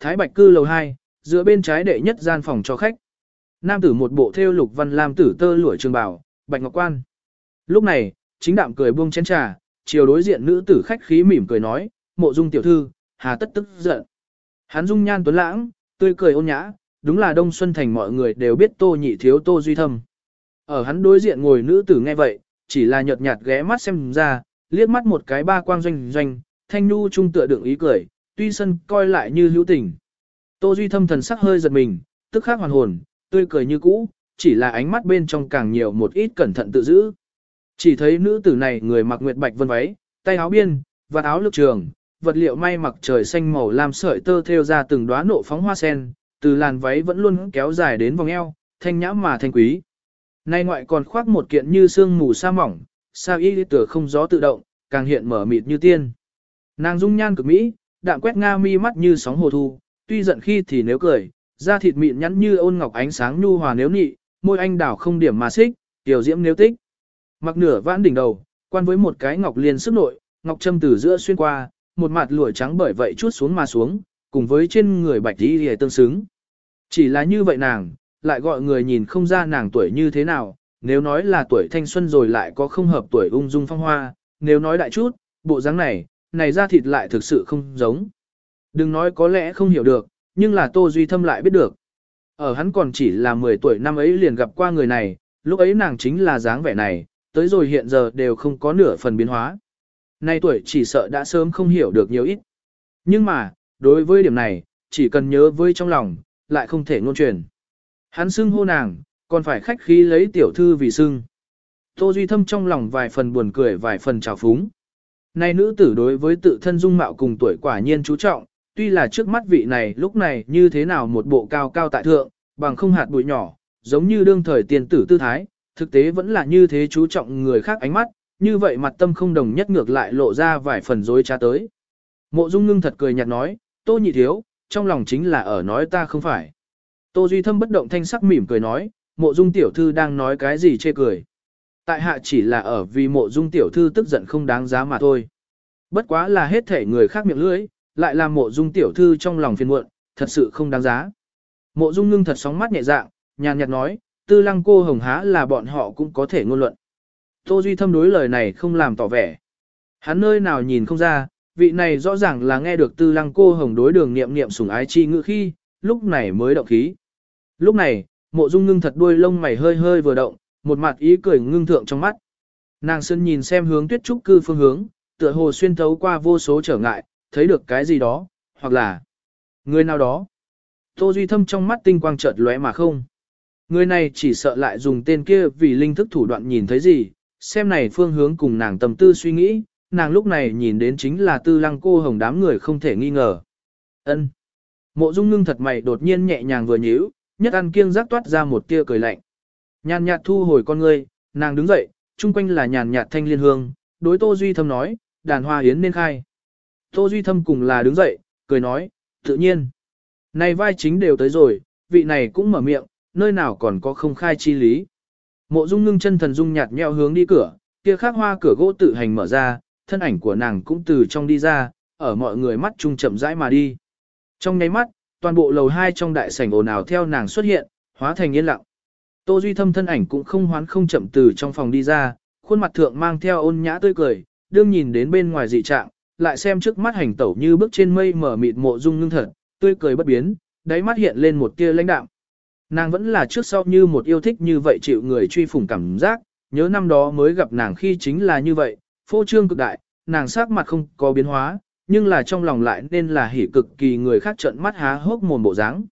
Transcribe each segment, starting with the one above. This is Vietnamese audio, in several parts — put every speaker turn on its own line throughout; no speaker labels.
Thái Bạch cư lầu 2, giữa bên trái đệ nhất gian phòng cho khách. Nam tử một bộ thêu lục văn lam tử tơ lụa trường bảo, bạch ngọc quan. Lúc này, chính đạm cười buông chén trà, chiều đối diện nữ tử khách khí mỉm cười nói, mộ dung tiểu thư, hà tất tức giận. Hắn dung nhan tuấn lãng, tươi cười ôn nhã, đúng là Đông Xuân Thành mọi người đều biết tô nhị thiếu tô duy thâm. Ở hắn đối diện ngồi nữ tử nghe vậy, chỉ là nhợt nhạt ghé mắt xem ra, liếc mắt một cái ba quang doanh doanh, thanh nhu trung tựa đựng ý cười, tuy sân coi lại như hữu tình. Tô duy thâm thần sắc hơi giật mình, tức khắc hoàn hồn, tươi cười như cũ, chỉ là ánh mắt bên trong càng nhiều một ít cẩn thận tự giữ. Chỉ thấy nữ tử này người mặc nguyệt bạch vân váy, tay áo biên, và áo lực trường, vật liệu may mặc trời xanh màu làm sợi tơ thêu ra từng đóa nộ phóng hoa sen, từ làn váy vẫn luôn kéo dài đến vòng eo, thanh nhã mà thanh quý. Nay ngoại còn khoác một kiện như xương mù sa mỏng, sa y tựa không gió tự động, càng hiện mở mịt như tiên. Nàng dung nhan cực mỹ, đạm quét nga mi mắt như sóng hồ thu, tuy giận khi thì nếu cười, da thịt mịn nhắn như ôn ngọc ánh sáng nhu hòa nếu nị, môi anh đảo không điểm mà xích, tiểu diễm nếu tích. Mặc nửa vãn đỉnh đầu, quan với một cái ngọc liền sức nội, ngọc châm từ giữa xuyên qua, một mặt lụa trắng bởi vậy chút xuống mà xuống, cùng với trên người bạch đi hề tương xứng. Chỉ là như vậy nàng, lại gọi người nhìn không ra nàng tuổi như thế nào, nếu nói là tuổi thanh xuân rồi lại có không hợp tuổi ung dung phong hoa, nếu nói đại chút, bộ dáng này, này ra thịt lại thực sự không giống. Đừng nói có lẽ không hiểu được, nhưng là Tô Duy Thâm lại biết được. Ở hắn còn chỉ là 10 tuổi năm ấy liền gặp qua người này, lúc ấy nàng chính là dáng vẻ này, tới rồi hiện giờ đều không có nửa phần biến hóa. Nay tuổi chỉ sợ đã sớm không hiểu được nhiều ít. Nhưng mà, đối với điểm này, chỉ cần nhớ với trong lòng, lại không thể ngôn truyền. Hắn xưng hô nàng, còn phải khách khí lấy tiểu thư vì xưng. Tô Duy Thâm trong lòng vài phần buồn cười vài phần trào phúng. Này nữ tử đối với tự thân dung mạo cùng tuổi quả nhiên chú trọng, tuy là trước mắt vị này lúc này như thế nào một bộ cao cao tại thượng, bằng không hạt bụi nhỏ, giống như đương thời tiền tử tư thái, thực tế vẫn là như thế chú trọng người khác ánh mắt, như vậy mặt tâm không đồng nhất ngược lại lộ ra vài phần dối trá tới. Mộ Dung ngưng thật cười nhạt nói, tô nhị thiếu, trong lòng chính là ở nói ta không phải. Tô Duy Thâm bất động thanh sắc mỉm cười nói, mộ dung tiểu thư đang nói cái gì chê cười. Tại hạ chỉ là ở vì mộ dung tiểu thư tức giận không đáng giá mà thôi. Bất quá là hết thể người khác miệng lưỡi, lại làm mộ dung tiểu thư trong lòng phiền muộn, thật sự không đáng giá. Mộ dung ngưng thật sóng mắt nhẹ dạng, nhàn nhạt nói, tư lăng cô hồng há là bọn họ cũng có thể ngôn luận. Tô Duy thâm đối lời này không làm tỏ vẻ. Hắn nơi nào nhìn không ra, vị này rõ ràng là nghe được tư lăng cô hồng đối đường niệm niệm sủng ái chi ngữ khi, lúc này mới động khí. Lúc này, mộ dung ngưng thật đuôi lông mày hơi hơi vừa động, một mặt ý cười ngưng thượng trong mắt. Nàng sơn nhìn xem hướng tuyết trúc cư phương hướng, tựa hồ xuyên thấu qua vô số trở ngại, thấy được cái gì đó, hoặc là người nào đó. Tô Duy Thâm trong mắt tinh quang chợt lóe mà không. Người này chỉ sợ lại dùng tên kia vì linh thức thủ đoạn nhìn thấy gì, xem này phương hướng cùng nàng tầm tư suy nghĩ, nàng lúc này nhìn đến chính là tư lăng cô hồng đám người không thể nghi ngờ. ân Mộ dung ngưng thật mày đột nhiên nhẹ nhàng vừa nhíu, nhất ăn kiêng rắc toát ra một tia cười lạnh. Nhàn nhạt thu hồi con ngươi, nàng đứng dậy, chung quanh là nhàn nhạt thanh liên hương, đối Tô Duy Thâm nói, đàn hoa yến nên khai. Tô Duy Thâm cùng là đứng dậy, cười nói, tự nhiên. Này vai chính đều tới rồi, vị này cũng mở miệng, nơi nào còn có không khai chi lý. Mộ Dung ngưng chân thần dung nhạt nheo hướng đi cửa, kia khắc hoa cửa gỗ tự hành mở ra, thân ảnh của nàng cũng từ trong đi ra, ở mọi người mắt chung chậm rãi mà đi. Trong nháy mắt, toàn bộ lầu hai trong đại sảnh ồn ào theo nàng xuất hiện, hóa thành yên lặng. Tô Duy Thâm thân ảnh cũng không hoán không chậm từ trong phòng đi ra, khuôn mặt thượng mang theo ôn nhã tươi cười, đương nhìn đến bên ngoài dị trạng, lại xem trước mắt hành tẩu như bước trên mây mở mịt mộ dung ngưng thật, tươi cười bất biến, đáy mắt hiện lên một tia lãnh đạm. Nàng vẫn là trước sau như một yêu thích như vậy chịu người truy phủng cảm giác, nhớ năm đó mới gặp nàng khi chính là như vậy, phô trương cực đại, nàng sắc mặt không có biến hóa, nhưng là trong lòng lại nên là hỉ cực kỳ người khác trợn mắt há hốc mồm bộ dáng.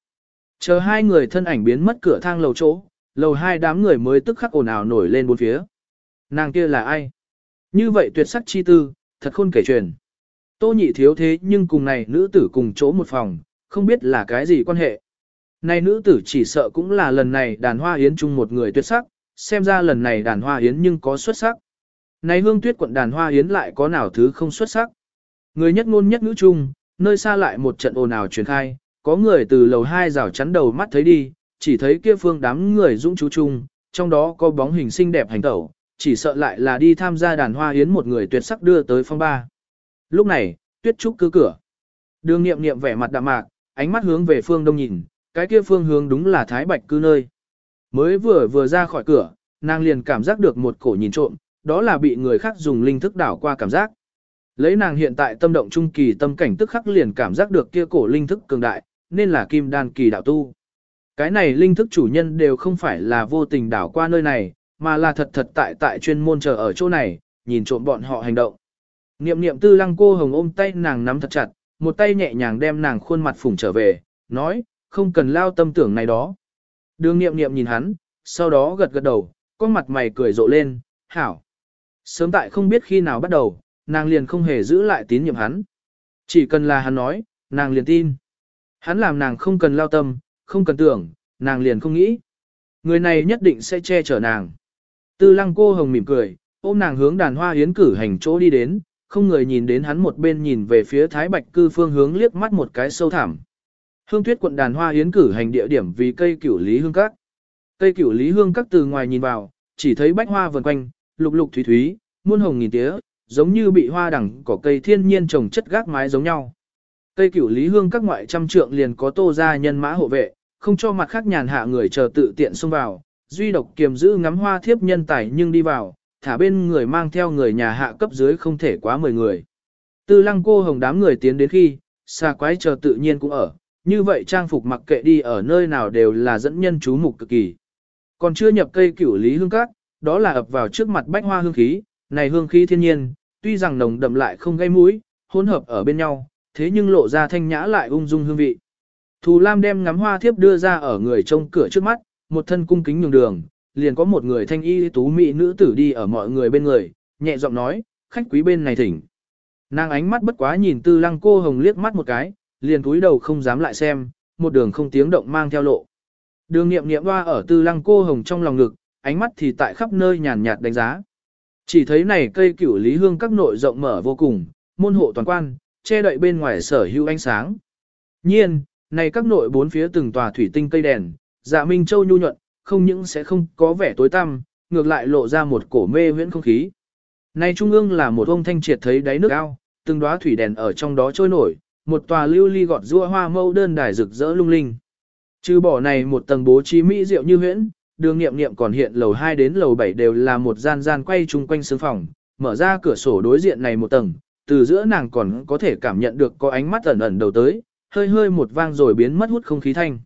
Chờ hai người thân ảnh biến mất cửa thang lầu chỗ, lầu hai đám người mới tức khắc ồn ào nổi lên bốn phía. Nàng kia là ai? Như vậy tuyệt sắc chi tư, thật khôn kể truyền. Tô nhị thiếu thế nhưng cùng này nữ tử cùng chỗ một phòng, không biết là cái gì quan hệ. Này nữ tử chỉ sợ cũng là lần này đàn hoa yến chung một người tuyệt sắc, xem ra lần này đàn hoa yến nhưng có xuất sắc. Này hương tuyết quận đàn hoa yến lại có nào thứ không xuất sắc. Người nhất ngôn nhất ngữ chung, nơi xa lại một trận ồn ào truyền khai, có người từ lầu hai rào chắn đầu mắt thấy đi, chỉ thấy kia phương đám người dũng chú chung, trong đó có bóng hình xinh đẹp hành tẩu, chỉ sợ lại là đi tham gia đàn hoa yến một người tuyệt sắc đưa tới phong ba. Lúc này, tuyết trúc cứ cửa. Đường nghiệm nghiệm vẻ mặt đạm mạc, ánh mắt hướng về phương đông nhìn, cái kia phương hướng đúng là Thái Bạch cư nơi. Mới vừa vừa ra khỏi cửa, nàng liền cảm giác được một cổ nhìn trộm, đó là bị người khác dùng linh thức đảo qua cảm giác. Lấy nàng hiện tại tâm động trung kỳ tâm cảnh tức khắc liền cảm giác được kia cổ linh thức cường đại, nên là kim đan kỳ đạo tu. Cái này linh thức chủ nhân đều không phải là vô tình đảo qua nơi này, mà là thật thật tại tại chuyên môn chờ ở chỗ này, nhìn trộm bọn họ hành động. Niệm niệm tư lăng cô hồng ôm tay nàng nắm thật chặt, một tay nhẹ nhàng đem nàng khuôn mặt phủng trở về, nói, không cần lao tâm tưởng này đó. Đường niệm niệm nhìn hắn, sau đó gật gật đầu, con mặt mày cười rộ lên, hảo. Sớm tại không biết khi nào bắt đầu, nàng liền không hề giữ lại tín nhiệm hắn. Chỉ cần là hắn nói, nàng liền tin. Hắn làm nàng không cần lao tâm, không cần tưởng, nàng liền không nghĩ. Người này nhất định sẽ che chở nàng. Tư lăng cô hồng mỉm cười, ôm nàng hướng đàn hoa hiến cử hành chỗ đi đến, không người nhìn đến hắn một bên nhìn về phía thái bạch cư phương hướng liếc mắt một cái sâu thẳm. Hương tuyết quận đàn hoa hiến cử hành địa điểm vì cây cửu lý hương các. Cây cửu lý hương các từ ngoài nhìn vào, chỉ thấy bách hoa vần quanh, lục lục thúy thúy, muôn hồng nghìn tía, giống như bị hoa đẳng cỏ cây thiên nhiên trồng chất gác mái giống nhau. Cây cửu lý hương các ngoại trăm trượng liền có tô gia nhân mã hộ vệ, không cho mặt khác nhàn hạ người chờ tự tiện xông vào, duy độc kiềm giữ ngắm hoa thiếp nhân tài nhưng đi vào, thả bên người mang theo người nhà hạ cấp dưới không thể quá 10 người. Tư lăng cô hồng đám người tiến đến khi, xa quái chờ tự nhiên cũng ở, như vậy trang phục mặc kệ đi ở nơi nào đều là dẫn nhân chú mục cực kỳ. Còn chưa nhập cây cửu lý hương cát, đó là ập vào trước mặt bách hoa hương khí, này hương khí thiên nhiên, tuy rằng nồng đậm lại không gây mũi, hỗn hợp ở bên nhau, thế nhưng lộ ra thanh nhã lại ung dung hương vị. Thù Lam đem ngắm hoa thiếp đưa ra ở người trông cửa trước mắt, một thân cung kính nhường đường, liền có một người thanh y tú mỹ nữ tử đi ở mọi người bên người, nhẹ giọng nói, khách quý bên này thỉnh. Nàng ánh mắt bất quá nhìn tư lăng cô hồng liếc mắt một cái, liền túi đầu không dám lại xem, một đường không tiếng động mang theo lộ. Đường nghiệm nghiệm hoa ở tư lăng cô hồng trong lòng ngực, ánh mắt thì tại khắp nơi nhàn nhạt đánh giá. Chỉ thấy này cây cửu lý hương các nội rộng mở vô cùng, môn hộ toàn quan, che đậy bên ngoài sở hữu ánh sáng. Nhiên, này các nội bốn phía từng tòa thủy tinh cây đèn, dạ minh châu nhu nhuận, không những sẽ không có vẻ tối tăm, ngược lại lộ ra một cổ mê huyễn không khí. Này trung ương là một ông thanh triệt thấy đáy nước ao, từng đóa thủy đèn ở trong đó trôi nổi, một tòa lưu ly gọt rua hoa mâu đơn đài rực rỡ lung linh. Trừ bỏ này một tầng bố trí mỹ diệu như huyễn, đường nghiệm nghiệm còn hiện lầu 2 đến lầu 7 đều là một gian gian quay chung quanh sương phòng, mở ra cửa sổ đối diện này một tầng, từ giữa nàng còn có thể cảm nhận được có ánh mắt ẩn ẩn đầu tới, hơi hơi một vang rồi biến mất hút không khí thanh.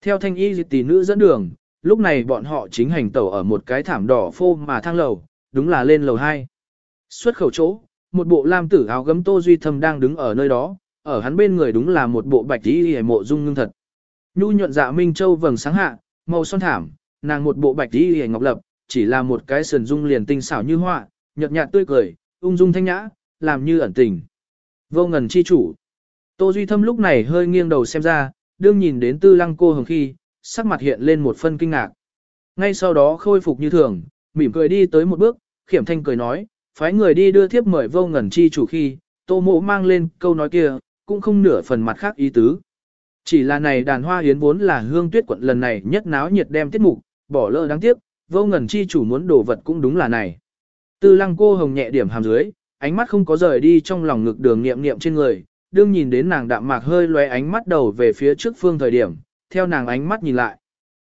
Theo thanh y tỷ nữ dẫn đường, lúc này bọn họ chính hành tẩu ở một cái thảm đỏ phô mà thang lầu, đúng là lên lầu 2. Xuất khẩu chỗ, một bộ lam tử áo gấm tô duy thâm đang đứng ở nơi đó, ở hắn bên người đúng là một bộ bạch y hề mộ dung ngưng thật. Nhu nhuận dạ minh châu vầng sáng hạ, màu son thảm, nàng một bộ bạch y hề ngọc lập, chỉ là một cái sườn dung liền tinh xảo như họa, nhợt nhạt tươi cười, ung dung thanh nhã, làm như ẩn tình. Vô ngần chi chủ. Tô Duy Thâm lúc này hơi nghiêng đầu xem ra, đương nhìn đến tư lăng cô hồng khi, sắc mặt hiện lên một phân kinh ngạc. Ngay sau đó khôi phục như thường, mỉm cười đi tới một bước, khiểm thanh cười nói, phái người đi đưa thiếp mời vô ngần chi chủ khi, tô mộ mang lên câu nói kia, cũng không nửa phần mặt khác ý tứ. Chỉ là này đàn hoa hiến vốn là hương tuyết quận lần này nhất náo nhiệt đem tiết mục, bỏ lỡ đáng tiếc, vô ngần chi chủ muốn đổ vật cũng đúng là này. Tư lăng cô hồng nhẹ điểm hàm dưới, ánh mắt không có rời đi trong lòng ngực đường nghiệm nghiệm trên người, đương nhìn đến nàng đạm mạc hơi lóe ánh mắt đầu về phía trước phương thời điểm, theo nàng ánh mắt nhìn lại.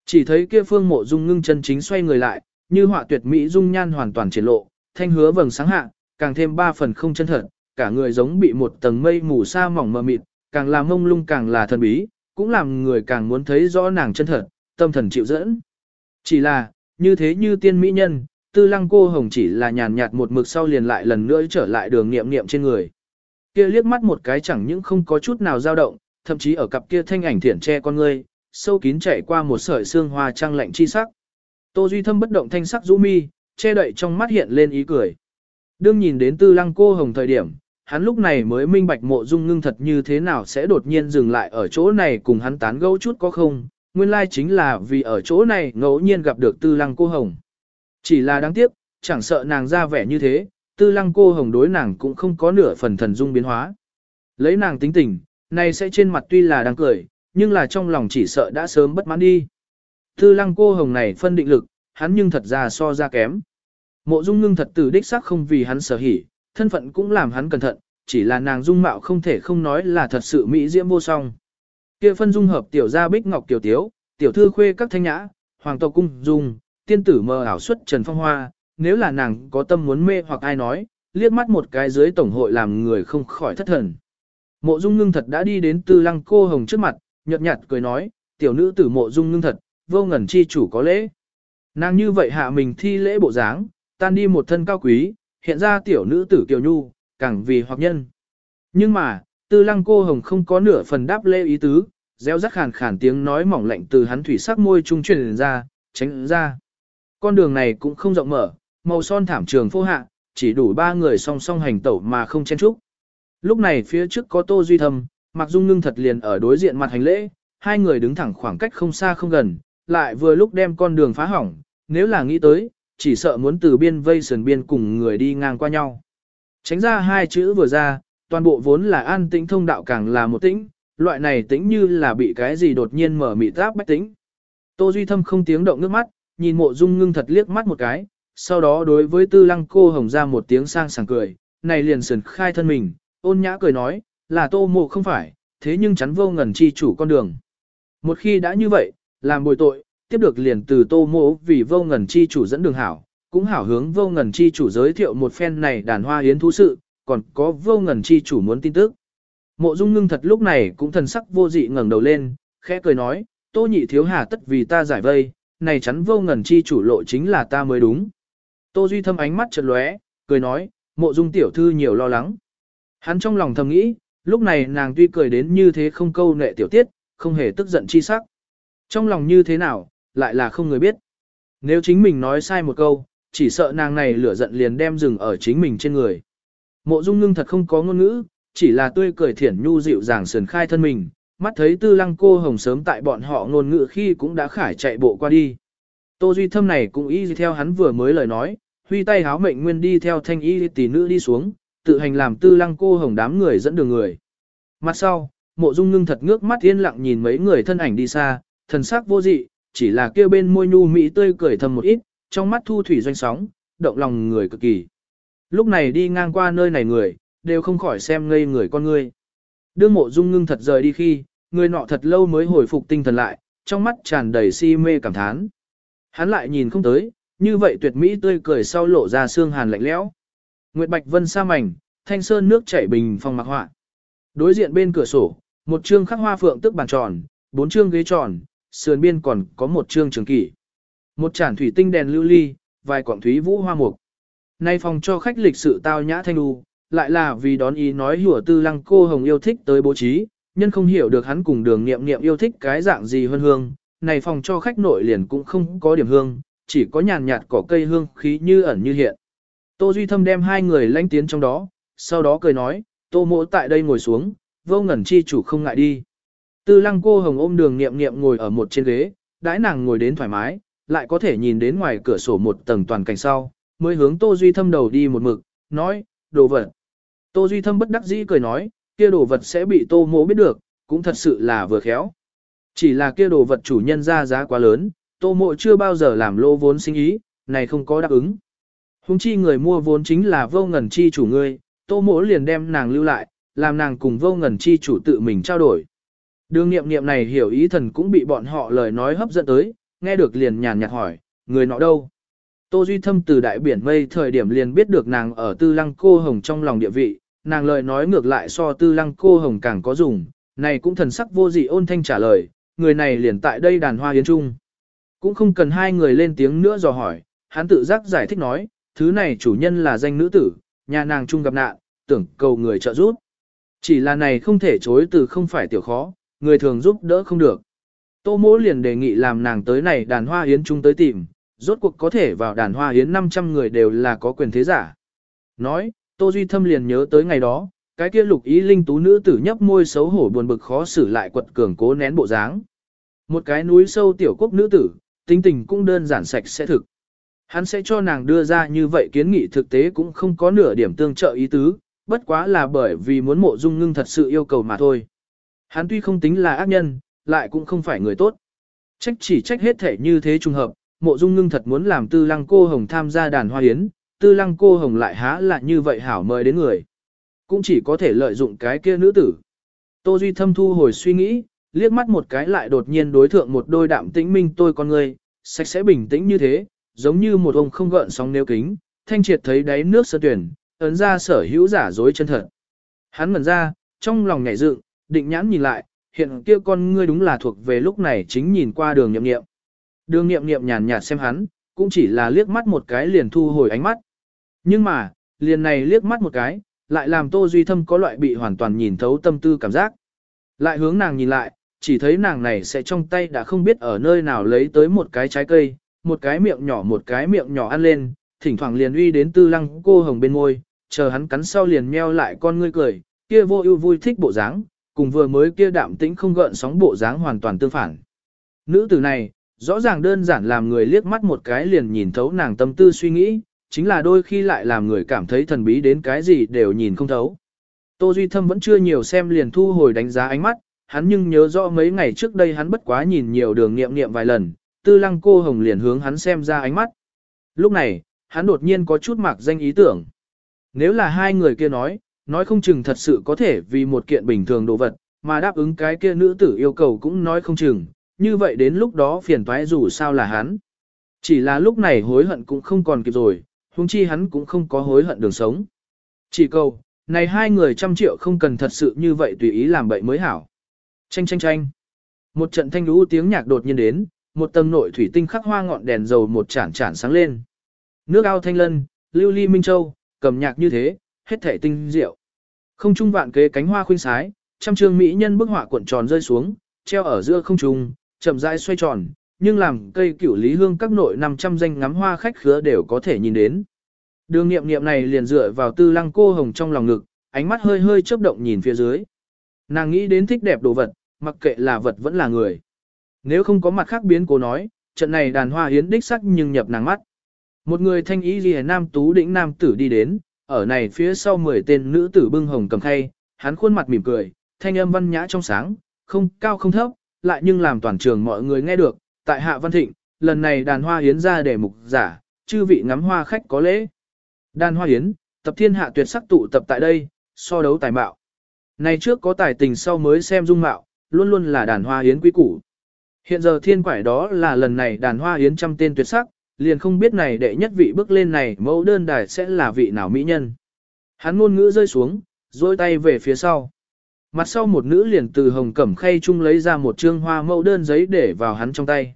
Chỉ thấy kia phương mộ dung ngưng chân chính xoay người lại, như họa tuyệt mỹ dung nhan hoàn toàn triển lộ, thanh hứa vầng sáng hạ, càng thêm ba phần không chân thật, cả người giống bị một tầng mây mù sa mỏng mờ mịt, càng là mông lung càng là thần bí, cũng làm người càng muốn thấy rõ nàng chân thật, tâm thần chịu dẫn. Chỉ là, như thế như tiên mỹ nhân, tư lăng cô hồng chỉ là nhàn nhạt một mực sau liền lại lần nữa trở lại đường nghiệm nghiệm trên người. Kia liếc mắt một cái chẳng những không có chút nào dao động, thậm chí ở cặp kia thanh ảnh thiển che con ngươi, sâu kín chạy qua một sợi xương hoa trăng lạnh chi sắc. Tô Duy Thâm bất động thanh sắc rũ mi, che đậy trong mắt hiện lên ý cười. Đương nhìn đến tư lăng cô hồng thời điểm, hắn lúc này mới minh bạch mộ dung ngưng thật như thế nào sẽ đột nhiên dừng lại ở chỗ này cùng hắn tán gẫu chút có không, nguyên lai chính là vì ở chỗ này ngẫu nhiên gặp được tư lăng cô hồng. Chỉ là đáng tiếc, chẳng sợ nàng ra vẻ như thế, tư lăng cô hồng đối nàng cũng không có nửa phần thần dung biến hóa. Lấy nàng tính tình, này sẽ trên mặt tuy là đang cười, nhưng là trong lòng chỉ sợ đã sớm bất mãn đi. Tư lăng cô hồng này phân định lực, hắn nhưng thật ra so ra kém. Mộ dung ngưng thật từ đích xác không vì hắn sở hỉ, thân phận cũng làm hắn cẩn thận, chỉ là nàng dung mạo không thể không nói là thật sự mỹ diễm vô song. Kia phân dung hợp tiểu gia bích ngọc tiểu tiếu, tiểu thư khuê các thanh nhã, hoàng tộc cung dung, tiên tử mờ ảo xuất trần phong hoa, nếu là nàng có tâm muốn mê hoặc ai nói, liếc mắt một cái dưới tổng hội làm người không khỏi thất thần. Mộ Dung Ngưng thật đã đi đến Tư Lăng cô hồng trước mặt, nhợt nhạt cười nói, tiểu nữ tử Mộ Dung Ngưng thật, vô ngẩn chi chủ có lễ. Nàng như vậy hạ mình thi lễ bộ dáng, tan đi một thân cao quý, hiện ra tiểu nữ tử kiều nhu, càng vì hoặc nhân. Nhưng mà, Tư Lăng cô hồng không có nửa phần đáp lễ ý tứ, reo rắc khàn khàn tiếng nói mỏng lạnh từ hắn thủy sắc môi trung truyền ra, tránh ra. Con đường này cũng không rộng mở, màu son thảm trường phô hạ, chỉ đủ ba người song song hành tẩu mà không chen chúc. Lúc này phía trước có Tô Duy Thâm, Mặc Dung Ngưng thật liền ở đối diện mặt hành lễ, hai người đứng thẳng khoảng cách không xa không gần, lại vừa lúc đem con đường phá hỏng, nếu là nghĩ tới, chỉ sợ muốn từ biên vây sườn biên cùng người đi ngang qua nhau. Tránh ra hai chữ vừa ra, toàn bộ vốn là an tĩnh thông đạo càng là một tĩnh, loại này tĩnh như là bị cái gì đột nhiên mở mị táp bách tĩnh. Tô Duy Thâm không tiếng động nước mắt, nhìn mộ dung ngưng thật liếc mắt một cái, sau đó đối với tư lăng cô hồng ra một tiếng sang sảng cười, này liền sườn khai thân mình, ôn nhã cười nói, là tô mộ không phải, thế nhưng chắn vô ngần chi chủ con đường. Một khi đã như vậy, làm bồi tội, tiếp được liền từ tô mộ vì vô ngần chi chủ dẫn đường hảo, cũng hảo hướng vô ngần chi chủ giới thiệu một phen này đàn hoa hiến thú sự, còn có vô ngần chi chủ muốn tin tức. Mộ dung ngưng thật lúc này cũng thần sắc vô dị ngẩng đầu lên, khẽ cười nói, tô nhị thiếu hà tất vì ta giải vây, này chắn vô ngần chi chủ lộ chính là ta mới đúng. Tô Duy thâm ánh mắt chợt lóe, cười nói, mộ dung tiểu thư nhiều lo lắng. Hắn trong lòng thầm nghĩ, lúc này nàng tuy cười đến như thế không câu nệ tiểu tiết, không hề tức giận chi sắc. Trong lòng như thế nào, lại là không người biết. Nếu chính mình nói sai một câu, chỉ sợ nàng này lửa giận liền đem dừng ở chính mình trên người. Mộ dung ngưng thật không có ngôn ngữ, chỉ là tươi cười thiển nhu dịu dàng sườn khai thân mình, mắt thấy tư lăng cô hồng sớm tại bọn họ ngôn ngữ khi cũng đã khải chạy bộ qua đi. Tô Duy Thâm này cũng y theo hắn vừa mới lời nói, huy tay háo mệnh nguyên đi theo thanh y tỷ nữ đi xuống, tự hành làm tư lăng cô hồng đám người dẫn đường người. Mặt sau, mộ dung ngưng thật ngước mắt yên lặng nhìn mấy người thân ảnh đi xa, thần sắc vô dị, chỉ là kêu bên môi nhu mỹ tươi cười thầm một ít, trong mắt thu thủy doanh sóng, động lòng người cực kỳ. Lúc này đi ngang qua nơi này người, đều không khỏi xem ngây người con ngươi. Đương mộ dung ngưng thật rời đi khi, người nọ thật lâu mới hồi phục tinh thần lại, trong mắt tràn đầy si mê cảm thán. Hắn lại nhìn không tới, như vậy tuyệt mỹ tươi cười sau lộ ra xương hàn lạnh lẽo. Nguyệt Bạch Vân sa mảnh, thanh sơn nước chảy bình phòng mặc họa. Đối diện bên cửa sổ, một chương khắc hoa phượng tức bàn tròn, bốn chương ghế tròn, sườn biên còn có một chương trường kỷ. Một chản thủy tinh đèn lưu ly, vài quảng thúy vũ hoa mục. Nay phòng cho khách lịch sự tao nhã thanh đu, lại là vì đón ý nói hùa tư lăng cô hồng yêu thích tới bố trí, nhân không hiểu được hắn cùng đường nghiệm nghiệm yêu thích cái dạng gì hơn hương. Này phòng cho khách nội liền cũng không có điểm hương, chỉ có nhàn nhạt cỏ cây hương khí như ẩn như hiện. Tô Duy Thâm đem hai người lanh tiến trong đó, sau đó cười nói, tô mỗ tại đây ngồi xuống, vô ngẩn chi chủ không ngại đi. Tư lăng cô hồng ôm đường nghiệm nghiệm ngồi ở một trên ghế, đãi nàng ngồi đến thoải mái, lại có thể nhìn đến ngoài cửa sổ một tầng toàn cảnh sau, mới hướng Tô Duy Thâm đầu đi một mực, nói, đồ vật. Tô Duy Thâm bất đắc dĩ cười nói, kia đồ vật sẽ bị Tô mỗ biết được, cũng thật sự là vừa khéo. Chỉ là kia đồ vật chủ nhân ra giá quá lớn, Tô mộ chưa bao giờ làm lô vốn sinh ý, này không có đáp ứng. Hùng chi người mua vốn chính là vô ngần chi chủ ngươi, tô Mộ liền đem nàng lưu lại, làm nàng cùng vô ngần chi chủ tự mình trao đổi. Đường nghiệm nghiệm này hiểu ý thần cũng bị bọn họ lời nói hấp dẫn tới, nghe được liền nhàn nhạt hỏi, người nọ đâu? Tô Duy Thâm từ đại biển mây thời điểm liền biết được nàng ở tư lăng cô hồng trong lòng địa vị, nàng lời nói ngược lại so tư lăng cô hồng càng có dùng, này cũng thần sắc vô dị ôn thanh trả lời, người này liền tại đây đàn hoa yến trung. Cũng không cần hai người lên tiếng nữa dò hỏi, hắn tự giác giải thích nói, thứ này chủ nhân là danh nữ tử, nhà nàng chung gặp nạn, tưởng cầu người trợ giúp. Chỉ là này không thể chối từ không phải tiểu khó, người thường giúp đỡ không được. Tô mỗ liền đề nghị làm nàng tới này đàn hoa yến chung tới tìm, rốt cuộc có thể vào đàn hoa yến 500 người đều là có quyền thế giả. Nói, Tô Duy Thâm liền nhớ tới ngày đó, cái kia lục ý linh tú nữ tử nhấp môi xấu hổ buồn bực khó xử lại quật cường cố nén bộ dáng. Một cái núi sâu tiểu quốc nữ tử, tính tình cũng đơn giản sạch sẽ thực. Hắn sẽ cho nàng đưa ra như vậy kiến nghị thực tế cũng không có nửa điểm tương trợ ý tứ, bất quá là bởi vì muốn mộ dung ngưng thật sự yêu cầu mà thôi. Hắn tuy không tính là ác nhân, lại cũng không phải người tốt. Trách chỉ trách hết thể như thế trùng hợp, mộ dung ngưng thật muốn làm tư lăng cô hồng tham gia đàn hoa yến, tư lăng cô hồng lại há là như vậy hảo mời đến người. Cũng chỉ có thể lợi dụng cái kia nữ tử. Tô Duy thâm thu hồi suy nghĩ, liếc mắt một cái lại đột nhiên đối thượng một đôi đạm tĩnh minh tôi con người, sạch sẽ bình tĩnh như thế, giống như một ông không gợn sóng nêu kính, thanh triệt thấy đáy nước sơ tuyển, ấn ra sở hữu giả dối chân thật. Hắn ngẩn ra, trong lòng nhảy dựng, định nhãn nhìn lại, hiện kia con ngươi đúng là thuộc về lúc này chính nhìn qua đường nhậm nghiệm. Đường nghiệm nghiệm nhàn nhạt xem hắn, cũng chỉ là liếc mắt một cái liền thu hồi ánh mắt. Nhưng mà, liền này liếc mắt một cái, lại làm Tô Duy Thâm có loại bị hoàn toàn nhìn thấu tâm tư cảm giác. Lại hướng nàng nhìn lại, chỉ thấy nàng này sẽ trong tay đã không biết ở nơi nào lấy tới một cái trái cây, một cái miệng nhỏ một cái miệng nhỏ ăn lên, thỉnh thoảng liền uy đến tư lăng cô hồng bên môi, chờ hắn cắn sau liền meo lại con ngươi cười, kia vô ưu vui thích bộ dáng, cùng vừa mới kia đạm tĩnh không gợn sóng bộ dáng hoàn toàn tương phản. Nữ tử này, rõ ràng đơn giản làm người liếc mắt một cái liền nhìn thấu nàng tâm tư suy nghĩ, chính là đôi khi lại làm người cảm thấy thần bí đến cái gì đều nhìn không thấu. Tô Duy Thâm vẫn chưa nhiều xem liền thu hồi đánh giá ánh mắt, hắn nhưng nhớ rõ mấy ngày trước đây hắn bất quá nhìn nhiều đường nghiệm nghiệm vài lần, tư lăng cô hồng liền hướng hắn xem ra ánh mắt. Lúc này, hắn đột nhiên có chút mạc danh ý tưởng. Nếu là hai người kia nói, nói không chừng thật sự có thể vì một kiện bình thường đồ vật, mà đáp ứng cái kia nữ tử yêu cầu cũng nói không chừng, như vậy đến lúc đó phiền toái dù sao là hắn. Chỉ là lúc này hối hận cũng không còn kịp rồi, huống chi hắn cũng không có hối hận đường sống. Chỉ cầu, này hai người trăm triệu không cần thật sự như vậy tùy ý làm bậy mới hảo. Chanh chanh chanh. Một trận thanh lũ tiếng nhạc đột nhiên đến, một tầng nội thủy tinh khắc hoa ngọn đèn dầu một chản chản sáng lên. Nước ao thanh lân, lưu ly minh châu, cầm nhạc như thế, hết thể tinh diệu. Không trung vạn kế cánh hoa khuynh sái, trăm trường mỹ nhân bức họa cuộn tròn rơi xuống, treo ở giữa không trung, chậm rãi xoay tròn, nhưng làm cây cửu lý hương các nội 500 danh ngắm hoa khách khứa đều có thể nhìn đến. Đường nghiệm nghiệm này liền dựa vào tư lăng cô hồng trong lòng ngực, ánh mắt hơi hơi chớp động nhìn phía dưới. Nàng nghĩ đến thích đẹp đồ vật, mặc kệ là vật vẫn là người. Nếu không có mặt khác biến cố nói, trận này đàn hoa hiến đích sắc nhưng nhập nàng mắt. Một người thanh ý ghi nam tú đỉnh nam tử đi đến, ở này phía sau 10 tên nữ tử bưng hồng cầm khay, hắn khuôn mặt mỉm cười, thanh âm văn nhã trong sáng, không cao không thấp, lại nhưng làm toàn trường mọi người nghe được, tại hạ văn thịnh, lần này đàn hoa hiến ra để mục giả, chư vị ngắm hoa khách có lễ. Đàn hoa hiến, tập thiên hạ tuyệt sắc tụ tập tại đây, so đấu tài mạo. Này trước có tài tình sau mới xem dung mạo, luôn luôn là đàn hoa yến quý củ. Hiện giờ thiên quải đó là lần này đàn hoa yến trăm tên tuyệt sắc, liền không biết này đệ nhất vị bước lên này mẫu đơn đài sẽ là vị nào mỹ nhân. Hắn ngôn ngữ rơi xuống, dôi tay về phía sau. Mặt sau một nữ liền từ hồng cẩm khay chung lấy ra một trương hoa mẫu đơn giấy để vào hắn trong tay.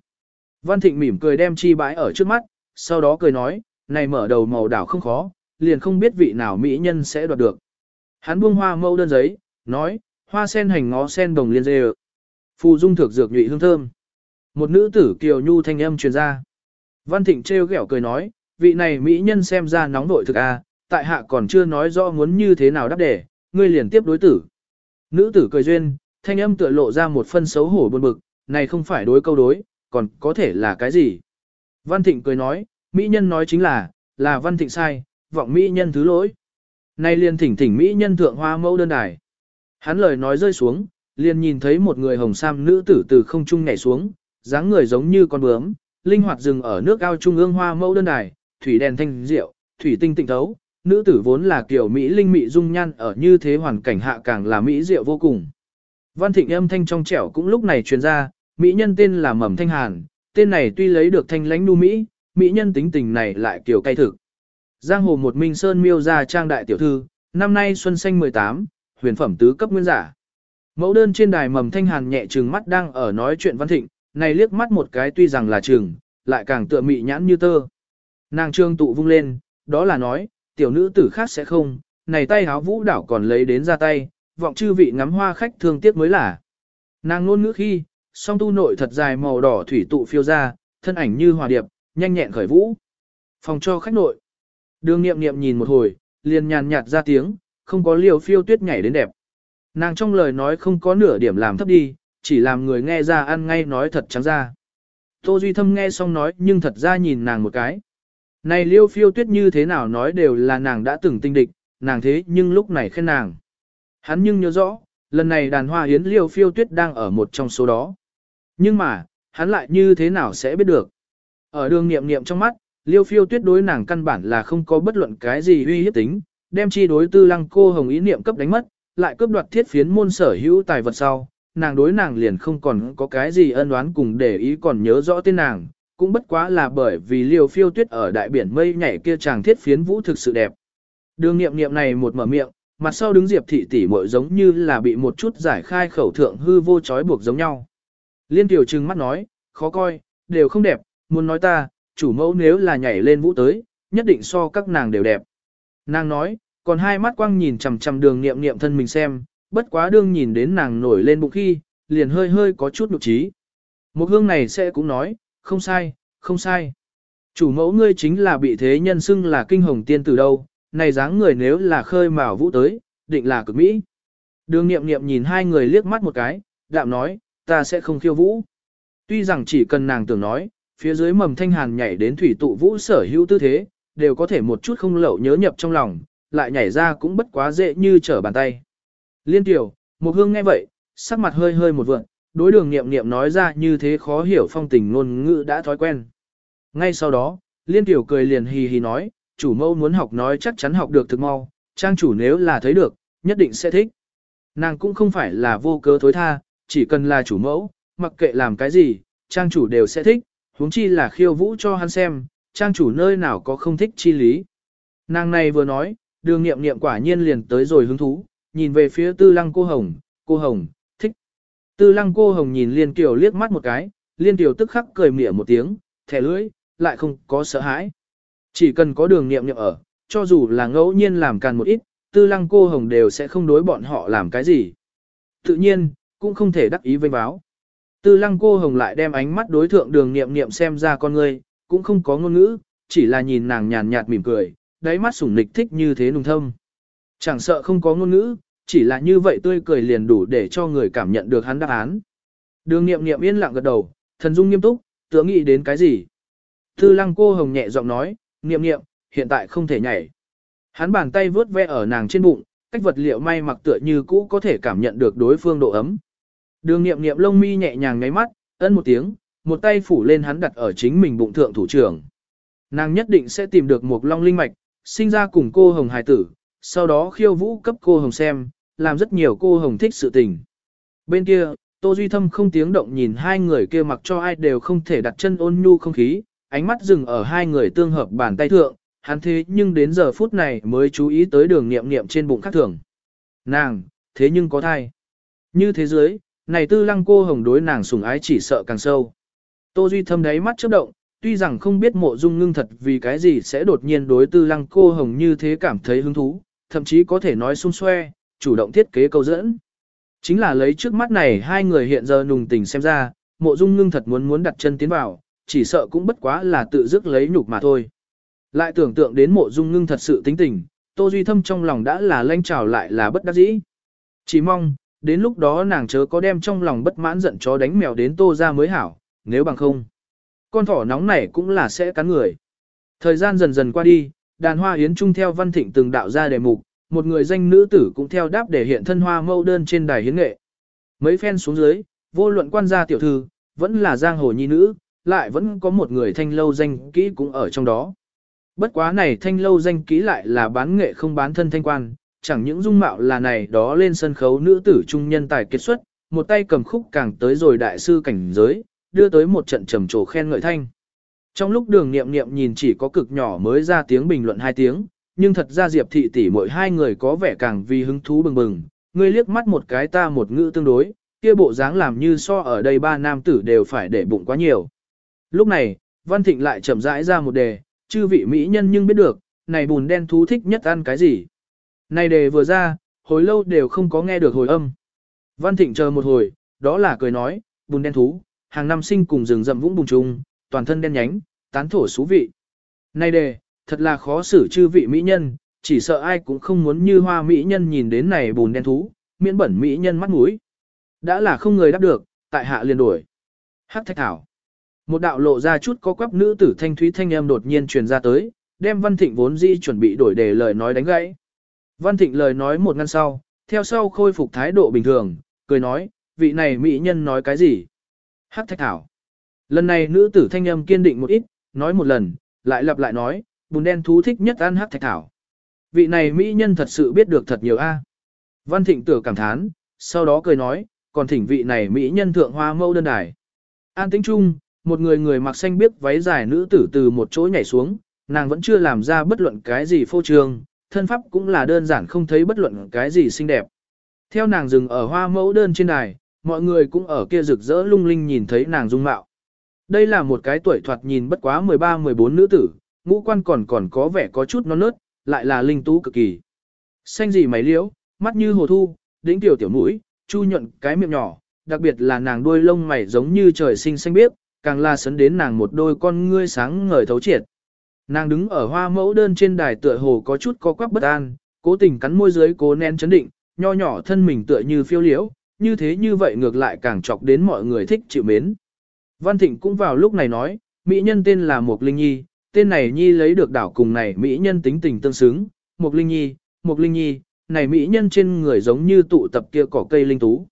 Văn Thịnh mỉm cười đem chi bãi ở trước mắt, sau đó cười nói, này mở đầu màu đảo không khó, liền không biết vị nào mỹ nhân sẽ đoạt được. Hắn buông hoa mẫu đơn giấy, nói, hoa sen hành ngó sen đồng liên dê Phù dung thực dược nhụy hương thơm. Một nữ tử kiều nhu thanh âm truyền ra. Văn Thịnh trêu ghẹo cười nói, vị này mỹ nhân xem ra nóng nội thực a, tại hạ còn chưa nói rõ muốn như thế nào đáp để, ngươi liền tiếp đối tử. Nữ tử cười duyên, thanh âm tựa lộ ra một phân xấu hổ buồn bực, này không phải đối câu đối, còn có thể là cái gì? Văn Thịnh cười nói, mỹ nhân nói chính là, là Văn Thịnh sai, vọng mỹ nhân thứ lỗi. Này liền thỉnh thỉnh mỹ nhân thượng hoa mẫu đơn đài. Hắn lời nói rơi xuống, liền nhìn thấy một người hồng sam nữ tử từ không trung nhảy xuống, dáng người giống như con bướm, linh hoạt dừng ở nước ao trung ương hoa mẫu đơn đài, thủy đèn thanh diệu, thủy tinh tịnh thấu, nữ tử vốn là kiểu mỹ linh mỹ dung nhan ở như thế hoàn cảnh hạ càng là mỹ diệu vô cùng. Văn Thịnh âm thanh trong trẻo cũng lúc này truyền ra, mỹ nhân tên là Mầm Thanh Hàn, tên này tuy lấy được thanh lãnh nu mỹ, mỹ nhân tính tình này lại kiểu cay thực. Giang hồ một minh sơn miêu ra trang đại tiểu thư, năm nay xuân xanh 18, huyền phẩm tứ cấp nguyên giả. Mẫu đơn trên đài Mầm Thanh Hàn nhẹ trừng mắt đang ở nói chuyện Văn Thịnh, này liếc mắt một cái tuy rằng là trừng, lại càng tựa mị nhãn như tơ. Nàng trương tụ vung lên, đó là nói, tiểu nữ tử khác sẽ không, này tay háo vũ đảo còn lấy đến ra tay, vọng chư vị ngắm hoa khách thương tiếc mới là. Nàng ngôn ngữ khi, song tu nội thật dài màu đỏ thủy tụ phiêu ra, thân ảnh như hòa điệp, nhanh nhẹn khởi vũ. Phòng cho khách nội. Đường nghiệm nghiệm nhìn một hồi, liền nhàn nhạt ra tiếng, không có liều phiêu tuyết nhảy đến đẹp. Nàng trong lời nói không có nửa điểm làm thấp đi, chỉ làm người nghe ra ăn ngay nói thật trắng ra. Tô Duy Thâm nghe xong nói nhưng thật ra nhìn nàng một cái. Này liêu phiêu tuyết như thế nào nói đều là nàng đã từng tinh địch, nàng thế nhưng lúc này khen nàng. Hắn nhưng nhớ rõ, lần này đàn hoa hiến liêu phiêu tuyết đang ở một trong số đó. Nhưng mà, hắn lại như thế nào sẽ biết được. Ở đường nghiệm nghiệm trong mắt, liêu phiêu tuyết đối nàng căn bản là không có bất luận cái gì uy hiếp tính, đem chi đối tư lăng cô hồng ý niệm cấp đánh mất, lại cướp đoạt thiết phiến môn sở hữu tài vật sau, nàng đối nàng liền không còn có cái gì ân oán cùng để ý còn nhớ rõ tên nàng, cũng bất quá là bởi vì liều phiêu tuyết ở đại biển mây nhảy kia chàng thiết phiến vũ thực sự đẹp. Đường nghiệm nghiệm này một mở miệng, mặt sau đứng diệp thị tỷ muội giống như là bị một chút giải khai khẩu thượng hư vô trói buộc giống nhau. Liên tiểu trừng mắt nói, khó coi, đều không đẹp, muốn nói ta, chủ mẫu nếu là nhảy lên vũ tới, nhất định so các nàng đều đẹp. Nàng nói, còn hai mắt quăng nhìn chằm chằm đường nghiệm nghiệm thân mình xem, bất quá đương nhìn đến nàng nổi lên bụng khi, liền hơi hơi có chút nụ trí. Một hương này sẽ cũng nói, không sai, không sai. Chủ mẫu ngươi chính là bị thế nhân xưng là kinh hồng tiên từ đâu, này dáng người nếu là khơi mào vũ tới, định là cực mỹ. Đường nghiệm nghiệm nhìn hai người liếc mắt một cái, đạm nói, ta sẽ không khiêu vũ. Tuy rằng chỉ cần nàng tưởng nói, phía dưới mầm thanh hàn nhảy đến thủy tụ vũ sở hữu tư thế, đều có thể một chút không lậu nhớ nhập trong lòng, lại nhảy ra cũng bất quá dễ như trở bàn tay. Liên tiểu, một hương nghe vậy, sắc mặt hơi hơi một vượng, đối đường nghiệm nghiệm nói ra như thế khó hiểu phong tình ngôn ngữ đã thói quen. Ngay sau đó, liên tiểu cười liền hì hì nói, chủ mâu muốn học nói chắc chắn học được thực mau, trang chủ nếu là thấy được, nhất định sẽ thích. Nàng cũng không phải là vô cớ thối tha, chỉ cần là chủ mẫu, mặc kệ làm cái gì, trang chủ đều sẽ thích, huống chi là khiêu vũ cho hắn xem, trang chủ nơi nào có không thích chi lý. Nàng này vừa nói, đường nghiệm nghiệm quả nhiên liền tới rồi hứng thú, nhìn về phía tư lăng cô hồng, cô hồng, thích. Tư lăng cô hồng nhìn liên kiều liếc mắt một cái, liên kiều tức khắc cười mỉa một tiếng, thẻ lưỡi, lại không có sợ hãi. Chỉ cần có đường nghiệm nghiệm ở, cho dù là ngẫu nhiên làm càn một ít, tư lăng cô hồng đều sẽ không đối bọn họ làm cái gì. Tự nhiên, cũng không thể đắc ý vênh báo. Tư lăng cô hồng lại đem ánh mắt đối thượng đường nghiệm nghiệm xem ra con ngươi, cũng không có ngôn ngữ, chỉ là nhìn nàng nhàn nhạt mỉm cười, đáy mắt sủng nịch thích như thế nùng thâm. Chẳng sợ không có ngôn ngữ, chỉ là như vậy tươi cười liền đủ để cho người cảm nhận được hắn đáp án. Đường nghiệm nghiệm yên lặng gật đầu, thần dung nghiêm túc, tựa nghĩ đến cái gì. Tư lăng cô hồng nhẹ giọng nói, nghiệm nghiệm, hiện tại không thể nhảy. Hắn bàn tay vướt ve ở nàng trên bụng, cách vật liệu may mặc tựa như cũ có thể cảm nhận được đối phương độ ấm. Đường nghiệm nghiệm lông mi nhẹ nhàng ngáy mắt, ân một tiếng, một tay phủ lên hắn đặt ở chính mình bụng thượng thủ trưởng. Nàng nhất định sẽ tìm được một long linh mạch, sinh ra cùng cô hồng hài tử, sau đó khiêu vũ cấp cô hồng xem, làm rất nhiều cô hồng thích sự tình. Bên kia, Tô Duy Thâm không tiếng động nhìn hai người kia mặc cho ai đều không thể đặt chân ôn nhu không khí, ánh mắt dừng ở hai người tương hợp bàn tay thượng, hắn thế nhưng đến giờ phút này mới chú ý tới đường niệm niệm trên bụng khác thường. Nàng, thế nhưng có thai. Như thế giới, này tư lăng cô hồng đối nàng sủng ái chỉ sợ càng sâu. Tô Duy thâm đáy mắt chớp động, tuy rằng không biết mộ dung ngưng thật vì cái gì sẽ đột nhiên đối tư lăng cô hồng như thế cảm thấy hứng thú, thậm chí có thể nói xung xoe, chủ động thiết kế câu dẫn. Chính là lấy trước mắt này hai người hiện giờ nùng tình xem ra, mộ dung ngưng thật muốn muốn đặt chân tiến vào, chỉ sợ cũng bất quá là tự dứt lấy nhục mà thôi. Lại tưởng tượng đến mộ dung ngưng thật sự tính tình, Tô Duy Thâm trong lòng đã là lanh trào lại là bất đắc dĩ. Chỉ mong, đến lúc đó nàng chớ có đem trong lòng bất mãn giận chó đánh mèo đến Tô ra mới hảo, nếu bằng không. Con thỏ nóng này cũng là sẽ cắn người. Thời gian dần dần qua đi, đàn hoa yến trung theo văn thịnh từng đạo ra đề mục, một người danh nữ tử cũng theo đáp để hiện thân hoa mâu đơn trên đài hiến nghệ. Mấy phen xuống dưới, vô luận quan gia tiểu thư, vẫn là giang hồ nhi nữ, lại vẫn có một người thanh lâu danh kỹ cũng ở trong đó. Bất quá này thanh lâu danh kỹ lại là bán nghệ không bán thân thanh quan, chẳng những dung mạo là này đó lên sân khấu nữ tử trung nhân tài kết xuất, một tay cầm khúc càng tới rồi đại sư cảnh giới, đưa tới một trận trầm trồ khen ngợi thanh. Trong lúc đường nghiệm nghiệm nhìn chỉ có cực nhỏ mới ra tiếng bình luận hai tiếng, nhưng thật ra Diệp thị tỷ mỗi hai người có vẻ càng vì hứng thú bừng bừng, ngươi liếc mắt một cái ta một ngữ tương đối, kia bộ dáng làm như so ở đây ba nam tử đều phải để bụng quá nhiều. Lúc này, Văn Thịnh lại chậm rãi ra một đề, chư vị mỹ nhân nhưng biết được, này bùn đen thú thích nhất ăn cái gì. Này đề vừa ra, hồi lâu đều không có nghe được hồi âm. Văn Thịnh chờ một hồi, đó là cười nói, bùn đen thú, hàng năm sinh cùng rừng rậm vũng bùng trùng, toàn thân đen nhánh, tán thổ xú vị. Nay đề, thật là khó xử chư vị mỹ nhân, chỉ sợ ai cũng không muốn như hoa mỹ nhân nhìn đến này bùn đen thú, miễn bẩn mỹ nhân mắt mũi. Đã là không người đáp được, tại hạ liền đuổi. Hắc thạch thảo. Một đạo lộ ra chút có quắp nữ tử thanh thúy thanh em đột nhiên truyền ra tới, đem Văn Thịnh vốn di chuẩn bị đổi đề lời nói đánh gãy. Văn Thịnh lời nói một ngăn sau, theo sau khôi phục thái độ bình thường, cười nói, vị này mỹ nhân nói cái gì? Hắc thạch thảo. Lần này nữ tử thanh âm kiên định một ít, nói một lần, lại lặp lại nói, bùn đen thú thích nhất ăn hắc thạch thảo. Vị này mỹ nhân thật sự biết được thật nhiều a. Văn Thịnh tử cảm thán, sau đó cười nói, còn thỉnh vị này mỹ nhân thượng hoa mẫu đơn đài. An tĩnh chung, một người người mặc xanh biếc váy dài nữ tử từ một chỗ nhảy xuống, nàng vẫn chưa làm ra bất luận cái gì phô trương, thân pháp cũng là đơn giản không thấy bất luận cái gì xinh đẹp. Theo nàng dừng ở hoa mẫu đơn trên đài, mọi người cũng ở kia rực rỡ lung linh nhìn thấy nàng dung mạo. Đây là một cái tuổi thoạt nhìn bất quá 13-14 nữ tử, ngũ quan còn còn có vẻ có chút non nớt, lại là linh tú cực kỳ. Xanh gì mày liễu, mắt như hồ thu, đỉnh tiểu tiểu mũi, chu nhuận cái miệng nhỏ, đặc biệt là nàng đuôi lông mày giống như trời sinh xanh biếc, càng là sấn đến nàng một đôi con ngươi sáng ngời thấu triệt. Nàng đứng ở hoa mẫu đơn trên đài tựa hồ có chút có quắc bất an, cố tình cắn môi dưới cố nén chấn định, nho nhỏ thân mình tựa như phiêu liễu, như thế như vậy ngược lại càng chọc đến mọi người thích chịu mến. Văn Thịnh cũng vào lúc này nói, mỹ nhân tên là Mục Linh Nhi, tên này Nhi lấy được đảo cùng này mỹ nhân tính tình tương xứng, Mục Linh Nhi, Mục Linh Nhi, này mỹ nhân trên người giống như tụ tập kia cỏ cây linh tú.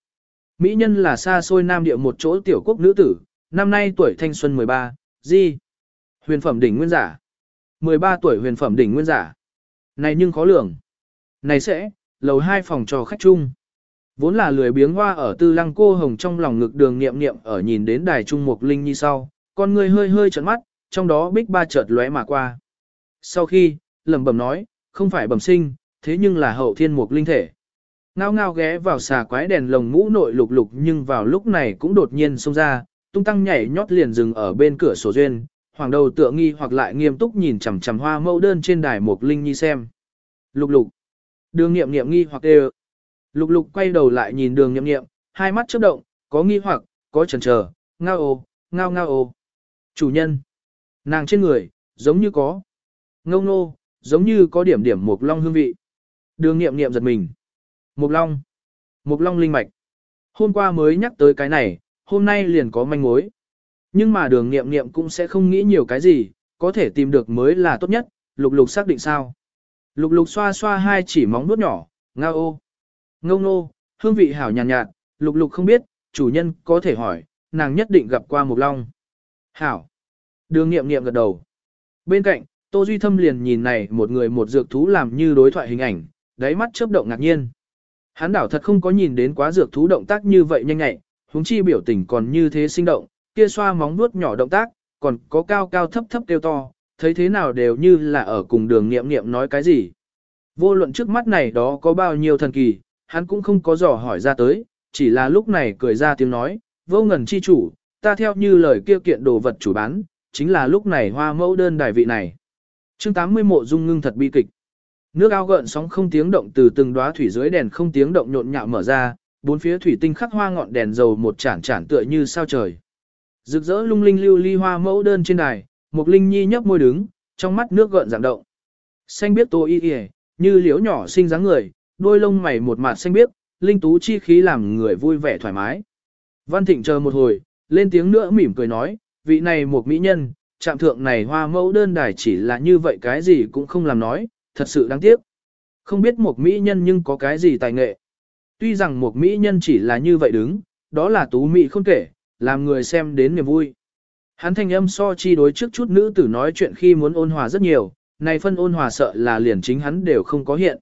Mỹ nhân là xa xôi nam địa một chỗ tiểu quốc nữ tử, năm nay tuổi thanh xuân 13, di. Huyền phẩm đỉnh nguyên giả. 13 tuổi huyền phẩm đỉnh nguyên giả. Này nhưng khó lường. Này sẽ, lầu hai phòng cho khách chung. Vốn là lười biếng hoa ở tư lăng cô hồng trong lòng ngực đường niệm niệm ở nhìn đến đài trung mục linh như sau, con người hơi hơi trợn mắt, trong đó bích ba chợt lóe mà qua. Sau khi, lẩm bẩm nói, không phải bẩm sinh, thế nhưng là hậu thiên mục linh thể. Ngao ngao ghé vào xà quái đèn lồng mũ nội lục lục nhưng vào lúc này cũng đột nhiên xông ra, tung tăng nhảy nhót liền dừng ở bên cửa sổ duyên, hoàng đầu tựa nghi hoặc lại nghiêm túc nhìn chằm chằm hoa mẫu đơn trên đài mục linh nhi xem. Lục lục. Đường nghiệm nghiệm nghi hoặc đều. Lục lục quay đầu lại nhìn đường nhậm nghiệm, hai mắt chớp động, có nghi hoặc, có chần chờ, ngao ô, ngao ngao ô. Chủ nhân. Nàng trên người, giống như có. Ngông nô, giống như có điểm điểm mục long hương vị. Đường nghiệm nghiệm giật mình. Mục long. Mục long linh mạch. Hôm qua mới nhắc tới cái này, hôm nay liền có manh mối. Nhưng mà đường nghiệm nghiệm cũng sẽ không nghĩ nhiều cái gì, có thể tìm được mới là tốt nhất, lục lục xác định sao. Lục lục xoa xoa hai chỉ móng nuốt nhỏ, ngao ô. Ngông nô, hương vị hảo nhàn nhạt, nhạt, lục lục không biết, chủ nhân có thể hỏi, nàng nhất định gặp qua mục long. Hảo. Đường nghiệm nghiệm gật đầu. Bên cạnh, Tô Duy Thâm liền nhìn này một người một dược thú làm như đối thoại hình ảnh, đáy mắt chớp động ngạc nhiên. Hắn đảo thật không có nhìn đến quá dược thú động tác như vậy nhanh nhẹ, huống chi biểu tình còn như thế sinh động, kia xoa móng vuốt nhỏ động tác, còn có cao cao thấp thấp kêu to, thấy thế nào đều như là ở cùng đường nghiệm nghiệm nói cái gì. Vô luận trước mắt này đó có bao nhiêu thần kỳ, hắn cũng không có dò hỏi ra tới, chỉ là lúc này cười ra tiếng nói, vô ngần chi chủ, ta theo như lời kia kiện đồ vật chủ bán, chính là lúc này hoa mẫu đơn đài vị này. chương 80 mộ dung ngưng thật bi kịch. Nước ao gợn sóng không tiếng động từ từng đóa thủy dưới đèn không tiếng động nhộn nhạo mở ra, bốn phía thủy tinh khắc hoa ngọn đèn dầu một chản chản tựa như sao trời. Rực rỡ lung linh lưu ly hoa mẫu đơn trên đài, một linh nhi nhấp môi đứng, trong mắt nước gợn giảm động. Xanh biết tô y y, như liễu nhỏ xinh dáng người, đôi lông mày một mặt xanh biếc, linh tú chi khí làm người vui vẻ thoải mái. Văn Thịnh chờ một hồi, lên tiếng nữa mỉm cười nói, vị này một mỹ nhân, trạm thượng này hoa mẫu đơn đài chỉ là như vậy cái gì cũng không làm nói, thật sự đáng tiếc. Không biết một mỹ nhân nhưng có cái gì tài nghệ. Tuy rằng một mỹ nhân chỉ là như vậy đứng, đó là tú mỹ không kể, làm người xem đến niềm vui. Hắn thanh âm so chi đối trước chút nữ tử nói chuyện khi muốn ôn hòa rất nhiều, này phân ôn hòa sợ là liền chính hắn đều không có hiện.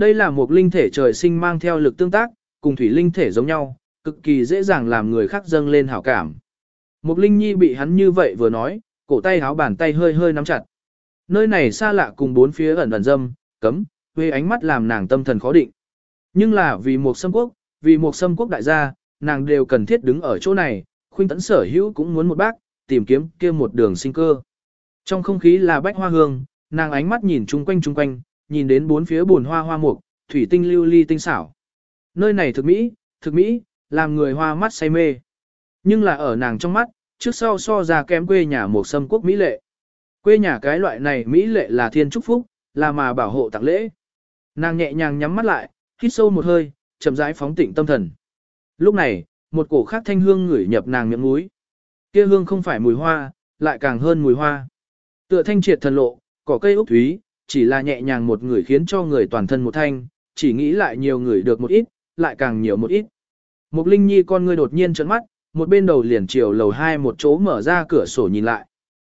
Đây là một linh thể trời sinh mang theo lực tương tác, cùng thủy linh thể giống nhau, cực kỳ dễ dàng làm người khác dâng lên hảo cảm. Một linh nhi bị hắn như vậy vừa nói, cổ tay háo bàn tay hơi hơi nắm chặt. Nơi này xa lạ cùng bốn phía ẩn ẩn dâm, cấm, huê ánh mắt làm nàng tâm thần khó định. Nhưng là vì một sâm quốc, vì một sâm quốc đại gia, nàng đều cần thiết đứng ở chỗ này, khuynh tấn sở hữu cũng muốn một bác, tìm kiếm kia một đường sinh cơ. Trong không khí là bách hoa hương, nàng ánh mắt nhìn chung quanh chung quanh, nhìn đến bốn phía buồn hoa hoa mục, thủy tinh lưu ly tinh xảo. Nơi này thực mỹ, thực mỹ, làm người hoa mắt say mê. Nhưng là ở nàng trong mắt, trước sau so ra kém quê nhà một sâm quốc mỹ lệ. Quê nhà cái loại này mỹ lệ là thiên trúc phúc, là mà bảo hộ tặng lễ. Nàng nhẹ nhàng nhắm mắt lại, hít sâu một hơi, chậm rãi phóng tỉnh tâm thần. Lúc này, một cổ khác thanh hương ngửi nhập nàng miệng mũi. Kia hương không phải mùi hoa, lại càng hơn mùi hoa. Tựa thanh triệt thần lộ, cỏ cây úc thúy, chỉ là nhẹ nhàng một người khiến cho người toàn thân một thanh, chỉ nghĩ lại nhiều người được một ít, lại càng nhiều một ít. Một linh nhi con ngươi đột nhiên trợn mắt, một bên đầu liền chiều lầu hai một chỗ mở ra cửa sổ nhìn lại.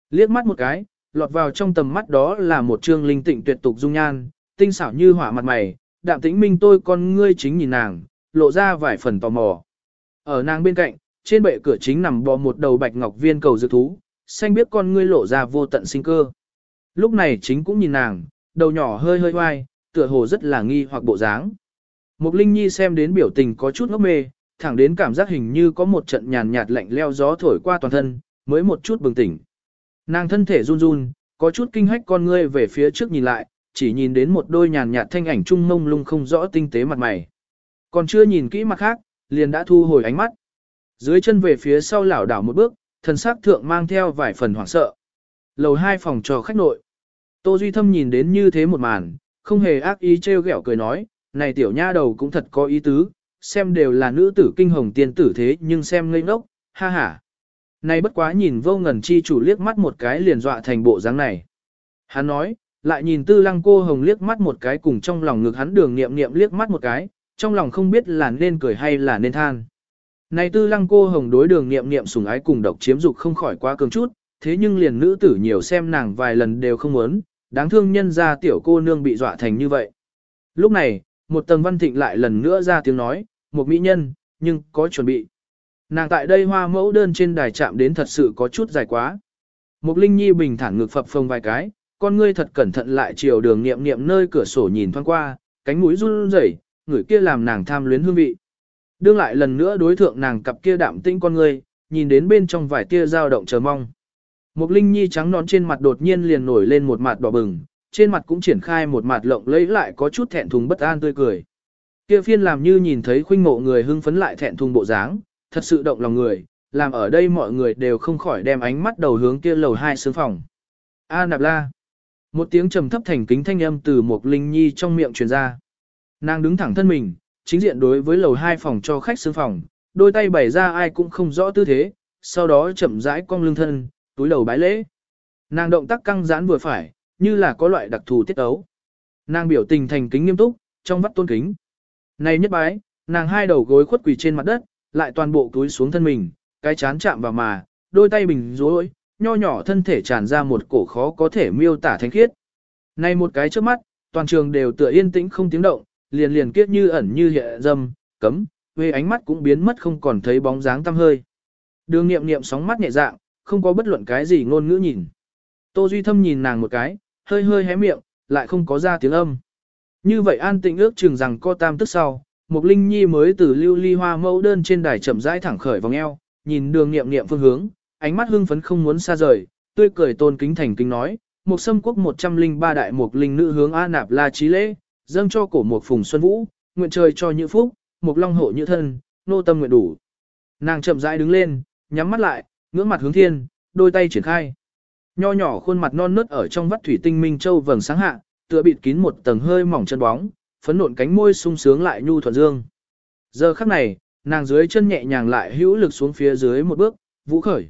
Liếc mắt một cái, lọt vào trong tầm mắt đó là một trương linh tịnh tuyệt tục dung nhan, tinh xảo như hỏa mặt mày, đạm tĩnh minh tôi con ngươi chính nhìn nàng, lộ ra vài phần tò mò. Ở nàng bên cạnh, trên bệ cửa chính nằm bò một đầu bạch ngọc viên cầu dược thú, xanh biết con ngươi lộ ra vô tận sinh cơ. Lúc này chính cũng nhìn nàng, đầu nhỏ hơi hơi oai, tựa hồ rất là nghi hoặc bộ dáng. Mục Linh Nhi xem đến biểu tình có chút ngốc mê, thẳng đến cảm giác hình như có một trận nhàn nhạt lạnh leo gió thổi qua toàn thân, mới một chút bừng tỉnh. Nàng thân thể run run, có chút kinh hách con ngươi về phía trước nhìn lại, chỉ nhìn đến một đôi nhàn nhạt thanh ảnh trung mông lung không rõ tinh tế mặt mày. Còn chưa nhìn kỹ mặt khác, liền đã thu hồi ánh mắt. Dưới chân về phía sau lảo đảo một bước, thần sắc thượng mang theo vài phần hoảng sợ. Lầu hai phòng trò khách nội. Tô Duy Thâm nhìn đến như thế một màn, không hề ác ý trêu ghẹo cười nói, này tiểu nha đầu cũng thật có ý tứ, xem đều là nữ tử kinh hồng tiên tử thế nhưng xem ngây ngốc, ha ha. Này bất quá nhìn vô ngần chi chủ liếc mắt một cái liền dọa thành bộ dáng này. Hắn nói, lại nhìn tư lăng cô hồng liếc mắt một cái cùng trong lòng ngực hắn đường nghiệm nghiệm liếc mắt một cái, trong lòng không biết là nên cười hay là nên than. Này tư lăng cô hồng đối đường nghiệm nghiệm sủng ái cùng độc chiếm dục không khỏi quá cường chút, thế nhưng liền nữ tử nhiều xem nàng vài lần đều không muốn, đáng thương nhân ra tiểu cô nương bị dọa thành như vậy. Lúc này, một tầng văn thịnh lại lần nữa ra tiếng nói, một mỹ nhân, nhưng có chuẩn bị. Nàng tại đây hoa mẫu đơn trên đài chạm đến thật sự có chút dài quá. Một linh nhi bình thản ngực phập phồng vài cái, con ngươi thật cẩn thận lại chiều đường niệm niệm nơi cửa sổ nhìn thoáng qua, cánh mũi run rẩy, người kia làm nàng tham luyến hương vị. Đương lại lần nữa đối thượng nàng cặp kia đạm tinh con ngươi, nhìn đến bên trong vài tia dao động chờ mong. Một linh nhi trắng nón trên mặt đột nhiên liền nổi lên một mặt đỏ bừng, trên mặt cũng triển khai một mặt lộng lẫy lại có chút thẹn thùng bất an tươi cười. Kia phiên làm như nhìn thấy khuynh mộ người hưng phấn lại thẹn thùng bộ dáng, thật sự động lòng người, làm ở đây mọi người đều không khỏi đem ánh mắt đầu hướng kia lầu hai sương phòng. A nạp la. Một tiếng trầm thấp thành kính thanh âm từ một linh nhi trong miệng truyền ra. Nàng đứng thẳng thân mình, chính diện đối với lầu hai phòng cho khách sương phòng, đôi tay bày ra ai cũng không rõ tư thế, sau đó chậm rãi cong lưng thân, túi đầu bái lễ. Nàng động tác căng giãn vừa phải, như là có loại đặc thù tiết ấu. Nàng biểu tình thành kính nghiêm túc, trong vắt tôn kính. Này nhất bái, nàng hai đầu gối khuất quỳ trên mặt đất, lại toàn bộ túi xuống thân mình, cái chán chạm vào mà, đôi tay bình rối, nho nhỏ thân thể tràn ra một cổ khó có thể miêu tả thánh khiết. Này một cái trước mắt, toàn trường đều tựa yên tĩnh không tiếng động, liền liền kiết như ẩn như hiện dâm, cấm, về ánh mắt cũng biến mất không còn thấy bóng dáng tăm hơi. Đường nghiệm nghiệm sóng mắt nhẹ dạng, không có bất luận cái gì ngôn ngữ nhìn. Tô Duy Thâm nhìn nàng một cái, hơi hơi hé miệng, lại không có ra tiếng âm. Như vậy an tĩnh ước chừng rằng co tam tức sau, mục linh nhi mới từ lưu ly hoa mẫu đơn trên đài chậm rãi thẳng khởi vòng eo, nhìn đường nghiệm nghiệm phương hướng, ánh mắt hưng phấn không muốn xa rời, tươi cười tôn kính thành kính nói, một sâm quốc 103 đại một linh nữ hướng A nạp la trí lễ, dâng cho cổ mục phùng xuân vũ, nguyện trời cho như phúc, một long hộ như thân, nô tâm nguyện đủ. Nàng chậm rãi đứng lên, nhắm mắt lại, ngưỡng mặt hướng thiên, đôi tay triển khai. Nho nhỏ khuôn mặt non nớt ở trong vắt thủy tinh minh châu vầng sáng hạ, tựa bịt kín một tầng hơi mỏng chân bóng, phấn nộn cánh môi sung sướng lại nhu thuận dương. Giờ khắc này, nàng dưới chân nhẹ nhàng lại hữu lực xuống phía dưới một bước, vũ khởi.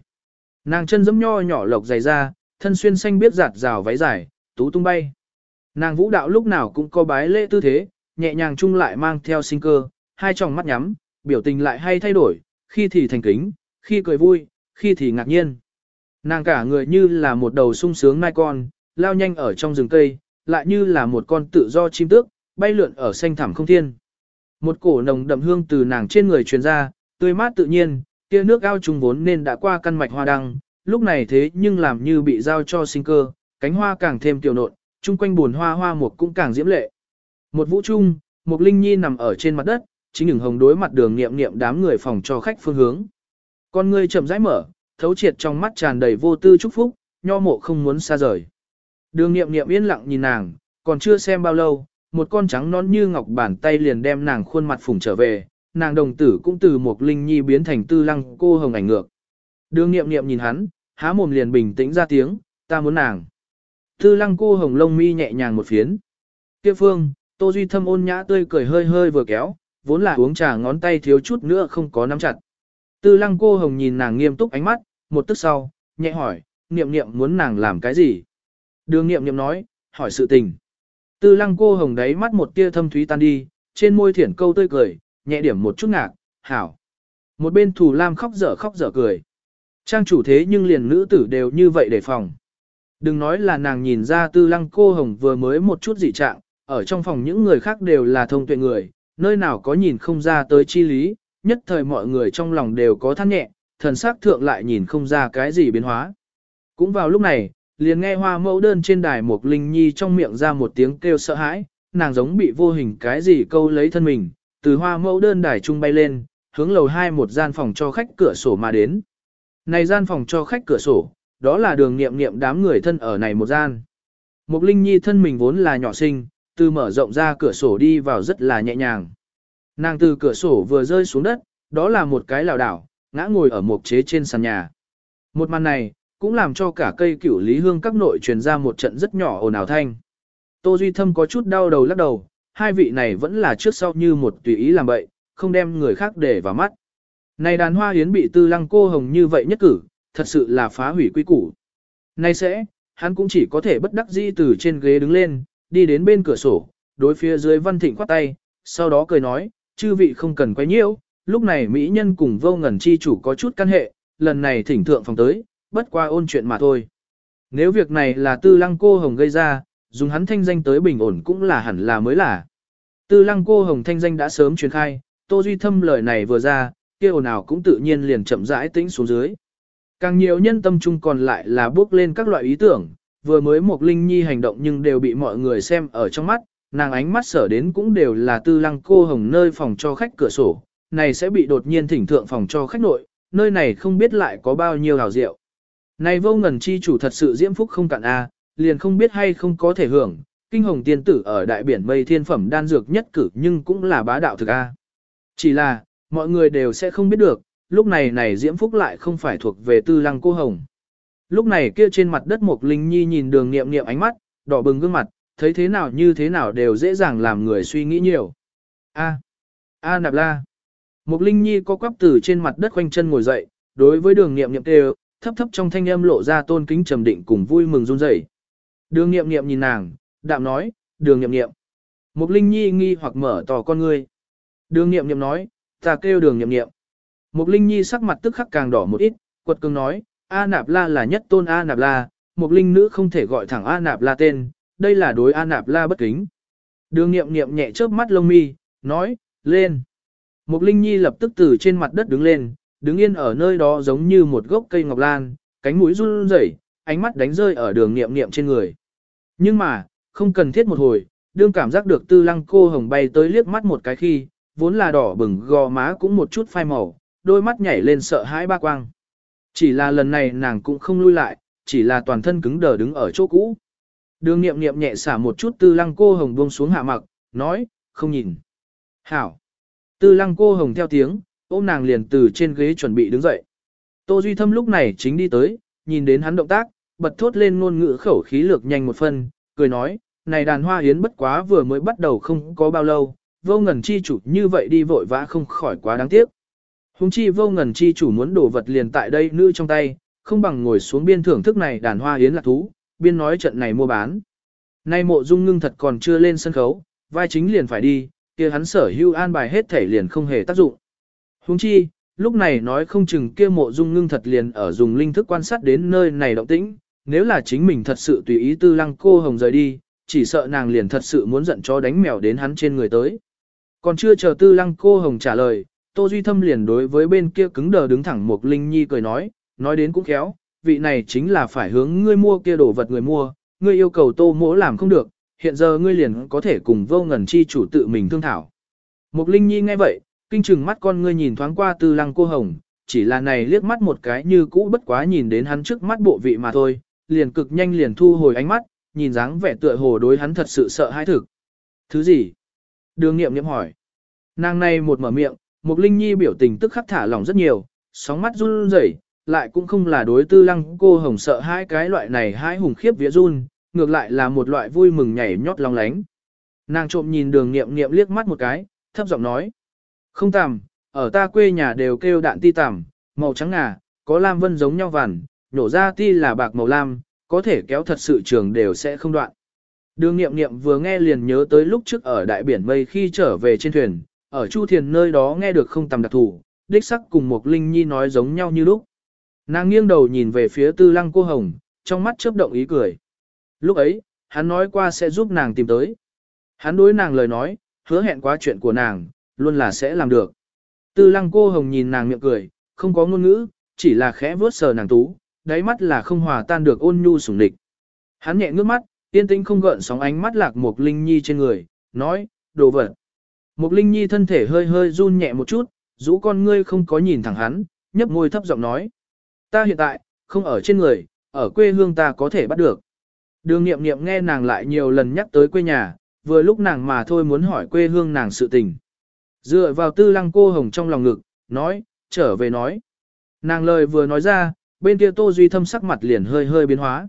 Nàng chân giẫm nho nhỏ lộc dày ra, thân xuyên xanh biết giạt rào váy dài, tú tung bay. Nàng vũ đạo lúc nào cũng có bái lễ tư thế, nhẹ nhàng chung lại mang theo sinh cơ, hai tròng mắt nhắm, biểu tình lại hay thay đổi, khi thì thành kính, khi cười vui, khi thì ngạc nhiên. Nàng cả người như là một đầu sung sướng mai con, lao nhanh ở trong rừng cây, lại như là một con tự do chim tước, bay lượn ở xanh thẳm không thiên. Một cổ nồng đậm hương từ nàng trên người truyền ra, tươi mát tự nhiên, kia nước ao trùng vốn nên đã qua căn mạch hoa đăng, lúc này thế nhưng làm như bị giao cho sinh cơ, cánh hoa càng thêm tiểu nộn, chung quanh buồn hoa hoa một cũng càng diễm lệ. Một vũ trung, một linh nhi nằm ở trên mặt đất, chính những hồng đối mặt đường niệm niệm đám người phòng cho khách phương hướng. Con ngươi chậm rãi mở, thấu triệt trong mắt tràn đầy vô tư chúc phúc, nho mộ không muốn xa rời. Đường nghiệm nghiệm yên lặng nhìn nàng, còn chưa xem bao lâu, một con trắng non như ngọc bàn tay liền đem nàng khuôn mặt phùng trở về, nàng đồng tử cũng từ một linh nhi biến thành tư lăng cô hồng ảnh ngược. Đường nghiệm nghiệm nhìn hắn, há mồm liền bình tĩnh ra tiếng, ta muốn nàng. Tư lăng cô hồng lông mi nhẹ nhàng một phiến. Kia phương, tô duy thâm ôn nhã tươi cười hơi hơi vừa kéo, vốn là uống trà ngón tay thiếu chút nữa không có nắm chặt. Tư lăng cô hồng nhìn nàng nghiêm túc ánh mắt, một tức sau, nhẹ hỏi, niệm niệm muốn nàng làm cái gì? Đường niệm niệm nói, hỏi sự tình. Tư lăng cô hồng đáy mắt một tia thâm thúy tan đi, trên môi thiển câu tươi cười, nhẹ điểm một chút ngạc, hảo. Một bên thủ lam khóc dở khóc dở cười. Trang chủ thế nhưng liền nữ tử đều như vậy để phòng. Đừng nói là nàng nhìn ra tư lăng cô hồng vừa mới một chút dị trạng, ở trong phòng những người khác đều là thông tuệ người, nơi nào có nhìn không ra tới chi lý, nhất thời mọi người trong lòng đều có than nhẹ, thần sắc thượng lại nhìn không ra cái gì biến hóa. Cũng vào lúc này, liền nghe hoa mẫu đơn trên đài một linh nhi trong miệng ra một tiếng kêu sợ hãi, nàng giống bị vô hình cái gì câu lấy thân mình, từ hoa mẫu đơn đài trung bay lên, hướng lầu hai một gian phòng cho khách cửa sổ mà đến. Này gian phòng cho khách cửa sổ, đó là đường nghiệm nghiệm đám người thân ở này một gian. Một linh nhi thân mình vốn là nhỏ sinh, từ mở rộng ra cửa sổ đi vào rất là nhẹ nhàng. Nàng từ cửa sổ vừa rơi xuống đất, đó là một cái lảo đảo, ngã ngồi ở một chế trên sàn nhà. Một màn này, cũng làm cho cả cây cửu lý hương các nội truyền ra một trận rất nhỏ ồn ào thanh. Tô Duy Thâm có chút đau đầu lắc đầu, hai vị này vẫn là trước sau như một tùy ý làm bậy, không đem người khác để vào mắt. Này đàn hoa hiến bị tư lăng cô hồng như vậy nhất cử, thật sự là phá hủy quy củ. Nay sẽ, hắn cũng chỉ có thể bất đắc dĩ từ trên ghế đứng lên, đi đến bên cửa sổ, đối phía dưới văn thịnh khoát tay, sau đó cười nói, chư vị không cần quay nhiễu, lúc này Mỹ nhân cùng vô ngần chi chủ có chút căn hệ, lần này thỉnh thượng phòng tới, bất qua ôn chuyện mà thôi. Nếu việc này là tư lăng cô hồng gây ra, dùng hắn thanh danh tới bình ổn cũng là hẳn là mới là. Tư lăng cô hồng thanh danh đã sớm truyền khai, Tô Duy Thâm lời này vừa ra, kia nào cũng tự nhiên liền chậm rãi tĩnh xuống dưới. Càng nhiều nhân tâm chung còn lại là bước lên các loại ý tưởng, vừa mới một linh nhi hành động nhưng đều bị mọi người xem ở trong mắt, nàng ánh mắt sở đến cũng đều là tư lăng cô hồng nơi phòng cho khách cửa sổ, này sẽ bị đột nhiên thỉnh thượng phòng cho khách nội, nơi này không biết lại có bao nhiêu hào rượu. Này vô ngần chi chủ thật sự diễm phúc không cạn a, liền không biết hay không có thể hưởng, kinh hồng tiên tử ở đại biển mây thiên phẩm đan dược nhất cử nhưng cũng là bá đạo thực a. Chỉ là, mọi người đều sẽ không biết được, lúc này này diễm phúc lại không phải thuộc về tư lăng cô hồng. Lúc này kia trên mặt đất một linh nhi nhìn đường nghiệm nghiệm ánh mắt, đỏ bừng gương mặt, thấy thế nào như thế nào đều dễ dàng làm người suy nghĩ nhiều. A. A nạp la. Mục linh nhi có quắp từ trên mặt đất quanh chân ngồi dậy, đối với đường nghiệm nghiệm kêu, thấp thấp trong thanh âm lộ ra tôn kính trầm định cùng vui mừng run rẩy. Đường nghiệm nghiệm nhìn nàng, đạm nói, đường nghiệm nghiệm. Mục linh nhi nghi hoặc mở tỏ con ngươi. Đường nghiệm nghiệm nói, ta kêu đường nghiệm nghiệm. Mục linh nhi sắc mặt tức khắc càng đỏ một ít, quật cường nói, A Nạp La là nhất tôn A Nạp La, Mục linh nữ không thể gọi thẳng A Nạp La tên, đây là đối A Nạp La bất kính. Đường nghiệm nghiệm nhẹ chớp mắt lông mi, nói, lên. Một linh nhi lập tức từ trên mặt đất đứng lên, đứng yên ở nơi đó giống như một gốc cây ngọc lan, cánh mũi run rẩy, ánh mắt đánh rơi ở đường nghiệm nghiệm trên người. Nhưng mà, không cần thiết một hồi, đương cảm giác được tư lăng cô hồng bay tới liếc mắt một cái khi, vốn là đỏ bừng gò má cũng một chút phai màu, đôi mắt nhảy lên sợ hãi ba quang. Chỉ là lần này nàng cũng không lui lại, chỉ là toàn thân cứng đờ đứng ở chỗ cũ. Đường nghiệm nghiệm nhẹ xả một chút tư lăng cô hồng buông xuống hạ mặc, nói, không nhìn. Hảo. Tư lăng cô hồng theo tiếng, ôm nàng liền từ trên ghế chuẩn bị đứng dậy. Tô Duy Thâm lúc này chính đi tới, nhìn đến hắn động tác, bật thốt lên ngôn ngữ khẩu khí lược nhanh một phân, cười nói, này đàn hoa yến bất quá vừa mới bắt đầu không có bao lâu, vô ngần chi chủ như vậy đi vội vã không khỏi quá đáng tiếc. Hùng chi vô ngần chi chủ muốn đổ vật liền tại đây nữ trong tay, không bằng ngồi xuống biên thưởng thức này đàn hoa yến là thú, biên nói trận này mua bán. Nay mộ dung ngưng thật còn chưa lên sân khấu, vai chính liền phải đi, kia hắn sở hưu an bài hết thể liền không hề tác dụng. huống chi, lúc này nói không chừng kia mộ dung ngưng thật liền ở dùng linh thức quan sát đến nơi này động tĩnh, nếu là chính mình thật sự tùy ý tư lăng cô hồng rời đi, chỉ sợ nàng liền thật sự muốn giận cho đánh mèo đến hắn trên người tới. Còn chưa chờ tư lăng cô hồng trả lời, Tô Duy Thâm liền đối với bên kia cứng đờ đứng thẳng một Linh Nhi cười nói, nói đến cũng khéo, vị này chính là phải hướng ngươi mua kia đồ vật người mua, ngươi yêu cầu tô mỗ làm không được, hiện giờ ngươi liền có thể cùng vô ngần chi chủ tự mình thương thảo. Mục Linh Nhi nghe vậy, kinh chừng mắt con ngươi nhìn thoáng qua tư lăng cô hồng, chỉ là này liếc mắt một cái như cũ bất quá nhìn đến hắn trước mắt bộ vị mà thôi, liền cực nhanh liền thu hồi ánh mắt, nhìn dáng vẻ tựa hồ đối hắn thật sự sợ hãi thực. Thứ gì? Đường nghiệm nghiệm hỏi. Nàng này một mở miệng, Mục linh nhi biểu tình tức khắc thả lỏng rất nhiều, sóng mắt run rẩy, lại cũng không là đối tư lăng cô hồng sợ hai cái loại này hai hùng khiếp vía run, ngược lại là một loại vui mừng nhảy nhót long lánh. Nàng trộm nhìn đường nghiệm nghiệm liếc mắt một cái, thấp giọng nói. Không tầm, ở ta quê nhà đều kêu đạn ti tằm, màu trắng ngà, có lam vân giống nhau vằn, nhổ ra ti là bạc màu lam, có thể kéo thật sự trường đều sẽ không đoạn. Đường nghiệm nghiệm vừa nghe liền nhớ tới lúc trước ở đại biển mây khi trở về trên thuyền, ở Chu Thiền nơi đó nghe được không tầm đặc thủ, đích sắc cùng một Linh Nhi nói giống nhau như lúc. Nàng nghiêng đầu nhìn về phía tư lăng cô hồng, trong mắt chớp động ý cười. Lúc ấy, hắn nói qua sẽ giúp nàng tìm tới. Hắn đối nàng lời nói, hứa hẹn qua chuyện của nàng, luôn là sẽ làm được. Tư lăng cô hồng nhìn nàng miệng cười, không có ngôn ngữ, chỉ là khẽ vuốt sờ nàng tú, đáy mắt là không hòa tan được ôn nhu sủng địch. Hắn nhẹ ngước mắt, tiên tĩnh không gợn sóng ánh mắt lạc một linh nhi trên người, nói, đồ vật. Một linh nhi thân thể hơi hơi run nhẹ một chút, rũ con ngươi không có nhìn thẳng hắn, nhấp môi thấp giọng nói. Ta hiện tại, không ở trên người, ở quê hương ta có thể bắt được. Đường nghiệm nghiệm nghe nàng lại nhiều lần nhắc tới quê nhà, vừa lúc nàng mà thôi muốn hỏi quê hương nàng sự tình. Dựa vào tư lăng cô hồng trong lòng ngực, nói, trở về nói. Nàng lời vừa nói ra, bên kia Tô Duy thâm sắc mặt liền hơi hơi biến hóa.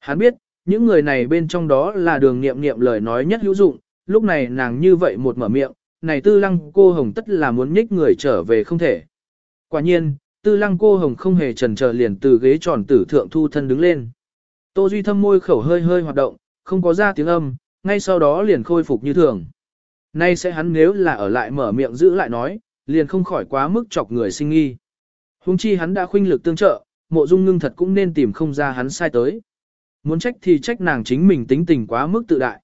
Hắn biết, những người này bên trong đó là đường nghiệm nghiệm lời nói nhất hữu dụng, lúc này nàng như vậy một mở miệng, này tư lăng cô hồng tất là muốn nhích người trở về không thể. Quả nhiên, tư lăng cô hồng không hề trần chờ liền từ ghế tròn tử thượng thu thân đứng lên. Tô Duy thâm môi khẩu hơi hơi hoạt động, không có ra tiếng âm, ngay sau đó liền khôi phục như thường. Nay sẽ hắn nếu là ở lại mở miệng giữ lại nói, liền không khỏi quá mức chọc người sinh nghi. Hùng chi hắn đã khuynh lực tương trợ, mộ dung ngưng thật cũng nên tìm không ra hắn sai tới. Muốn trách thì trách nàng chính mình tính tình quá mức tự đại.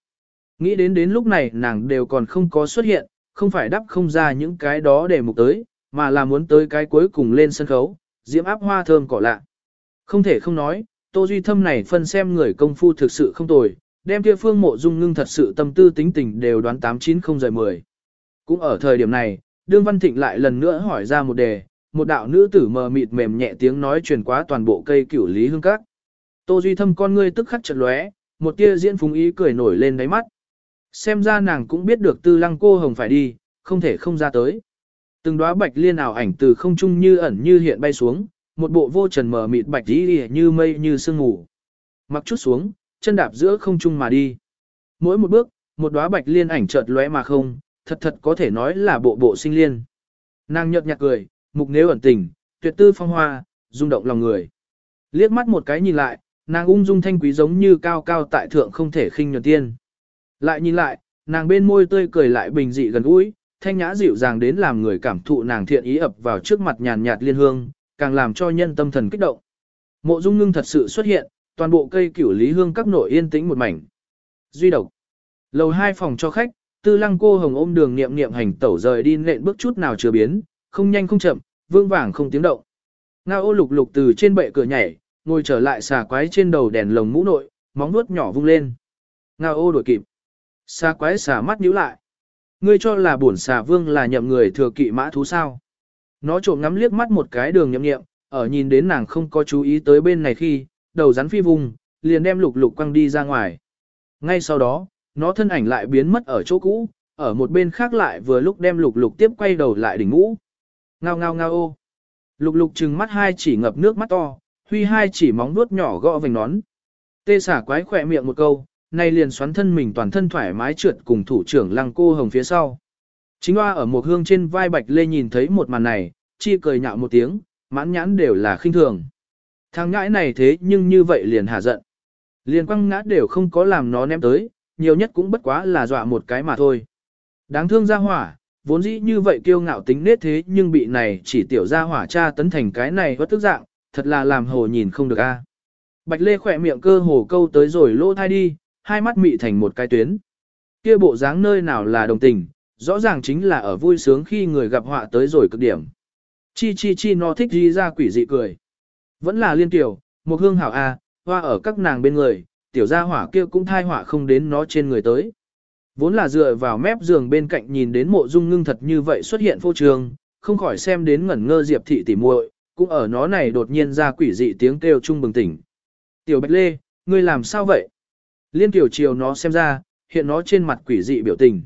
Nghĩ đến đến lúc này nàng đều còn không có xuất hiện, không phải đắp không ra những cái đó để mục tới, mà là muốn tới cái cuối cùng lên sân khấu, diễm áp hoa thơm cỏ lạ. Không thể không nói, Tô Duy Thâm này phân xem người công phu thực sự không tồi, đem kia phương mộ dung ngưng thật sự tâm tư tính tình đều đoán 890 rời 10. Cũng ở thời điểm này, Đương Văn Thịnh lại lần nữa hỏi ra một đề, một đạo nữ tử mờ mịt mềm nhẹ tiếng nói truyền quá toàn bộ cây cửu lý hương các. Tô Duy Thâm con ngươi tức khắc chợt lóe, một tia diễn phúng ý cười nổi lên đáy mắt. Xem ra nàng cũng biết được tư lăng cô hồng phải đi, không thể không ra tới. Từng đóa bạch liên ảo ảnh từ không trung như ẩn như hiện bay xuống, một bộ vô trần mờ mịt bạch đi như mây như sương mù. Mặc chút xuống, chân đạp giữa không trung mà đi. Mỗi một bước, một đóa bạch liên ảnh chợt lóe mà không, thật thật có thể nói là bộ bộ sinh liên. Nàng nhợt nhạt cười, mục nếu ẩn tình, tuyệt tư phong hoa, rung động lòng người. Liếc mắt một cái nhìn lại, nàng ung dung thanh quý giống như cao cao tại thượng không thể khinh nhược tiên. Lại nhìn lại, nàng bên môi tươi cười lại bình dị gần gũi, thanh nhã dịu dàng đến làm người cảm thụ nàng thiện ý ập vào trước mặt nhàn nhạt liên hương, càng làm cho nhân tâm thần kích động. Mộ Dung Ngưng thật sự xuất hiện, toàn bộ cây cửu lý hương các nội yên tĩnh một mảnh. Duy độc. Lầu hai phòng cho khách, Tư Lăng cô hồng ôm đường niệm niệm hành tẩu rời đi nện bước chút nào chưa biến, không nhanh không chậm, vương vàng không tiếng động. Ngao ô lục lục từ trên bệ cửa nhảy, ngồi trở lại xà quái trên đầu đèn lồng mũ nội, móng nuốt nhỏ vung lên. Ngao ô đuổi kịp. Xà quái xà mắt nhíu lại. Ngươi cho là bổn xà vương là nhậm người thừa kỵ mã thú sao? Nó trộm ngắm liếc mắt một cái đường nhậm nghiệm, ở nhìn đến nàng không có chú ý tới bên này khi, đầu rắn phi vùng, liền đem lục lục quăng đi ra ngoài. Ngay sau đó, nó thân ảnh lại biến mất ở chỗ cũ, ở một bên khác lại vừa lúc đem lục lục tiếp quay đầu lại đỉnh ngũ. Ngao ngao ngao ô. Lục lục trừng mắt hai chỉ ngập nước mắt to, huy hai chỉ móng vuốt nhỏ gõ vành nón. Tê xả quái khỏe miệng một câu, nay liền xoắn thân mình toàn thân thoải mái trượt cùng thủ trưởng lăng cô hồng phía sau. Chính hoa ở một hương trên vai bạch lê nhìn thấy một màn này, chi cười nhạo một tiếng, mãn nhãn đều là khinh thường. Thằng ngãi này thế nhưng như vậy liền hạ giận. Liền quăng ngã đều không có làm nó ném tới, nhiều nhất cũng bất quá là dọa một cái mà thôi. Đáng thương ra hỏa, vốn dĩ như vậy kiêu ngạo tính nết thế nhưng bị này chỉ tiểu ra hỏa cha tấn thành cái này bất tức dạng, thật là làm hồ nhìn không được a. Bạch Lê khỏe miệng cơ hồ câu tới rồi lỗ thai đi, hai mắt mị thành một cái tuyến. Kia bộ dáng nơi nào là đồng tình, rõ ràng chính là ở vui sướng khi người gặp họa tới rồi cực điểm. Chi chi chi nó thích đi ra quỷ dị cười. Vẫn là liên tiểu, một hương hảo a, hoa ở các nàng bên người, tiểu gia hỏa kia cũng thai hỏa không đến nó trên người tới. Vốn là dựa vào mép giường bên cạnh nhìn đến mộ dung ngưng thật như vậy xuất hiện phô trường, không khỏi xem đến ngẩn ngơ diệp thị tỉ muội, cũng ở nó này đột nhiên ra quỷ dị tiếng kêu chung bừng tỉnh. Tiểu Bạch Lê, ngươi làm sao vậy? Liên tiểu chiều nó xem ra, hiện nó trên mặt quỷ dị biểu tình.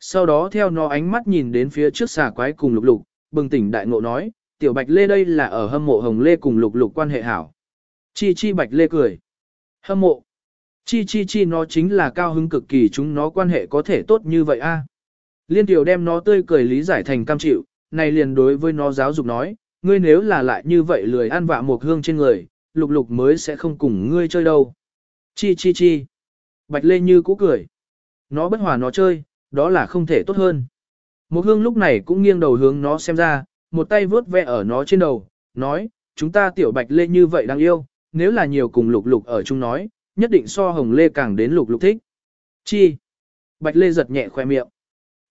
Sau đó theo nó ánh mắt nhìn đến phía trước xà quái cùng lục lục, bừng tỉnh đại ngộ nói, tiểu Bạch Lê đây là ở hâm mộ Hồng Lê cùng lục lục quan hệ hảo. Chi chi Bạch Lê cười. Hâm mộ. Chi chi chi nó chính là cao hứng cực kỳ chúng nó quan hệ có thể tốt như vậy a. Liên tiểu đem nó tươi cười lý giải thành cam chịu, này liền đối với nó giáo dục nói, ngươi nếu là lại như vậy lười ăn vạ một hương trên người, lục lục mới sẽ không cùng ngươi chơi đâu. Chi chi chi. Bạch Lê Như cũ cười. Nó bất hòa nó chơi, đó là không thể tốt hơn. Một hương lúc này cũng nghiêng đầu hướng nó xem ra, một tay vướt vẽ ở nó trên đầu, nói, chúng ta tiểu Bạch Lê như vậy đang yêu, nếu là nhiều cùng lục lục ở chung nói, nhất định so hồng lê càng đến lục lục thích. Chi? Bạch Lê giật nhẹ khoe miệng.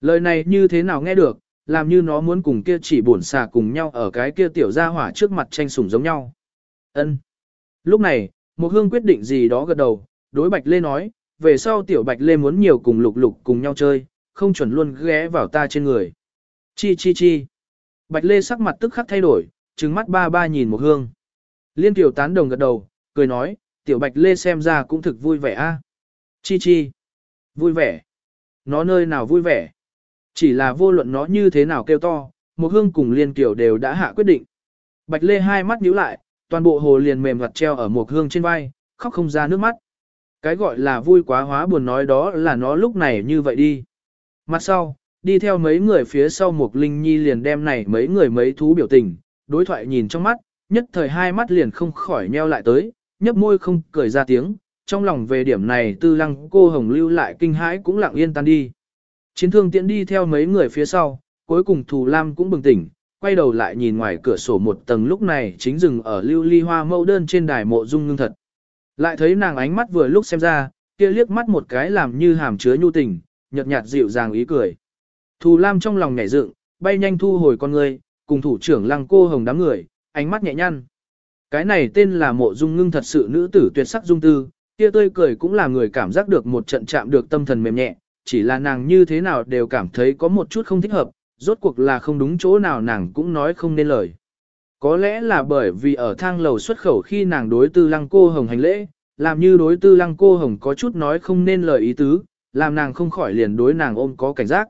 Lời này như thế nào nghe được, làm như nó muốn cùng kia chỉ bổn xà cùng nhau ở cái kia tiểu gia hỏa trước mặt tranh sủng giống nhau. Ân. Lúc này, một hương quyết định gì đó gật đầu, đối Bạch Lê nói, về sau tiểu Bạch Lê muốn nhiều cùng lục lục cùng nhau chơi, không chuẩn luôn ghé vào ta trên người. Chi chi chi. Bạch Lê sắc mặt tức khắc thay đổi, trừng mắt ba ba nhìn một hương. Liên tiểu tán đồng gật đầu, cười nói, tiểu Bạch Lê xem ra cũng thực vui vẻ a. Chi chi. Vui vẻ. Nó nơi nào vui vẻ. Chỉ là vô luận nó như thế nào kêu to, một hương cùng liên tiểu đều đã hạ quyết định. Bạch Lê hai mắt nhíu lại, toàn bộ hồ liền mềm mặt treo ở một hương trên vai, khóc không ra nước mắt. Cái gọi là vui quá hóa buồn nói đó là nó lúc này như vậy đi. Mặt sau, đi theo mấy người phía sau một linh nhi liền đem này mấy người mấy thú biểu tình, đối thoại nhìn trong mắt, nhất thời hai mắt liền không khỏi nheo lại tới, nhấp môi không cười ra tiếng, trong lòng về điểm này tư lăng cô hồng lưu lại kinh hãi cũng lặng yên tan đi. Chiến thương tiễn đi theo mấy người phía sau, cuối cùng Thù Lam cũng bừng tỉnh, quay đầu lại nhìn ngoài cửa sổ một tầng lúc này chính dừng ở lưu ly hoa mẫu đơn trên đài mộ dung ngưng thật. Lại thấy nàng ánh mắt vừa lúc xem ra, kia liếc mắt một cái làm như hàm chứa nhu tình, nhợt nhạt dịu dàng ý cười. Thù Lam trong lòng nhảy dựng, bay nhanh thu hồi con người, cùng thủ trưởng lăng cô hồng đám người, ánh mắt nhẹ nhăn. Cái này tên là mộ dung ngưng thật sự nữ tử tuyệt sắc dung tư, kia tươi cười cũng là người cảm giác được một trận chạm được tâm thần mềm nhẹ, chỉ là nàng như thế nào đều cảm thấy có một chút không thích hợp, rốt cuộc là không đúng chỗ nào nàng cũng nói không nên lời. Có lẽ là bởi vì ở thang lầu xuất khẩu khi nàng đối tư lăng cô hồng hành lễ, làm như đối tư lăng cô hồng có chút nói không nên lời ý tứ, làm nàng không khỏi liền đối nàng ôm có cảnh giác.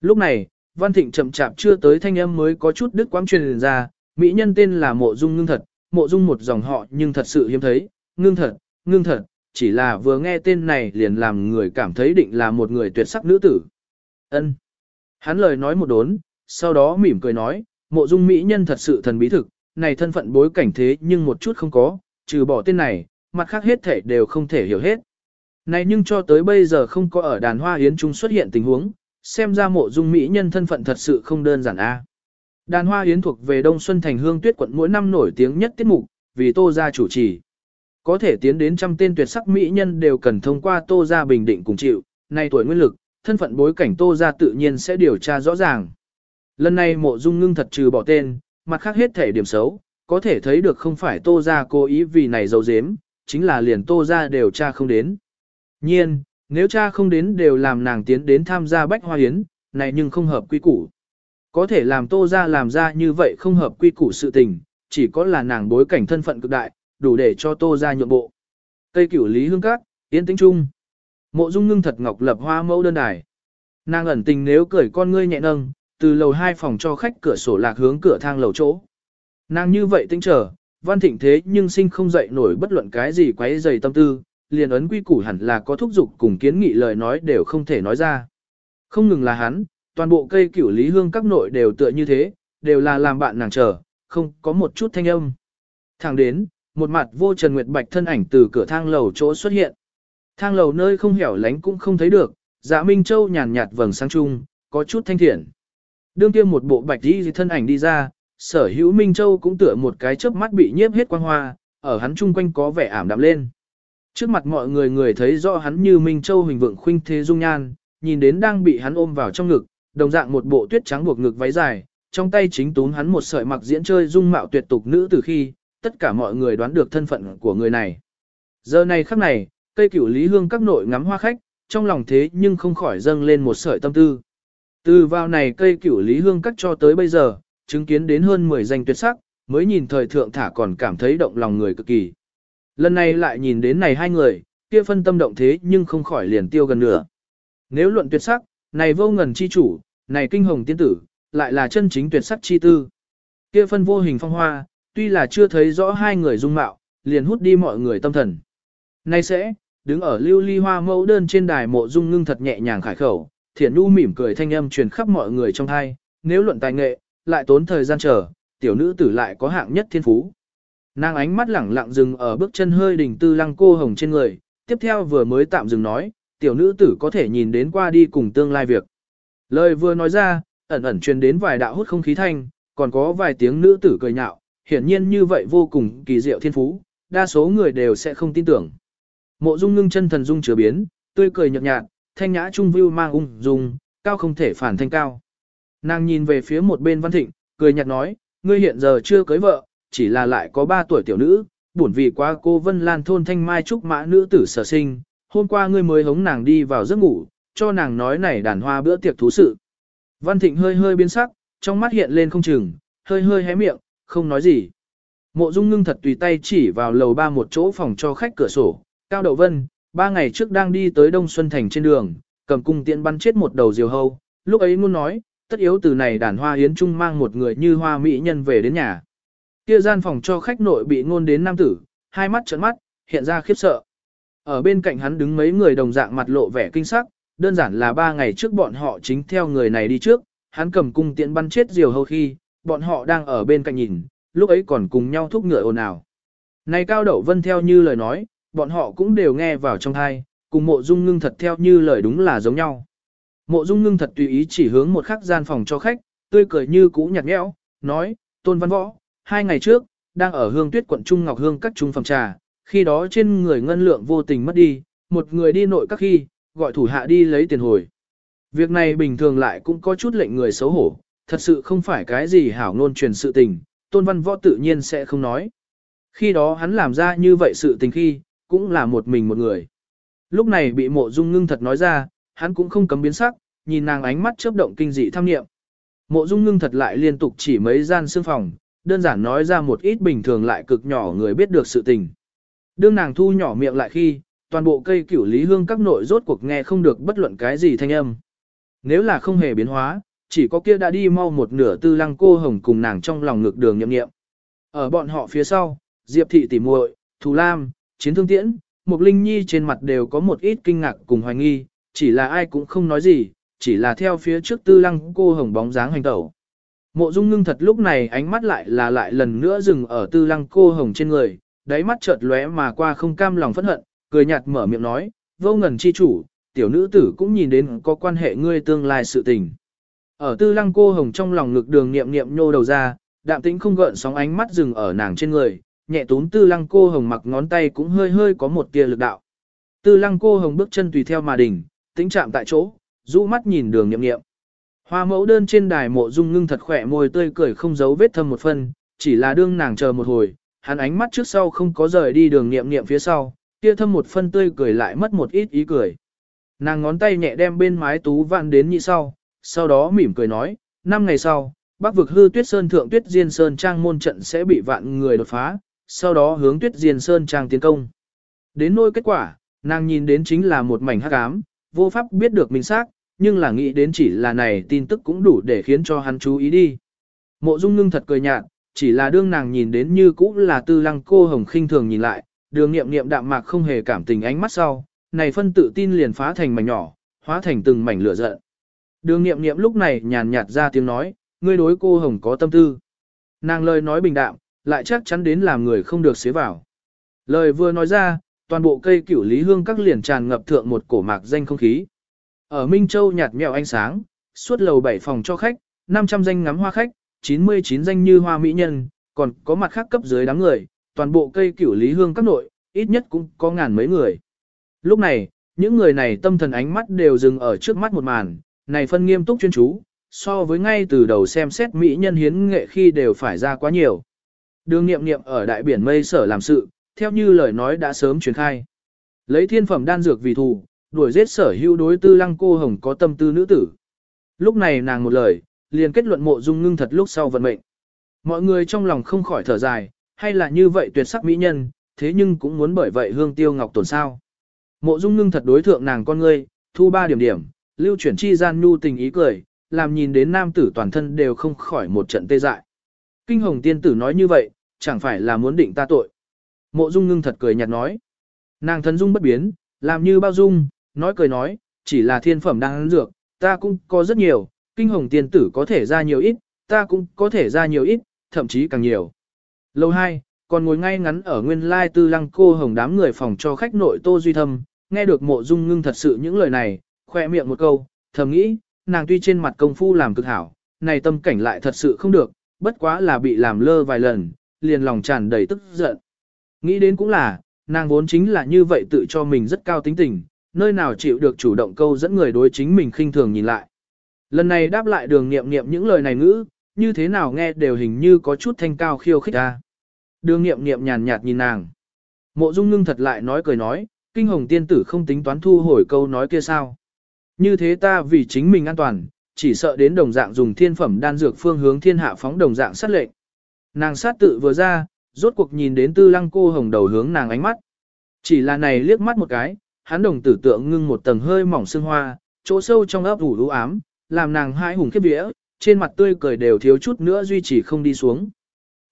Lúc này, Văn Thịnh chậm chạp chưa tới thanh âm mới có chút đứt quãng truyền ra, mỹ nhân tên là Mộ Dung ngưng thật, Mộ Dung một dòng họ nhưng thật sự hiếm thấy, ngưng thật, ngưng thật, chỉ là vừa nghe tên này liền làm người cảm thấy định là một người tuyệt sắc nữ tử. Ân. Hắn lời nói một đốn, sau đó mỉm cười nói, Mộ Dung mỹ nhân thật sự thần bí thực, này thân phận bối cảnh thế nhưng một chút không có, trừ bỏ tên này, mặt khác hết thể đều không thể hiểu hết. Này nhưng cho tới bây giờ không có ở đàn hoa hiến trung xuất hiện tình huống, xem ra mộ dung mỹ nhân thân phận thật sự không đơn giản a. Đàn hoa hiến thuộc về Đông Xuân Thành Hương Tuyết quận mỗi năm nổi tiếng nhất tiết mục, vì Tô gia chủ trì. Có thể tiến đến trăm tên tuyệt sắc mỹ nhân đều cần thông qua Tô gia bình định cùng chịu, này tuổi nguyên lực, thân phận bối cảnh Tô gia tự nhiên sẽ điều tra rõ ràng. Lần này mộ dung ngưng thật trừ bỏ tên, mặt khác hết thể điểm xấu, có thể thấy được không phải Tô gia cố ý vì này dấu dếm, chính là liền Tô gia đều tra không đến. Nhiên, nếu cha không đến đều làm nàng tiến đến tham gia bách hoa hiến, này nhưng không hợp quy củ. Có thể làm tô ra làm ra như vậy không hợp quy củ sự tình, chỉ có là nàng bối cảnh thân phận cực đại, đủ để cho tô ra nhượng bộ. Cây cửu lý hương cát, yên tĩnh trung. Mộ dung ngưng thật ngọc lập hoa mẫu đơn đài. Nàng ẩn tình nếu cười con ngươi nhẹ nâng, từ lầu hai phòng cho khách cửa sổ lạc hướng cửa thang lầu chỗ. Nàng như vậy tính trở, văn thịnh thế nhưng sinh không dậy nổi bất luận cái gì quấy dày tâm tư, liền ấn quy củ hẳn là có thúc giục cùng kiến nghị lời nói đều không thể nói ra. Không ngừng là hắn, toàn bộ cây cửu lý hương các nội đều tựa như thế, đều là làm bạn nàng chờ, không có một chút thanh âm. Thẳng đến, một mặt vô trần nguyệt bạch thân ảnh từ cửa thang lầu chỗ xuất hiện. Thang lầu nơi không hẻo lánh cũng không thấy được, dạ Minh Châu nhàn nhạt vầng sáng trung, có chút thanh thiện. Đương kia một bộ bạch đi thân ảnh đi ra, sở hữu Minh Châu cũng tựa một cái chớp mắt bị nhiếp hết quang hoa, ở hắn chung quanh có vẻ ảm đạm lên. Trước mặt mọi người người thấy rõ hắn như Minh Châu hình vượng khuynh thế dung nhan, nhìn đến đang bị hắn ôm vào trong ngực, đồng dạng một bộ tuyết trắng buộc ngực váy dài, trong tay chính túm hắn một sợi mặc diễn chơi dung mạo tuyệt tục nữ từ khi, tất cả mọi người đoán được thân phận của người này. Giờ này khắc này, cây cửu lý hương các nội ngắm hoa khách, trong lòng thế nhưng không khỏi dâng lên một sợi tâm tư. Từ vào này cây cửu lý hương các cho tới bây giờ, chứng kiến đến hơn 10 danh tuyệt sắc, mới nhìn thời thượng thả còn cảm thấy động lòng người cực kỳ. Lần này lại nhìn đến này hai người, kia phân tâm động thế nhưng không khỏi liền tiêu gần nửa. Nếu luận tuyệt sắc, này vô ngần chi chủ, này kinh hồng tiên tử, lại là chân chính tuyệt sắc chi tư. Kia phân vô hình phong hoa, tuy là chưa thấy rõ hai người dung mạo, liền hút đi mọi người tâm thần. Nay sẽ, đứng ở lưu ly hoa mẫu đơn trên đài mộ dung ngưng thật nhẹ nhàng khải khẩu, thiện nu mỉm cười thanh âm truyền khắp mọi người trong thai, nếu luận tài nghệ, lại tốn thời gian chờ, tiểu nữ tử lại có hạng nhất thiên phú. Nàng ánh mắt lẳng lặng dừng ở bước chân hơi đỉnh tư lăng cô hồng trên người, tiếp theo vừa mới tạm dừng nói, tiểu nữ tử có thể nhìn đến qua đi cùng tương lai việc. Lời vừa nói ra, ẩn ẩn truyền đến vài đạo hút không khí thanh, còn có vài tiếng nữ tử cười nhạo, hiển nhiên như vậy vô cùng kỳ diệu thiên phú, đa số người đều sẽ không tin tưởng. Mộ Dung ngưng chân thần dung chứa biến, tươi cười nhợt nhạt, thanh nhã trung view mang ung dung, cao không thể phản thanh cao. Nàng nhìn về phía một bên Văn Thịnh, cười nhạt nói, ngươi hiện giờ chưa cưới vợ, chỉ là lại có ba tuổi tiểu nữ, buồn vì quá cô Vân Lan thôn thanh mai trúc mã nữ tử sở sinh, hôm qua ngươi mới hống nàng đi vào giấc ngủ, cho nàng nói này đàn hoa bữa tiệc thú sự. Văn Thịnh hơi hơi biến sắc, trong mắt hiện lên không chừng, hơi hơi hé miệng, không nói gì. Mộ Dung ngưng thật tùy tay chỉ vào lầu ba một chỗ phòng cho khách cửa sổ, Cao Đậu Vân, ba ngày trước đang đi tới Đông Xuân Thành trên đường, cầm cung tiện bắn chết một đầu diều hâu, lúc ấy muốn nói, tất yếu từ này đàn hoa hiến trung mang một người như hoa mỹ nhân về đến nhà. Kia gian phòng cho khách nội bị ngôn đến nam tử, hai mắt trợn mắt, hiện ra khiếp sợ. Ở bên cạnh hắn đứng mấy người đồng dạng mặt lộ vẻ kinh sắc, đơn giản là ba ngày trước bọn họ chính theo người này đi trước, hắn cầm cung tiện bắn chết diều hâu khi, bọn họ đang ở bên cạnh nhìn, lúc ấy còn cùng nhau thúc ngựa ồn ào. Này Cao Đậu Vân theo như lời nói, bọn họ cũng đều nghe vào trong thai, cùng mộ dung ngưng thật theo như lời đúng là giống nhau. Mộ dung ngưng thật tùy ý chỉ hướng một khắc gian phòng cho khách, tươi cười như cũ nhạt nhẽo, nói, tôn văn võ, hai ngày trước, đang ở hương tuyết quận Trung Ngọc Hương các trung phòng trà, khi đó trên người ngân lượng vô tình mất đi, một người đi nội các khi, gọi thủ hạ đi lấy tiền hồi. Việc này bình thường lại cũng có chút lệnh người xấu hổ, thật sự không phải cái gì hảo ngôn truyền sự tình, tôn văn võ tự nhiên sẽ không nói. Khi đó hắn làm ra như vậy sự tình khi, cũng là một mình một người. Lúc này bị mộ dung ngưng thật nói ra, hắn cũng không cấm biến sắc, nhìn nàng ánh mắt chớp động kinh dị tham nghiệm. Mộ dung ngưng thật lại liên tục chỉ mấy gian xương phòng, đơn giản nói ra một ít bình thường lại cực nhỏ người biết được sự tình. Đương nàng thu nhỏ miệng lại khi, toàn bộ cây cửu lý hương các nội rốt cuộc nghe không được bất luận cái gì thanh âm. Nếu là không hề biến hóa, chỉ có kia đã đi mau một nửa tư lăng cô hồng cùng nàng trong lòng ngược đường nhậm nghiệm. Ở bọn họ phía sau, Diệp thị tỉ muội, Thù Lam, Chiến Thương Tiễn, Mục Linh Nhi trên mặt đều có một ít kinh ngạc cùng hoài nghi, chỉ là ai cũng không nói gì, chỉ là theo phía trước tư lăng cô hồng bóng dáng hành tẩu. Mộ Dung ngưng thật lúc này ánh mắt lại là lại lần nữa dừng ở tư lăng cô hồng trên người, đáy mắt chợt lóe mà qua không cam lòng phẫn hận, cười nhạt mở miệng nói, vô ngần chi chủ, tiểu nữ tử cũng nhìn đến có quan hệ ngươi tương lai sự tình. Ở tư lăng cô hồng trong lòng ngực đường niệm niệm nhô đầu ra, đạm tĩnh không gợn sóng ánh mắt dừng ở nàng trên người, nhẹ túm tư lăng cô hồng mặc ngón tay cũng hơi hơi có một tia lực đạo. Tư lăng cô hồng bước chân tùy theo mà đỉnh, tĩnh chạm tại chỗ, rũ mắt nhìn đường niệm niệm. Hoa mẫu đơn trên đài mộ dung ngưng thật khỏe môi tươi cười không giấu vết thâm một phân, chỉ là đương nàng chờ một hồi, hắn ánh mắt trước sau không có rời đi đường niệm niệm phía sau, kia thâm một phân tươi cười lại mất một ít ý cười. Nàng ngón tay nhẹ đem bên mái tú vạn đến nhị sau, sau đó mỉm cười nói, năm ngày sau, bắc vực hư tuyết sơn thượng tuyết diên sơn trang môn trận sẽ bị vạn người đột phá, sau đó hướng tuyết diên sơn trang tiến công. Đến nôi kết quả, nàng nhìn đến chính là một mảnh hắc ám, vô pháp biết được mình xác, nhưng là nghĩ đến chỉ là này tin tức cũng đủ để khiến cho hắn chú ý đi. Mộ Dung ngưng thật cười nhạt, chỉ là đương nàng nhìn đến như cũng là tư lăng cô hồng khinh thường nhìn lại, đường nghiệm nghiệm đạm mạc không hề cảm tình ánh mắt sau, này phân tự tin liền phá thành mảnh nhỏ, hóa thành từng mảnh lửa giận. Đường nghiệm nghiệm lúc này nhàn nhạt ra tiếng nói, ngươi đối cô hồng có tâm tư. Nàng lời nói bình đạm, lại chắc chắn đến làm người không được xế vào. Lời vừa nói ra, toàn bộ cây cửu lý hương các liền tràn ngập thượng một cổ mạc danh không khí. Ở Minh Châu nhạt mèo ánh sáng, suốt lầu 7 phòng cho khách, 500 danh ngắm hoa khách, 99 danh như hoa mỹ nhân, còn có mặt khác cấp dưới đám người, toàn bộ cây cửu lý hương các nội, ít nhất cũng có ngàn mấy người. Lúc này, những người này tâm thần ánh mắt đều dừng ở trước mắt một màn, này phân nghiêm túc chuyên chú, so với ngay từ đầu xem xét mỹ nhân hiến nghệ khi đều phải ra quá nhiều. Đường nghiệm nghiệm ở đại biển mây sở làm sự, theo như lời nói đã sớm truyền khai. Lấy thiên phẩm đan dược vì thù, đuổi giết sở hữu đối tư lăng cô hồng có tâm tư nữ tử. Lúc này nàng một lời, liền kết luận mộ dung ngưng thật lúc sau vận mệnh. Mọi người trong lòng không khỏi thở dài, hay là như vậy tuyệt sắc mỹ nhân, thế nhưng cũng muốn bởi vậy hương tiêu ngọc tổn sao. Mộ dung ngưng thật đối thượng nàng con ngươi, thu ba điểm điểm, lưu chuyển chi gian nhu tình ý cười, làm nhìn đến nam tử toàn thân đều không khỏi một trận tê dại. Kinh hồng tiên tử nói như vậy, chẳng phải là muốn định ta tội. Mộ dung ngưng thật cười nhạt nói. Nàng thân dung bất biến, làm như bao dung, nói cười nói, chỉ là thiên phẩm đang dược, ta cũng có rất nhiều, kinh hồng tiên tử có thể ra nhiều ít, ta cũng có thể ra nhiều ít, thậm chí càng nhiều. Lâu hai, còn ngồi ngay ngắn ở nguyên lai tư lăng cô hồng đám người phòng cho khách nội tô duy thâm, nghe được mộ dung ngưng thật sự những lời này, khoe miệng một câu, thầm nghĩ, nàng tuy trên mặt công phu làm cực hảo, này tâm cảnh lại thật sự không được, bất quá là bị làm lơ vài lần, liền lòng tràn đầy tức giận. Nghĩ đến cũng là, nàng vốn chính là như vậy tự cho mình rất cao tính tình, nơi nào chịu được chủ động câu dẫn người đối chính mình khinh thường nhìn lại. Lần này đáp lại đường nghiệm nghiệm những lời này ngữ, như thế nào nghe đều hình như có chút thanh cao khiêu khích ra. Đường nghiệm nghiệm nhàn nhạt nhìn nàng. Mộ dung ngưng thật lại nói cười nói, kinh hồng tiên tử không tính toán thu hồi câu nói kia sao. Như thế ta vì chính mình an toàn, chỉ sợ đến đồng dạng dùng thiên phẩm đan dược phương hướng thiên hạ phóng đồng dạng sát lệnh. Nàng sát tự vừa ra, rốt cuộc nhìn đến tư lăng cô hồng đầu hướng nàng ánh mắt. Chỉ là này liếc mắt một cái, hắn đồng tử tượng ngưng một tầng hơi mỏng sương hoa, chỗ sâu trong ấp ủ lũ ám, làm nàng hai hùng khiếp vía, trên mặt tươi cười đều thiếu chút nữa duy trì không đi xuống.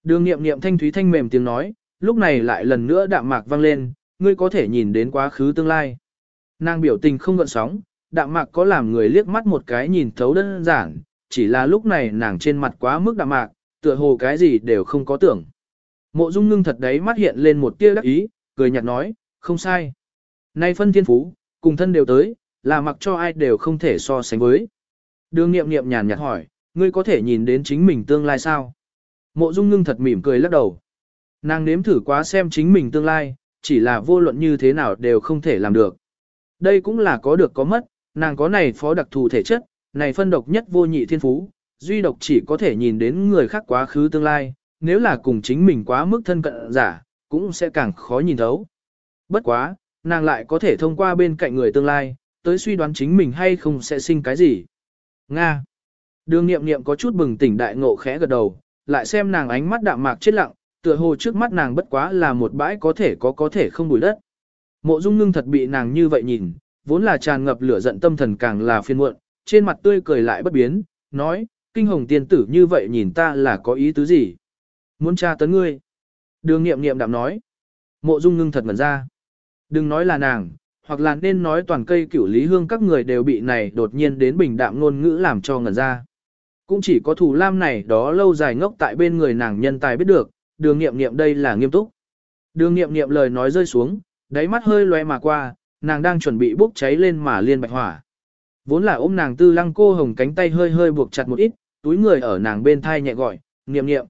Đường nghiệm nghiệm thanh thúy thanh mềm tiếng nói, lúc này lại lần nữa đạm mạc vang lên, ngươi có thể nhìn đến quá khứ tương lai. Nàng biểu tình không gợn sóng, đạm mạc có làm người liếc mắt một cái nhìn thấu đơn giản, chỉ là lúc này nàng trên mặt quá mức đạm mạc, tựa hồ cái gì đều không có tưởng. Mộ Dung ngưng thật đấy mắt hiện lên một tia đắc ý, cười nhạt nói, không sai. Nay phân thiên phú, cùng thân đều tới, là mặc cho ai đều không thể so sánh với. Đường nghiệm nghiệm nhàn nhạt hỏi, ngươi có thể nhìn đến chính mình tương lai sao? Mộ Dung ngưng thật mỉm cười lắc đầu. Nàng nếm thử quá xem chính mình tương lai, chỉ là vô luận như thế nào đều không thể làm được. Đây cũng là có được có mất, nàng có này phó đặc thù thể chất, này phân độc nhất vô nhị thiên phú, duy độc chỉ có thể nhìn đến người khác quá khứ tương lai, nếu là cùng chính mình quá mức thân cận giả, cũng sẽ càng khó nhìn thấu. Bất quá, nàng lại có thể thông qua bên cạnh người tương lai, tới suy đoán chính mình hay không sẽ sinh cái gì. Nga. Đường nghiệm nghiệm có chút bừng tỉnh đại ngộ khẽ gật đầu, lại xem nàng ánh mắt đạm mạc chết lặng, tựa hồ trước mắt nàng bất quá là một bãi có thể có có thể không bùi đất. Mộ Dung Ngưng thật bị nàng như vậy nhìn, vốn là tràn ngập lửa giận tâm thần càng là phiền muộn, trên mặt tươi cười lại bất biến, nói, kinh hồng tiên tử như vậy nhìn ta là có ý tứ gì? Muốn tra tấn ngươi. Đường nghiệm nghiệm đạm nói. Mộ Dung Ngưng thật ngẩn ra. Đừng nói là nàng, hoặc là nên nói toàn cây cửu lý hương các người đều bị này đột nhiên đến bình đạm ngôn ngữ làm cho ngẩn ra. Cũng chỉ có thủ lam này đó lâu dài ngốc tại bên người nàng nhân tài biết được, đường nghiệm nghiệm đây là nghiêm túc. Đường nghiệm nghiệm lời nói rơi xuống, đáy mắt hơi loe mà qua, nàng đang chuẩn bị bốc cháy lên mà liên bạch hỏa. Vốn là ôm nàng tư lăng cô hồng cánh tay hơi hơi buộc chặt một ít, túi người ở nàng bên thai nhẹ gọi, niệm niệm.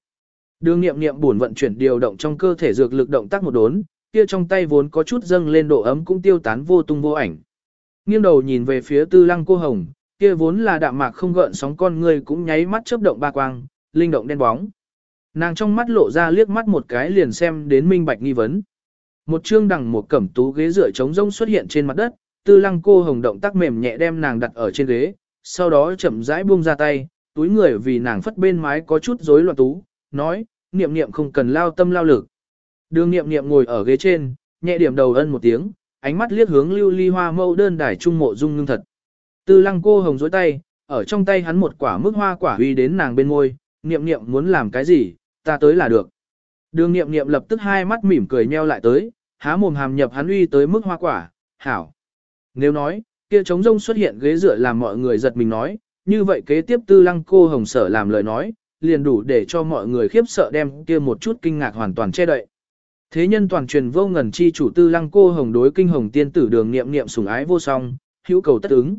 Đường niệm niệm buồn vận chuyển điều động trong cơ thể dược lực động tác một đốn, kia trong tay vốn có chút dâng lên độ ấm cũng tiêu tán vô tung vô ảnh. Nghiêng đầu nhìn về phía tư lăng cô hồng, kia vốn là đạm mạc không gợn sóng con người cũng nháy mắt chớp động ba quang, linh động đen bóng. Nàng trong mắt lộ ra liếc mắt một cái liền xem đến minh bạch nghi vấn. Một chương đằng một cẩm tú ghế dựa trống rông xuất hiện trên mặt đất, tư lăng cô hồng động tác mềm nhẹ đem nàng đặt ở trên ghế, sau đó chậm rãi buông ra tay, túi người vì nàng phất bên mái có chút rối loạn tú, nói, niệm niệm không cần lao tâm lao lực. Đường niệm niệm ngồi ở ghế trên, nhẹ điểm đầu ân một tiếng, ánh mắt liếc hướng lưu ly hoa mâu đơn đài trung mộ dung ngưng thật. Tư lăng cô hồng dối tay, ở trong tay hắn một quả mức hoa quả huy đến nàng bên ngôi, niệm niệm muốn làm cái gì, ta tới là được. Đường niệm niệm lập tức hai mắt mỉm cười nheo lại tới, há mồm hàm nhập hắn uy tới mức hoa quả, hảo. Nếu nói, kia trống rông xuất hiện ghế dựa làm mọi người giật mình nói, như vậy kế tiếp tư lăng cô hồng sở làm lời nói, liền đủ để cho mọi người khiếp sợ đem kia một chút kinh ngạc hoàn toàn che đậy. Thế nhân toàn truyền vô ngần chi chủ tư lăng cô hồng đối kinh hồng tiên tử đường niệm niệm sủng ái vô song, hữu cầu tất ứng.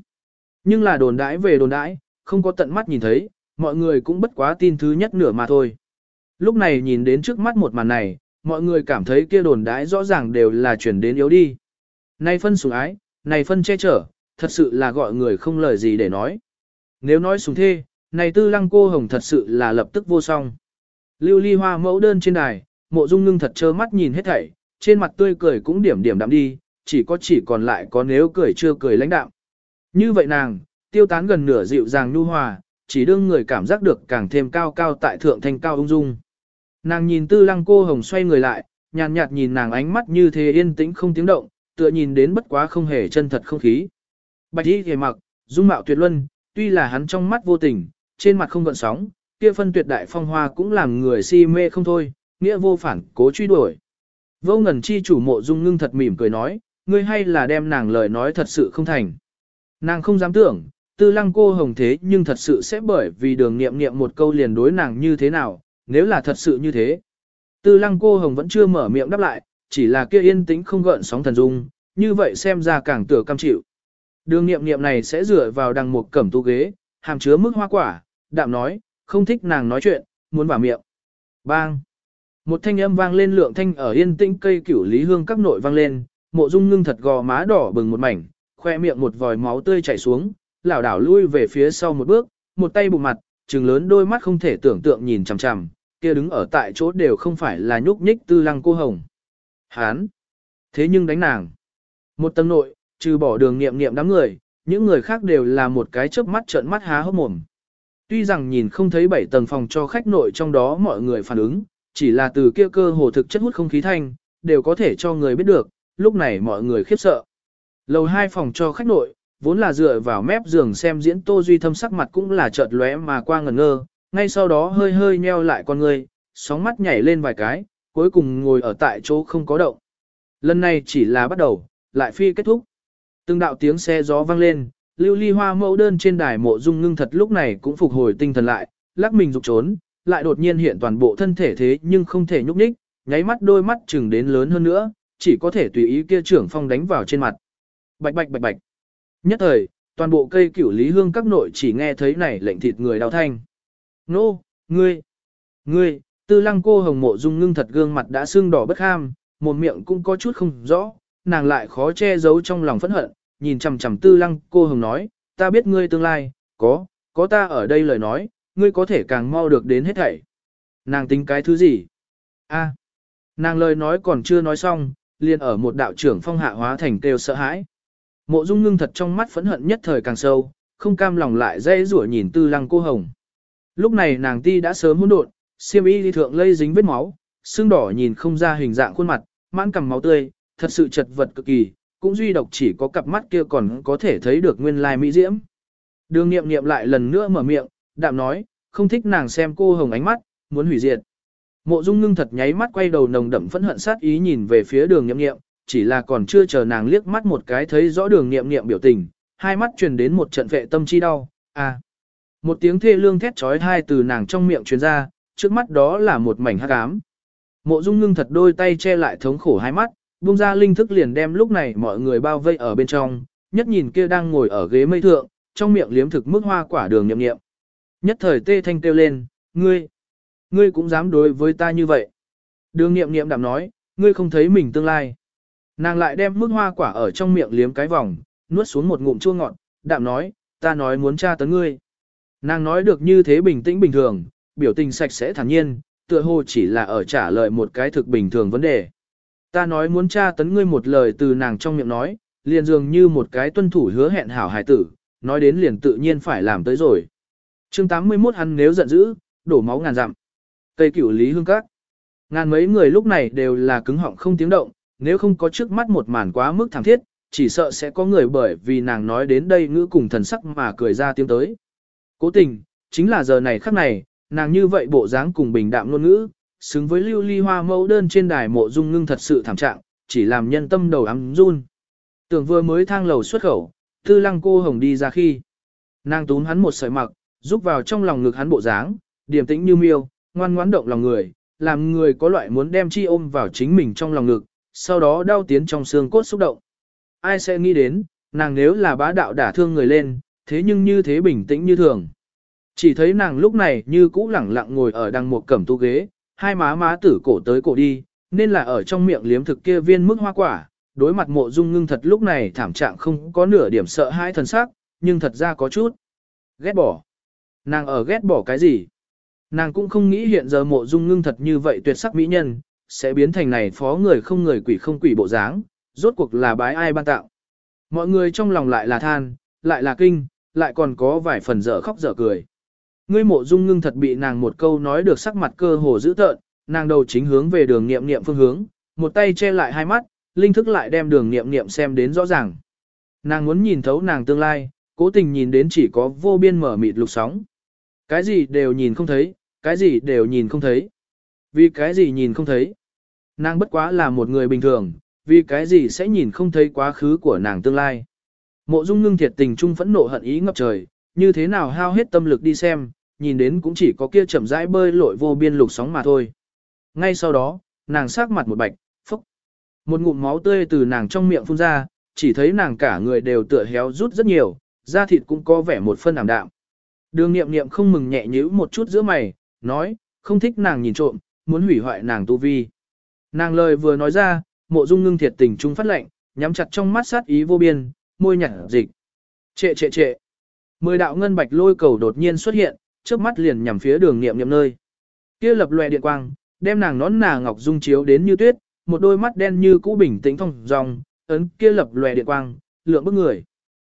Nhưng là đồn đãi về đồn đãi, không có tận mắt nhìn thấy, mọi người cũng bất quá tin thứ nhất nửa mà thôi. Lúc này nhìn đến trước mắt một màn này, mọi người cảm thấy kia đồn đãi rõ ràng đều là chuyển đến yếu đi. Này phân sủng ái, này phân che chở, thật sự là gọi người không lời gì để nói. Nếu nói sùng thê, này tư lăng cô hồng thật sự là lập tức vô song. Lưu ly hoa mẫu đơn trên đài, mộ dung ngưng thật trơ mắt nhìn hết thảy, trên mặt tươi cười cũng điểm điểm đạm đi, chỉ có chỉ còn lại có nếu cười chưa cười lãnh đạm. Như vậy nàng, tiêu tán gần nửa dịu dàng nhu hòa, chỉ đương người cảm giác được càng thêm cao cao tại thượng thanh cao ung dung. Nàng nhìn tư lăng cô hồng xoay người lại, nhàn nhạt, nhìn nàng ánh mắt như thế yên tĩnh không tiếng động, tựa nhìn đến bất quá không hề chân thật không khí. Bạch y hề mặc, dung mạo tuyệt luân, tuy là hắn trong mắt vô tình, trên mặt không gợn sóng, kia phân tuyệt đại phong hoa cũng làm người si mê không thôi, nghĩa vô phản cố truy đuổi. Vô ngần chi chủ mộ dung ngưng thật mỉm cười nói, ngươi hay là đem nàng lời nói thật sự không thành. Nàng không dám tưởng, tư lăng cô hồng thế nhưng thật sự sẽ bởi vì đường nghiệm nghiệm một câu liền đối nàng như thế nào, nếu là thật sự như thế. Tư lăng cô hồng vẫn chưa mở miệng đáp lại, chỉ là kia yên tĩnh không gợn sóng thần dung, như vậy xem ra càng tựa cam chịu. Đường nghiệm nghiệm này sẽ dựa vào đằng một cẩm tu ghế, hàm chứa mức hoa quả, đạm nói, không thích nàng nói chuyện, muốn vào miệng. Bang! Một thanh âm vang lên lượng thanh ở yên tĩnh cây cửu lý hương các nội vang lên, mộ dung ngưng thật gò má đỏ bừng một mảnh, khoe miệng một vòi máu tươi chảy xuống, lảo đảo lui về phía sau một bước, một tay bụng mặt, trừng lớn đôi mắt không thể tưởng tượng nhìn chằm chằm, kia đứng ở tại chỗ đều không phải là nhúc nhích tư lăng cô hồng. Hán! Thế nhưng đánh nàng. Một tầng nội, trừ bỏ đường nghiệm nghiệm đám người, những người khác đều là một cái chớp mắt trợn mắt há hốc mồm. Tuy rằng nhìn không thấy bảy tầng phòng cho khách nội trong đó mọi người phản ứng, chỉ là từ kia cơ hồ thực chất hút không khí thanh, đều có thể cho người biết được, lúc này mọi người khiếp sợ. Lầu hai phòng cho khách nội, vốn là dựa vào mép giường xem diễn Tô Duy thâm sắc mặt cũng là chợt lóe mà qua ngẩn ngơ, ngay sau đó hơi hơi nheo lại con người, sóng mắt nhảy lên vài cái, cuối cùng ngồi ở tại chỗ không có động. Lần này chỉ là bắt đầu, lại phi kết thúc. Từng đạo tiếng xe gió vang lên, lưu ly hoa mẫu đơn trên đài mộ dung ngưng thật lúc này cũng phục hồi tinh thần lại, lắc mình rục trốn, lại đột nhiên hiện toàn bộ thân thể thế nhưng không thể nhúc nhích, nháy mắt đôi mắt chừng đến lớn hơn nữa, chỉ có thể tùy ý kia trưởng phong đánh vào trên mặt. Bạch bạch bạch bạch. Nhất thời, toàn bộ cây cửu lý hương các nội chỉ nghe thấy này lệnh thịt người đau thanh. Nô, ngươi, ngươi, tư lăng cô hồng mộ dung ngưng thật gương mặt đã sưng đỏ bất ham, một miệng cũng có chút không rõ, nàng lại khó che giấu trong lòng phẫn hận, nhìn chằm chằm tư lăng cô hồng nói, ta biết ngươi tương lai, có, có ta ở đây lời nói, ngươi có thể càng mau được đến hết thảy. Nàng tính cái thứ gì? A, nàng lời nói còn chưa nói xong, liền ở một đạo trưởng phong hạ hóa thành kêu sợ hãi. Mộ Dung ngưng thật trong mắt phẫn hận nhất thời càng sâu, không cam lòng lại dây rủa nhìn tư lăng cô hồng. Lúc này nàng ti đã sớm hỗn độn, xiêm y đi thượng lây dính vết máu, xương đỏ nhìn không ra hình dạng khuôn mặt, mãn cầm máu tươi, thật sự chật vật cực kỳ, cũng duy độc chỉ có cặp mắt kia còn có thể thấy được nguyên lai mỹ diễm. Đường nghiệm nghiệm lại lần nữa mở miệng, đạm nói, không thích nàng xem cô hồng ánh mắt, muốn hủy diệt. Mộ Dung ngưng thật nháy mắt quay đầu nồng đậm phẫn hận sát ý nhìn về phía đường nghiệm nghiệm, chỉ là còn chưa chờ nàng liếc mắt một cái thấy rõ đường nghiệm nghiệm biểu tình, hai mắt truyền đến một trận vệ tâm chi đau, à. Một tiếng thê lương thét trói thai từ nàng trong miệng truyền ra, trước mắt đó là một mảnh hắc ám. Mộ Dung ngưng thật đôi tay che lại thống khổ hai mắt, buông ra linh thức liền đem lúc này mọi người bao vây ở bên trong, nhất nhìn kia đang ngồi ở ghế mây thượng, trong miệng liếm thực mức hoa quả đường nhậm nghiệm. Nhất thời tê thanh kêu lên, ngươi, ngươi cũng dám đối với ta như vậy. Đường nghiệm nghiệm đạm nói, ngươi không thấy mình tương lai. Nàng lại đem mức hoa quả ở trong miệng liếm cái vòng, nuốt xuống một ngụm chua ngọt, đạm nói, ta nói muốn tra tấn ngươi. Nàng nói được như thế bình tĩnh bình thường, biểu tình sạch sẽ thản nhiên, tựa hồ chỉ là ở trả lời một cái thực bình thường vấn đề. Ta nói muốn tra tấn ngươi một lời từ nàng trong miệng nói, liền dường như một cái tuân thủ hứa hẹn hảo hài tử, nói đến liền tự nhiên phải làm tới rồi. chương 81 hắn nếu giận dữ, đổ máu ngàn dặm. Tây cửu lý hương các. Ngàn mấy người lúc này đều là cứng họng không tiếng động, nếu không có trước mắt một màn quá mức thảm thiết, chỉ sợ sẽ có người bởi vì nàng nói đến đây ngữ cùng thần sắc mà cười ra tiếng tới. Cố tình, chính là giờ này khắc này, nàng như vậy bộ dáng cùng bình đạm ngôn ngữ, xứng với lưu ly hoa mẫu đơn trên đài mộ dung ngưng thật sự thảm trạng, chỉ làm nhân tâm đầu ấm run. Tưởng vừa mới thang lầu xuất khẩu, tư lăng cô hồng đi ra khi. Nàng túm hắn một sợi mặc, giúp vào trong lòng ngực hắn bộ dáng, điềm tĩnh như miêu, ngoan ngoãn động lòng người, làm người có loại muốn đem chi ôm vào chính mình trong lòng ngực, sau đó đau tiến trong xương cốt xúc động. Ai sẽ nghĩ đến, nàng nếu là bá đạo đả thương người lên, thế nhưng như thế bình tĩnh như thường. Chỉ thấy nàng lúc này như cũ lẳng lặng ngồi ở đằng một cẩm tu ghế, hai má má tử cổ tới cổ đi, nên là ở trong miệng liếm thực kia viên mức hoa quả, đối mặt mộ dung ngưng thật lúc này thảm trạng không có nửa điểm sợ hãi thần sắc, nhưng thật ra có chút. Ghét bỏ. Nàng ở ghét bỏ cái gì? Nàng cũng không nghĩ hiện giờ mộ dung ngưng thật như vậy tuyệt sắc mỹ nhân, sẽ biến thành này phó người không người quỷ không quỷ bộ dáng, rốt cuộc là bái ai ban tạo. Mọi người trong lòng lại là than, lại là kinh, lại còn có vài phần dở khóc dở cười. Ngươi mộ dung ngưng thật bị nàng một câu nói được sắc mặt cơ hồ dữ tợn, nàng đầu chính hướng về đường nghiệm nghiệm phương hướng, một tay che lại hai mắt, linh thức lại đem đường nghiệm nghiệm xem đến rõ ràng. Nàng muốn nhìn thấu nàng tương lai, cố tình nhìn đến chỉ có vô biên mở mịt lục sóng. Cái gì đều nhìn không thấy, cái gì đều nhìn không thấy. Vì cái gì nhìn không thấy? Nàng bất quá là một người bình thường, vì cái gì sẽ nhìn không thấy quá khứ của nàng tương lai. Mộ Dung ngưng thiệt tình trung phẫn nộ hận ý ngập trời, như thế nào hao hết tâm lực đi xem, nhìn đến cũng chỉ có kia chậm rãi bơi lội vô biên lục sóng mà thôi. Ngay sau đó, nàng sắc mặt một bạch, phúc. Một ngụm máu tươi từ nàng trong miệng phun ra, chỉ thấy nàng cả người đều tựa héo rút rất nhiều, da thịt cũng có vẻ một phân ảm đạm. Đường nghiệm nghiệm không mừng nhẹ nhíu một chút giữa mày, nói, không thích nàng nhìn trộm, muốn hủy hoại nàng tu vi. Nàng lời vừa nói ra, mộ dung ngưng thiệt tình trung phát lệnh, nhắm chặt trong mắt sát ý vô biên, môi nhặt dịch. Trệ trệ trệ. Mười đạo ngân bạch lôi cầu đột nhiên xuất hiện, trước mắt liền nhằm phía đường nghiệm nghiệm nơi. Kia lập loè điện quang, đem nàng nón nà ngọc dung chiếu đến như tuyết, một đôi mắt đen như cũ bình tĩnh thông dòng, ấn kia lập loè điện quang, lượng bức người.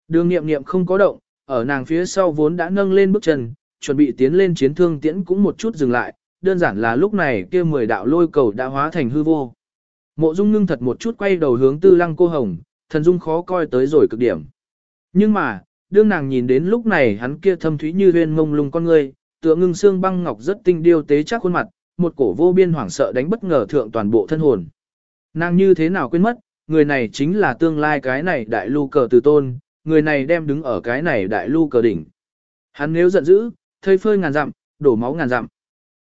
Đường nghiệm nghiệm không có động, ở nàng phía sau vốn đã nâng lên bước chân, chuẩn bị tiến lên chiến thương tiễn cũng một chút dừng lại, đơn giản là lúc này kia mười đạo lôi cầu đã hóa thành hư vô. Mộ Dung ngưng thật một chút quay đầu hướng tư lăng cô hồng, thần dung khó coi tới rồi cực điểm. Nhưng mà, đương nàng nhìn đến lúc này hắn kia thâm thúy như huyên mông lung con người, tựa ngưng xương băng ngọc rất tinh điêu tế chắc khuôn mặt, một cổ vô biên hoảng sợ đánh bất ngờ thượng toàn bộ thân hồn. Nàng như thế nào quên mất, người này chính là tương lai cái này đại lưu cờ từ tôn, người này đem đứng ở cái này đại lưu cờ đỉnh. Hắn nếu giận dữ, thây phơi ngàn dặm, đổ máu ngàn dặm.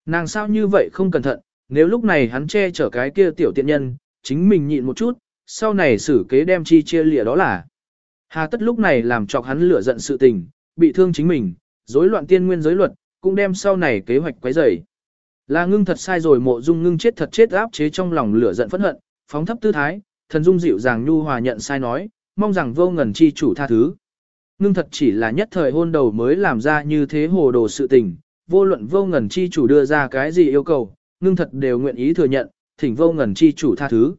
Nàng sao như vậy không cẩn thận, nếu lúc này hắn che chở cái kia tiểu tiện nhân, chính mình nhịn một chút, sau này xử kế đem chi chia lìa đó là. Hà tất lúc này làm chọc hắn lửa giận sự tình, bị thương chính mình, rối loạn tiên nguyên giới luật, cũng đem sau này kế hoạch quấy rầy. Là ngưng thật sai rồi mộ dung ngưng chết thật chết áp chế trong lòng lửa giận phẫn hận, phóng thấp tư thái, thần dung dịu dàng nhu hòa nhận sai nói, mong rằng vô ngần chi chủ tha thứ. Ngưng thật chỉ là nhất thời hôn đầu mới làm ra như thế hồ đồ sự tình, vô luận vô ngần chi chủ đưa ra cái gì yêu cầu, ngưng thật đều nguyện ý thừa nhận, thỉnh vô ngần chi chủ tha thứ.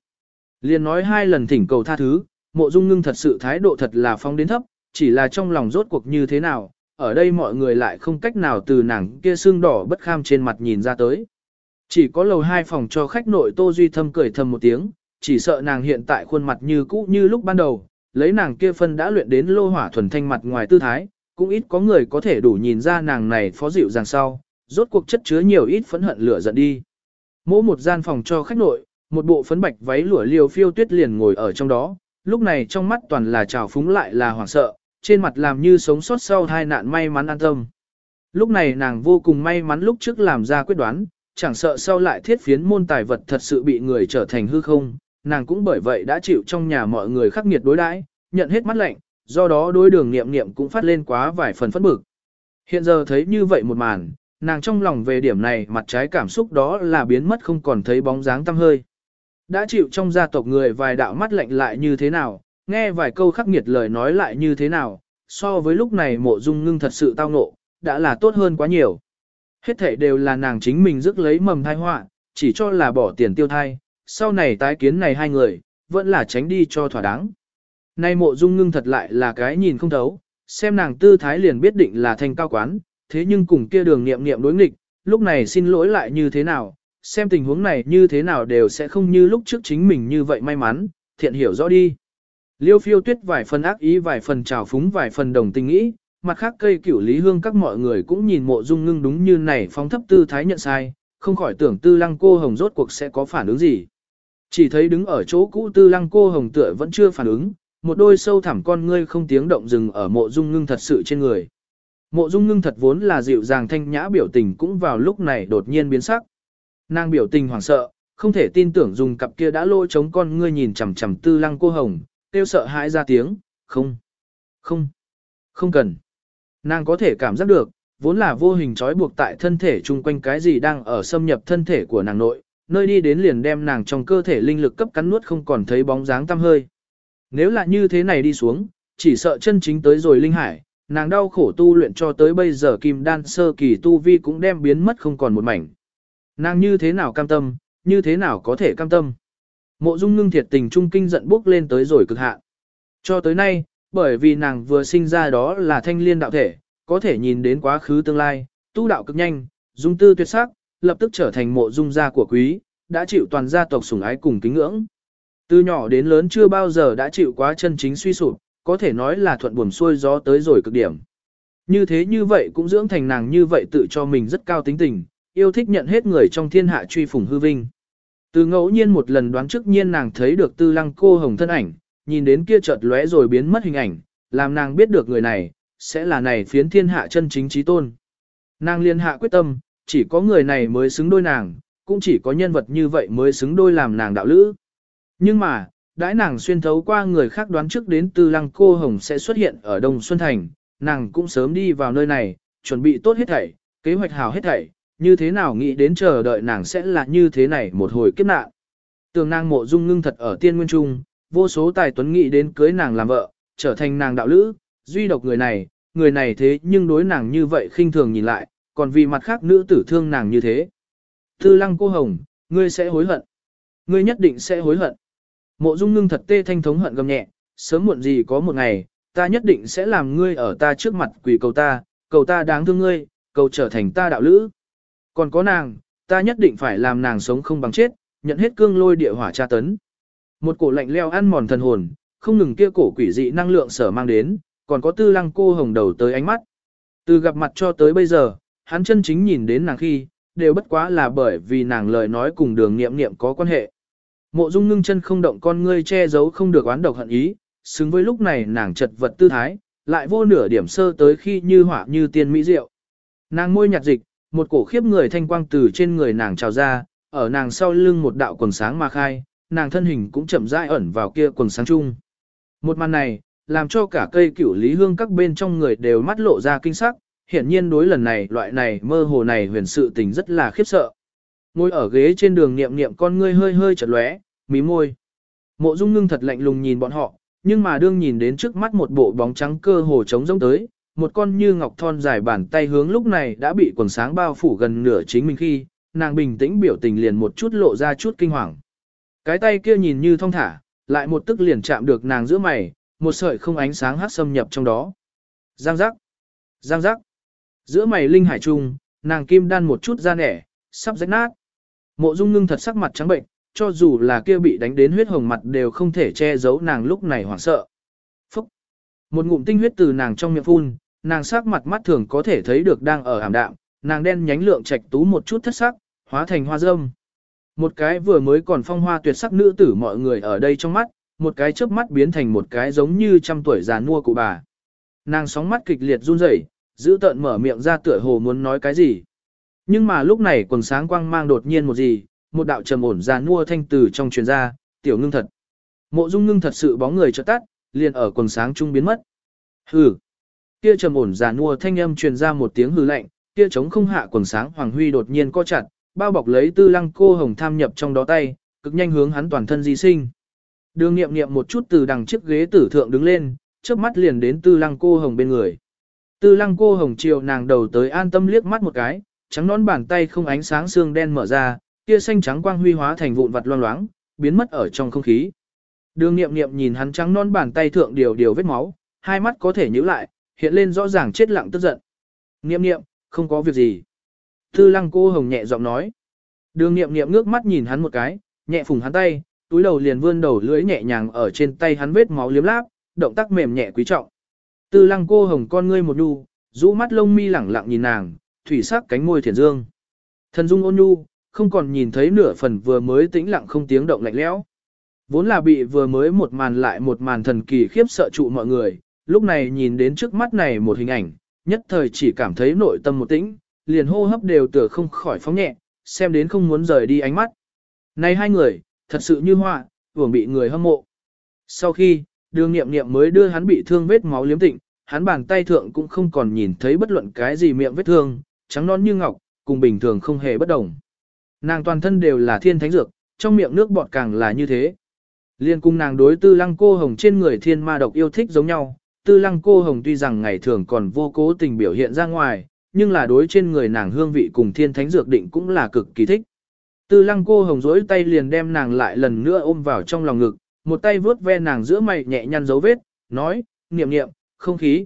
Liên nói hai lần thỉnh cầu tha thứ, mộ dung ngưng thật sự thái độ thật là phong đến thấp, chỉ là trong lòng rốt cuộc như thế nào, ở đây mọi người lại không cách nào từ nàng kia xương đỏ bất kham trên mặt nhìn ra tới. Chỉ có lầu hai phòng cho khách nội Tô Duy Thâm cười thầm một tiếng, chỉ sợ nàng hiện tại khuôn mặt như cũ như lúc ban đầu, lấy nàng kia phân đã luyện đến lô hỏa thuần thanh mặt ngoài tư thái, cũng ít có người có thể đủ nhìn ra nàng này phó dịu dàng sau, rốt cuộc chất chứa nhiều ít phẫn hận lửa giận đi. Mỗi một gian phòng cho khách nội, một bộ phấn bạch váy lụa liều phiêu tuyết liền ngồi ở trong đó, lúc này trong mắt toàn là trào phúng lại là hoảng sợ, trên mặt làm như sống sót sau hai nạn may mắn an tâm. Lúc này nàng vô cùng may mắn lúc trước làm ra quyết đoán, chẳng sợ sau lại thiết phiến môn tài vật thật sự bị người trở thành hư không, nàng cũng bởi vậy đã chịu trong nhà mọi người khắc nghiệt đối đãi, nhận hết mắt lạnh, do đó đối đường nghiệm nghiệm cũng phát lên quá vài phần phẫn bực. Hiện giờ thấy như vậy một màn, nàng trong lòng về điểm này mặt trái cảm xúc đó là biến mất không còn thấy bóng dáng tăm hơi. Đã chịu trong gia tộc người vài đạo mắt lạnh lại như thế nào, nghe vài câu khắc nghiệt lời nói lại như thế nào, so với lúc này mộ dung ngưng thật sự tao ngộ, đã là tốt hơn quá nhiều. Hết thể đều là nàng chính mình rước lấy mầm thai họa, chỉ cho là bỏ tiền tiêu thai, sau này tái kiến này hai người, vẫn là tránh đi cho thỏa đáng. Nay mộ dung ngưng thật lại là cái nhìn không thấu, xem nàng tư thái liền biết định là thành cao quán, thế nhưng cùng kia đường nghiệm nghiệm đối nghịch, lúc này xin lỗi lại như thế nào, xem tình huống này như thế nào đều sẽ không như lúc trước chính mình như vậy may mắn, thiện hiểu rõ đi. Liêu phiêu tuyết vài phần ác ý vài phần trào phúng vài phần đồng tình nghĩ, mặt khác cây cửu lý hương các mọi người cũng nhìn mộ dung ngưng đúng như này phóng thấp tư thái nhận sai, không khỏi tưởng tư lăng cô hồng rốt cuộc sẽ có phản ứng gì. Chỉ thấy đứng ở chỗ cũ tư lăng cô hồng tựa vẫn chưa phản ứng, một đôi sâu thẳm con ngươi không tiếng động dừng ở mộ dung ngưng thật sự trên người. Mộ dung ngưng thật vốn là dịu dàng thanh nhã biểu tình cũng vào lúc này đột nhiên biến sắc. Nàng biểu tình hoảng sợ, không thể tin tưởng dùng cặp kia đã lôi chống con ngươi nhìn chằm chằm tư lăng cô hồng, kêu sợ hãi ra tiếng, không, không, không cần. Nàng có thể cảm giác được, vốn là vô hình trói buộc tại thân thể chung quanh cái gì đang ở xâm nhập thân thể của nàng nội, nơi đi đến liền đem nàng trong cơ thể linh lực cấp cắn nuốt không còn thấy bóng dáng tăm hơi. Nếu là như thế này đi xuống, chỉ sợ chân chính tới rồi linh hải, nàng đau khổ tu luyện cho tới bây giờ kim đan sơ kỳ tu vi cũng đem biến mất không còn một mảnh. Nàng như thế nào cam tâm, như thế nào có thể cam tâm. Mộ dung ngưng thiệt tình trung kinh giận bước lên tới rồi cực hạn. Cho tới nay, bởi vì nàng vừa sinh ra đó là thanh liên đạo thể, có thể nhìn đến quá khứ tương lai, tu đạo cực nhanh, dung tư tuyệt sắc, lập tức trở thành mộ dung gia của quý, đã chịu toàn gia tộc sủng ái cùng kính ngưỡng. Từ nhỏ đến lớn chưa bao giờ đã chịu quá chân chính suy sụp, có thể nói là thuận buồm xuôi gió tới rồi cực điểm. Như thế như vậy cũng dưỡng thành nàng như vậy tự cho mình rất cao tính tình, yêu thích nhận hết người trong thiên hạ truy phủng hư vinh. Từ ngẫu nhiên một lần đoán trước nhiên nàng thấy được tư lăng cô hồng thân ảnh, nhìn đến kia chợt lóe rồi biến mất hình ảnh, làm nàng biết được người này, sẽ là này phiến thiên hạ chân chính trí tôn. Nàng liên hạ quyết tâm, chỉ có người này mới xứng đôi nàng, cũng chỉ có nhân vật như vậy mới xứng đôi làm nàng đạo lữ. Nhưng mà, đãi nàng xuyên thấu qua người khác đoán trước đến tư lăng cô hồng sẽ xuất hiện ở Đông Xuân Thành, nàng cũng sớm đi vào nơi này, chuẩn bị tốt hết thảy, kế hoạch hào hết thảy, như thế nào nghĩ đến chờ đợi nàng sẽ là như thế này một hồi kiếp nạn. Tường nàng mộ dung ngưng thật ở tiên nguyên trung, vô số tài tuấn nghĩ đến cưới nàng làm vợ, trở thành nàng đạo lữ, duy độc người này, người này thế nhưng đối nàng như vậy khinh thường nhìn lại, còn vì mặt khác nữ tử thương nàng như thế. Tư lăng cô hồng, ngươi sẽ hối hận. Ngươi nhất định sẽ hối hận. Mộ dung ngưng thật tê thanh thống hận gầm nhẹ, sớm muộn gì có một ngày, ta nhất định sẽ làm ngươi ở ta trước mặt quỷ cầu ta, cầu ta đáng thương ngươi, cầu trở thành ta đạo lữ. Còn có nàng, ta nhất định phải làm nàng sống không bằng chết, nhận hết cương lôi địa hỏa tra tấn. Một cổ lạnh leo ăn mòn thần hồn, không ngừng kia cổ quỷ dị năng lượng sở mang đến, còn có tư lăng cô hồng đầu tới ánh mắt. Từ gặp mặt cho tới bây giờ, hắn chân chính nhìn đến nàng khi, đều bất quá là bởi vì nàng lời nói cùng đường nghiệm nghiệm có quan hệ. Mộ dung ngưng chân không động con ngươi che giấu không được oán độc hận ý, xứng với lúc này nàng chật vật tư thái, lại vô nửa điểm sơ tới khi như hỏa như tiên mỹ diệu. Nàng môi nhạt dịch, một cổ khiếp người thanh quang từ trên người nàng trào ra, ở nàng sau lưng một đạo quần sáng mà khai, nàng thân hình cũng chậm rãi ẩn vào kia quần sáng chung. Một màn này, làm cho cả cây cửu lý hương các bên trong người đều mắt lộ ra kinh sắc, hiển nhiên đối lần này loại này mơ hồ này huyền sự tình rất là khiếp sợ. Ngồi ở ghế trên đường niệm niệm con ngươi hơi hơi chật lóe, mí môi. Mộ Dung Ngưng thật lạnh lùng nhìn bọn họ, nhưng mà đương nhìn đến trước mắt một bộ bóng trắng cơ hồ trống rỗng tới, một con như ngọc thon dài bàn tay hướng lúc này đã bị quần sáng bao phủ gần nửa chính mình khi, nàng bình tĩnh biểu tình liền một chút lộ ra chút kinh hoàng. Cái tay kia nhìn như thong thả, lại một tức liền chạm được nàng giữa mày, một sợi không ánh sáng hát xâm nhập trong đó. Giang giác, giang giác, giữa mày linh hải trung, nàng kim đan một chút ra nẻ, sắp rách nát. Mộ Dung Ngưng thật sắc mặt trắng bệnh, cho dù là kia bị đánh đến huyết hồng mặt đều không thể che giấu nàng lúc này hoảng sợ. Phúc! Một ngụm tinh huyết từ nàng trong miệng phun, nàng sắc mặt mắt thường có thể thấy được đang ở ảm đạm, nàng đen nhánh lượng trạch tú một chút thất sắc, hóa thành hoa dâm. Một cái vừa mới còn phong hoa tuyệt sắc nữ tử mọi người ở đây trong mắt, một cái chớp mắt biến thành một cái giống như trăm tuổi già nua cụ bà. Nàng sóng mắt kịch liệt run rẩy, giữ tợn mở miệng ra tựa hồ muốn nói cái gì. Nhưng mà lúc này quần sáng quang mang đột nhiên một gì, một đạo trầm ổn già nua thanh từ trong truyền ra, tiểu ngưng thật. Mộ dung ngưng thật sự bóng người chợt tắt, liền ở quần sáng trung biến mất. Hừ. Kia trầm ổn già nua thanh âm truyền ra một tiếng hừ lạnh, kia chống không hạ quần sáng hoàng huy đột nhiên co chặt, bao bọc lấy tư lăng cô hồng tham nhập trong đó tay, cực nhanh hướng hắn toàn thân di sinh. Đường nghiệm nghiệm một chút từ đằng chiếc ghế tử thượng đứng lên, trước mắt liền đến tư lăng cô hồng bên người. Tư lăng cô hồng chiều nàng đầu tới an tâm liếc mắt một cái, trắng nón bàn tay không ánh sáng xương đen mở ra, kia xanh trắng quang huy hóa thành vụn vặt loang loáng, biến mất ở trong không khí. Đường nghiệm nghiệm nhìn hắn trắng non bàn tay thượng điều điều vết máu, hai mắt có thể nhíu lại, hiện lên rõ ràng chết lặng tức giận. Niệm niệm, không có việc gì. Tư lăng cô hồng nhẹ giọng nói. Đường Niệm niệm ngước mắt nhìn hắn một cái, nhẹ phùng hắn tay, túi đầu liền vươn đầu lưỡi nhẹ nhàng ở trên tay hắn vết máu liếm láp, động tác mềm nhẹ quý trọng. Tư lăng cô hồng con ngươi một nhu, rũ mắt lông mi lẳng lặng nhìn nàng, thủy sắc cánh môi thiền dương. Thần dung ôn nhu, không còn nhìn thấy nửa phần vừa mới tĩnh lặng không tiếng động lạnh lẽo. Vốn là bị vừa mới một màn lại một màn thần kỳ khiếp sợ trụ mọi người, lúc này nhìn đến trước mắt này một hình ảnh, nhất thời chỉ cảm thấy nội tâm một tĩnh, liền hô hấp đều tựa không khỏi phóng nhẹ, xem đến không muốn rời đi ánh mắt. Này hai người, thật sự như họa, vừa bị người hâm mộ. Sau khi, đường nghiệm nghiệm mới đưa hắn bị thương vết máu liếm tịnh, hắn bàn tay thượng cũng không còn nhìn thấy bất luận cái gì miệng vết thương, trắng non như ngọc, cùng bình thường không hề bất đồng. Nàng toàn thân đều là thiên thánh dược, trong miệng nước bọt càng là như thế. Liên cung nàng đối tư lăng cô hồng trên người thiên ma độc yêu thích giống nhau, tư lăng cô hồng tuy rằng ngày thường còn vô cố tình biểu hiện ra ngoài, nhưng là đối trên người nàng hương vị cùng thiên thánh dược định cũng là cực kỳ thích. Tư lăng cô hồng rỗi tay liền đem nàng lại lần nữa ôm vào trong lòng ngực, một tay vuốt ve nàng giữa mày nhẹ nhăn dấu vết, nói, niệm niệm, không khí.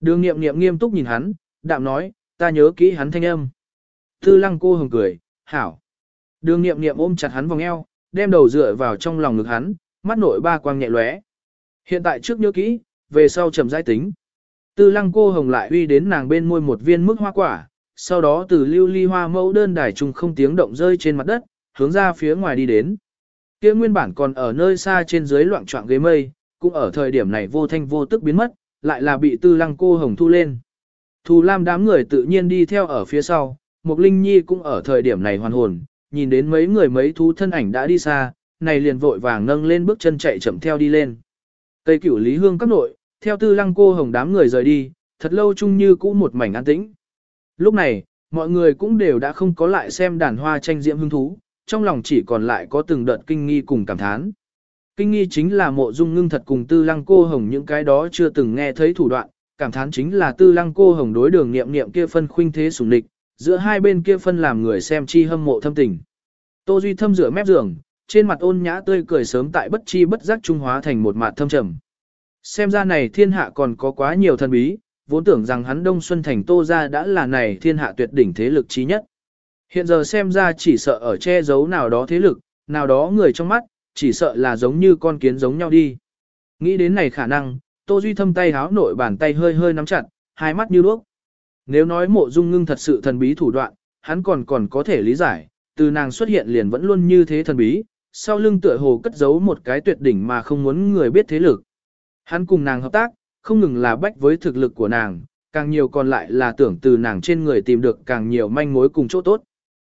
Đường niệm niệm nghiêm túc nhìn hắn, đạm nói, ta nhớ kỹ hắn thanh âm. Tư lăng cô hồng cười, hảo. Đường Niệm Niệm ôm chặt hắn vòng eo, đem đầu dựa vào trong lòng ngực hắn, mắt nội ba quang nhẹ lóe. Hiện tại trước nhớ kỹ, về sau trầm rãi tính. Tư lăng cô hồng lại uy đến nàng bên môi một viên mức hoa quả, sau đó từ lưu ly hoa mẫu đơn đài trùng không tiếng động rơi trên mặt đất, hướng ra phía ngoài đi đến. Kia nguyên bản còn ở nơi xa trên dưới loạn trọng ghế mây, cũng ở thời điểm này vô thanh vô tức biến mất, lại là bị tư lăng cô hồng thu lên. Thù lam đám người tự nhiên đi theo ở phía sau, Mục Linh Nhi cũng ở thời điểm này hoàn hồn, nhìn đến mấy người mấy thú thân ảnh đã đi xa, này liền vội vàng nâng lên bước chân chạy chậm theo đi lên. Tây cửu Lý Hương các nội, theo tư lăng cô hồng đám người rời đi, thật lâu chung như cũ một mảnh an tĩnh. Lúc này, mọi người cũng đều đã không có lại xem đàn hoa tranh diễm hương thú, trong lòng chỉ còn lại có từng đợt kinh nghi cùng cảm thán. Kinh nghi chính là mộ dung ngưng thật cùng tư lăng cô hồng những cái đó chưa từng nghe thấy thủ đoạn, cảm thán chính là tư lăng cô hồng đối đường nghiệm nghiệm kia phân khuynh thế sủng địch, giữa hai bên kia phân làm người xem chi hâm mộ thâm tình. Tô Duy thâm rửa mép giường, trên mặt ôn nhã tươi cười sớm tại bất chi bất giác trung hóa thành một mặt thâm trầm. Xem ra này thiên hạ còn có quá nhiều thần bí, vốn tưởng rằng hắn Đông Xuân Thành Tô gia đã là này thiên hạ tuyệt đỉnh thế lực trí nhất. Hiện giờ xem ra chỉ sợ ở che giấu nào đó thế lực, nào đó người trong mắt, chỉ sợ là giống như con kiến giống nhau đi. Nghĩ đến này khả năng, Tô Duy thâm tay háo nội bàn tay hơi hơi nắm chặt, hai mắt như đuốc. Nếu nói mộ dung ngưng thật sự thần bí thủ đoạn, hắn còn còn có thể lý giải, từ nàng xuất hiện liền vẫn luôn như thế thần bí, sau lưng tựa hồ cất giấu một cái tuyệt đỉnh mà không muốn người biết thế lực. Hắn cùng nàng hợp tác, không ngừng là bách với thực lực của nàng, càng nhiều còn lại là tưởng từ nàng trên người tìm được càng nhiều manh mối cùng chỗ tốt.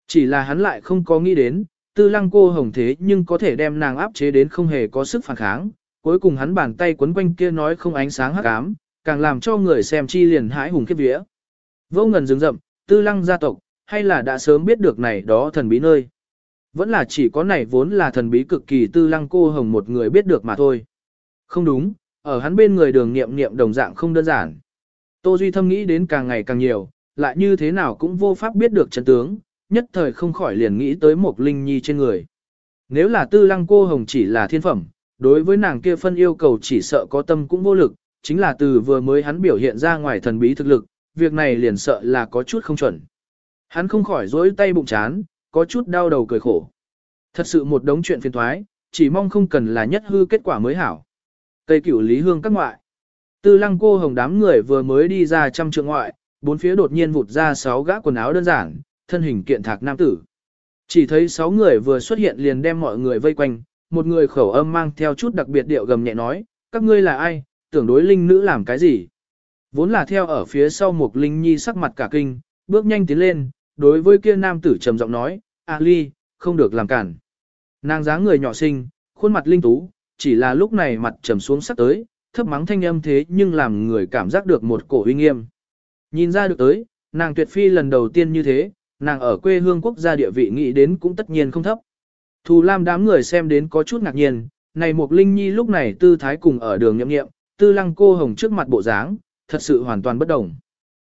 Chỉ là hắn lại không có nghĩ đến, tư lăng cô hồng thế nhưng có thể đem nàng áp chế đến không hề có sức phản kháng, cuối cùng hắn bàn tay quấn quanh kia nói không ánh sáng hắc ám, càng làm cho người xem chi liền hãi hùng khiếp vía. Vô ngần rừng rậm, tư lăng gia tộc, hay là đã sớm biết được này đó thần bí nơi. Vẫn là chỉ có này vốn là thần bí cực kỳ tư lăng cô hồng một người biết được mà thôi. Không đúng, ở hắn bên người đường nghiệm nghiệm đồng dạng không đơn giản. Tô Duy thâm nghĩ đến càng ngày càng nhiều, lại như thế nào cũng vô pháp biết được chân tướng, nhất thời không khỏi liền nghĩ tới một linh nhi trên người. Nếu là tư lăng cô hồng chỉ là thiên phẩm, đối với nàng kia phân yêu cầu chỉ sợ có tâm cũng vô lực, chính là từ vừa mới hắn biểu hiện ra ngoài thần bí thực lực, việc này liền sợ là có chút không chuẩn. Hắn không khỏi dối tay bụng chán, có chút đau đầu cười khổ. Thật sự một đống chuyện phiền thoái, chỉ mong không cần là nhất hư kết quả mới hảo. Tây cửu lý hương các ngoại. Tư lăng cô hồng đám người vừa mới đi ra trăm trượng ngoại, bốn phía đột nhiên vụt ra sáu gã quần áo đơn giản, thân hình kiện thạc nam tử. Chỉ thấy sáu người vừa xuất hiện liền đem mọi người vây quanh, một người khẩu âm mang theo chút đặc biệt điệu gầm nhẹ nói, các ngươi là ai, tưởng đối linh nữ làm cái gì. Vốn là theo ở phía sau một linh nhi sắc mặt cả kinh, bước nhanh tiến lên, đối với kia nam tử trầm giọng nói, A ly, không được làm cản. Nàng dáng người nhỏ xinh, khuôn mặt linh tú, chỉ là lúc này mặt trầm xuống sắc tới, thấp mắng thanh âm thế nhưng làm người cảm giác được một cổ uy nghiêm. Nhìn ra được tới, nàng tuyệt phi lần đầu tiên như thế, nàng ở quê hương quốc gia địa vị nghĩ đến cũng tất nhiên không thấp. Thù Lam đám người xem đến có chút ngạc nhiên, này một Linh Nhi lúc này tư thái cùng ở đường nhậm nghiệm, tư lăng cô hồng trước mặt bộ dáng, thật sự hoàn toàn bất đồng.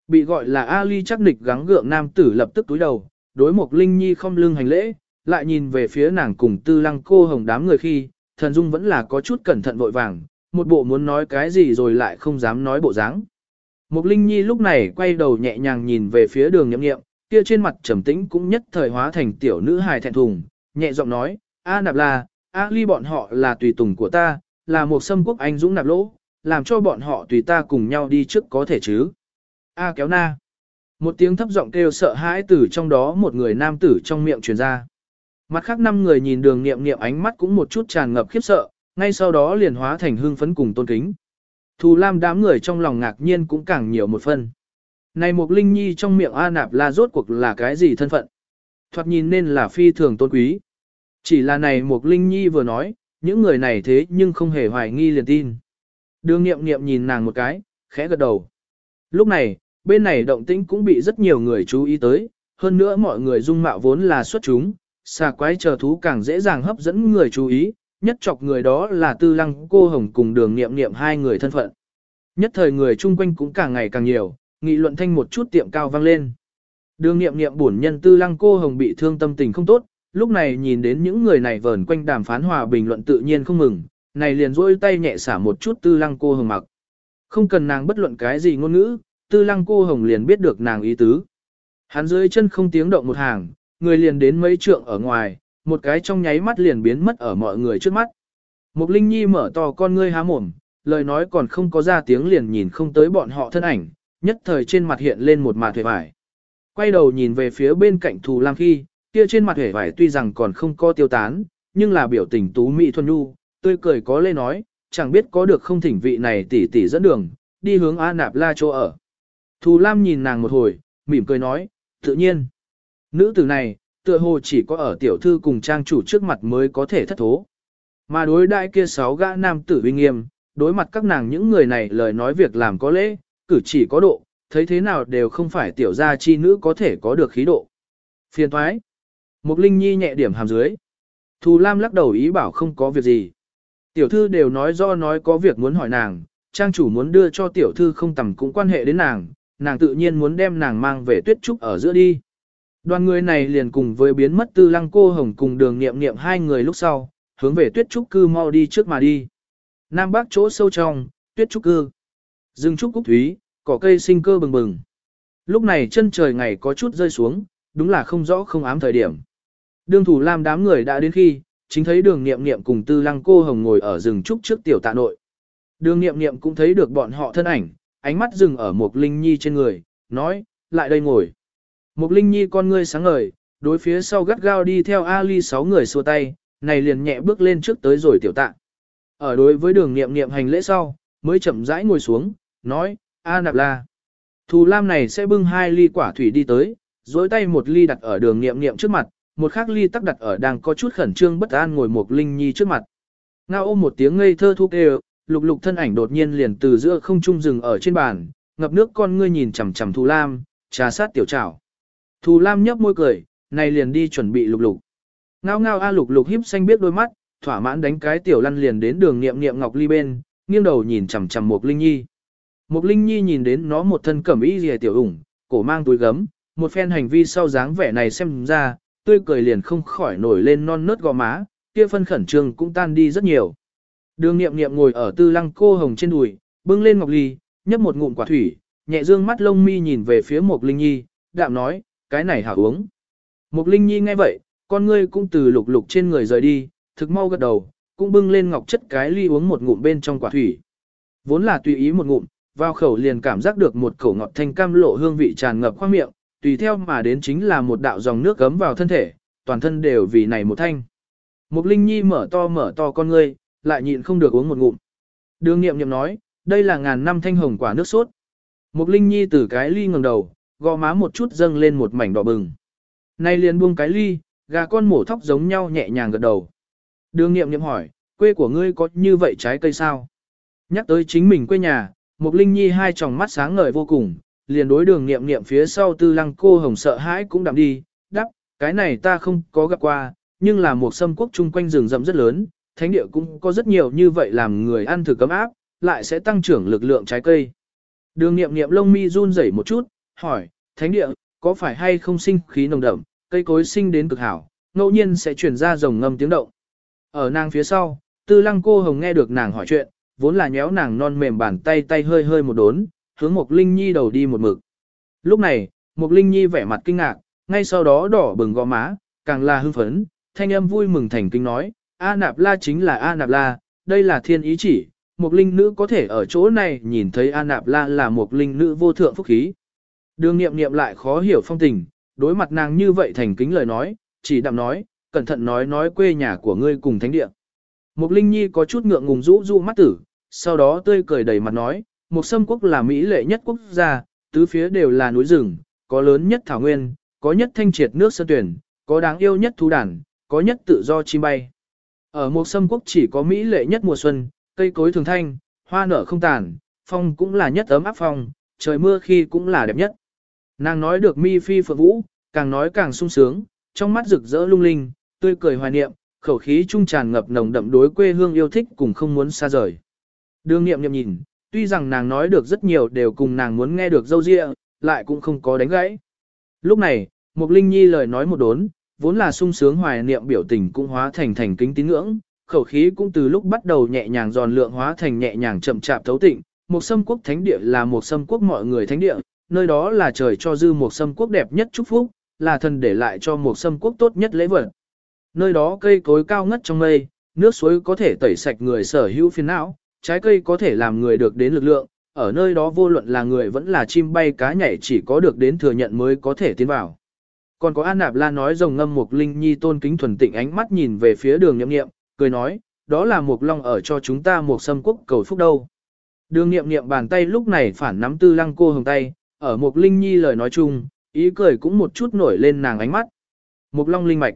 Bị gọi là Ali chắc nịch gắng gượng nam tử lập tức túi đầu, đối một Linh Nhi không lưng hành lễ, lại nhìn về phía nàng cùng tư lăng cô hồng đám người khi, thần dung vẫn là có chút cẩn thận vội vàng, một bộ muốn nói cái gì rồi lại không dám nói bộ dáng. Mục Linh Nhi lúc này quay đầu nhẹ nhàng nhìn về phía đường nhậm nghiệm, kia trên mặt trầm tĩnh cũng nhất thời hóa thành tiểu nữ hài thẹn thùng, nhẹ giọng nói, A nạp là, A ly bọn họ là tùy tùng của ta, là một xâm quốc anh dũng nạp lỗ, làm cho bọn họ tùy ta cùng nhau đi trước có thể chứ. A kéo na. Một tiếng thấp giọng kêu sợ hãi từ trong đó một người nam tử trong miệng truyền ra. Mặt khác năm người nhìn đường nghiệm nghiệm ánh mắt cũng một chút tràn ngập khiếp sợ, ngay sau đó liền hóa thành hưng phấn cùng tôn kính. Thù Lam đám người trong lòng ngạc nhiên cũng càng nhiều một phần. Này một linh nhi trong miệng A nạp la rốt cuộc là cái gì thân phận? Thoạt nhìn nên là phi thường tôn quý. Chỉ là này một linh nhi vừa nói, những người này thế nhưng không hề hoài nghi liền tin. Đường nghiệm nghiệm nhìn nàng một cái, khẽ gật đầu. Lúc này, bên này động tĩnh cũng bị rất nhiều người chú ý tới, hơn nữa mọi người dung mạo vốn là xuất chúng, xà quái chờ thú càng dễ dàng hấp dẫn người chú ý, nhất chọc người đó là tư lăng cô hồng cùng đường nghiệm nghiệm hai người thân phận. Nhất thời người chung quanh cũng càng ngày càng nhiều, nghị luận thanh một chút tiệm cao vang lên. Đường nghiệm nghiệm bổn nhân tư lăng cô hồng bị thương tâm tình không tốt, lúc này nhìn đến những người này vờn quanh đàm phán hòa bình luận tự nhiên không mừng, này liền rôi tay nhẹ xả một chút tư lăng cô hồng mặc. Không cần nàng bất luận cái gì ngôn ngữ, tư lăng cô hồng liền biết được nàng ý tứ. Hắn dưới chân không tiếng động một hàng, người liền đến mấy trượng ở ngoài, một cái trong nháy mắt liền biến mất ở mọi người trước mắt. Mục Linh Nhi mở to con ngươi há mồm, lời nói còn không có ra tiếng liền nhìn không tới bọn họ thân ảnh, nhất thời trên mặt hiện lên một mạt hề vải. Quay đầu nhìn về phía bên cạnh Thù Lam khi, kia trên mặt hề vải tuy rằng còn không có tiêu tán, nhưng là biểu tình tú mỹ thuần nhu, tươi cười có lê nói, chẳng biết có được không thỉnh vị này tỉ tỉ dẫn đường, đi hướng A Nạp La chỗ ở. Thù Lam nhìn nàng một hồi, mỉm cười nói, tự nhiên. Nữ tử này, tựa hồ chỉ có ở tiểu thư cùng trang chủ trước mặt mới có thể thất thố. Mà đối đại kia sáu gã nam tử uy nghiêm, đối mặt các nàng những người này lời nói việc làm có lễ, cử chỉ có độ, thấy thế nào đều không phải tiểu gia chi nữ có thể có được khí độ. Phiền thoái. Mục Linh Nhi nhẹ điểm hàm dưới. Thù Lam lắc đầu ý bảo không có việc gì. Tiểu thư đều nói do nói có việc muốn hỏi nàng, trang chủ muốn đưa cho tiểu thư không tầm cũng quan hệ đến nàng, nàng tự nhiên muốn đem nàng mang về tuyết trúc ở giữa đi. Đoàn người này liền cùng với biến mất tư lăng cô hồng cùng đường nghiệm nghiệm hai người lúc sau, hướng về tuyết trúc cư mau đi trước mà đi. Nam bắc chỗ sâu trong, tuyết trúc cư. Rừng trúc cúc thúy, cỏ cây sinh cơ bừng bừng. Lúc này chân trời ngày có chút rơi xuống, đúng là không rõ không ám thời điểm. Đường thủ làm đám người đã đến khi, chính thấy đường nghiệm nghiệm cùng tư lăng cô hồng ngồi ở rừng trúc trước tiểu tạ nội. Đường nghiệm nghiệm cũng thấy được bọn họ thân ảnh, ánh mắt dừng ở một linh nhi trên người, nói, lại đây ngồi. Mục linh nhi con ngươi sáng ngời, đối phía sau gắt gao đi theo Ali sáu người xua tay, này liền nhẹ bước lên trước tới rồi tiểu tạ. Ở đối với đường nghiệm nghiệm hành lễ sau, mới chậm rãi ngồi xuống, nói, A nạp la. Thù lam này sẽ bưng hai ly quả thủy đi tới, dối tay một ly đặt ở đường nghiệm nghiệm trước mặt, một khác ly tắc đặt ở đang có chút khẩn trương bất an ngồi một linh nhi trước mặt. Ngao ôm một tiếng ngây thơ thúc đều, lục lục thân ảnh đột nhiên liền từ giữa không trung rừng ở trên bàn, ngập nước con ngươi nhìn chằm chằm thù lam, trà sát tiểu trảo. Thù lam nhấp môi cười, này liền đi chuẩn bị lục lục. Ngao ngao a lục lục híp xanh biết đôi mắt, thỏa mãn đánh cái tiểu lăn liền đến đường nghiệm nghiệm ngọc ly bên, nghiêng đầu nhìn chằm chằm một linh nhi. Một linh nhi nhìn đến nó một thân cẩm y rìa tiểu ủng, cổ mang túi gấm, một phen hành vi sau dáng vẻ này xem ra, tươi cười liền không khỏi nổi lên non nớt gò má, kia phân khẩn trương cũng tan đi rất nhiều. Đường nghiệm nghiệm ngồi ở tư lăng cô hồng trên đùi, bưng lên ngọc ly, nhấp một ngụm quả thủy, nhẹ dương mắt lông mi nhìn về phía một linh nhi, đạm nói, cái này hảo uống. mục linh nhi nghe vậy, con ngươi cũng từ lục lục trên người rời đi, thực mau gật đầu, cũng bưng lên ngọc chất cái ly uống một ngụm bên trong quả thủy. Vốn là tùy ý một ngụm, vào khẩu liền cảm giác được một khẩu ngọt thanh cam lộ hương vị tràn ngập khoang miệng, tùy theo mà đến chính là một đạo dòng nước gấm vào thân thể, toàn thân đều vì này một thanh. Mục Linh Nhi mở to mở to con ngươi, lại nhịn không được uống một ngụm. Đường nghiệm nghiệm nói, đây là ngàn năm thanh hồng quả nước sốt. Mục Linh Nhi từ cái ly ngẩng đầu, gò má một chút dâng lên một mảnh đỏ bừng. Nay liền buông cái ly, gà con mổ thóc giống nhau nhẹ nhàng gật đầu. Đường nghiệm nghiệm hỏi, quê của ngươi có như vậy trái cây sao? Nhắc tới chính mình quê nhà, Mục Linh Nhi hai tròng mắt sáng ngời vô cùng, liền đối đường nghiệm nghiệm phía sau tư lăng cô hồng sợ hãi cũng đạm đi, đắp, cái này ta không có gặp qua, nhưng là một sâm quốc chung quanh rừng rậm rất lớn, thánh địa cũng có rất nhiều như vậy làm người ăn thử cấm áp, lại sẽ tăng trưởng lực lượng trái cây. Đường nghiệm nghiệm lông mi run rẩy một chút, hỏi, thánh địa, có phải hay không sinh khí nồng đậm, cây cối sinh đến cực hảo, ngẫu nhiên sẽ chuyển ra rồng ngâm tiếng động. Ở nàng phía sau, tư lăng cô hồng nghe được nàng hỏi chuyện, vốn là nhéo nàng non mềm bàn tay tay hơi hơi một đốn, hướng Mộc Linh Nhi đầu đi một mực. Lúc này, Mộc Linh Nhi vẻ mặt kinh ngạc, ngay sau đó đỏ bừng gò má, càng là hưng phấn, thanh âm vui mừng thành kinh nói, A Nạp La chính là A Nạp La, đây là thiên ý chỉ, Mộc Linh nữ có thể ở chỗ này nhìn thấy A Nạp La là Mộc Linh nữ vô thượng phúc khí. Đường nghiệm nghiệm lại khó hiểu phong tình, đối mặt nàng như vậy thành kính lời nói, chỉ đạm nói, cẩn thận nói nói quê nhà của ngươi cùng thánh địa. Mục Linh Nhi có chút ngượng ngùng rũ rũ mắt tử, sau đó tươi cười đầy mặt nói, một sâm quốc là Mỹ lệ nhất quốc gia, tứ phía đều là núi rừng, có lớn nhất thảo nguyên, có nhất thanh triệt nước sơn tuyển, có đáng yêu nhất thú đàn, có nhất tự do chim bay. Ở một sâm quốc chỉ có Mỹ lệ nhất mùa xuân, cây cối thường thanh, hoa nở không tàn, phong cũng là nhất ấm áp phong, trời mưa khi cũng là đẹp nhất. Nàng nói được mi phi phượng vũ, càng nói càng sung sướng, trong mắt rực rỡ lung linh, tươi cười hoài niệm, khẩu khí trung tràn ngập nồng đậm đối quê hương yêu thích cùng không muốn xa rời. Đường nghiệm nghiệm nhìn, tuy rằng nàng nói được rất nhiều đều cùng nàng muốn nghe được dâu dịa, lại cũng không có đánh gãy. Lúc này, Mục Linh Nhi lời nói một đốn, vốn là sung sướng hoài niệm biểu tình cũng hóa thành thành kính tín ngưỡng, khẩu khí cũng từ lúc bắt đầu nhẹ nhàng giòn lượng hóa thành nhẹ nhàng chậm chạp thấu tịnh. Một sâm quốc thánh địa là một sâm quốc mọi người thánh địa, nơi đó là trời cho dư một sâm quốc đẹp nhất chúc phúc, là thần để lại cho một sâm quốc tốt nhất lễ vật. Nơi đó cây cối cao ngất trong mây, nước suối có thể tẩy sạch người sở hữu phiền não, trái cây có thể làm người được đến lực lượng, ở nơi đó vô luận là người vẫn là chim bay cá nhảy chỉ có được đến thừa nhận mới có thể tiến vào. Còn có An Nạp La nói rồng ngâm một linh nhi tôn kính thuần tịnh ánh mắt nhìn về phía đường nhậm nghiệm, cười nói, đó là một long ở cho chúng ta một sâm quốc cầu phúc đâu. Đường nghiệm nghiệm bàn tay lúc này phản nắm tư lăng cô hồng tay, ở Mục linh nhi lời nói chung, ý cười cũng một chút nổi lên nàng ánh mắt. Mục long linh mạch.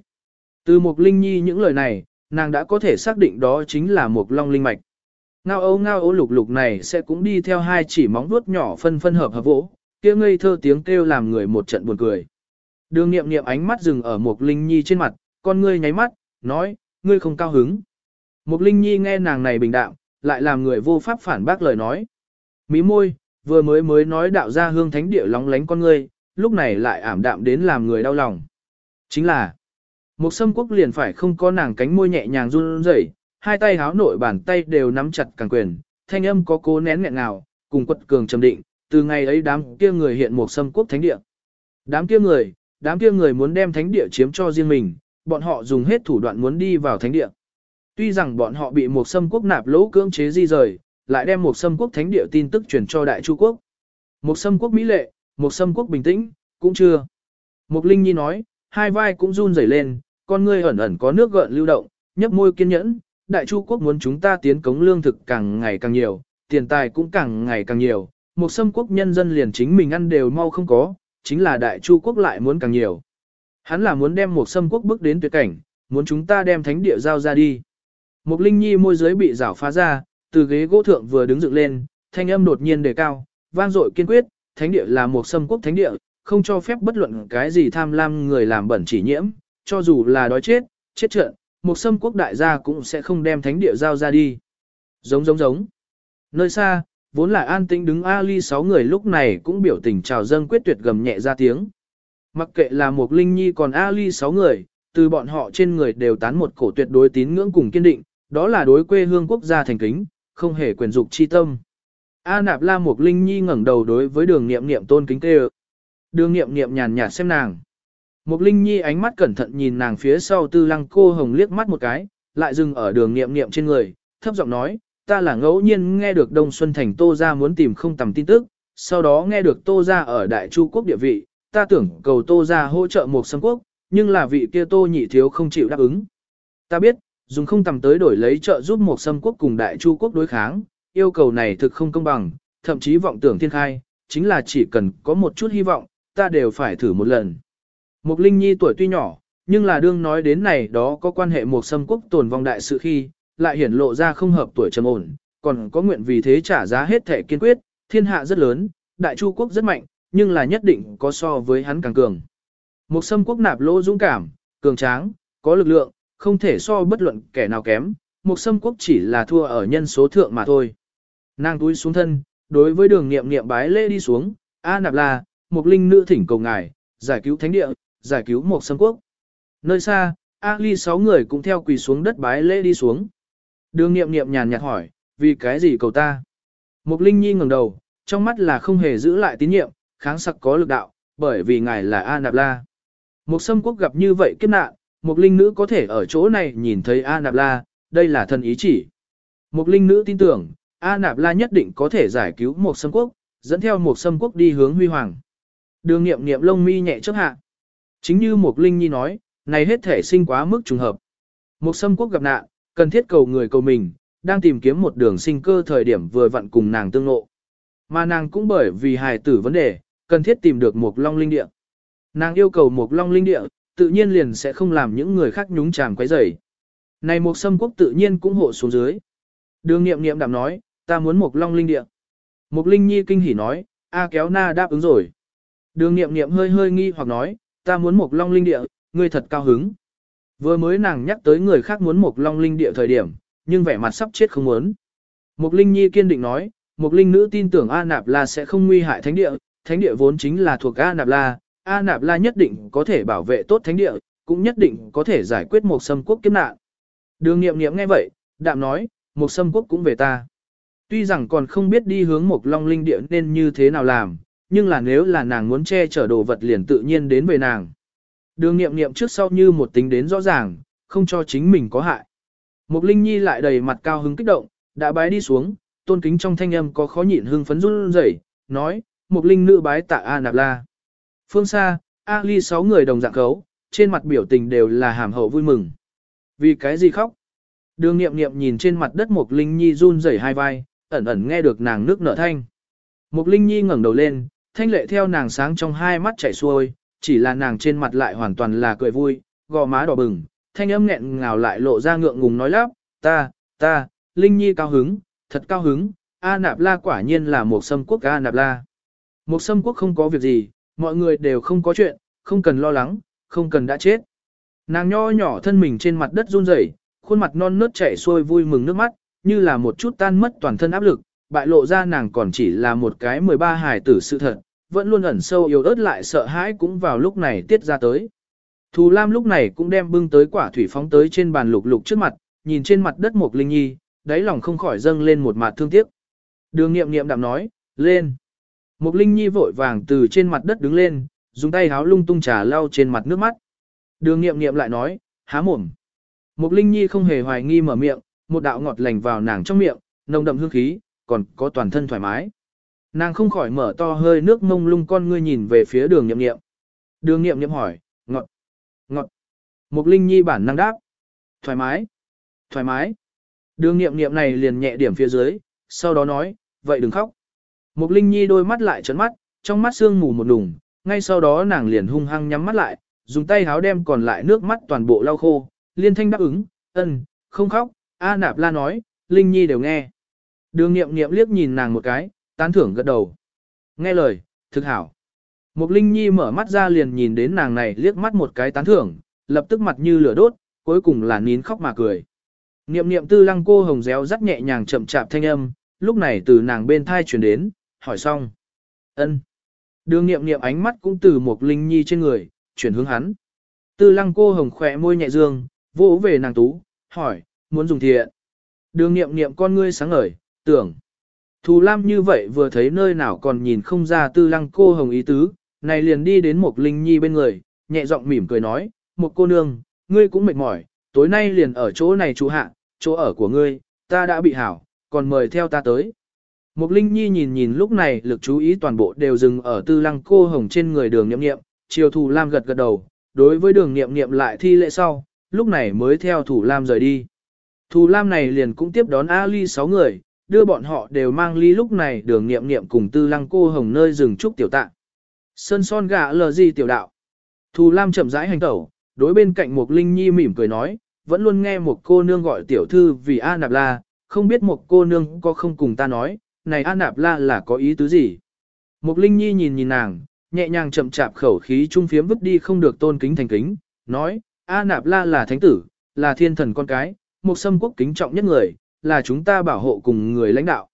Từ Mục linh nhi những lời này, nàng đã có thể xác định đó chính là Mục long linh mạch. Ngao ấu ngao ấu lục lục này sẽ cũng đi theo hai chỉ móng vuốt nhỏ phân phân hợp hợp vỗ, kia ngây thơ tiếng kêu làm người một trận buồn cười. Đường nghiệm nghiệm ánh mắt dừng ở Mục linh nhi trên mặt, con ngươi nháy mắt, nói, ngươi không cao hứng. Mục linh nhi nghe nàng này bình đạm, lại làm người vô pháp phản bác lời nói. Mí môi, vừa mới mới nói đạo ra hương thánh địa lóng lánh con ngươi, lúc này lại ảm đạm đến làm người đau lòng. Chính là, một sâm quốc liền phải không có nàng cánh môi nhẹ nhàng run rẩy, hai tay háo nội bàn tay đều nắm chặt càng quyền, thanh âm có cố nén nghẹn nào, cùng quật cường trầm định, từ ngày ấy đám kia người hiện một sâm quốc thánh địa. Đám kia người, đám kia người muốn đem thánh địa chiếm cho riêng mình, bọn họ dùng hết thủ đoạn muốn đi vào thánh địa. Tuy rằng bọn họ bị một sâm quốc nạp lỗ cưỡng chế di rời, lại đem một sâm quốc thánh địa tin tức truyền cho đại chu quốc. Một sâm quốc mỹ lệ, một sâm quốc bình tĩnh, cũng chưa. Một linh nhi nói, hai vai cũng run rẩy lên, con ngươi ẩn ẩn có nước gợn lưu động, nhấp môi kiên nhẫn, đại chu quốc muốn chúng ta tiến cống lương thực càng ngày càng nhiều, tiền tài cũng càng ngày càng nhiều, một sâm quốc nhân dân liền chính mình ăn đều mau không có, chính là đại chu quốc lại muốn càng nhiều. Hắn là muốn đem một sâm quốc bước đến tuyệt cảnh, muốn chúng ta đem thánh địa giao ra đi. Một linh nhi môi dưới bị rảo phá ra, từ ghế gỗ thượng vừa đứng dựng lên, thanh âm đột nhiên đề cao, vang dội kiên quyết, thánh địa là một sâm quốc thánh địa, không cho phép bất luận cái gì tham lam người làm bẩn chỉ nhiễm, cho dù là đói chết, chết trận, một sâm quốc đại gia cũng sẽ không đem thánh địa giao ra đi. Giống giống giống. Nơi xa, vốn là an tĩnh đứng Ali sáu người lúc này cũng biểu tình chào dâng quyết tuyệt gầm nhẹ ra tiếng. Mặc kệ là một linh nhi còn Ali sáu người, từ bọn họ trên người đều tán một cổ tuyệt đối tín ngưỡng cùng kiên định, đó là đối quê hương quốc gia thành kính, không hề quyền dục chi tâm. A nạp la Mục linh nhi ngẩng đầu đối với đường nghiệm nghiệm tôn kính tê Đường nghiệm nghiệm nhàn nhạt xem nàng. Mục linh nhi ánh mắt cẩn thận nhìn nàng phía sau tư lăng cô hồng liếc mắt một cái, lại dừng ở đường nghiệm nghiệm trên người, thấp giọng nói, ta là ngẫu nhiên nghe được Đông Xuân Thành Tô Gia muốn tìm không tầm tin tức, sau đó nghe được Tô Gia ở Đại Chu Quốc địa vị, ta tưởng cầu Tô Gia hỗ trợ một sâm quốc, nhưng là vị kia Tô nhị thiếu không chịu đáp ứng. Ta biết, dùng không tầm tới đổi lấy trợ giúp một sâm quốc cùng Đại Chu Quốc đối kháng, yêu cầu này thực không công bằng, thậm chí vọng tưởng thiên khai, chính là chỉ cần có một chút hy vọng, ta đều phải thử một lần. Mục Linh Nhi tuổi tuy nhỏ, nhưng là đương nói đến này đó có quan hệ một sâm quốc tồn vong đại sự khi, lại hiển lộ ra không hợp tuổi trầm ổn, còn có nguyện vì thế trả giá hết thể kiên quyết, thiên hạ rất lớn, đại chu quốc rất mạnh, nhưng là nhất định có so với hắn càng cường. Một sâm quốc nạp lỗ dũng cảm, cường tráng, có lực lượng, không thể so bất luận kẻ nào kém, một sâm quốc chỉ là thua ở nhân số thượng mà thôi. Nàng túi xuống thân, đối với đường nghiệm nghiệm bái lễ đi xuống, A nạp La một linh nữ thỉnh cầu ngài, giải cứu thánh địa, giải cứu một sâm quốc. Nơi xa, A ly sáu người cũng theo quỳ xuống đất bái lễ đi xuống. Đường nghiệm nghiệm nhàn nhạt hỏi, vì cái gì cầu ta? Mục Linh Nhi ngẩng đầu, trong mắt là không hề giữ lại tín nhiệm, kháng sặc có lực đạo, bởi vì ngài là A Nạp La. Mục Sâm Quốc gặp như vậy kiếp nạn, Mục Linh Nữ có thể ở chỗ này nhìn thấy A Nạp La, đây là thần ý chỉ. Mục Linh Nữ tin tưởng, A Nạp La nhất định có thể giải cứu Mục Sâm Quốc, dẫn theo Mục Sâm Quốc đi hướng huy hoàng. Đường nghiệm nghiệm lông mi nhẹ trước hạ. Chính như Mục Linh Nhi nói, này hết thể sinh quá mức trùng hợp. Mục Sâm Quốc gặp nạn, cần thiết cầu người cầu mình, đang tìm kiếm một đường sinh cơ thời điểm vừa vặn cùng nàng tương ngộ. Mà nàng cũng bởi vì hài tử vấn đề, cần thiết tìm được một long linh địa. Nàng yêu cầu một long linh địa, tự nhiên liền sẽ không làm những người khác nhúng chàm quấy rầy. Này Mộc sâm quốc tự nhiên cũng hộ xuống dưới. Đường nghiệm nghiệm đạm nói, ta muốn Mộc long linh địa. Mộc linh nhi kinh hỉ nói, A kéo na đáp ứng rồi. Đường nghiệm nghiệm hơi hơi nghi hoặc nói, ta muốn Mộc long linh địa, ngươi thật cao hứng. Vừa mới nàng nhắc tới người khác muốn Mộc long linh địa thời điểm, nhưng vẻ mặt sắp chết không muốn. Mộc linh nhi kiên định nói, Mộc linh nữ tin tưởng A Nạp La sẽ không nguy hại thánh địa, thánh địa vốn chính là thuộc A Nạp La, A Nạp La nhất định có thể bảo vệ tốt thánh địa, cũng nhất định có thể giải quyết một xâm quốc kiếp nạn. Đường nghiệm nghiệm nghe vậy, đạm nói, một xâm quốc cũng về ta. Tuy rằng còn không biết đi hướng một long linh địa nên như thế nào làm, nhưng là nếu là nàng muốn che chở đồ vật liền tự nhiên đến về nàng. Đường nghiệm nghiệm trước sau như một tính đến rõ ràng, không cho chính mình có hại. Mục Linh Nhi lại đầy mặt cao hứng kích động, đã bái đi xuống, tôn kính trong thanh âm có khó nhịn hưng phấn run rẩy, nói, Mục Linh nữ bái tạ A Nạp La. Phương xa, A Ly sáu người đồng dạng khấu, trên mặt biểu tình đều là hàm hậu vui mừng. Vì cái gì khóc? Đường nghiệm nghiệm nhìn trên mặt đất Mộc Linh Nhi run rẩy hai vai, ẩn ẩn nghe được nàng nước nở thanh. Mộc Linh Nhi ngẩng đầu lên, thanh lệ theo nàng sáng trong hai mắt chảy xuôi, chỉ là nàng trên mặt lại hoàn toàn là cười vui, gò má đỏ bừng, thanh âm nghẹn ngào lại lộ ra ngượng ngùng nói lắp, ta, ta, Linh Nhi cao hứng, thật cao hứng, A Nạp La quả nhiên là một sâm quốc A Nạp La. Một sâm quốc không có việc gì, mọi người đều không có chuyện, không cần lo lắng, không cần đã chết. Nàng nho nhỏ thân mình trên mặt đất run rẩy, khuôn mặt non nớt chảy xuôi vui mừng nước mắt, như là một chút tan mất toàn thân áp lực, bại lộ ra nàng còn chỉ là một cái 13 hài tử sự thật, vẫn luôn ẩn sâu yếu ớt lại sợ hãi cũng vào lúc này tiết ra tới. Thù Lam lúc này cũng đem bưng tới quả thủy phóng tới trên bàn lục lục trước mặt, nhìn trên mặt đất một linh nhi, đáy lòng không khỏi dâng lên một mặt thương tiếc. Đường nghiệm nghiệm đạm nói, lên. Mục linh nhi vội vàng từ trên mặt đất đứng lên, dùng tay háo lung tung trà lau trên mặt nước mắt. Đường nghiệm nghiệm lại nói, há mồm. Mục linh nhi không hề hoài nghi mở miệng, một đạo ngọt lành vào nàng trong miệng, nồng đậm hương khí, còn có toàn thân thoải mái. Nàng không khỏi mở to hơi nước mông lung con ngươi nhìn về phía đường nghiệm nghiệm. Đường nghiệm nghiệm hỏi, ngọt, ngọt. Mục linh nhi bản năng đáp. Thoải mái, thoải mái. Đường nghiệm nghiệm này liền nhẹ điểm phía dưới, sau đó nói, vậy đừng khóc. Mục linh nhi đôi mắt lại trấn mắt, trong mắt sương mù một đùng, ngay sau đó nàng liền hung hăng nhắm mắt lại, dùng tay háo đem còn lại nước mắt toàn bộ lau khô, liên thanh đáp ứng, ân, không khóc, A Nạp La nói, Linh Nhi đều nghe. Đường nghiệm nghiệm liếc nhìn nàng một cái, tán thưởng gật đầu. Nghe lời, thực hảo. Mục Linh Nhi mở mắt ra liền nhìn đến nàng này liếc mắt một cái tán thưởng, lập tức mặt như lửa đốt, cuối cùng là nín khóc mà cười. Niệm niệm tư lăng cô hồng réo rắt nhẹ nhàng chậm chạp thanh âm, lúc này từ nàng bên thai chuyển đến, hỏi xong. ân. Đường niệm niệm ánh mắt cũng từ một linh nhi trên người, chuyển hướng hắn. Tư lăng cô hồng khỏe môi nhẹ dương, vỗ về nàng tú, hỏi, muốn dùng thiện. Đường niệm niệm con ngươi sáng ngời, tưởng. Thù Lam như vậy vừa thấy nơi nào còn nhìn không ra tư lăng cô hồng ý tứ, này liền đi đến một linh nhi bên người, nhẹ giọng mỉm cười nói, một cô nương, ngươi cũng mệt mỏi, tối nay liền ở chỗ này chú hạ, chỗ ở của ngươi, ta đã bị hảo, còn mời theo ta tới. Mục Linh Nhi nhìn nhìn lúc này lực chú ý toàn bộ đều dừng ở tư lăng cô hồng trên người đường nghiệm nghiệm, chiều thủ Lam gật gật đầu, đối với đường nghiệm nghiệm lại thi lễ sau, lúc này mới theo thủ Lam rời đi. Thủ Lam này liền cũng tiếp đón Ali 6 người, đưa bọn họ đều mang ly lúc này đường nghiệm nghiệm cùng tư lăng cô hồng nơi dừng trúc tiểu tạ. Sơn son gạ lờ gì tiểu đạo. Thù Lam chậm rãi hành tẩu, đối bên cạnh một Linh Nhi mỉm cười nói, vẫn luôn nghe một cô nương gọi tiểu thư vì A Nạp La, không biết một cô nương có không cùng ta nói, này A Nạp La là có ý tứ gì. Mục Linh Nhi nhìn nhìn nàng, nhẹ nhàng chậm chạp khẩu khí trung phiếm vứt đi không được tôn kính thành kính, nói, A Nạp La là thánh tử, là thiên thần con cái, một sâm quốc kính trọng nhất người, là chúng ta bảo hộ cùng người lãnh đạo.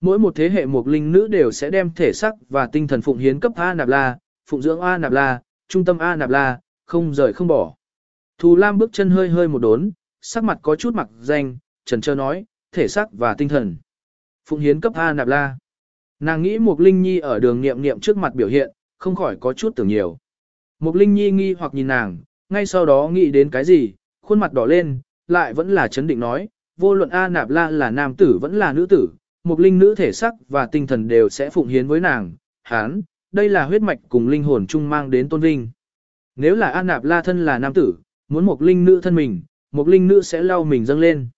Mỗi một thế hệ một linh nữ đều sẽ đem thể sắc và tinh thần phụng hiến cấp A Nạp La, phụng dưỡng A Nạp La, trung tâm A Nạp La, không rời không bỏ. Thù Lam bước chân hơi hơi một đốn, sắc mặt có chút mặc danh, trần trơ nói, thể sắc và tinh thần. Phụng hiến cấp A nạp la. Nàng nghĩ mục Linh Nhi ở đường nghiệm nghiệm trước mặt biểu hiện, không khỏi có chút tưởng nhiều. Mục Linh Nhi nghi hoặc nhìn nàng, ngay sau đó nghĩ đến cái gì, khuôn mặt đỏ lên, lại vẫn là chấn định nói, vô luận A nạp la là nam tử vẫn là nữ tử, mục linh nữ thể sắc và tinh thần đều sẽ phụng hiến với nàng, hán, đây là huyết mạch cùng linh hồn chung mang đến tôn vinh. Nếu là A nạp la thân là nam tử, muốn mục linh nữ thân mình, mục linh nữ sẽ lau mình dâng lên.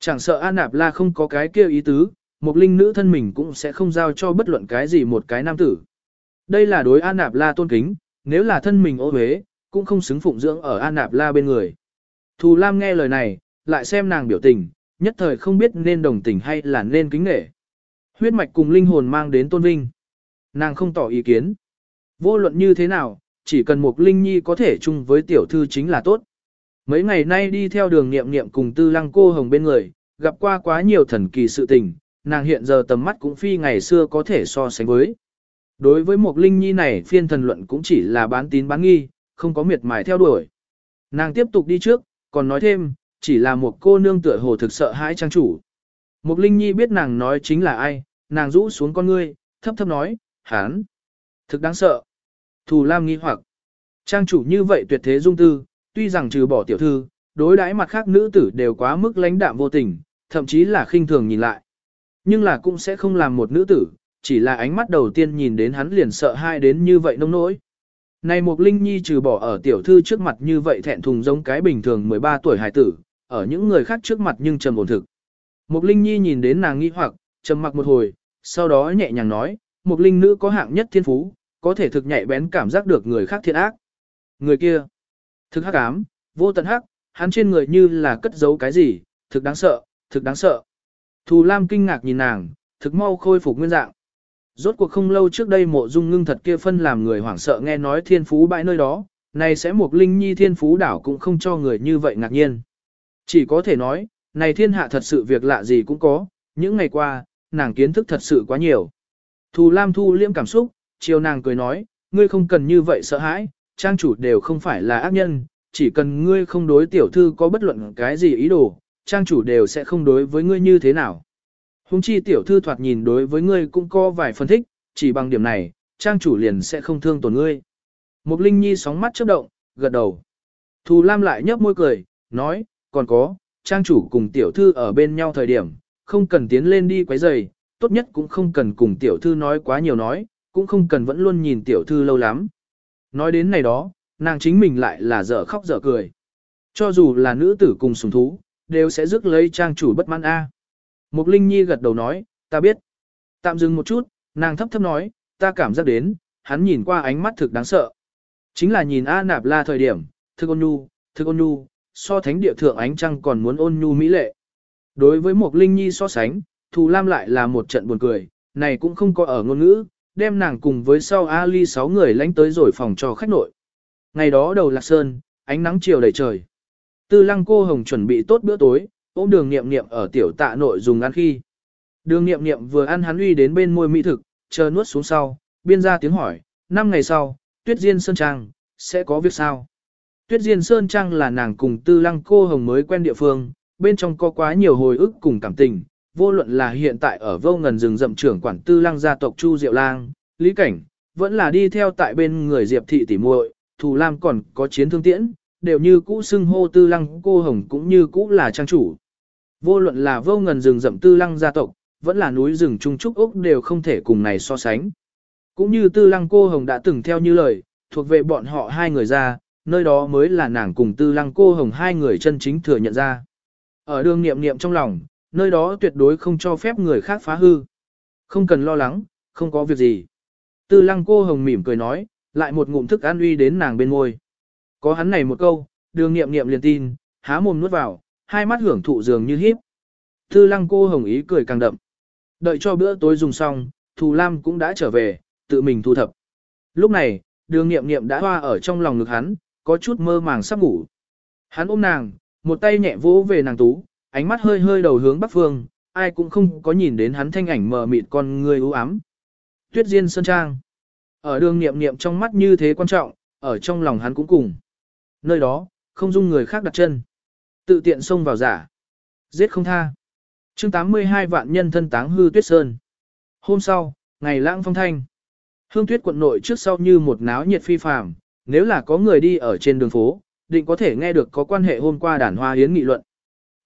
Chẳng sợ A Nạp La không có cái kia ý tứ, một linh nữ thân mình cũng sẽ không giao cho bất luận cái gì một cái nam tử. Đây là đối An Nạp La tôn kính, nếu là thân mình ô huế, cũng không xứng phụng dưỡng ở An Nạp La bên người. Thù Lam nghe lời này, lại xem nàng biểu tình, nhất thời không biết nên đồng tình hay là nên kính nể. Huyết mạch cùng linh hồn mang đến tôn vinh. Nàng không tỏ ý kiến. Vô luận như thế nào, chỉ cần một linh nhi có thể chung với tiểu thư chính là tốt. Mấy ngày nay đi theo đường nghiệm nghiệm cùng tư lăng cô hồng bên người, gặp qua quá nhiều thần kỳ sự tình, nàng hiện giờ tầm mắt cũng phi ngày xưa có thể so sánh với. Đối với một linh nhi này phiên thần luận cũng chỉ là bán tín bán nghi, không có miệt mài theo đuổi. Nàng tiếp tục đi trước, còn nói thêm, chỉ là một cô nương tựa hồ thực sợ hãi trang chủ. Một linh nhi biết nàng nói chính là ai, nàng rũ xuống con ngươi, thấp thấp nói, hán, thực đáng sợ. Thù Lam nghi hoặc, trang chủ như vậy tuyệt thế dung tư, tuy rằng trừ bỏ tiểu thư, đối đãi mặt khác nữ tử đều quá mức lãnh đạm vô tình, thậm chí là khinh thường nhìn lại. Nhưng là cũng sẽ không làm một nữ tử, chỉ là ánh mắt đầu tiên nhìn đến hắn liền sợ hai đến như vậy nông nỗi. Này một linh nhi trừ bỏ ở tiểu thư trước mặt như vậy thẹn thùng giống cái bình thường 13 tuổi hải tử, ở những người khác trước mặt nhưng trầm ổn thực. Một linh nhi nhìn đến nàng nghi hoặc, trầm mặc một hồi, sau đó nhẹ nhàng nói, một linh nữ có hạng nhất thiên phú, có thể thực nhạy bén cảm giác được người khác thiện ác. Người kia, thực hắc ám, vô tận hắc, hắn trên người như là cất giấu cái gì, thực đáng sợ, thực đáng sợ. Thù Lam kinh ngạc nhìn nàng, thực mau khôi phục nguyên dạng. Rốt cuộc không lâu trước đây mộ dung ngưng thật kia phân làm người hoảng sợ nghe nói thiên phú bãi nơi đó, này sẽ một linh nhi thiên phú đảo cũng không cho người như vậy ngạc nhiên. Chỉ có thể nói, Này thiên hạ thật sự việc lạ gì cũng có, những ngày qua, nàng kiến thức thật sự quá nhiều. Thù Lam thu liễm cảm xúc, chiều nàng cười nói, ngươi không cần như vậy sợ hãi, trang chủ đều không phải là ác nhân, chỉ cần ngươi không đối tiểu thư có bất luận cái gì ý đồ, trang chủ đều sẽ không đối với ngươi như thế nào. Hùng chi tiểu thư thoạt nhìn đối với ngươi cũng có vài phân thích, chỉ bằng điểm này, trang chủ liền sẽ không thương tổn ngươi. Mục Linh Nhi sóng mắt chớp động, gật đầu. Thù Lam lại nhấp môi cười, nói, còn có, trang chủ cùng tiểu thư ở bên nhau thời điểm, không cần tiến lên đi quấy rầy, tốt nhất cũng không cần cùng tiểu thư nói quá nhiều nói, cũng không cần vẫn luôn nhìn tiểu thư lâu lắm. Nói đến này đó, nàng chính mình lại là dở khóc dở cười. Cho dù là nữ tử cùng sùng thú, đều sẽ rước lấy trang chủ bất mãn A. Mục Linh Nhi gật đầu nói, ta biết. Tạm dừng một chút, nàng thấp thấp nói, ta cảm giác đến, hắn nhìn qua ánh mắt thực đáng sợ. Chính là nhìn A Nạp La thời điểm, thực ôn nhu, thực ôn nhu, so thánh địa thượng ánh trăng còn muốn ôn nhu mỹ lệ. Đối với Mục Linh Nhi so sánh, Thù Lam lại là một trận buồn cười, này cũng không có ở ngôn ngữ, đem nàng cùng với sau Ali sáu người lánh tới rồi phòng cho khách nội. Ngày đó đầu lạc sơn, ánh nắng chiều đầy trời. Tư lăng cô hồng chuẩn bị tốt bữa tối, ôm đường nghiệm nghiệm ở tiểu tạ nội dùng ăn khi. Đường nghiệm nghiệm vừa ăn hắn uy đến bên môi mỹ thực, chờ nuốt xuống sau, biên ra tiếng hỏi, năm ngày sau, tuyết diên sơn trang, sẽ có việc sao? Tuyết diên sơn trang là nàng cùng tư lăng cô hồng mới quen địa phương, bên trong có quá nhiều hồi ức cùng cảm tình, vô luận là hiện tại ở vô ngần rừng rậm trưởng quản tư lăng gia tộc Chu Diệu Lang, Lý Cảnh, vẫn là đi theo tại bên người Diệp Thị tỉ muội, Thù Lam còn có chiến thương tiễn, đều như cũ xưng hô tư lăng cô hồng cũng như cũ là trang chủ. Vô luận là vô ngần rừng rậm tư lăng gia tộc, vẫn là núi rừng trung trúc ốc đều không thể cùng này so sánh. Cũng như tư lăng cô hồng đã từng theo như lời, thuộc về bọn họ hai người ra, nơi đó mới là nàng cùng tư lăng cô hồng hai người chân chính thừa nhận ra. Ở đường niệm niệm trong lòng, nơi đó tuyệt đối không cho phép người khác phá hư. Không cần lo lắng, không có việc gì. Tư lăng cô hồng mỉm cười nói, lại một ngụm thức ăn uy đến nàng bên môi. Có hắn này một câu, đường nghiệm nghiệm liền tin, há mồm nuốt vào, hai mắt hưởng thụ dường như hiếp. Tư lăng cô hồng ý cười càng đậm. Đợi cho bữa tối dùng xong, Thù Lam cũng đã trở về, tự mình thu thập. Lúc này, đường nghiệm nghiệm đã hoa ở trong lòng ngực hắn, có chút mơ màng sắp ngủ. Hắn ôm nàng, một tay nhẹ vỗ về nàng tú, ánh mắt hơi hơi đầu hướng bắc phương, ai cũng không có nhìn đến hắn thanh ảnh mờ mịt con người u ám. Tuyết Diên Sơn Trang. Ở đường niệm niệm trong mắt như thế quan trọng, ở trong lòng hắn cũng cùng. Nơi đó, không dung người khác đặt chân. Tự tiện xông vào giả. Giết không tha. chương 82 vạn nhân thân táng hư Tuyết Sơn. Hôm sau, ngày lãng phong thanh. Hương tuyết quận nội trước sau như một náo nhiệt phi phàm, nếu là có người đi ở trên đường phố, định có thể nghe được có quan hệ hôm qua đàn hoa hiến nghị luận.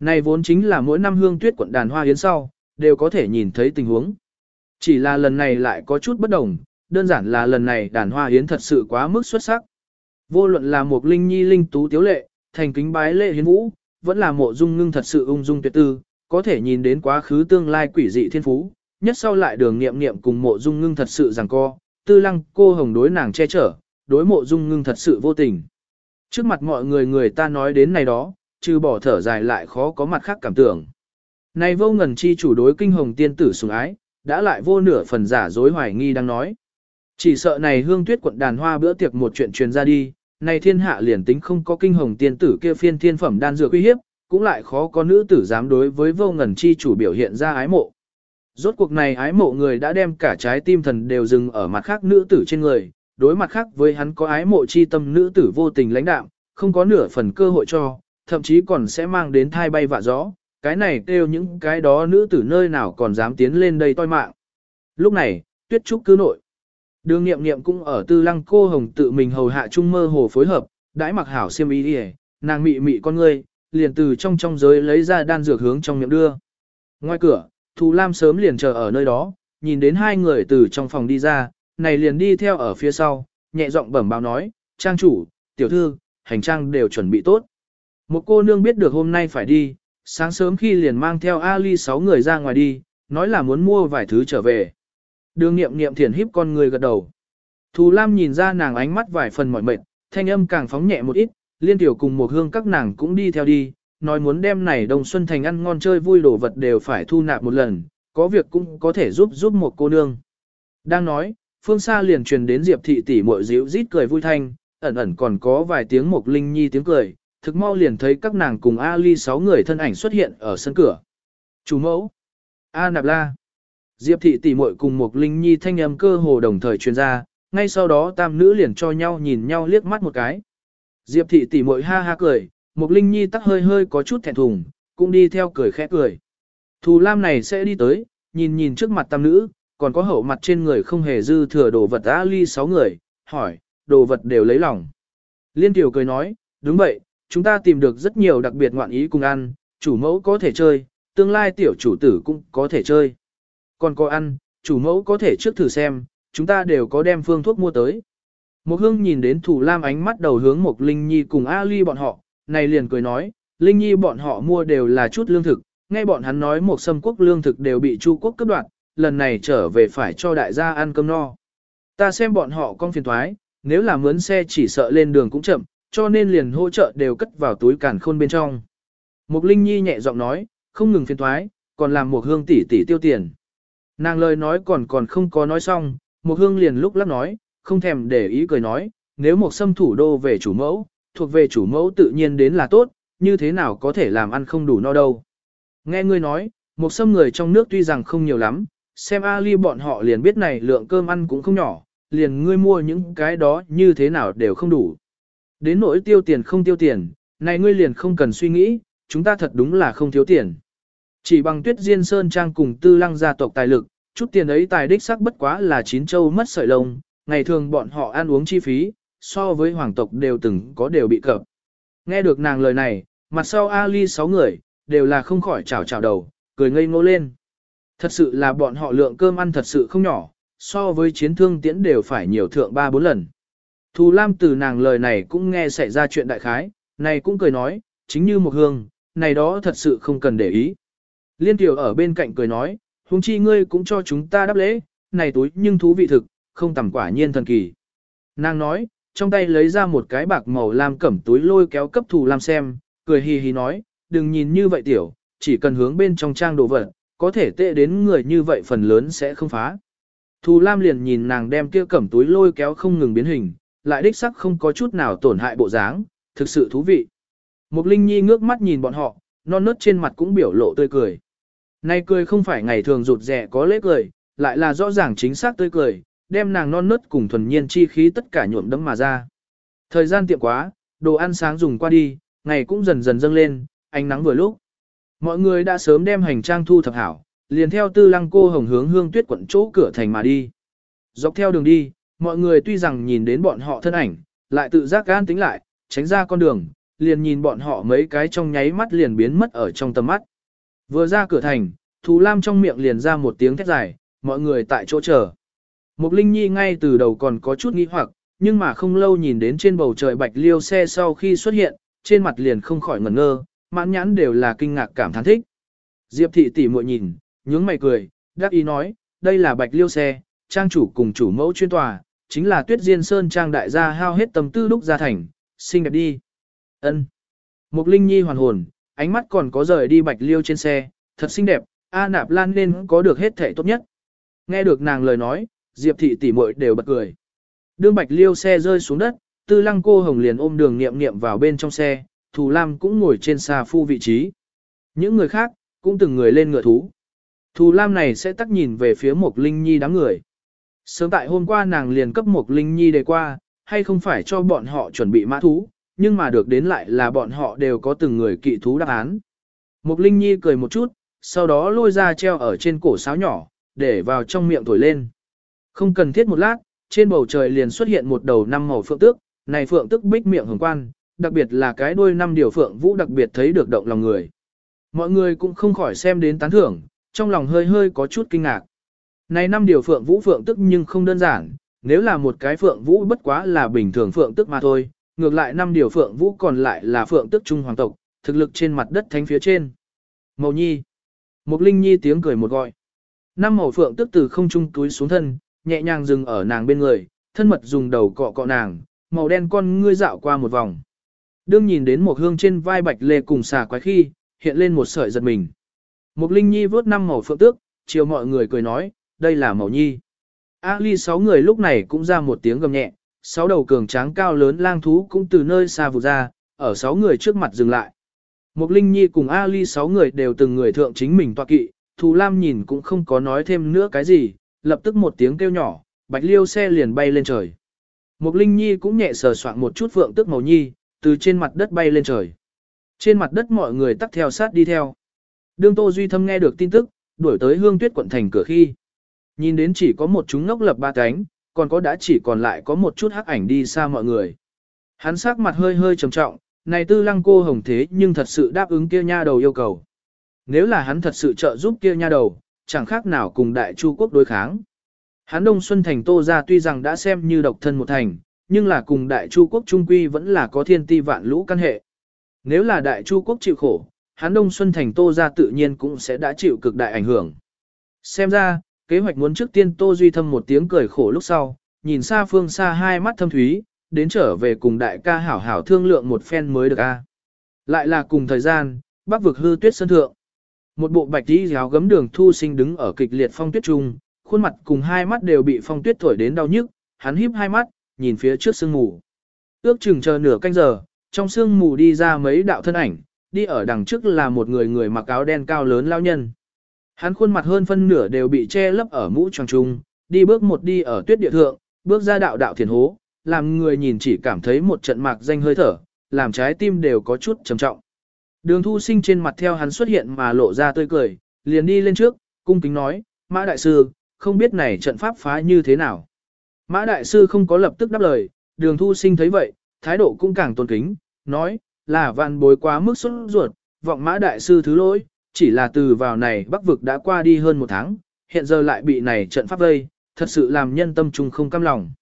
Này vốn chính là mỗi năm hương tuyết quận đàn hoa hiến sau, đều có thể nhìn thấy tình huống. Chỉ là lần này lại có chút bất đồng, đơn giản là lần này đàn hoa hiến thật sự quá mức xuất sắc. Vô luận là một linh nhi linh tú tiếu lệ, thành kính bái lệ hiến vũ, vẫn là mộ dung ngưng thật sự ung dung tuyệt tư, có thể nhìn đến quá khứ tương lai quỷ dị thiên phú, nhất sau lại đường nghiệm nghiệm cùng mộ dung ngưng thật sự rằng co, tư lăng cô hồng đối nàng che chở, đối mộ dung ngưng thật sự vô tình. Trước mặt mọi người người ta nói đến này đó, trừ bỏ thở dài lại khó có mặt khác cảm tưởng. Này vô ngần chi chủ đối kinh hồng tiên tử sùng ái, đã lại vô nửa phần giả dối hoài nghi đang nói. Chỉ sợ này hương tuyết quận đàn hoa bữa tiệc một chuyện truyền ra đi, này thiên hạ liền tính không có kinh hồng tiên tử kia phiên thiên phẩm đan dược uy hiếp, cũng lại khó có nữ tử dám đối với vô ngần chi chủ biểu hiện ra ái mộ. Rốt cuộc này ái mộ người đã đem cả trái tim thần đều dừng ở mặt khác nữ tử trên người, đối mặt khác với hắn có ái mộ chi tâm nữ tử vô tình lãnh đạm, không có nửa phần cơ hội cho, thậm chí còn sẽ mang đến thai bay vạ gió, cái này kêu những cái đó nữ tử nơi nào còn dám tiến lên đây toi mạng. Lúc này, tuyết trúc cứ nội. Đường nghiệm nghiệm cũng ở tư lăng cô hồng tự mình hầu hạ trung mơ hồ phối hợp, đãi mặc hảo xiêm ý đi nàng mị mị con ngươi, liền từ trong trong giới lấy ra đan dược hướng trong miệng đưa. Ngoài cửa, Thù Lam sớm liền chờ ở nơi đó, nhìn đến hai người từ trong phòng đi ra, này liền đi theo ở phía sau, nhẹ giọng bẩm báo nói, trang chủ, tiểu thư, hành trang đều chuẩn bị tốt. Một cô nương biết được hôm nay phải đi, sáng sớm khi liền mang theo Ali sáu người ra ngoài đi, nói là muốn mua vài thứ trở về. Đường nghiệm nghiệm thiền híp con người gật đầu. Thù Lam nhìn ra nàng ánh mắt vài phần mỏi mệt, thanh âm càng phóng nhẹ một ít, liên tiểu cùng một hương các nàng cũng đi theo đi, nói muốn đem này đông xuân thành ăn ngon chơi vui đồ vật đều phải thu nạp một lần, có việc cũng có thể giúp giúp một cô nương. Đang nói, phương xa liền truyền đến Diệp thị tỷ muội dịu rít cười vui thanh, ẩn ẩn còn có vài tiếng một linh nhi tiếng cười, thực mau liền thấy các nàng cùng Ali sáu người thân ảnh xuất hiện ở sân cửa. Chủ mẫu, A Nạp La, Diệp thị tỷ muội cùng một Linh Nhi thanh âm cơ hồ đồng thời truyền ra, ngay sau đó tam nữ liền cho nhau nhìn nhau liếc mắt một cái. Diệp thị tỷ muội ha ha cười, một Linh Nhi tắc hơi hơi có chút thẹn thùng, cũng đi theo cười khẽ cười. Thù Lam này sẽ đi tới, nhìn nhìn trước mặt tam nữ, còn có hậu mặt trên người không hề dư thừa đồ vật Ali sáu người, hỏi, đồ vật đều lấy lòng. Liên tiểu cười nói, đúng vậy, chúng ta tìm được rất nhiều đặc biệt ngoạn ý cùng ăn, chủ mẫu có thể chơi, tương lai tiểu chủ tử cũng có thể chơi. Còn có ăn, chủ mẫu có thể trước thử xem, chúng ta đều có đem phương thuốc mua tới. Một hương nhìn đến thủ lam ánh mắt đầu hướng một Linh Nhi cùng Ali bọn họ, này liền cười nói, Linh Nhi bọn họ mua đều là chút lương thực, nghe bọn hắn nói một xâm quốc lương thực đều bị Chu quốc cướp đoạt, lần này trở về phải cho đại gia ăn cơm no. Ta xem bọn họ con phiền thoái, nếu là mướn xe chỉ sợ lên đường cũng chậm, cho nên liền hỗ trợ đều cất vào túi cản khôn bên trong. Mục Linh Nhi nhẹ giọng nói, không ngừng phiền thoái, còn làm một hương tỷ tỷ tiêu tiền. Nàng lời nói còn còn không có nói xong, một hương liền lúc lắc nói, không thèm để ý cười nói, nếu một xâm thủ đô về chủ mẫu, thuộc về chủ mẫu tự nhiên đến là tốt, như thế nào có thể làm ăn không đủ no đâu. Nghe ngươi nói, một xâm người trong nước tuy rằng không nhiều lắm, xem Ali bọn họ liền biết này lượng cơm ăn cũng không nhỏ, liền ngươi mua những cái đó như thế nào đều không đủ. Đến nỗi tiêu tiền không tiêu tiền, này ngươi liền không cần suy nghĩ, chúng ta thật đúng là không thiếu tiền. Chỉ bằng tuyết diên sơn trang cùng tư lăng gia tộc tài lực, chút tiền ấy tài đích sắc bất quá là chín châu mất sợi lông, ngày thường bọn họ ăn uống chi phí, so với hoàng tộc đều từng có đều bị cập. Nghe được nàng lời này, mặt sau Ali sáu người, đều là không khỏi chào chào đầu, cười ngây ngô lên. Thật sự là bọn họ lượng cơm ăn thật sự không nhỏ, so với chiến thương tiễn đều phải nhiều thượng ba bốn lần. Thù Lam từ nàng lời này cũng nghe xảy ra chuyện đại khái, này cũng cười nói, chính như một hương, này đó thật sự không cần để ý. Liên tiểu ở bên cạnh cười nói, huống chi ngươi cũng cho chúng ta đáp lễ, này túi nhưng thú vị thực, không tầm quả nhiên thần kỳ. Nàng nói, trong tay lấy ra một cái bạc màu lam cẩm túi lôi kéo cấp thù Lam xem, cười hì hì nói, đừng nhìn như vậy tiểu, chỉ cần hướng bên trong trang đồ vật, có thể tệ đến người như vậy phần lớn sẽ không phá. Thù Lam liền nhìn nàng đem kia cẩm túi lôi kéo không ngừng biến hình, lại đích sắc không có chút nào tổn hại bộ dáng, thực sự thú vị. Mục Linh Nhi ngước mắt nhìn bọn họ, non nớt trên mặt cũng biểu lộ tươi cười. Nay cười không phải ngày thường rụt rẻ có lễ cười, lại là rõ ràng chính xác tươi cười, đem nàng non nớt cùng thuần nhiên chi khí tất cả nhuộm đấm mà ra. Thời gian tiệm quá, đồ ăn sáng dùng qua đi, ngày cũng dần dần dâng lên, ánh nắng vừa lúc. Mọi người đã sớm đem hành trang thu thập hảo, liền theo tư lăng cô hồng hướng hương tuyết quận chỗ cửa thành mà đi. Dọc theo đường đi, mọi người tuy rằng nhìn đến bọn họ thân ảnh, lại tự giác gan tính lại, tránh ra con đường, liền nhìn bọn họ mấy cái trong nháy mắt liền biến mất ở trong tầm mắt. Vừa ra cửa thành, Thù Lam trong miệng liền ra một tiếng thét dài, mọi người tại chỗ chờ. Mục Linh Nhi ngay từ đầu còn có chút nghi hoặc, nhưng mà không lâu nhìn đến trên bầu trời bạch liêu xe sau khi xuất hiện, trên mặt liền không khỏi ngẩn ngơ, mãn nhãn đều là kinh ngạc cảm thán thích. Diệp thị tỷ muội nhìn, nhướng mày cười, đáp ý nói, đây là bạch liêu xe, trang chủ cùng chủ mẫu chuyên tòa, chính là tuyết diên sơn trang đại gia hao hết tâm tư lúc ra thành, xinh đẹp đi. ân Mục Linh Nhi hoàn hồn, ánh mắt còn có rời đi bạch liêu trên xe, thật xinh đẹp, A Nạp Lan nên có được hết thể tốt nhất. Nghe được nàng lời nói, Diệp thị tỷ muội đều bật cười. Đương bạch liêu xe rơi xuống đất, tư lăng cô hồng liền ôm đường niệm niệm vào bên trong xe, Thù Lam cũng ngồi trên xa phu vị trí. Những người khác, cũng từng người lên ngựa thú. Thù Lam này sẽ tắc nhìn về phía một Linh Nhi đám người. Sớm tại hôm qua nàng liền cấp một Linh Nhi đề qua, hay không phải cho bọn họ chuẩn bị mã thú, nhưng mà được đến lại là bọn họ đều có từng người kỵ thú đáp án. Mục Linh Nhi cười một chút, sau đó lôi ra treo ở trên cổ sáo nhỏ, để vào trong miệng thổi lên. Không cần thiết một lát, trên bầu trời liền xuất hiện một đầu năm màu phượng tước, này phượng tước bích miệng hồng quan, đặc biệt là cái đuôi năm điều phượng vũ đặc biệt thấy được động lòng người. Mọi người cũng không khỏi xem đến tán thưởng, trong lòng hơi hơi có chút kinh ngạc. Này năm điều phượng vũ phượng tức nhưng không đơn giản, nếu là một cái phượng vũ bất quá là bình thường phượng tức mà thôi, ngược lại năm điều phượng vũ còn lại là phượng tức trung hoàng tộc, thực lực trên mặt đất thánh phía trên. Màu nhi. Một linh nhi tiếng cười một gọi. Năm màu phượng tức từ không trung túi xuống thân, nhẹ nhàng dừng ở nàng bên người, thân mật dùng đầu cọ cọ nàng, màu đen con ngươi dạo qua một vòng. Đương nhìn đến một hương trên vai bạch lê cùng xà quái khi, hiện lên một sợi giật mình. Một linh nhi vớt năm màu phượng tước, chiều mọi người cười nói, đây là màu nhi. A ly sáu người lúc này cũng ra một tiếng gầm nhẹ, sáu đầu cường tráng cao lớn lang thú cũng từ nơi xa vụt ra, ở sáu người trước mặt dừng lại. Mục Linh Nhi cùng Ali sáu người đều từng người thượng chính mình tọa kỵ, Thù Lam nhìn cũng không có nói thêm nữa cái gì, lập tức một tiếng kêu nhỏ, bạch liêu xe liền bay lên trời. Mục Linh Nhi cũng nhẹ sờ soạn một chút vượng tức màu nhi, từ trên mặt đất bay lên trời. Trên mặt đất mọi người tắt theo sát đi theo. Đương Tô Duy Thâm nghe được tin tức, đuổi tới hương tuyết quận thành cửa khi. Nhìn đến chỉ có một chúng ngốc lập ba cánh, còn có đã chỉ còn lại có một chút hắc ảnh đi xa mọi người. Hắn sắc mặt hơi hơi trầm trọng, này tư lăng cô hồng thế nhưng thật sự đáp ứng kia nha đầu yêu cầu. Nếu là hắn thật sự trợ giúp kia nha đầu, chẳng khác nào cùng đại chu quốc đối kháng. Hắn Đông Xuân Thành Tô ra tuy rằng đã xem như độc thân một thành, nhưng là cùng đại chu quốc trung quy vẫn là có thiên ti vạn lũ căn hệ. Nếu là đại chu quốc chịu khổ, hắn Đông Xuân Thành Tô ra tự nhiên cũng sẽ đã chịu cực đại ảnh hưởng. Xem ra, kế hoạch muốn trước tiên Tô Duy Thâm một tiếng cười khổ lúc sau, nhìn xa phương xa hai mắt thâm thúy, đến trở về cùng đại ca hảo hảo thương lượng một phen mới được a. Lại là cùng thời gian, bắc vực hư tuyết sơn thượng. Một bộ bạch tí giáo gấm đường thu sinh đứng ở kịch liệt phong tuyết trung, khuôn mặt cùng hai mắt đều bị phong tuyết thổi đến đau nhức, hắn híp hai mắt, nhìn phía trước sương mù. Ước chừng chờ nửa canh giờ, trong sương mù đi ra mấy đạo thân ảnh, đi ở đằng trước là một người người mặc áo đen cao lớn lao nhân. Hắn khuôn mặt hơn phân nửa đều bị che lấp ở mũ tròn trung, đi bước một đi ở tuyết địa thượng, bước ra đạo đạo thiền hố, làm người nhìn chỉ cảm thấy một trận mạc danh hơi thở, làm trái tim đều có chút trầm trọng. Đường thu sinh trên mặt theo hắn xuất hiện mà lộ ra tươi cười, liền đi lên trước, cung kính nói, Mã Đại Sư, không biết này trận pháp phá như thế nào. Mã Đại Sư không có lập tức đáp lời, đường thu sinh thấy vậy, thái độ cũng càng tôn kính, nói, là vạn bối quá mức xuất ruột, vọng Mã Đại Sư thứ lỗi, chỉ là từ vào này bắc vực đã qua đi hơn một tháng, hiện giờ lại bị này trận pháp vây, thật sự làm nhân tâm trung không cam lòng.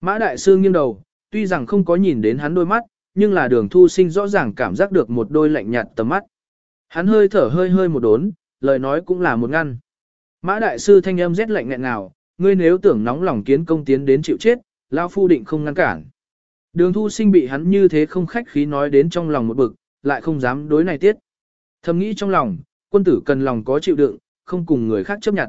Mã Đại Sư nghiêng đầu, tuy rằng không có nhìn đến hắn đôi mắt, nhưng là đường thu sinh rõ ràng cảm giác được một đôi lạnh nhạt tầm mắt. Hắn hơi thở hơi hơi một đốn, lời nói cũng là một ngăn. Mã Đại Sư thanh âm rét lạnh nghẹn nào, ngươi nếu tưởng nóng lòng kiến công tiến đến chịu chết, Lao Phu định không ngăn cản. Đường thu sinh bị hắn như thế không khách khí nói đến trong lòng một bực, lại không dám đối này tiết. Thầm nghĩ trong lòng, quân tử cần lòng có chịu đựng, không cùng người khác chấp nhận.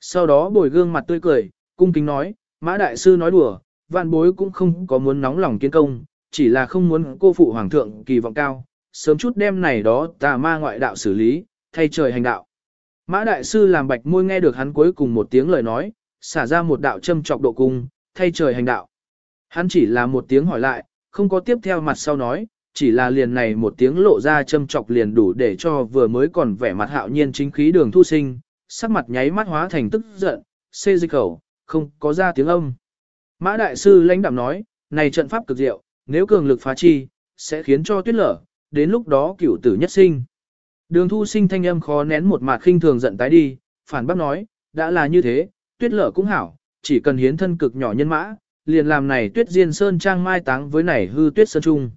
Sau đó bồi gương mặt tươi cười, cung kính nói, Mã Đại Sư nói đùa, vạn bối cũng không có muốn nóng lòng kiến công, chỉ là không muốn cô phụ hoàng thượng kỳ vọng cao, sớm chút đêm này đó tà ma ngoại đạo xử lý, thay trời hành đạo. Mã đại sư làm bạch môi nghe được hắn cuối cùng một tiếng lời nói, xả ra một đạo châm trọc độ cung, thay trời hành đạo. Hắn chỉ là một tiếng hỏi lại, không có tiếp theo mặt sau nói, chỉ là liền này một tiếng lộ ra châm chọc liền đủ để cho vừa mới còn vẻ mặt hạo nhiên chính khí đường thu sinh, sắc mặt nháy mắt hóa thành tức giận, xê dịch khẩu, không có ra tiếng âm. Mã đại sư lãnh đạm nói, này trận pháp cực diệu, nếu cường lực phá chi, sẽ khiến cho tuyết lở, đến lúc đó cửu tử nhất sinh. Đường thu sinh thanh âm khó nén một mặt khinh thường giận tái đi, phản bác nói, đã là như thế, tuyết lở cũng hảo, chỉ cần hiến thân cực nhỏ nhân mã, liền làm này tuyết diên sơn trang mai táng với này hư tuyết sơn trung.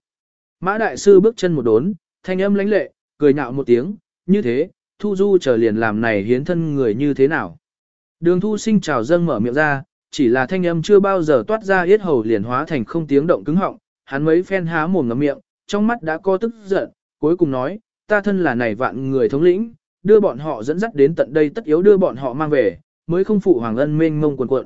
Mã đại sư bước chân một đốn, thanh âm lãnh lệ, cười nhạo một tiếng, như thế, thu du chờ liền làm này hiến thân người như thế nào. Đường thu sinh trào dâng mở miệng ra, chỉ là thanh âm chưa bao giờ toát ra yết hầu liền hóa thành không tiếng động cứng họng, hắn mấy phen há mồm ngậm miệng, trong mắt đã có tức giận, cuối cùng nói, ta thân là này vạn người thống lĩnh, đưa bọn họ dẫn dắt đến tận đây tất yếu đưa bọn họ mang về, mới không phụ hoàng ân mênh mông quần cuộn.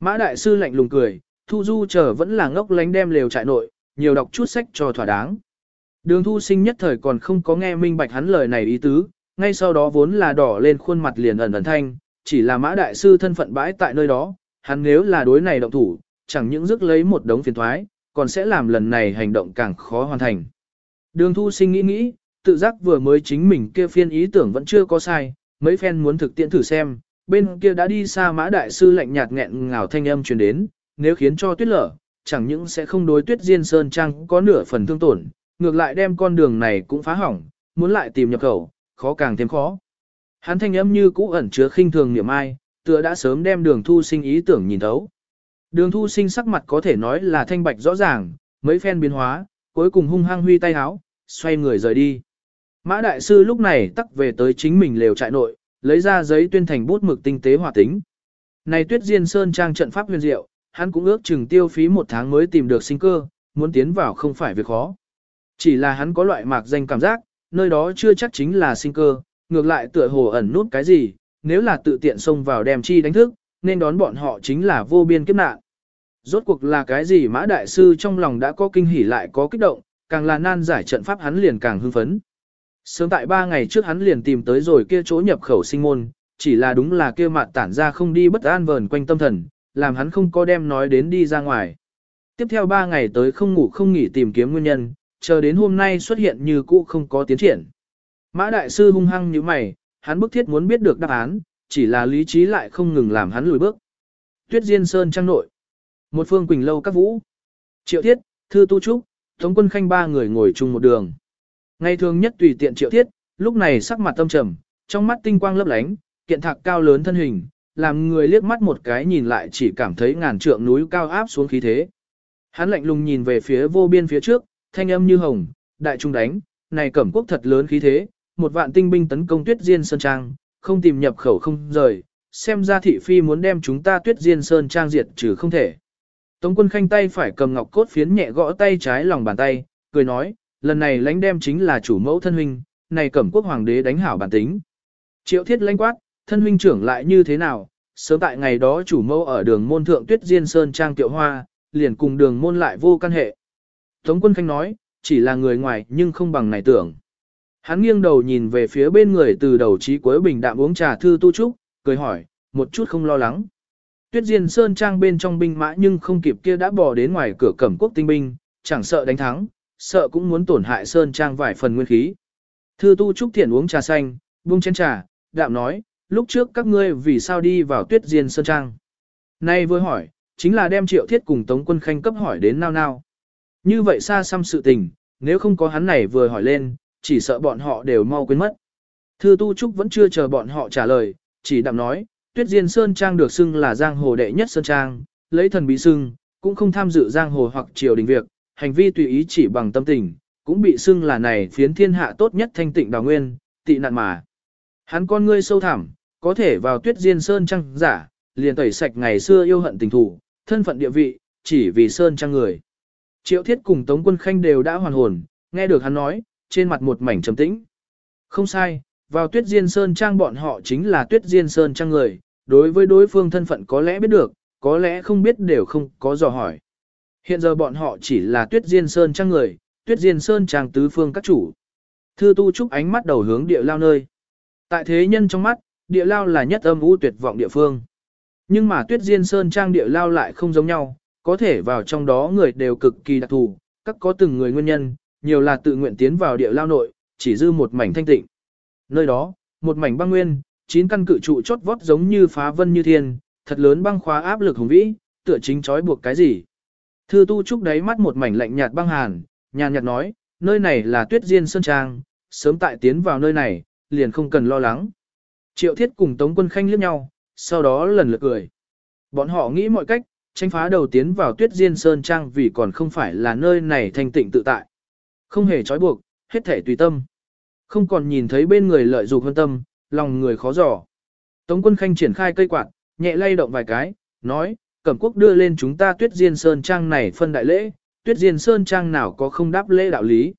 Mã đại sư lạnh lùng cười, thu du chờ vẫn là ngốc lánh đem lều trại nội, nhiều đọc chút sách cho thỏa đáng. Đường thu sinh nhất thời còn không có nghe minh bạch hắn lời này ý tứ, ngay sau đó vốn là đỏ lên khuôn mặt liền ẩn ẩn thanh, chỉ là mã đại sư thân phận bãi tại nơi đó, hắn nếu là đối này động thủ, chẳng những rước lấy một đống phiền thoái, còn sẽ làm lần này hành động càng khó hoàn thành. Đường thu sinh nghĩ nghĩ, tự giác vừa mới chính mình kia phiên ý tưởng vẫn chưa có sai, mấy phen muốn thực tiễn thử xem, bên kia đã đi xa mã đại sư lạnh nhạt nghẹn ngào thanh âm truyền đến, nếu khiến cho tuyết lở, chẳng những sẽ không đối tuyết diên sơn trang có nửa phần thương tổn, ngược lại đem con đường này cũng phá hỏng, muốn lại tìm nhập khẩu, khó càng thêm khó. Hắn thanh âm như cũ ẩn chứa khinh thường niệm ai, tựa đã sớm đem đường thu sinh ý tưởng nhìn thấu. Đường thu sinh sắc mặt có thể nói là thanh bạch rõ ràng, mấy phen biến hóa, cuối cùng hung hăng huy tay háo, xoay người rời đi. Mã đại sư lúc này tắc về tới chính mình lều trại nội, lấy ra giấy tuyên thành bút mực tinh tế hỏa tính. Này tuyết diên sơn trang trận pháp huyền diệu, hắn cũng ước chừng tiêu phí một tháng mới tìm được sinh cơ, muốn tiến vào không phải việc khó. Chỉ là hắn có loại mạc danh cảm giác, nơi đó chưa chắc chính là sinh cơ, ngược lại tựa hồ ẩn nút cái gì, nếu là tự tiện xông vào đem chi đánh thức, nên đón bọn họ chính là vô biên kiếp nạn. Rốt cuộc là cái gì mã đại sư trong lòng đã có kinh hỉ lại có kích động, càng là nan giải trận pháp hắn liền càng hưng phấn. Sớm tại ba ngày trước hắn liền tìm tới rồi kia chỗ nhập khẩu sinh môn, chỉ là đúng là kia mặt tản ra không đi bất an vờn quanh tâm thần, làm hắn không có đem nói đến đi ra ngoài. Tiếp theo ba ngày tới không ngủ không nghỉ tìm kiếm nguyên nhân, chờ đến hôm nay xuất hiện như cũ không có tiến triển. Mã đại sư hung hăng như mày, hắn bức thiết muốn biết được đáp án, chỉ là lý trí lại không ngừng làm hắn lùi bước. Tuyết Diên Sơn trang nội. Một phương quỳnh lâu các vũ. Triệu Thiết, Thư Tu Trúc, Tống Quân Khanh ba người ngồi chung một đường. Ngày thường nhất tùy tiện Triệu Thiết, lúc này sắc mặt tâm trầm, trong mắt tinh quang lấp lánh, kiện thạc cao lớn thân hình, làm người liếc mắt một cái nhìn lại chỉ cảm thấy ngàn trượng núi cao áp xuống khí thế. Hắn lạnh lùng nhìn về phía vô biên phía trước, thanh âm như hồng, đại trung đánh, này cẩm quốc thật lớn khí thế, một vạn tinh binh tấn công tuyết diên sơn trang, không tìm nhập khẩu không rời, xem ra thị phi muốn đem chúng ta tuyết diên sơn trang diệt trừ không thể. Tống quân khanh tay phải cầm ngọc cốt phiến nhẹ gõ tay trái lòng bàn tay, cười nói, lần này lãnh đem chính là chủ mẫu thân huynh, này cẩm quốc hoàng đế đánh hảo bản tính. Triệu thiết lãnh quát, thân huynh trưởng lại như thế nào, sớm tại ngày đó chủ mẫu ở đường môn thượng tuyết diên sơn trang tiệu hoa, liền cùng đường môn lại vô căn hệ. Tống quân khanh nói, chỉ là người ngoài nhưng không bằng này tưởng. Hắn nghiêng đầu nhìn về phía bên người từ đầu chí cuối bình đạm uống trà thư tu trúc, cười hỏi, một chút không lo lắng. Tuyết Diên Sơn Trang bên trong binh mã nhưng không kịp kia đã bỏ đến ngoài cửa cẩm quốc tinh binh, chẳng sợ đánh thắng, sợ cũng muốn tổn hại Sơn Trang vài phần nguyên khí. Thư tu trúc thiện uống trà xanh, buông chén trà, đạm nói, lúc trước các ngươi vì sao đi vào Tuyết Diên Sơn Trang. Nay vừa hỏi, chính là đem triệu thiết cùng Tống quân khanh cấp hỏi đến nao nao. Như vậy xa xăm sự tình, nếu không có hắn này vừa hỏi lên, chỉ sợ bọn họ đều mau quên mất. Thư Tu Trúc vẫn chưa chờ bọn họ trả lời, chỉ đạm nói, Tuyết Diên Sơn Trang được xưng là giang hồ đệ nhất Sơn Trang, lấy thần bí xưng, cũng không tham dự giang hồ hoặc triều đình việc, hành vi tùy ý chỉ bằng tâm tình, cũng bị xưng là này phiến thiên hạ tốt nhất thanh tịnh đào nguyên, tị nạn mà. Hắn con ngươi sâu thẳm, có thể vào Tuyết Diên Sơn Trang giả, liền tẩy sạch ngày xưa yêu hận tình thủ, thân phận địa vị, chỉ vì Sơn Trang người. Triệu Thiết cùng Tống Quân Khanh đều đã hoàn hồn, nghe được hắn nói, trên mặt một mảnh trầm tĩnh. Không sai, vào Tuyết Diên Sơn Trang bọn họ chính là Tuyết Diên Sơn Trang người, đối với đối phương thân phận có lẽ biết được, có lẽ không biết đều không có dò hỏi. Hiện giờ bọn họ chỉ là Tuyết Diên Sơn Trang người, Tuyết Diên Sơn Trang tứ phương các chủ. Thư tu trúc ánh mắt đầu hướng địa lao nơi. Tại thế nhân trong mắt, địa lao là nhất âm u tuyệt vọng địa phương. Nhưng mà Tuyết Diên Sơn Trang địa lao lại không giống nhau, có thể vào trong đó người đều cực kỳ đặc thù, các có từng người nguyên nhân, nhiều là tự nguyện tiến vào địa lao nội, chỉ dư một mảnh thanh tịnh. Nơi đó, một mảnh băng nguyên, chín căn cự trụ chót vót giống như phá vân như thiên, thật lớn băng khóa áp lực hùng vĩ, tựa chính trói buộc cái gì. Thư tu trúc đáy mắt một mảnh lạnh nhạt băng hàn, nhàn nhạt nói, nơi này là tuyết diên sơn trang, sớm tại tiến vào nơi này, liền không cần lo lắng. Triệu thiết cùng tống quân khanh liếc nhau, sau đó lần lượt cười. Bọn họ nghĩ mọi cách, tranh phá đầu tiến vào tuyết diên sơn trang vì còn không phải là nơi này thanh tịnh tự tại. Không hề trói buộc, hết thể tùy tâm. Không còn nhìn thấy bên người lợi dục hơn tâm, lòng người khó dò. Tống quân khanh triển khai cây quạt, nhẹ lay động vài cái, nói, cẩm quốc đưa lên chúng ta tuyết diên sơn trang này phân đại lễ, tuyết diên sơn trang nào có không đáp lễ đạo lý.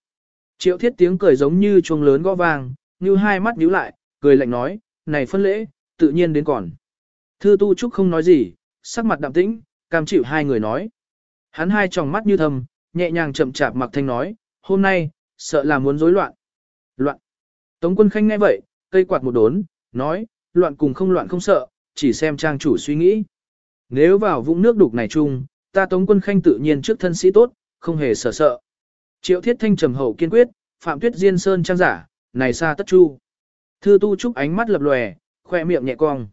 Triệu thiết tiếng cười giống như chuông lớn gõ vang, như hai mắt nhíu lại, cười lạnh nói, này phân lễ, tự nhiên đến còn. Thư tu trúc không nói gì, sắc mặt đạm tĩnh, cam chịu hai người nói. Hắn hai tròng mắt như thầm, nhẹ nhàng chậm chạp mặc thanh nói, hôm nay, sợ là muốn rối loạn. Loạn. Tống quân khanh nghe vậy, cây quạt một đốn, nói, loạn cùng không loạn không sợ, chỉ xem trang chủ suy nghĩ. Nếu vào vũng nước đục này chung, ta tống quân khanh tự nhiên trước thân sĩ tốt, không hề sợ sợ. Triệu thiết thanh trầm hậu kiên quyết, phạm tuyết diên sơn trang giả, này xa tất chu. Thư tu trúc ánh mắt lập lòe, khoe miệng nhẹ cong.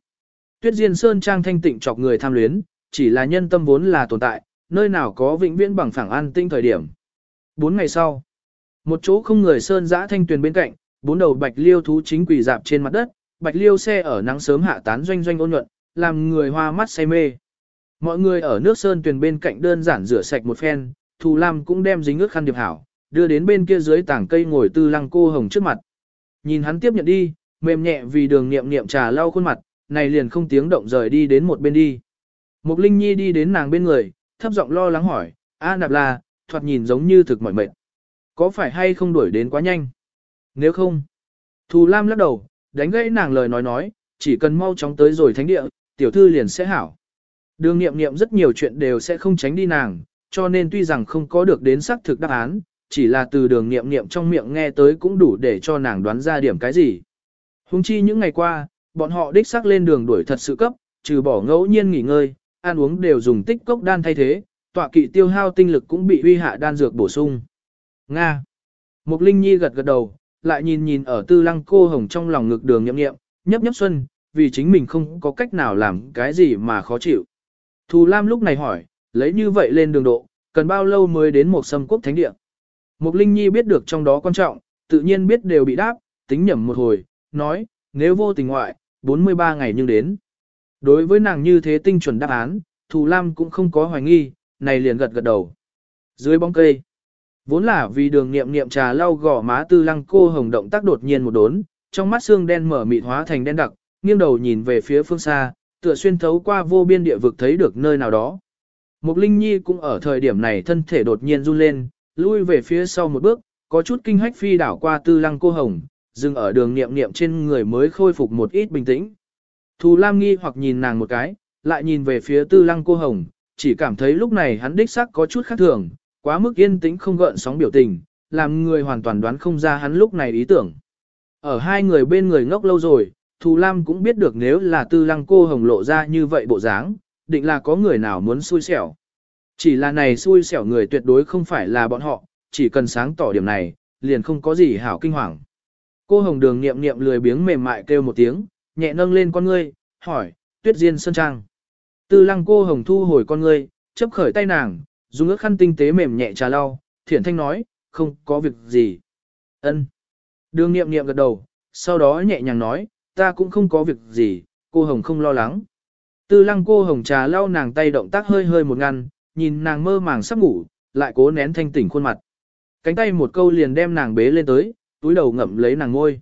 Tuyết diên sơn trang thanh tịnh chọc người tham luyến, chỉ là nhân tâm vốn là tồn tại, nơi nào có vĩnh viễn bằng phẳng an tinh thời điểm. Bốn ngày sau, một chỗ không người sơn giã thanh tuyền bên cạnh, bốn đầu bạch liêu thú chính quỳ dạp trên mặt đất, bạch liêu xe ở nắng sớm hạ tán doanh doanh ôn nhuận, làm người hoa mắt say mê. Mọi người ở nước sơn tuyền bên cạnh đơn giản rửa sạch một phen, Thù Lam cũng đem dính ướt khăn điệp hảo, đưa đến bên kia dưới tảng cây ngồi tư lăng cô hồng trước mặt. Nhìn hắn tiếp nhận đi, mềm nhẹ vì đường niệm niệm trà lau khuôn mặt, này liền không tiếng động rời đi đến một bên đi. Mục Linh Nhi đi đến nàng bên người, thấp giọng lo lắng hỏi, A nạp là, thoạt nhìn giống như thực mỏi mệt. Có phải hay không đuổi đến quá nhanh? Nếu không, Thù Lam lắc đầu, đánh gãy nàng lời nói nói, chỉ cần mau chóng tới rồi thánh địa, tiểu thư liền sẽ hảo. Đường nghiệm nghiệm rất nhiều chuyện đều sẽ không tránh đi nàng, cho nên tuy rằng không có được đến xác thực đáp án, chỉ là từ đường nghiệm nghiệm trong miệng nghe tới cũng đủ để cho nàng đoán ra điểm cái gì. Hùng chi những ngày qua, bọn họ đích xác lên đường đuổi thật sự cấp, trừ bỏ ngẫu nhiên nghỉ ngơi, ăn uống đều dùng tích cốc đan thay thế, tọa kỵ tiêu hao tinh lực cũng bị uy hạ đan dược bổ sung. Nga. Mục Linh Nhi gật gật đầu, lại nhìn nhìn ở tư lăng cô hồng trong lòng ngực đường nhậm nghiệm, nhấp nhấp xuân, vì chính mình không có cách nào làm cái gì mà khó chịu. Thù Lam lúc này hỏi, lấy như vậy lên đường độ, cần bao lâu mới đến một sâm quốc thánh địa? Mục Linh Nhi biết được trong đó quan trọng, tự nhiên biết đều bị đáp, tính nhẩm một hồi, nói, nếu vô tình ngoại, 43 ngày nhưng đến. Đối với nàng như thế tinh chuẩn đáp án, Thù Lam cũng không có hoài nghi, này liền gật gật đầu. Dưới bóng cây, vốn là vì đường nghiệm nghiệm trà lau gò má tư lăng cô hồng động tác đột nhiên một đốn, trong mắt xương đen mở mịt hóa thành đen đặc, nghiêng đầu nhìn về phía phương xa, tựa xuyên thấu qua vô biên địa vực thấy được nơi nào đó. Mục Linh Nhi cũng ở thời điểm này thân thể đột nhiên run lên, lui về phía sau một bước, có chút kinh hách phi đảo qua tư lăng cô hồng, dừng ở đường niệm niệm trên người mới khôi phục một ít bình tĩnh. Thù Lam nghi hoặc nhìn nàng một cái, lại nhìn về phía tư lăng cô hồng, chỉ cảm thấy lúc này hắn đích xác có chút khác thường, quá mức yên tĩnh không gợn sóng biểu tình, làm người hoàn toàn đoán không ra hắn lúc này ý tưởng. Ở hai người bên người ngốc lâu rồi, Thù Lam cũng biết được nếu là tư lăng cô hồng lộ ra như vậy bộ dáng, định là có người nào muốn xui xẻo. Chỉ là này xui xẻo người tuyệt đối không phải là bọn họ, chỉ cần sáng tỏ điểm này, liền không có gì hảo kinh hoàng. Cô hồng đường niệm niệm lười biếng mềm mại kêu một tiếng, nhẹ nâng lên con ngươi, hỏi, tuyết diên sơn trang. Tư lăng cô hồng thu hồi con ngươi, chấp khởi tay nàng, dùng ước khăn tinh tế mềm nhẹ trà lau, thiển thanh nói, không có việc gì. ân Đường niệm niệm gật đầu, sau đó nhẹ nhàng nói, ta cũng không có việc gì, cô hồng không lo lắng. Tư lăng cô hồng trà lau nàng tay động tác hơi hơi một ngăn, nhìn nàng mơ màng sắp ngủ, lại cố nén thanh tỉnh khuôn mặt. Cánh tay một câu liền đem nàng bế lên tới, túi đầu ngậm lấy nàng ngôi.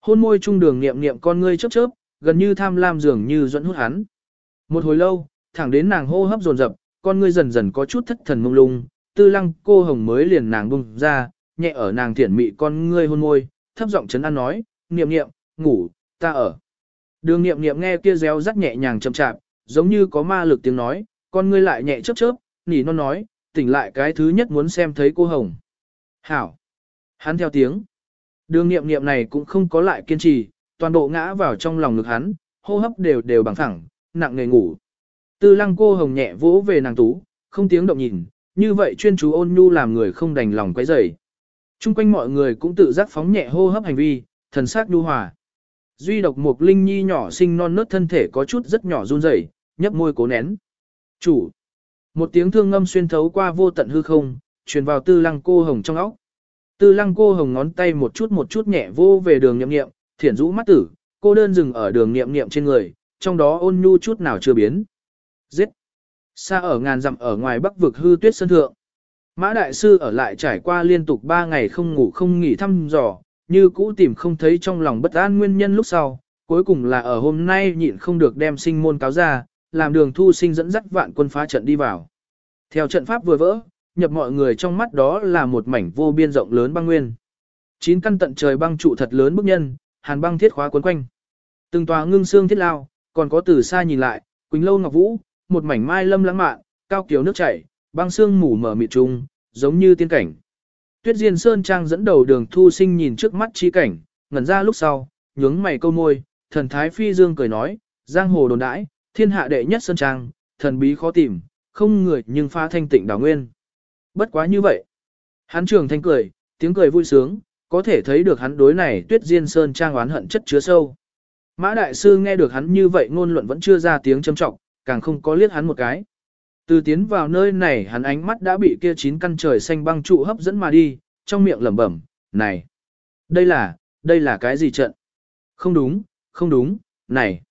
Hôn môi trung đường niệm niệm con ngươi chớp chớp, gần như tham lam dường như dẫn hút hắn. Một hồi lâu, thẳng đến nàng hô hấp dồn dập, con ngươi dần dần có chút thất thần mông lung, tư lăng cô hồng mới liền nàng bung ra, nhẹ ở nàng thiển mị con ngươi hôn môi, thấp giọng chấn an nói, niệm niệm, ngủ, ta ở. Đường niệm niệm nghe kia réo rắt nhẹ nhàng chậm chạp, giống như có ma lực tiếng nói, con ngươi lại nhẹ chớp chớp, nỉ non nói, tỉnh lại cái thứ nhất muốn xem thấy cô Hồng. Hảo. Hắn theo tiếng. Đường niệm niệm này cũng không có lại kiên trì, toàn bộ ngã vào trong lòng ngực hắn, hô hấp đều đều bằng thẳng, nặng nề ngủ. Tư lăng cô Hồng nhẹ vỗ về nàng tú, không tiếng động nhìn, như vậy chuyên chú ôn nhu làm người không đành lòng quấy rầy. Trung quanh mọi người cũng tự giác phóng nhẹ hô hấp hành vi, thần sắc nhu hòa. Duy độc một linh nhi nhỏ sinh non nớt thân thể có chút rất nhỏ run rẩy, nhấp môi cố nén. Chủ. Một tiếng thương ngâm xuyên thấu qua vô tận hư không, truyền vào tư lăng cô hồng trong óc. Tư lăng cô hồng ngón tay một chút một chút nhẹ vô về đường nhậm nghiệm, thiển rũ mắt tử, cô đơn dừng ở đường nghiệm nghiệm trên người, trong đó ôn nhu chút nào chưa biến. Giết! Xa ở ngàn dặm ở ngoài bắc vực hư tuyết sân thượng. Mã đại sư ở lại trải qua liên tục 3 ngày không ngủ không nghỉ thăm dò, như cũ tìm không thấy trong lòng bất an nguyên nhân lúc sau, cuối cùng là ở hôm nay nhịn không được đem sinh môn cáo ra, làm đường thu sinh dẫn dắt vạn quân phá trận đi vào. Theo trận pháp vừa vỡ, nhập mọi người trong mắt đó là một mảnh vô biên rộng lớn băng nguyên. Chín căn tận trời băng trụ thật lớn bức nhân, hàn băng thiết khóa cuốn quanh. Từng tòa ngưng xương thiết lao, còn có từ xa nhìn lại, Quỳnh Lâu Ngọc Vũ, một mảnh mai lâm lãng mạn, cao kiều nước chảy, băng xương mù mở mịt trùng giống như tiên cảnh. Tuyết Diên Sơn Trang dẫn đầu đường thu sinh nhìn trước mắt chi cảnh, ngẩn ra lúc sau, nhướng mày câu môi, thần thái phi dương cười nói, giang hồ đồn đãi, thiên hạ đệ nhất Sơn Trang, thần bí khó tìm, không người nhưng pha thanh tịnh đảo nguyên. Bất quá như vậy. Hắn trường thanh cười, tiếng cười vui sướng, có thể thấy được hắn đối này Tuyết Diên Sơn Trang oán hận chất chứa sâu. Mã Đại Sư nghe được hắn như vậy ngôn luận vẫn chưa ra tiếng châm trọng, càng không có liếc hắn một cái. Từ tiến vào nơi này hắn ánh mắt đã bị kia chín căn trời xanh băng trụ hấp dẫn mà đi, trong miệng lẩm bẩm, này, đây là, đây là cái gì trận? Không đúng, không đúng, này.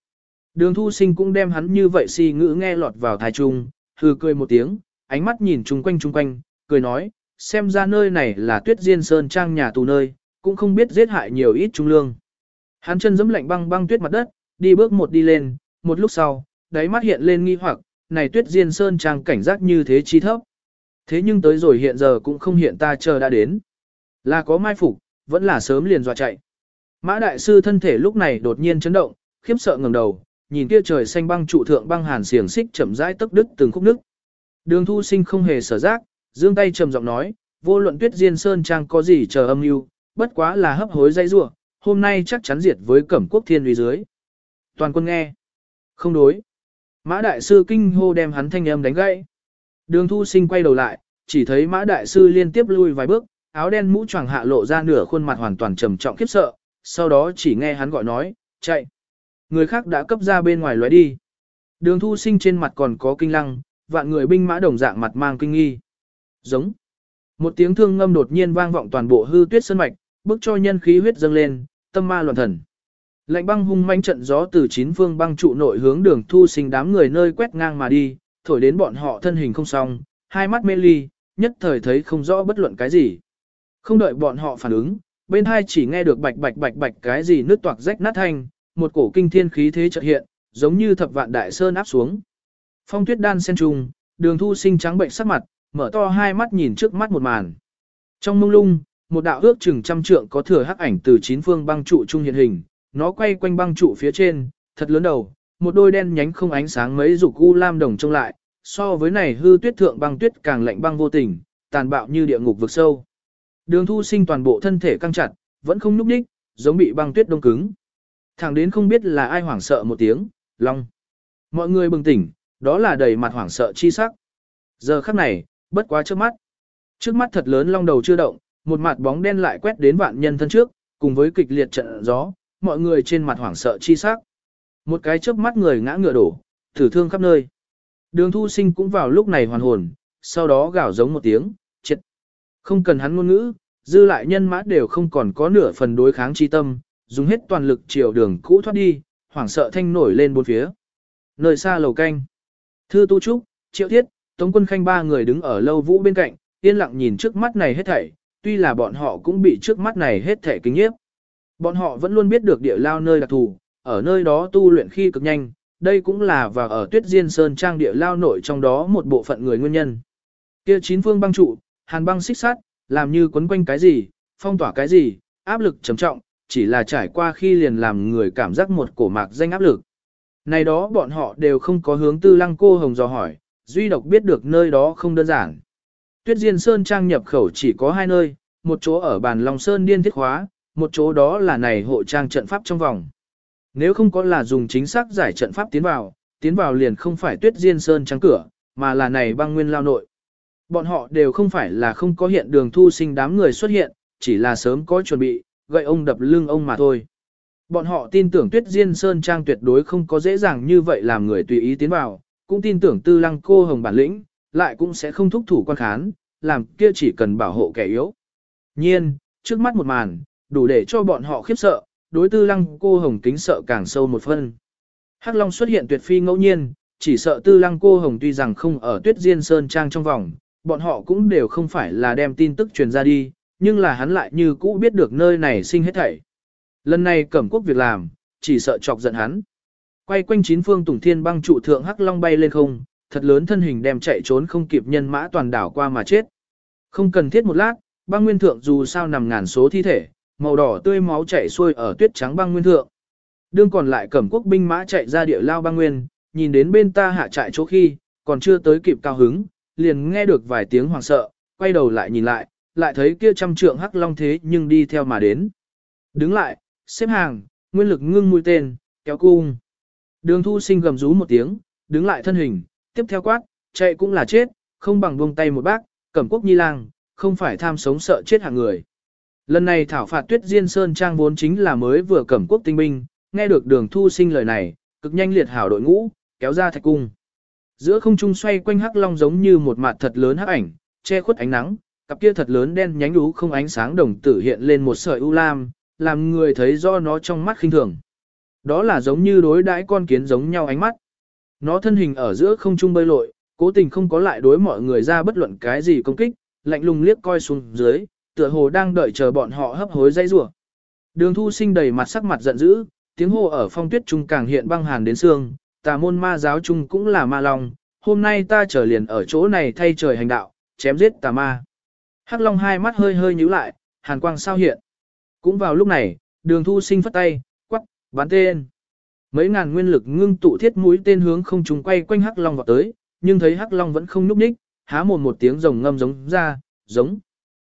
Đường thu sinh cũng đem hắn như vậy si ngữ nghe lọt vào thái trung, hừ cười một tiếng, ánh mắt nhìn chung quanh chung quanh, cười nói, xem ra nơi này là tuyết diên sơn trang nhà tù nơi, cũng không biết giết hại nhiều ít trung lương. Hắn chân giẫm lạnh băng băng tuyết mặt đất, đi bước một đi lên, một lúc sau, đáy mắt hiện lên nghi hoặc, này tuyết diên sơn trang cảnh giác như thế chi thấp. Thế nhưng tới rồi hiện giờ cũng không hiện ta chờ đã đến. Là có mai phục, vẫn là sớm liền dọa chạy. Mã đại sư thân thể lúc này đột nhiên chấn động, khiếp sợ ngẩng đầu, nhìn kia trời xanh băng trụ thượng băng hàn xiềng xích chậm rãi tốc đứt từng khúc nước. Đường thu sinh không hề sở giác, dương tay trầm giọng nói, vô luận tuyết diên sơn trang có gì chờ âm mưu bất quá là hấp hối dây rủa hôm nay chắc chắn diệt với cẩm quốc thiên uy dưới. Toàn quân nghe. Không đối. Mã đại sư kinh hô đem hắn thanh âm đánh gãy. Đường thu sinh quay đầu lại, chỉ thấy mã đại sư liên tiếp lui vài bước, áo đen mũ choàng hạ lộ ra nửa khuôn mặt hoàn toàn trầm trọng khiếp sợ, sau đó chỉ nghe hắn gọi nói, chạy. Người khác đã cấp ra bên ngoài lóe đi. Đường thu sinh trên mặt còn có kinh lăng, vạn người binh mã đồng dạng mặt mang kinh nghi. Giống. Một tiếng thương ngâm đột nhiên vang vọng toàn bộ hư tuyết sơn mạch, bức cho nhân khí huyết dâng lên, tâm ma loạn thần. Lạnh băng hung manh trận gió từ chín phương băng trụ nội hướng đường thu sinh đám người nơi quét ngang mà đi, thổi đến bọn họ thân hình không xong, hai mắt mê ly, nhất thời thấy không rõ bất luận cái gì. Không đợi bọn họ phản ứng, bên hai chỉ nghe được bạch bạch bạch bạch cái gì nước toạc rách nát thanh, một cổ kinh thiên khí thế chợt hiện, giống như thập vạn đại sơn áp xuống. Phong tuyết đan sen trùng, đường thu sinh trắng bệnh sắc mặt, mở to hai mắt nhìn trước mắt một màn. Trong mông lung, một đạo ước chừng trăm trượng có thừa hắc ảnh từ chín phương băng trụ trung hiện hình, nó quay quanh băng trụ phía trên, thật lớn đầu, một đôi đen nhánh không ánh sáng mấy dục u lam đồng trông lại, so với này hư tuyết thượng băng tuyết càng lạnh băng vô tình, tàn bạo như địa ngục vực sâu. Đường thu sinh toàn bộ thân thể căng chặt, vẫn không nhúc đích, giống bị băng tuyết đông cứng. Thẳng đến không biết là ai hoảng sợ một tiếng, long. Mọi người bừng tỉnh, đó là đầy mặt hoảng sợ chi sắc. Giờ khắc này, bất quá trước mắt. Trước mắt thật lớn long đầu chưa động, một mặt bóng đen lại quét đến vạn nhân thân trước, cùng với kịch liệt trận gió, mọi người trên mặt hoảng sợ chi sắc. Một cái chớp mắt người ngã ngựa đổ, thử thương khắp nơi. Đường thu sinh cũng vào lúc này hoàn hồn, sau đó gào giống một tiếng, chết. Không cần hắn ngôn ngữ, dư lại nhân mã đều không còn có nửa phần đối kháng chi tâm, dùng hết toàn lực chiều đường cũ thoát đi, hoảng sợ thanh nổi lên bốn phía. Nơi xa lầu canh. Thư tu trúc, triệu thiết, tống quân khanh ba người đứng ở lâu vũ bên cạnh, yên lặng nhìn trước mắt này hết thảy, tuy là bọn họ cũng bị trước mắt này hết thảy kinh nhiếp. Bọn họ vẫn luôn biết được địa lao nơi đặc thù, ở nơi đó tu luyện khi cực nhanh, đây cũng là và ở tuyết diên sơn trang địa lao nội trong đó một bộ phận người nguyên nhân. Kia chín phương băng trụ, hàn băng xích sát, làm như quấn quanh cái gì, phong tỏa cái gì, áp lực trầm trọng, chỉ là trải qua khi liền làm người cảm giác một cổ mạc danh áp lực. Này đó bọn họ đều không có hướng tư lăng cô hồng dò hỏi, duy độc biết được nơi đó không đơn giản. Tuyết Diên Sơn trang nhập khẩu chỉ có hai nơi, một chỗ ở bàn Long Sơn điên thiết khóa, một chỗ đó là này hộ trang trận pháp trong vòng. Nếu không có là dùng chính xác giải trận pháp tiến vào, tiến vào liền không phải Tuyết Diên Sơn trang cửa, mà là này băng nguyên lao nội. Bọn họ đều không phải là không có hiện đường thu sinh đám người xuất hiện, chỉ là sớm có chuẩn bị, gậy ông đập lưng ông mà thôi. Bọn họ tin tưởng Tuyết Diên Sơn Trang tuyệt đối không có dễ dàng như vậy làm người tùy ý tiến vào, cũng tin tưởng Tư Lăng cô hồng bản lĩnh, lại cũng sẽ không thúc thủ quan khán, làm kia chỉ cần bảo hộ kẻ yếu. Nhiên, trước mắt một màn, đủ để cho bọn họ khiếp sợ, đối Tư Lăng cô hồng kính sợ càng sâu một phân. Hắc Long xuất hiện tuyệt phi ngẫu nhiên, chỉ sợ Tư Lăng cô hồng tuy rằng không ở Tuyết Diên Sơn Trang trong vòng, bọn họ cũng đều không phải là đem tin tức truyền ra đi, nhưng là hắn lại như cũ biết được nơi này sinh hết thảy. Lần này cẩm quốc việc làm, chỉ sợ chọc giận hắn. Quay quanh chín phương tùng thiên băng trụ thượng hắc long bay lên không, thật lớn thân hình đem chạy trốn không kịp nhân mã toàn đảo qua mà chết. Không cần thiết một lát, băng nguyên thượng dù sao nằm ngàn số thi thể, màu đỏ tươi máu chảy xuôi ở tuyết trắng băng nguyên thượng. Đương còn lại cẩm quốc binh mã chạy ra địa lao băng nguyên, nhìn đến bên ta hạ trại chỗ khi, còn chưa tới kịp cao hứng, liền nghe được vài tiếng hoảng sợ, quay đầu lại nhìn lại, lại thấy kia trăm trượng hắc long thế nhưng đi theo mà đến. Đứng lại, xếp hàng, nguyên lực ngưng mũi tên, kéo cung. Đường thu sinh gầm rú một tiếng, đứng lại thân hình, tiếp theo quát, chạy cũng là chết, không bằng buông tay một bác, cẩm quốc nhi lang, không phải tham sống sợ chết hạng người. Lần này thảo phạt tuyết diên sơn trang vốn chính là mới vừa cẩm quốc tinh binh, nghe được đường thu sinh lời này, cực nhanh liệt hảo đội ngũ, kéo ra thạch cung. Giữa không trung xoay quanh hắc long giống như một mặt thật lớn hắc ảnh, che khuất ánh nắng, cặp kia thật lớn đen nhánh đú không ánh sáng đồng tử hiện lên một sợi u lam, làm người thấy do nó trong mắt khinh thường. Đó là giống như đối đãi con kiến giống nhau ánh mắt. Nó thân hình ở giữa không trung bơi lội, cố tình không có lại đối mọi người ra bất luận cái gì công kích, lạnh lùng liếc coi xuống dưới, tựa hồ đang đợi chờ bọn họ hấp hối dây rủa. Đường thu sinh đầy mặt sắc mặt giận dữ, tiếng hô ở phong tuyết trung càng hiện băng hàn đến xương, tà môn ma giáo trung cũng là ma long, hôm nay ta trở liền ở chỗ này thay trời hành đạo, chém giết tà ma. Hắc long hai mắt hơi hơi nhíu lại, hàn quang sao hiện. Cũng vào lúc này, đường thu sinh phất tay, bán tên. Mấy ngàn nguyên lực ngưng tụ thiết mũi tên hướng không trùng quay quanh Hắc Long vào tới, nhưng thấy Hắc Long vẫn không nhúc nhích, há mồm một tiếng rồng ngâm giống ra, giống.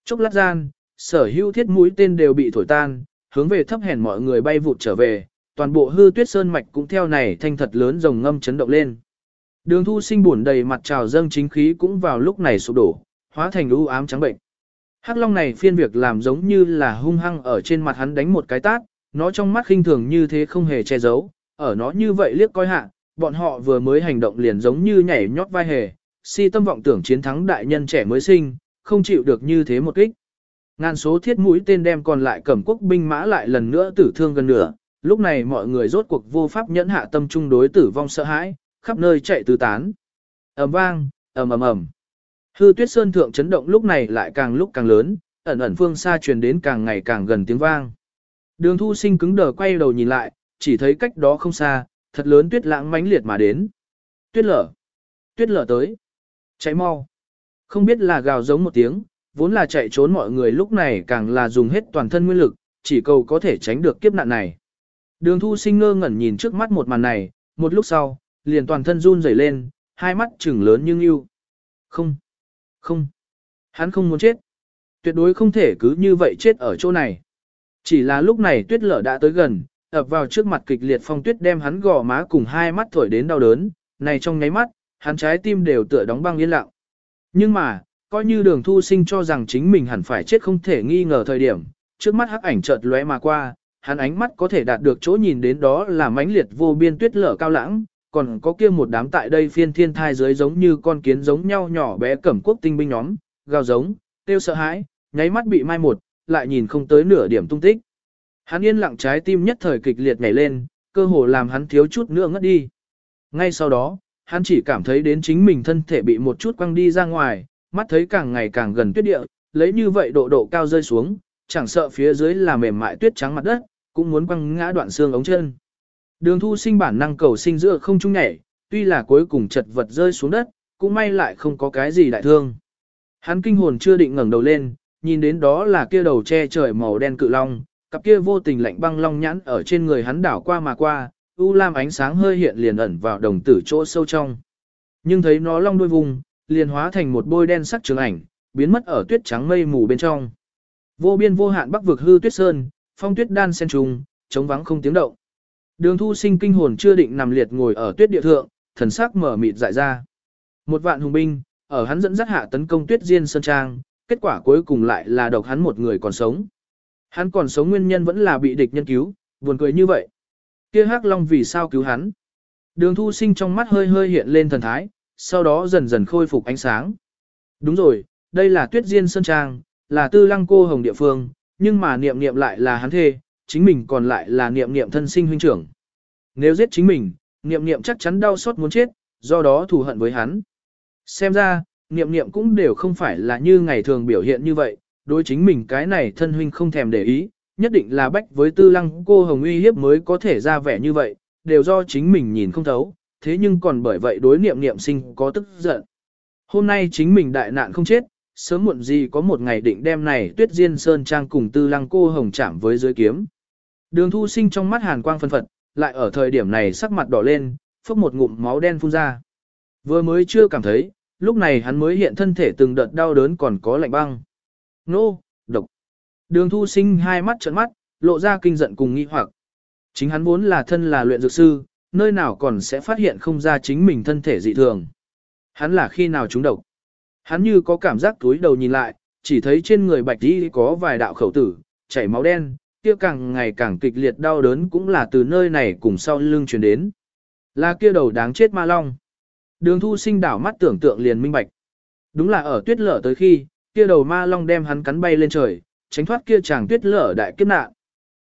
Chốc lát gian, sở hữu thiết mũi tên đều bị thổi tan, hướng về thấp hèn mọi người bay vụt trở về, toàn bộ hư tuyết sơn mạch cũng theo này thanh thật lớn rồng ngâm chấn động lên. Đường thu sinh buồn đầy mặt trào dâng chính khí cũng vào lúc này sụp đổ, hóa thành u ám trắng bệnh. Hắc long này phiên việc làm giống như là hung hăng ở trên mặt hắn đánh một cái tát, nó trong mắt khinh thường như thế không hề che giấu, ở nó như vậy liếc coi hạ, bọn họ vừa mới hành động liền giống như nhảy nhót vai hề, si tâm vọng tưởng chiến thắng đại nhân trẻ mới sinh, không chịu được như thế một kích. Ngàn số thiết mũi tên đem còn lại cẩm quốc binh mã lại lần nữa tử thương gần nửa, lúc này mọi người rốt cuộc vô pháp nhẫn hạ tâm trung đối tử vong sợ hãi, khắp nơi chạy tứ tán. ầm vang, ầm ầm ầm. Hư tuyết sơn thượng chấn động lúc này lại càng lúc càng lớn, ẩn ẩn phương xa truyền đến càng ngày càng gần tiếng vang. Đường thu sinh cứng đờ quay đầu nhìn lại, chỉ thấy cách đó không xa, thật lớn tuyết lãng mãnh liệt mà đến. Tuyết lở. Tuyết lở tới. Cháy mau. Không biết là gào giống một tiếng, vốn là chạy trốn mọi người lúc này càng là dùng hết toàn thân nguyên lực, chỉ cầu có thể tránh được kiếp nạn này. Đường thu sinh ngơ ngẩn nhìn trước mắt một màn này, một lúc sau, liền toàn thân run rẩy lên, hai mắt trừng lớn như yêu. Không, không, hắn không muốn chết. Tuyệt đối không thể cứ như vậy chết ở chỗ này. Chỉ là lúc này tuyết lở đã tới gần, ập vào trước mặt kịch liệt phong tuyết đem hắn gò má cùng hai mắt thổi đến đau đớn, này trong nháy mắt, hắn trái tim đều tựa đóng băng yên lặng. Nhưng mà, coi như đường thu sinh cho rằng chính mình hẳn phải chết không thể nghi ngờ thời điểm, trước mắt hắc ảnh chợt lóe mà qua, hắn ánh mắt có thể đạt được chỗ nhìn đến đó là mãnh liệt vô biên tuyết lở cao lãng, còn có kia một đám tại đây phiên thiên thai dưới giống như con kiến giống nhau nhỏ bé cẩm quốc tinh binh nhóm, gào giống, tiêu sợ hãi, nháy mắt bị mai một, lại nhìn không tới nửa điểm tung tích. Hắn yên lặng trái tim nhất thời kịch liệt nhảy lên, cơ hồ làm hắn thiếu chút nữa ngất đi. Ngay sau đó, hắn chỉ cảm thấy đến chính mình thân thể bị một chút quăng đi ra ngoài, mắt thấy càng ngày càng gần tuyết địa, lấy như vậy độ độ cao rơi xuống, chẳng sợ phía dưới là mềm mại tuyết trắng mặt đất, cũng muốn quăng ngã đoạn xương ống chân. Đường thu sinh bản năng cầu sinh giữa không trung nhảy, tuy là cuối cùng chật vật rơi xuống đất, cũng may lại không có cái gì đại thương. Hắn kinh hồn chưa định ngẩng đầu lên, nhìn đến đó là kia đầu che trời màu đen cự long, cặp kia vô tình lạnh băng long nhãn ở trên người hắn đảo qua mà qua, u lam ánh sáng hơi hiện liền ẩn vào đồng tử chỗ sâu trong. Nhưng thấy nó long đuôi vùng, liền hóa thành một bôi đen sắc trường ảnh, biến mất ở tuyết trắng mây mù bên trong. Vô biên vô hạn bắc vực hư tuyết sơn, phong tuyết đan sen trùng, trống vắng không tiếng động. Đường thu sinh kinh hồn chưa định nằm liệt ngồi ở tuyết địa thượng, thần sắc mở mịt dại ra. Một vạn hùng binh, ở hắn dẫn dắt hạ tấn công tuyết diên sơn trang, kết quả cuối cùng lại là độc hắn một người còn sống. Hắn còn sống nguyên nhân vẫn là bị địch nhân cứu, buồn cười như vậy. Kia hắc long vì sao cứu hắn? Đường thu sinh trong mắt hơi hơi hiện lên thần thái, sau đó dần dần khôi phục ánh sáng. Đúng rồi, đây là tuyết diên sơn trang, là tư lăng cô hồng địa phương, nhưng mà niệm niệm lại là hắn thê, chính mình còn lại là niệm niệm thân sinh huynh trưởng. Nếu giết chính mình, niệm niệm chắc chắn đau xót muốn chết, do đó thù hận với hắn. Xem ra, niệm niệm cũng đều không phải là như ngày thường biểu hiện như vậy, đối chính mình cái này thân huynh không thèm để ý, nhất định là bách với tư lăng cô hồng uy hiếp mới có thể ra vẻ như vậy, đều do chính mình nhìn không thấu, thế nhưng còn bởi vậy đối niệm niệm sinh có tức giận. Hôm nay chính mình đại nạn không chết, sớm muộn gì có một ngày định đem này tuyết diên sơn trang cùng tư lăng cô hồng chạm với dưới kiếm. Đường thu sinh trong mắt hàn quang phân phật, lại ở thời điểm này sắc mặt đỏ lên, phốc một ngụm máu đen phun ra. Vừa mới chưa cảm thấy, lúc này hắn mới hiện thân thể từng đợt đau đớn còn có lạnh băng. Nô, độc. Đường thu sinh hai mắt trợn mắt, lộ ra kinh giận cùng nghi hoặc. Chính hắn vốn là thân là luyện dược sư, nơi nào còn sẽ phát hiện không ra chính mình thân thể dị thường. Hắn là khi nào trúng độc. Hắn như có cảm giác túi đầu nhìn lại, chỉ thấy trên người bạch đi có vài đạo khẩu tử, chảy máu đen, kia càng ngày càng kịch liệt đau đớn cũng là từ nơi này cùng sau lưng truyền đến. Là kia đầu đáng chết ma long. Đường thu sinh đảo mắt tưởng tượng liền minh bạch. Đúng là ở tuyết lở tới khi, kia đầu ma long đem hắn cắn bay lên trời, tránh thoát kia chàng tuyết lở đại kiếp nạn.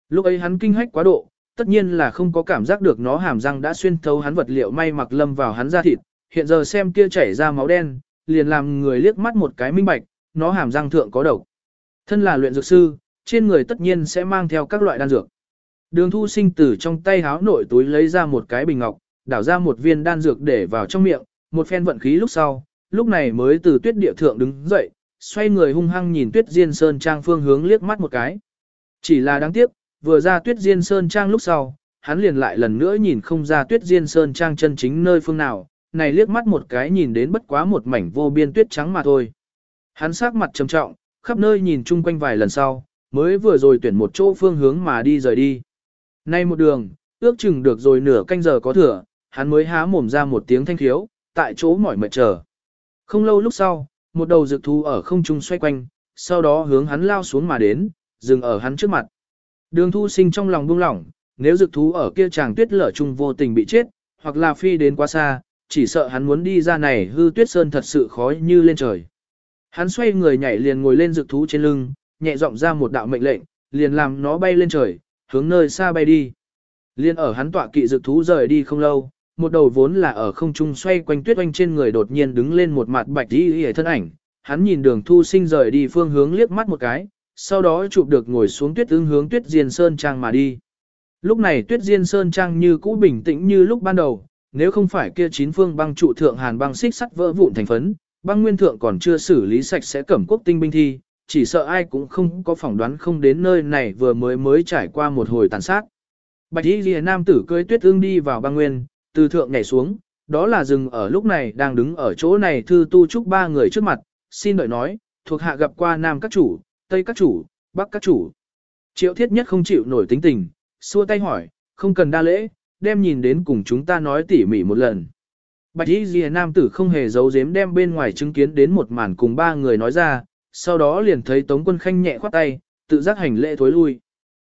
Lúc ấy hắn kinh hách quá độ, tất nhiên là không có cảm giác được nó hàm răng đã xuyên thấu hắn vật liệu may mặc lâm vào hắn da thịt, hiện giờ xem kia chảy ra máu đen, liền làm người liếc mắt một cái minh bạch, nó hàm răng thượng có độc. Thân là luyện dược sư, trên người tất nhiên sẽ mang theo các loại đan dược. Đường thu sinh từ trong tay háo nội túi lấy ra một cái bình ngọc, đảo ra một viên đan dược để vào trong miệng, một phen vận khí lúc sau, lúc này mới từ tuyết địa thượng đứng dậy, xoay người hung hăng nhìn tuyết diên sơn trang phương hướng liếc mắt một cái. Chỉ là đáng tiếc, vừa ra tuyết diên sơn trang lúc sau, hắn liền lại lần nữa nhìn không ra tuyết diên sơn trang chân chính nơi phương nào, này liếc mắt một cái nhìn đến bất quá một mảnh vô biên tuyết trắng mà thôi. Hắn sắc mặt trầm trọng, khắp nơi nhìn chung quanh vài lần sau, mới vừa rồi tuyển một chỗ phương hướng mà đi rời đi. Nay một đường, ước chừng được rồi nửa canh giờ có thừa, hắn mới há mồm ra một tiếng thanh khiếu, tại chỗ mỏi mệt chờ. Không lâu lúc sau, một đầu dược thú ở không trung xoay quanh, sau đó hướng hắn lao xuống mà đến, dừng ở hắn trước mặt. Đường thu sinh trong lòng buông lỏng, nếu dược thú ở kia chàng tuyết lở chung vô tình bị chết, hoặc là phi đến quá xa, chỉ sợ hắn muốn đi ra này hư tuyết sơn thật sự khó như lên trời. Hắn xoay người nhảy liền ngồi lên dược thú trên lưng, nhẹ giọng ra một đạo mệnh lệnh, liền làm nó bay lên trời, hướng nơi xa bay đi. Liên ở hắn tọa kỵ dược thú rời đi không lâu, một đầu vốn là ở không trung xoay quanh tuyết oanh trên người đột nhiên đứng lên một mặt bạch y y thân ảnh, hắn nhìn đường thu sinh rời đi phương hướng liếc mắt một cái, sau đó chụp được ngồi xuống tuyết ứng hướng tuyết diên sơn trang mà đi. Lúc này tuyết diên sơn trang như cũ bình tĩnh như lúc ban đầu, nếu không phải kia chín phương băng trụ thượng hàn băng xích sắt vỡ vụn thành phấn, băng nguyên thượng còn chưa xử lý sạch sẽ cẩm quốc tinh binh thi, chỉ sợ ai cũng không có phỏng đoán không đến nơi này vừa mới mới trải qua một hồi tàn sát. Bạch y lìa nam tử cưỡi tuyết ương đi vào băng nguyên, từ thượng nhảy xuống, đó là dừng ở lúc này đang đứng ở chỗ này thư tu trúc ba người trước mặt, xin đợi nói, thuộc hạ gặp qua nam các chủ, tây các chủ, bắc các chủ. Triệu thiết nhất không chịu nổi tính tình, xua tay hỏi, không cần đa lễ, đem nhìn đến cùng chúng ta nói tỉ mỉ một lần. Bạch y ghi nam tử không hề giấu giếm đem bên ngoài chứng kiến đến một màn cùng ba người nói ra, sau đó liền thấy Tống Quân Khanh nhẹ khoát tay, tự giác hành lễ thối lui.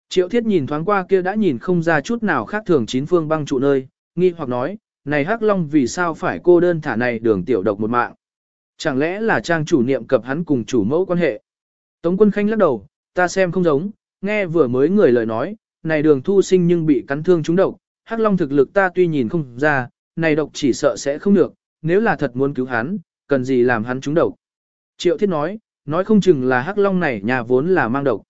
Triệu Thiết nhìn thoáng qua kia đã nhìn không ra chút nào khác thường chín phương băng trụ nơi, nghi hoặc nói, này Hắc Long vì sao phải cô đơn thả này đường tiểu độc một mạng? Chẳng lẽ là trang chủ niệm cập hắn cùng chủ mẫu quan hệ? Tống Quân Khanh lắc đầu, ta xem không giống, nghe vừa mới người lời nói, này đường thu sinh nhưng bị cắn thương trúng độc, Hắc Long thực lực ta tuy nhìn không ra, này độc chỉ sợ sẽ không được, nếu là thật muốn cứu hắn, cần gì làm hắn trúng độc. Triệu Thiết nói, nói không chừng là hắc long này nhà vốn là mang độc.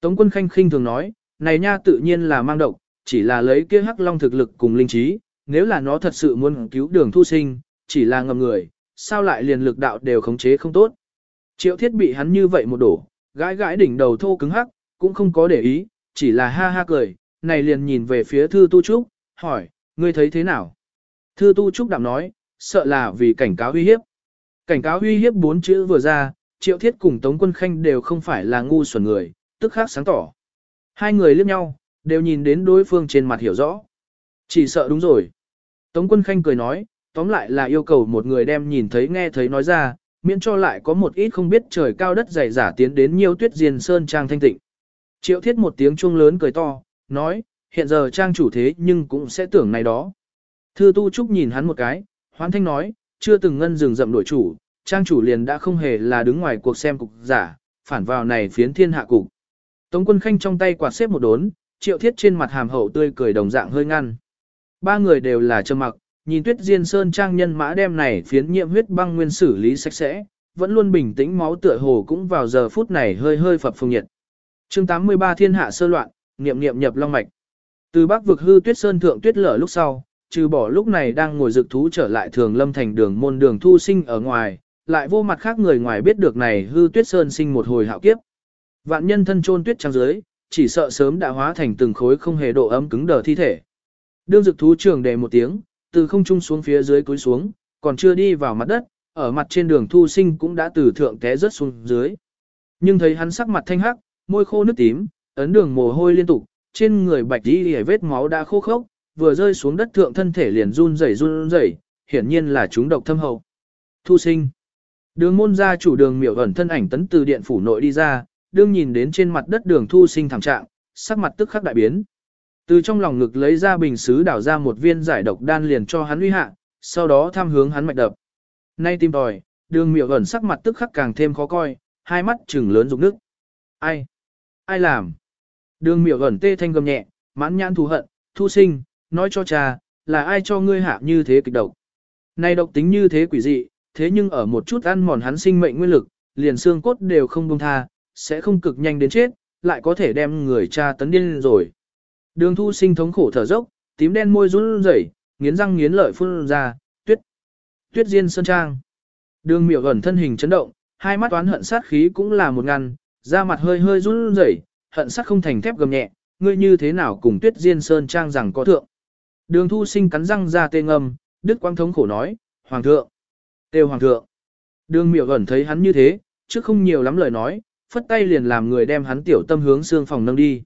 Tống quân khanh khinh thường nói, này nha tự nhiên là mang độc, chỉ là lấy kia hắc long thực lực cùng linh trí, nếu là nó thật sự muốn cứu đường thu sinh, chỉ là ngầm người, sao lại liền lực đạo đều khống chế không tốt. Triệu thiết bị hắn như vậy một đổ, gãi gãi đỉnh đầu thô cứng hắc, cũng không có để ý, chỉ là ha ha cười, này liền nhìn về phía thư tu trúc, hỏi, ngươi thấy thế nào? Thư tu trúc đạm nói, sợ là vì cảnh cáo uy hiếp. Cảnh cáo uy hiếp bốn chữ vừa ra, triệu thiết cùng Tống Quân Khanh đều không phải là ngu xuẩn người, tức khác sáng tỏ. Hai người liếc nhau, đều nhìn đến đối phương trên mặt hiểu rõ. Chỉ sợ đúng rồi. Tống Quân Khanh cười nói, tóm lại là yêu cầu một người đem nhìn thấy nghe thấy nói ra, miễn cho lại có một ít không biết trời cao đất dày giả tiến đến nhiều tuyết diền sơn trang thanh tịnh. Triệu thiết một tiếng chuông lớn cười to, nói, hiện giờ trang chủ thế nhưng cũng sẽ tưởng này đó. Thư tu trúc nhìn hắn một cái, hoán thanh nói, chưa từng ngân rừng rậm đổi chủ, trang chủ liền đã không hề là đứng ngoài cuộc xem cục giả, phản vào này phiến thiên hạ cục. Tống quân khanh trong tay quạt xếp một đốn, triệu thiết trên mặt hàm hậu tươi cười đồng dạng hơi ngăn. Ba người đều là trầm mặc, nhìn tuyết diên sơn trang nhân mã đem này phiến nhiễm huyết băng nguyên xử lý sạch sẽ, vẫn luôn bình tĩnh máu tựa hồ cũng vào giờ phút này hơi hơi phập phồng nhiệt. chương 83 thiên hạ sơ loạn, niệm niệm nhập long mạch. Từ bắc vực hư tuyết sơn thượng tuyết lở lúc sau, trừ bỏ lúc này đang ngồi dực thú trở lại thường lâm thành đường môn đường thu sinh ở ngoài, lại vô mặt khác người ngoài biết được này hư tuyết sơn sinh một hồi hạo kiếp. Vạn nhân thân trôn tuyết trang dưới, chỉ sợ sớm đã hóa thành từng khối không hề độ ấm cứng đờ thi thể. Đương dực thú trường đề một tiếng, từ không trung xuống phía dưới cúi xuống, còn chưa đi vào mặt đất, ở mặt trên đường thu sinh cũng đã từ thượng té rớt xuống dưới. Nhưng thấy hắn sắc mặt thanh hắc, môi khô nước tím, ấn đường mồ hôi liên tục, trên người bạch đi hề vết máu đã khô khốc, vừa rơi xuống đất thượng thân thể liền run rẩy run rẩy, hiển nhiên là chúng độc thâm hậu. Thu sinh. Đường môn gia chủ đường miểu ẩn thân ảnh tấn từ điện phủ nội đi ra, đương nhìn đến trên mặt đất đường thu sinh thảm trạng, sắc mặt tức khắc đại biến. Từ trong lòng ngực lấy ra bình xứ đảo ra một viên giải độc đan liền cho hắn uy hạ, sau đó tham hướng hắn mạch đập. Nay tim tòi, đường miệu ẩn sắc mặt tức khắc càng thêm khó coi, hai mắt trừng lớn rục nước. Ai? Ai làm? Đường miệu ẩn tê thanh gầm nhẹ, mãn nhãn thù hận, thu sinh, nói cho cha, là ai cho ngươi hạ như thế kịch độc. Này độc tính như thế quỷ dị, thế nhưng ở một chút ăn mòn hắn sinh mệnh nguyên lực, liền xương cốt đều không buông tha, sẽ không cực nhanh đến chết, lại có thể đem người cha tấn điên rồi. Đường thu sinh thống khổ thở dốc, tím đen môi run rẩy, nghiến răng nghiến lợi phun ra, tuyết, tuyết diên sơn trang. Đường miểu gần thân hình chấn động, hai mắt toán hận sát khí cũng là một ngăn, da mặt hơi hơi run rẩy, hận sát không thành thép gầm nhẹ, ngươi như thế nào cùng tuyết diên sơn trang rằng có thượng. Đường thu sinh cắn răng ra tê ngâm, đức quang thống khổ nói, hoàng thượng. Têu hoàng thượng. Đường miểu ẩn thấy hắn như thế, chứ không nhiều lắm lời nói, phất tay liền làm người đem hắn tiểu tâm hướng xương phòng nâng đi.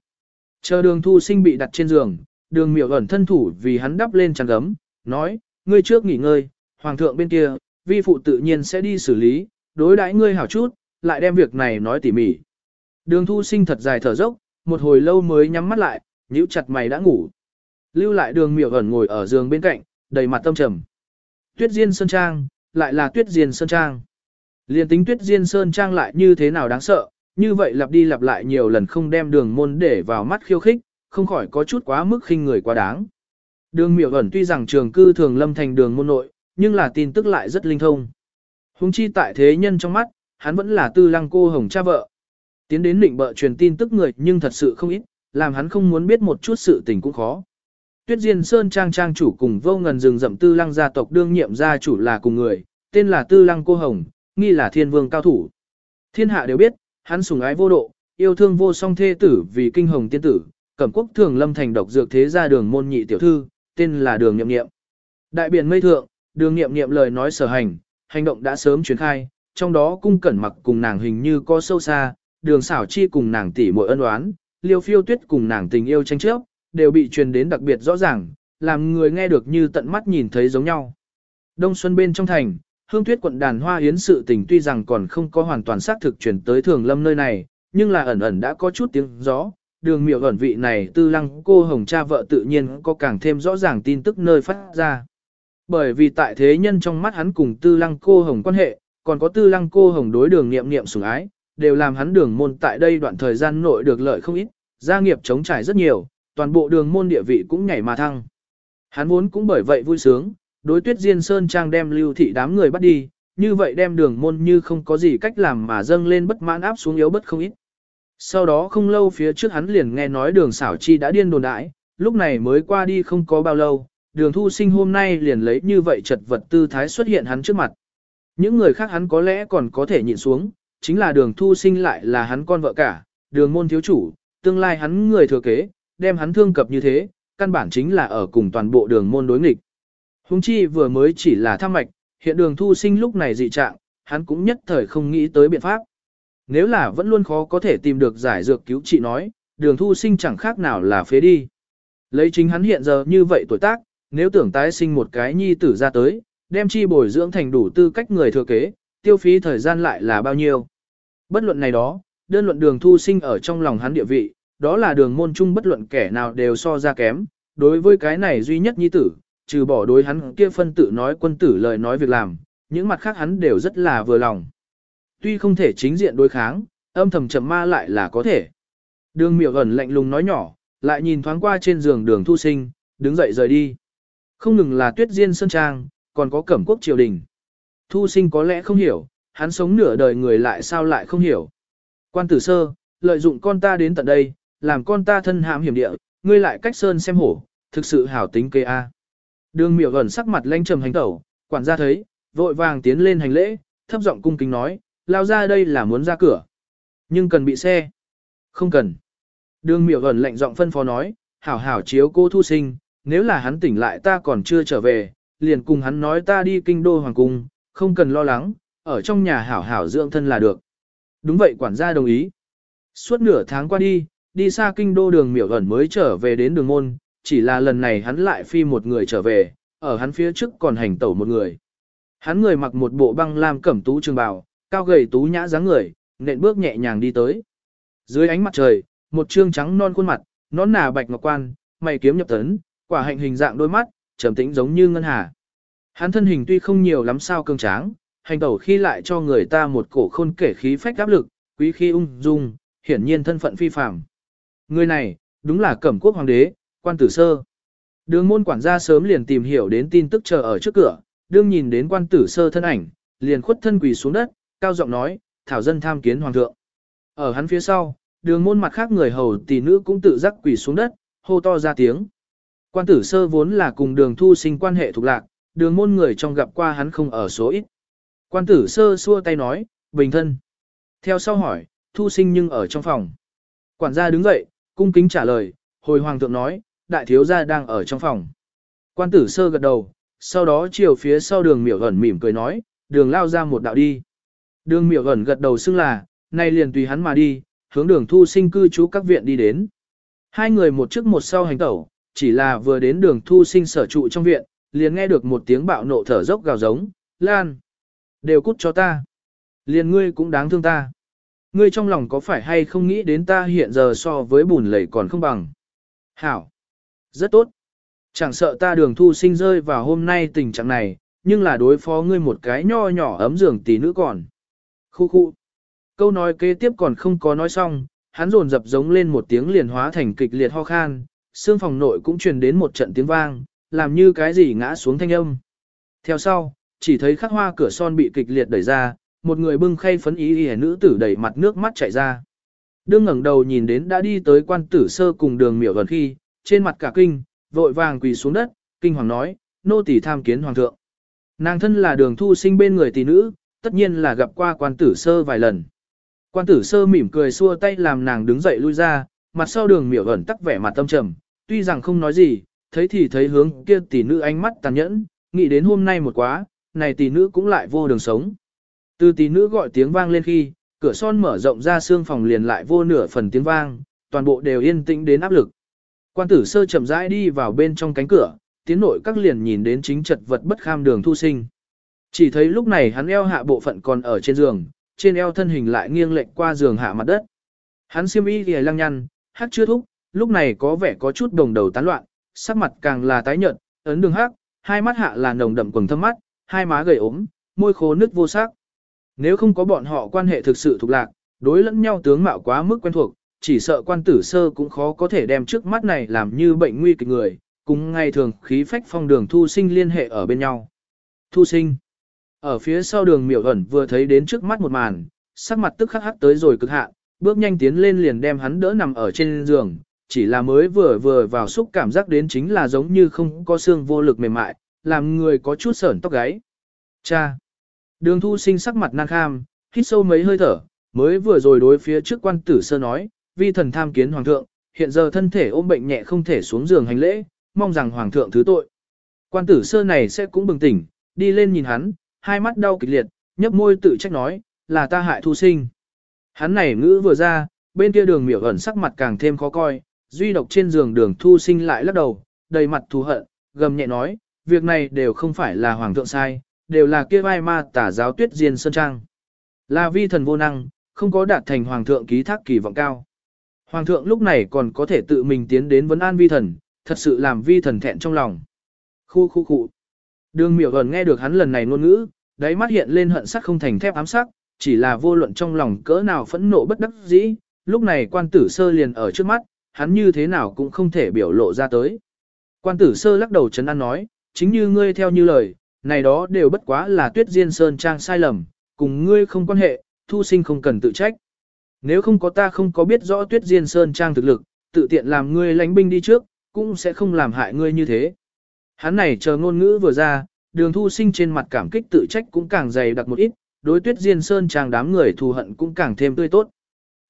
Chờ đường thu sinh bị đặt trên giường, đường miểu ẩn thân thủ vì hắn đắp lên chăn gấm, nói, ngươi trước nghỉ ngơi, hoàng thượng bên kia, vi phụ tự nhiên sẽ đi xử lý, đối đãi ngươi hảo chút, lại đem việc này nói tỉ mỉ. Đường thu sinh thật dài thở dốc, một hồi lâu mới nhắm mắt lại, nhíu chặt mày đã ngủ. Lưu lại đường miểu ẩn ngồi ở giường bên cạnh, đầy mặt tâm trầm. Tuyết Diên Sơn Trang, lại là Tuyết Diên Sơn Trang. Liên tính Tuyết Diên Sơn Trang lại như thế nào đáng sợ, như vậy lặp đi lặp lại nhiều lần không đem đường môn để vào mắt khiêu khích, không khỏi có chút quá mức khinh người quá đáng. Đường miểu ẩn tuy rằng trường cư thường lâm thành đường môn nội, nhưng là tin tức lại rất linh thông. Hùng chi tại thế nhân trong mắt, hắn vẫn là tư lăng cô hồng cha vợ. Tiến đến định bợ truyền tin tức người nhưng thật sự không ít, làm hắn không muốn biết một chút sự tình cũng khó. Tuyết Diên Sơn Trang Trang chủ cùng vô ngần rừng rậm tư lăng gia tộc đương nhiệm gia chủ là cùng người, tên là tư lăng cô hồng, nghi là thiên vương cao thủ. Thiên hạ đều biết, hắn sủng ái vô độ, yêu thương vô song thê tử vì kinh hồng tiên tử, cẩm quốc thường lâm thành độc dược thế gia đường môn nhị tiểu thư, tên là đường nghiệm nghiệm. Đại biển mây thượng, đường nghiệm nghiệm lời nói sở hành, hành động đã sớm truyền khai, trong đó cung cẩn mặc cùng nàng hình như có sâu xa, đường xảo chi cùng nàng tỷ muội ân oán, liêu phiêu tuyết cùng nàng tình yêu tranh chấp, đều bị truyền đến đặc biệt rõ ràng, làm người nghe được như tận mắt nhìn thấy giống nhau. Đông xuân bên trong thành, hương tuyết quận đàn hoa yến sự tình tuy rằng còn không có hoàn toàn xác thực truyền tới thường lâm nơi này, nhưng là ẩn ẩn đã có chút tiếng gió, đường miệu ẩn vị này tư lăng cô hồng cha vợ tự nhiên có càng thêm rõ ràng tin tức nơi phát ra. Bởi vì tại thế nhân trong mắt hắn cùng tư lăng cô hồng quan hệ, còn có tư lăng cô hồng đối đường nghiệm nghiệm sủng ái, đều làm hắn đường môn tại đây đoạn thời gian nội được lợi không ít, gia nghiệp chống trải rất nhiều, toàn bộ đường môn địa vị cũng nhảy mà thăng. Hắn vốn cũng bởi vậy vui sướng, đối tuyết diên sơn trang đem lưu thị đám người bắt đi, như vậy đem đường môn như không có gì cách làm mà dâng lên bất mãn áp xuống yếu bất không ít. Sau đó không lâu phía trước hắn liền nghe nói đường xảo chi đã điên đồn đãi, lúc này mới qua đi không có bao lâu, đường thu sinh hôm nay liền lấy như vậy chật vật tư thái xuất hiện hắn trước mặt. Những người khác hắn có lẽ còn có thể nhịn xuống, chính là đường thu sinh lại là hắn con vợ cả, đường môn thiếu chủ, tương lai hắn người thừa kế, đem hắn thương cập như thế, căn bản chính là ở cùng toàn bộ đường môn đối nghịch. Hùng chi vừa mới chỉ là thăm mạch, hiện đường thu sinh lúc này dị trạng, hắn cũng nhất thời không nghĩ tới biện pháp. Nếu là vẫn luôn khó có thể tìm được giải dược cứu trị nói, đường thu sinh chẳng khác nào là phế đi. Lấy chính hắn hiện giờ như vậy tuổi tác, nếu tưởng tái sinh một cái nhi tử ra tới, đem chi bồi dưỡng thành đủ tư cách người thừa kế, tiêu phí thời gian lại là bao nhiêu. Bất luận này đó, đơn luận đường thu sinh ở trong lòng hắn địa vị, đó là đường môn chung bất luận kẻ nào đều so ra kém, đối với cái này duy nhất nhi tử, trừ bỏ đối hắn kia phân tự nói quân tử lời nói việc làm, những mặt khác hắn đều rất là vừa lòng. Tuy không thể chính diện đối kháng, âm thầm chậm ma lại là có thể. Đường miểu ẩn lạnh lùng nói nhỏ, lại nhìn thoáng qua trên giường đường thu sinh, đứng dậy rời đi. Không ngừng là tuyết diên sơn trang, còn có cẩm quốc triều đình. Thu sinh có lẽ không hiểu, hắn sống nửa đời người lại sao lại không hiểu. Quan tử sơ, lợi dụng con ta đến tận đây, làm con ta thân hãm hiểm địa, ngươi lại cách sơn xem hổ, thực sự hảo tính kê a. Đường miểu ẩn sắc mặt lanh trầm hành tẩu, quản gia thấy, vội vàng tiến lên hành lễ, thấp giọng cung kính nói, lao ra đây là muốn ra cửa. Nhưng cần bị xe. Không cần. Đường miểu ẩn lạnh giọng phân phó nói, hảo hảo chiếu cô thu sinh, nếu là hắn tỉnh lại ta còn chưa trở về, liền cùng hắn nói ta đi kinh đô hoàng cung, không cần lo lắng, ở trong nhà hảo hảo dưỡng thân là được. Đúng vậy quản gia đồng ý. Suốt nửa tháng qua đi, đi xa kinh đô đường miểu ẩn mới trở về đến đường môn, chỉ là lần này hắn lại phi một người trở về, ở hắn phía trước còn hành tẩu một người. Hắn người mặc một bộ băng lam cẩm tú trường bào, cao gầy tú nhã dáng người, nện bước nhẹ nhàng đi tới. Dưới ánh mặt trời, một trương trắng non khuôn mặt, nón nà bạch ngọc quan, mày kiếm nhập tấn, quả hạnh hình dạng đôi mắt, trầm tĩnh giống như ngân hà. Hắn thân hình tuy không nhiều lắm sao cương tráng, hành tẩu khi lại cho người ta một cổ khôn kể khí phách áp lực, quý khi ung dung, hiển nhiên thân phận phi phàm. Người này, đúng là cẩm quốc hoàng đế, quan tử sơ. Đường môn quản gia sớm liền tìm hiểu đến tin tức chờ ở trước cửa, đương nhìn đến quan tử sơ thân ảnh, liền khuất thân quỳ xuống đất, cao giọng nói, thảo dân tham kiến hoàng thượng. Ở hắn phía sau, đường môn mặt khác người hầu tỷ nữ cũng tự giác quỳ xuống đất, hô to ra tiếng. Quan tử sơ vốn là cùng đường thu sinh quan hệ thuộc lạc, đường môn người trong gặp qua hắn không ở số ít. Quan tử sơ xua tay nói, bình thân. Theo sau hỏi, thu sinh nhưng ở trong phòng. Quản gia đứng dậy, cung kính trả lời, hồi hoàng thượng nói, đại thiếu gia đang ở trong phòng. Quan tử sơ gật đầu, sau đó chiều phía sau đường miểu ẩn mỉm cười nói, đường lao ra một đạo đi. Đường miểu ẩn gật đầu xưng là, nay liền tùy hắn mà đi, hướng đường thu sinh cư trú các viện đi đến. Hai người một trước một sau hành tẩu, chỉ là vừa đến đường thu sinh sở trụ trong viện, liền nghe được một tiếng bạo nộ thở dốc gào giống, Lan, đều cút cho ta. Liền ngươi cũng đáng thương ta. Ngươi trong lòng có phải hay không nghĩ đến ta hiện giờ so với bùn lầy còn không bằng. Hảo, rất tốt. Chẳng sợ ta đường thu sinh rơi vào hôm nay tình trạng này, nhưng là đối phó ngươi một cái nho nhỏ ấm giường tí nữ còn. Khu khu. Câu nói kế tiếp còn không có nói xong, hắn rồn dập giống lên một tiếng liền hóa thành kịch liệt ho khan, xương phòng nội cũng truyền đến một trận tiếng vang, làm như cái gì ngã xuống thanh âm. Theo sau, chỉ thấy khắc hoa cửa son bị kịch liệt đẩy ra, một người bưng khay phấn ý y nữ tử đẩy mặt nước mắt chảy ra. Đương ngẩng đầu nhìn đến đã đi tới quan tử sơ cùng đường miểu gần khi, trên mặt cả kinh, vội vàng quỳ xuống đất, kinh hoàng nói, nô tỳ tham kiến hoàng thượng. Nàng thân là đường thu sinh bên người tỷ nữ, tất nhiên là gặp qua quan tử sơ vài lần. Quan tử sơ mỉm cười xua tay làm nàng đứng dậy lui ra, mặt sau đường miểu ẩn tắc vẻ mặt tâm trầm, tuy rằng không nói gì, thấy thì thấy hướng kia tỷ nữ ánh mắt tàn nhẫn, nghĩ đến hôm nay một quá, này tỷ nữ cũng lại vô đường sống. Từ tỷ nữ gọi tiếng vang lên khi, cửa son mở rộng ra xương phòng liền lại vô nửa phần tiếng vang, toàn bộ đều yên tĩnh đến áp lực. Quan tử sơ chậm rãi đi vào bên trong cánh cửa, tiến nội các liền nhìn đến chính trật vật bất kham đường thu sinh. Chỉ thấy lúc này hắn eo hạ bộ phận còn ở trên giường, trên eo thân hình lại nghiêng lệch qua giường hạ mặt đất. Hắn xiêm y thì lăng nhăn, hát chưa thúc, lúc này có vẻ có chút đồng đầu tán loạn, sắc mặt càng là tái nhợt, ấn đường hát, hai mắt hạ là nồng đậm quầng thâm mắt, hai má gầy ốm, môi khô nứt vô sắc. Nếu không có bọn họ quan hệ thực sự thuộc lạc, đối lẫn nhau tướng mạo quá mức quen thuộc, chỉ sợ quan tử sơ cũng khó có thể đem trước mắt này làm như bệnh nguy kịch người, cùng ngay thường khí phách phong đường thu sinh liên hệ ở bên nhau. Thu sinh. Ở phía sau đường miểu ẩn vừa thấy đến trước mắt một màn, sắc mặt tức khắc hắc tới rồi cực hạn, bước nhanh tiến lên liền đem hắn đỡ nằm ở trên giường, chỉ là mới vừa vừa vào xúc cảm giác đến chính là giống như không có xương vô lực mềm mại, làm người có chút sởn tóc gáy. Cha! Đường thu sinh sắc mặt nan kham, hít sâu mấy hơi thở, mới vừa rồi đối phía trước quan tử sơ nói, vi thần tham kiến hoàng thượng, hiện giờ thân thể ôm bệnh nhẹ không thể xuống giường hành lễ, mong rằng hoàng thượng thứ tội. Quan tử sơ này sẽ cũng bừng tỉnh, đi lên nhìn hắn, hai mắt đau kịch liệt, nhấp môi tự trách nói, là ta hại thu sinh. Hắn này ngữ vừa ra, bên kia đường miểu ẩn sắc mặt càng thêm khó coi, duy độc trên giường đường thu sinh lại lắc đầu, đầy mặt thù hận, gầm nhẹ nói, việc này đều không phải là hoàng thượng sai, đều là kia vai ma tả giáo tuyết diên sơn trang. Là vi thần vô năng, không có đạt thành hoàng thượng ký thác kỳ vọng cao. Hoàng thượng lúc này còn có thể tự mình tiến đến vấn an vi thần, thật sự làm vi thần thẹn trong lòng. Khu khu khu. Đường miểu gần nghe được hắn lần này ngôn ngữ, đáy mắt hiện lên hận sắc không thành thép ám sắc, chỉ là vô luận trong lòng cỡ nào phẫn nộ bất đắc dĩ, lúc này quan tử sơ liền ở trước mắt, hắn như thế nào cũng không thể biểu lộ ra tới. Quan tử sơ lắc đầu chấn an nói, chính như ngươi theo như lời, này đó đều bất quá là tuyết diên sơn trang sai lầm, cùng ngươi không quan hệ, thu sinh không cần tự trách. Nếu không có ta không có biết rõ tuyết diên sơn trang thực lực, tự tiện làm ngươi lãnh binh đi trước, cũng sẽ không làm hại ngươi như thế. Hắn này chờ ngôn ngữ vừa ra, đường thu sinh trên mặt cảm kích tự trách cũng càng dày đặc một ít, đối tuyết diên sơn trang đám người thù hận cũng càng thêm tươi tốt.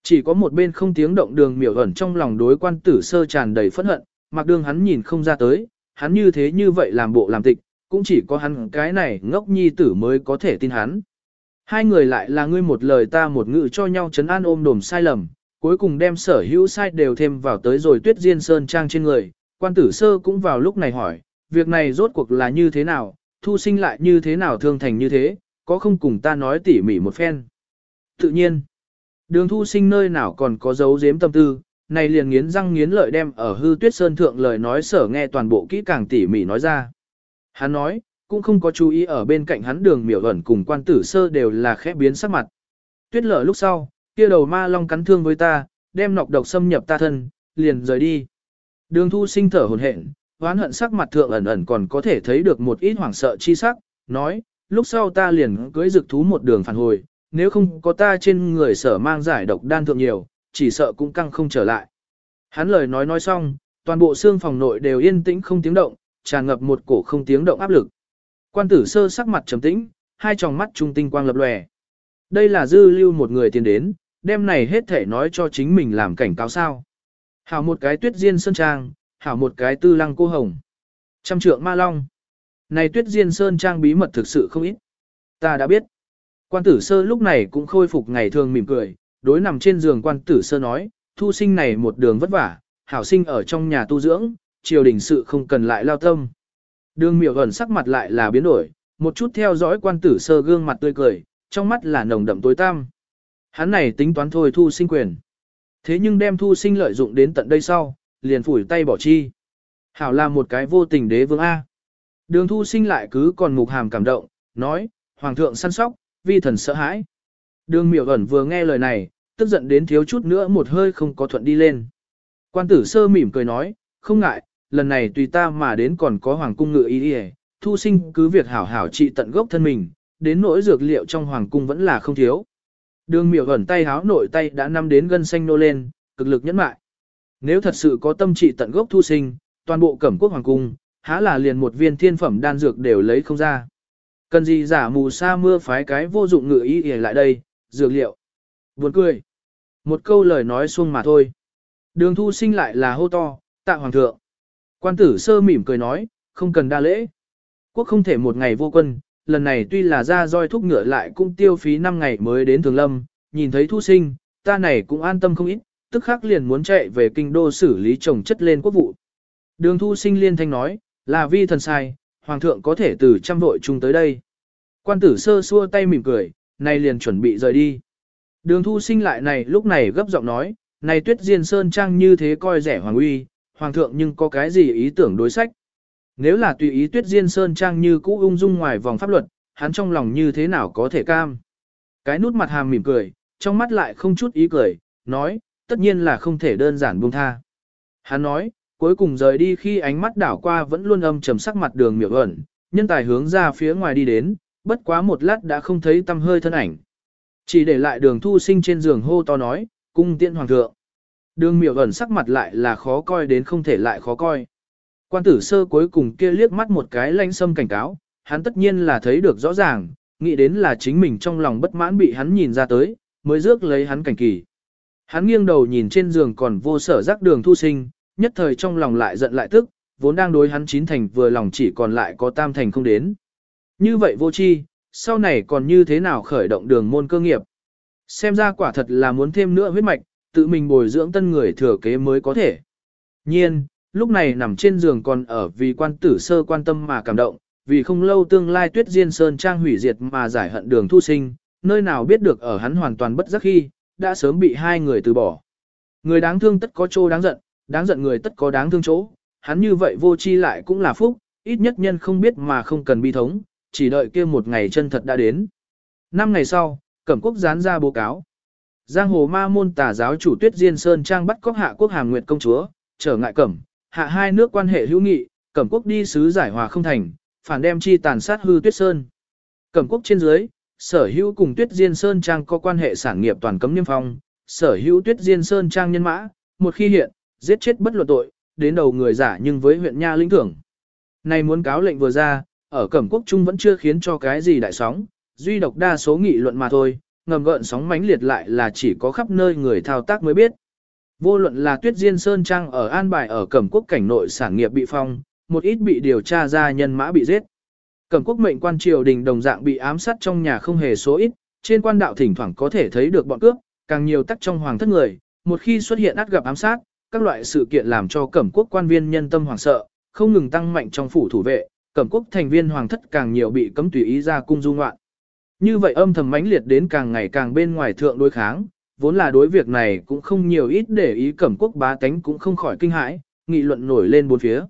Chỉ có một bên không tiếng động đường miểu ẩn trong lòng đối quan tử sơ tràn đầy phẫn hận, mặc đường hắn nhìn không ra tới, hắn như thế như vậy làm bộ làm tịch, cũng chỉ có hắn cái này ngốc nhi tử mới có thể tin hắn. Hai người lại là ngươi một lời ta một ngữ cho nhau chấn an ôm đồm sai lầm, cuối cùng đem sở hữu sai đều thêm vào tới rồi tuyết diên sơn trang trên người, quan tử sơ cũng vào lúc này hỏi, việc này rốt cuộc là như thế nào, thu sinh lại như thế nào thương thành như thế, có không cùng ta nói tỉ mỉ một phen. Tự nhiên, đường thu sinh nơi nào còn có dấu giếm tâm tư, này liền nghiến răng nghiến lợi đem ở hư tuyết sơn thượng lời nói sở nghe toàn bộ kỹ càng tỉ mỉ nói ra. Hắn nói, cũng không có chú ý ở bên cạnh hắn đường miểu ẩn cùng quan tử sơ đều là khẽ biến sắc mặt. Tuyết lở lúc sau, kia đầu ma long cắn thương với ta, đem nọc độc xâm nhập ta thân, liền rời đi. Đường thu sinh thở hồn hển, oán hận sắc mặt thượng ẩn ẩn còn có thể thấy được một ít hoảng sợ chi sắc, nói, lúc sau ta liền cưới dực thú một đường phản hồi, nếu không có ta trên người sở mang giải độc đan thượng nhiều, chỉ sợ cũng căng không trở lại. Hắn lời nói nói xong, toàn bộ xương phòng nội đều yên tĩnh không tiếng động, tràn ngập một cổ không tiếng động áp lực. Quan tử sơ sắc mặt trầm tĩnh, hai tròng mắt trung tinh quang lập lòe. Đây là dư lưu một người tiền đến, đêm này hết thể nói cho chính mình làm cảnh cáo sao. Hảo một cái tuyết diên sơn trang, hảo một cái tư lăng cô hồng. Trăm trượng ma long. Này tuyết diên sơn trang bí mật thực sự không ít. Ta đã biết. Quan tử sơ lúc này cũng khôi phục ngày thường mỉm cười, đối nằm trên giường quan tử sơ nói, thu sinh này một đường vất vả, hảo sinh ở trong nhà tu dưỡng, triều đình sự không cần lại lao tâm. Đường miểu ẩn sắc mặt lại là biến đổi, một chút theo dõi quan tử sơ gương mặt tươi cười, trong mắt là nồng đậm tối tăm. Hắn này tính toán thôi thu sinh quyền. Thế nhưng đem thu sinh lợi dụng đến tận đây sau, liền phủi tay bỏ chi. Hảo là một cái vô tình đế vương A. Đường thu sinh lại cứ còn mục hàm cảm động, nói, Hoàng thượng săn sóc, vi thần sợ hãi. Đường miểu ẩn vừa nghe lời này, tức giận đến thiếu chút nữa một hơi không có thuận đi lên. Quan tử sơ mỉm cười nói, không ngại, lần này tùy ta mà đến còn có hoàng cung ngự ý đi thu sinh cứ việc hảo hảo trị tận gốc thân mình, đến nỗi dược liệu trong hoàng cung vẫn là không thiếu. Đường miểu ẩn tay háo nội tay đã nắm đến gân xanh nô lên, cực lực nhẫn mại. Nếu thật sự có tâm trị tận gốc thu sinh, toàn bộ cẩm quốc hoàng cung, há là liền một viên thiên phẩm đan dược đều lấy không ra. Cần gì giả mù sa mưa phái cái vô dụng ngự ý lại đây, dược liệu. Buồn cười. Một câu lời nói xuông mà thôi. Đường thu sinh lại là hô to, tạ hoàng thượng. Quan tử sơ mỉm cười nói, không cần đa lễ. Quốc không thể một ngày vô quân, lần này tuy là ra roi thúc ngựa lại cũng tiêu phí 5 ngày mới đến thường lâm, nhìn thấy thu sinh, ta này cũng an tâm không ít, tức khắc liền muốn chạy về kinh đô xử lý trồng chất lên quốc vụ. Đường thu sinh liên thanh nói, là vi thần sai, hoàng thượng có thể từ trăm vội chung tới đây. Quan tử sơ xua tay mỉm cười, nay liền chuẩn bị rời đi. Đường thu sinh lại này lúc này gấp giọng nói, này tuyết diên sơn trang như thế coi rẻ hoàng uy, hoàng thượng nhưng có cái gì ý tưởng đối sách. Nếu là tùy ý tuyết diên sơn trang như cũ ung dung ngoài vòng pháp luật, hắn trong lòng như thế nào có thể cam. Cái nút mặt hàm mỉm cười, trong mắt lại không chút ý cười, nói, tất nhiên là không thể đơn giản buông tha. Hắn nói, cuối cùng rời đi khi ánh mắt đảo qua vẫn luôn âm trầm sắc mặt đường miệng ẩn, nhân tài hướng ra phía ngoài đi đến, bất quá một lát đã không thấy tâm hơi thân ảnh. Chỉ để lại đường thu sinh trên giường hô to nói, cung tiện hoàng thượng. Đường miểu ẩn sắc mặt lại là khó coi đến không thể lại khó coi. Quan tử sơ cuối cùng kia liếc mắt một cái lanh sâm cảnh cáo, hắn tất nhiên là thấy được rõ ràng, nghĩ đến là chính mình trong lòng bất mãn bị hắn nhìn ra tới, mới rước lấy hắn cảnh kỳ. Hắn nghiêng đầu nhìn trên giường còn vô sở rắc đường thu sinh, nhất thời trong lòng lại giận lại tức, vốn đang đối hắn chín thành vừa lòng chỉ còn lại có tam thành không đến. Như vậy vô chi, sau này còn như thế nào khởi động đường môn cơ nghiệp. Xem ra quả thật là muốn thêm nữa huyết mạch, tự mình bồi dưỡng tân người thừa kế mới có thể. Nhiên, lúc này nằm trên giường còn ở vì quan tử sơ quan tâm mà cảm động, vì không lâu tương lai tuyết diên sơn trang hủy diệt mà giải hận đường thu sinh, nơi nào biết được ở hắn hoàn toàn bất giác khi, đã sớm bị hai người từ bỏ. Người đáng thương tất có chỗ đáng giận, đáng giận người tất có đáng thương chỗ, hắn như vậy vô chi lại cũng là phúc, ít nhất nhân không biết mà không cần bi thống, chỉ đợi kia một ngày chân thật đã đến. Năm ngày sau, Cẩm Quốc gián ra báo cáo. Giang hồ ma môn tà giáo chủ Tuyết Diên Sơn Trang bắt cóc hạ quốc hàm nguyệt công chúa, trở ngại Cẩm, hạ hai nước quan hệ hữu nghị, Cẩm Quốc đi sứ giải hòa không thành, phản đem chi tàn sát hư Tuyết Sơn. Cẩm Quốc trên dưới, sở hữu cùng Tuyết Diên Sơn Trang có quan hệ sản nghiệp toàn cấm niêm phong, sở hữu Tuyết Diên Sơn Trang nhân mã, một khi hiện, giết chết bất luận tội, đến đầu người giả nhưng với huyện Nha lĩnh thưởng. nay muốn cáo lệnh vừa ra, ở Cẩm Quốc Trung vẫn chưa khiến cho cái gì đại sóng, duy độc đa số nghị luận mà thôi, ngầm gợn sóng mãnh liệt lại là chỉ có khắp nơi người thao tác mới biết. Vô luận là Tuyết Diên Sơn Trang ở An Bài ở Cẩm Quốc cảnh nội sản nghiệp bị phong, một ít bị điều tra ra nhân mã bị giết. Cẩm Quốc mệnh quan triều đình đồng dạng bị ám sát trong nhà không hề số ít, trên quan đạo thỉnh thoảng có thể thấy được bọn cướp, càng nhiều tắc trong hoàng thất người, một khi xuất hiện át gặp ám sát, các loại sự kiện làm cho Cẩm Quốc quan viên nhân tâm hoảng sợ, không ngừng tăng mạnh trong phủ thủ vệ, Cẩm Quốc thành viên hoàng thất càng nhiều bị cấm tùy ý ra cung du ngoạn. Như vậy âm thầm mãnh liệt đến càng ngày càng bên ngoài thượng đối kháng, vốn là đối việc này cũng không nhiều ít để ý cẩm quốc bá tánh cũng không khỏi kinh hãi, nghị luận nổi lên bốn phía.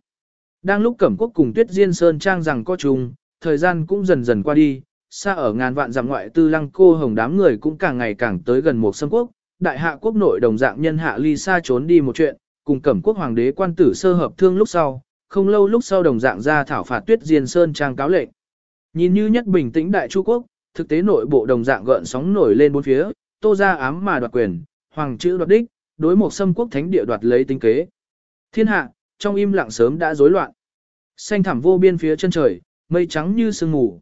Đang lúc cẩm quốc cùng tuyết diên sơn trang rằng có chung, thời gian cũng dần dần qua đi, xa ở ngàn vạn dặm ngoại tư lăng cô hồng đám người cũng càng ngày càng tới gần một sâm quốc, đại hạ quốc nội đồng dạng nhân hạ ly xa trốn đi một chuyện, cùng cẩm quốc hoàng đế quan tử sơ hợp thương lúc sau, không lâu lúc sau đồng dạng ra thảo phạt tuyết diên sơn trang cáo lệnh. Nhìn như nhất bình tĩnh đại chu quốc, thực tế nội bộ đồng dạng gợn sóng nổi lên bốn phía, tô ra ám mà đoạt quyền, hoàng chữ đoạt đích, đối một xâm quốc thánh địa đoạt lấy tính kế. Thiên hạ, trong im lặng sớm đã rối loạn. Xanh thẳm vô biên phía chân trời, mây trắng như sương mù.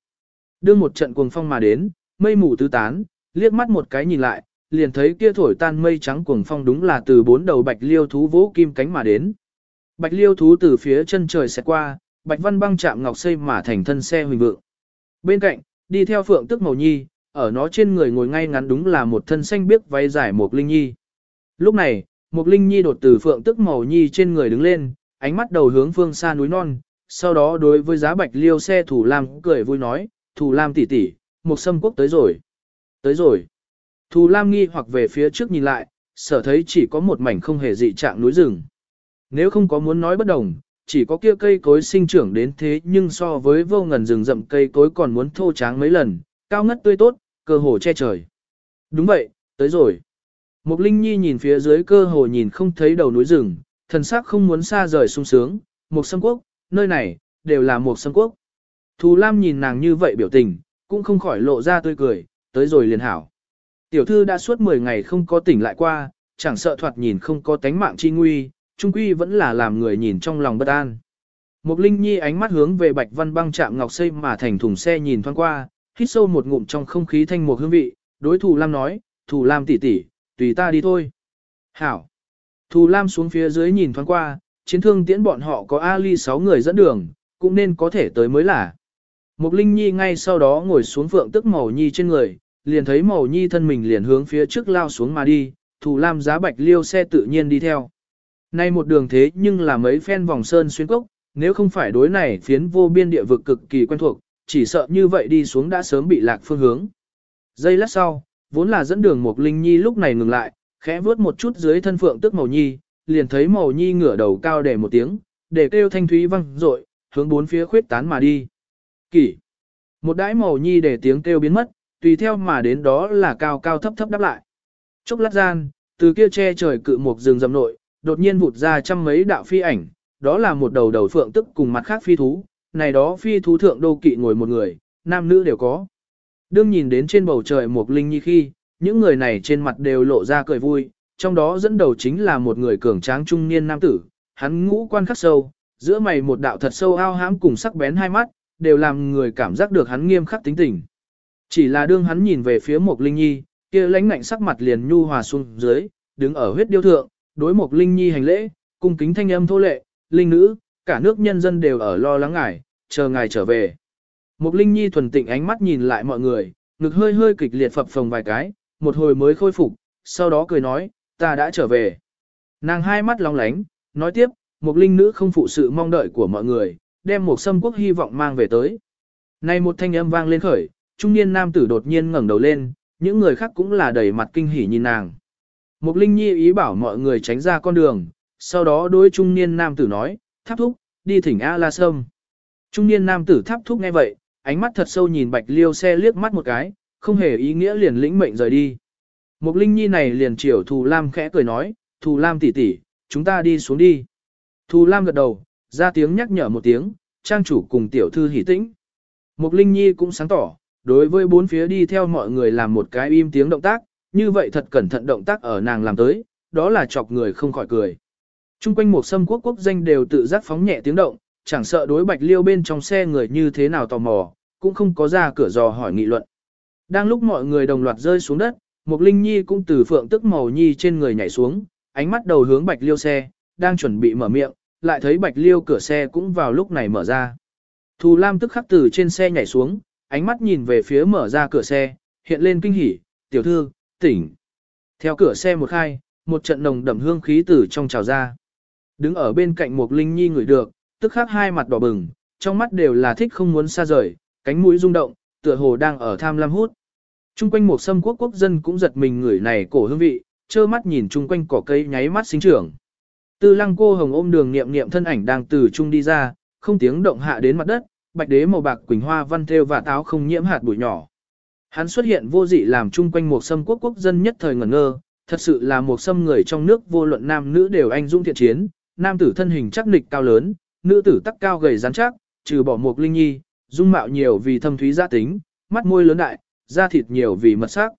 Đưa một trận cuồng phong mà đến, mây mù tứ tán, liếc mắt một cái nhìn lại, liền thấy kia thổi tan mây trắng cuồng phong đúng là từ bốn đầu bạch liêu thú vỗ kim cánh mà đến. Bạch liêu thú từ phía chân trời sẽ qua, bạch văn băng chạm ngọc xây mà thành thân xe huỳnh vượng. Bên cạnh, đi theo phượng tức màu nhi, ở nó trên người ngồi ngay ngắn đúng là một thân xanh biếc váy dài một linh nhi. Lúc này, một linh nhi đột từ phượng tức màu nhi trên người đứng lên, ánh mắt đầu hướng phương xa núi non, sau đó đối với giá bạch liêu xe thủ lam cười vui nói, thủ lam tỷ tỷ, một sâm quốc tới rồi. Tới rồi. Thủ lam nghi hoặc về phía trước nhìn lại, sở thấy chỉ có một mảnh không hề dị trạng núi rừng. Nếu không có muốn nói bất đồng, chỉ có kia cây cối sinh trưởng đến thế nhưng so với vô ngần rừng rậm cây cối còn muốn thô tráng mấy lần, cao ngất tươi tốt, cơ hồ che trời. Đúng vậy, tới rồi. Mục Linh Nhi nhìn phía dưới cơ hồ nhìn không thấy đầu núi rừng, thần sắc không muốn xa rời sung sướng, một sâm quốc, nơi này, đều là một sâm quốc. Thù Lam nhìn nàng như vậy biểu tình, cũng không khỏi lộ ra tươi cười, tới rồi liền hảo. Tiểu thư đã suốt 10 ngày không có tỉnh lại qua, chẳng sợ thoạt nhìn không có tánh mạng chi nguy, trung quy vẫn là làm người nhìn trong lòng bất an. Mục Linh Nhi ánh mắt hướng về Bạch Văn băng chạm ngọc xây mà thành thùng xe nhìn thoáng qua, hít sâu một ngụm trong không khí thanh một hương vị, đối Thù Lam nói, Thù Lam tỷ tỷ, tùy ta đi thôi. Hảo. Thù Lam xuống phía dưới nhìn thoáng qua, chiến thương tiễn bọn họ có Ali 6 người dẫn đường, cũng nên có thể tới mới là. Mục Linh Nhi ngay sau đó ngồi xuống phượng tức màu nhi trên người, liền thấy màu nhi thân mình liền hướng phía trước lao xuống mà đi, Thù Lam giá bạch liêu xe tự nhiên đi theo. Nay một đường thế nhưng là mấy phen vòng sơn xuyên cốc, nếu không phải đối này phiến vô biên địa vực cực kỳ quen thuộc, chỉ sợ như vậy đi xuống đã sớm bị lạc phương hướng. Giây lát sau, vốn là dẫn đường một linh nhi lúc này ngừng lại, khẽ vướt một chút dưới thân phượng tức màu nhi, liền thấy màu nhi ngửa đầu cao để một tiếng, để kêu thanh thúy văng rội, hướng bốn phía khuyết tán mà đi. Kỷ. Một đãi màu nhi để tiếng kêu biến mất, tùy theo mà đến đó là cao cao thấp thấp đáp lại. Chốc lát gian, từ kia che trời cự một rừng rầm nội, đột nhiên vụt ra trăm mấy đạo phi ảnh, đó là một đầu đầu phượng tức cùng mặt khác phi thú, này đó phi thú thượng đô kỵ ngồi một người, nam nữ đều có. Đương nhìn đến trên bầu trời một linh nhi khi, những người này trên mặt đều lộ ra cười vui, trong đó dẫn đầu chính là một người cường tráng trung niên nam tử, hắn ngũ quan khắc sâu, giữa mày một đạo thật sâu ao hãm cùng sắc bén hai mắt, đều làm người cảm giác được hắn nghiêm khắc tính tình. Chỉ là đương hắn nhìn về phía một linh nhi, kia lãnh ngạnh sắc mặt liền nhu hòa xuống dưới, đứng ở huyết điêu thượng, đối một linh nhi hành lễ, cung kính thanh âm thô lệ, linh nữ, cả nước nhân dân đều ở lo lắng ngài, chờ ngài trở về. Mục linh nhi thuần tịnh ánh mắt nhìn lại mọi người, ngực hơi hơi kịch liệt phập phồng vài cái, một hồi mới khôi phục, sau đó cười nói, ta đã trở về. Nàng hai mắt long lánh, nói tiếp, một linh nữ không phụ sự mong đợi của mọi người, đem một sâm quốc hy vọng mang về tới. Này một thanh âm vang lên khởi, trung niên nam tử đột nhiên ngẩng đầu lên, những người khác cũng là đầy mặt kinh hỉ nhìn nàng. Mục Linh Nhi ý bảo mọi người tránh ra con đường, sau đó đối trung niên nam tử nói, tháp thúc, đi thỉnh A La Sâm. Trung niên nam tử tháp thúc nghe vậy, ánh mắt thật sâu nhìn bạch liêu xe liếc mắt một cái, không hề ý nghĩa liền lĩnh mệnh rời đi. Mục Linh Nhi này liền chiều Thù Lam khẽ cười nói, Thù Lam tỷ tỷ, chúng ta đi xuống đi. Thù Lam gật đầu, ra tiếng nhắc nhở một tiếng, trang chủ cùng tiểu thư hỉ tĩnh. Mục Linh Nhi cũng sáng tỏ, đối với bốn phía đi theo mọi người làm một cái im tiếng động tác, như vậy thật cẩn thận động tác ở nàng làm tới, đó là chọc người không khỏi cười. Trung quanh một sâm quốc quốc danh đều tự giác phóng nhẹ tiếng động, chẳng sợ đối bạch liêu bên trong xe người như thế nào tò mò, cũng không có ra cửa dò hỏi nghị luận. Đang lúc mọi người đồng loạt rơi xuống đất, một linh nhi cũng từ phượng tức màu nhi trên người nhảy xuống, ánh mắt đầu hướng bạch liêu xe, đang chuẩn bị mở miệng, lại thấy bạch liêu cửa xe cũng vào lúc này mở ra. Thù Lam tức khắc từ trên xe nhảy xuống, ánh mắt nhìn về phía mở ra cửa xe, hiện lên kinh hỉ, tiểu thư, tỉnh. Theo cửa xe một khai, một trận nồng đậm hương khí từ trong trào ra. Đứng ở bên cạnh một linh nhi ngửi được, tức khắc hai mặt đỏ bừng, trong mắt đều là thích không muốn xa rời, cánh mũi rung động, tựa hồ đang ở tham lam hút. Trung quanh một sâm quốc quốc dân cũng giật mình ngửi này cổ hương vị, trơ mắt nhìn chung quanh cỏ cây nháy mắt sinh trưởng. Tư lăng cô hồng ôm đường niệm niệm thân ảnh đang từ trung đi ra, không tiếng động hạ đến mặt đất, bạch đế màu bạc quỳnh hoa văn thêu và táo không nhiễm hạt bụi nhỏ. Hắn xuất hiện vô dị làm chung quanh một sâm quốc quốc dân nhất thời ngẩn ngơ, thật sự là một sâm người trong nước vô luận nam nữ đều anh dũng thiện chiến, nam tử thân hình chắc nịch cao lớn, nữ tử tắc cao gầy rắn chắc, trừ bỏ một linh nhi, dung mạo nhiều vì thâm thúy gia tính, mắt môi lớn đại, da thịt nhiều vì mật sắc.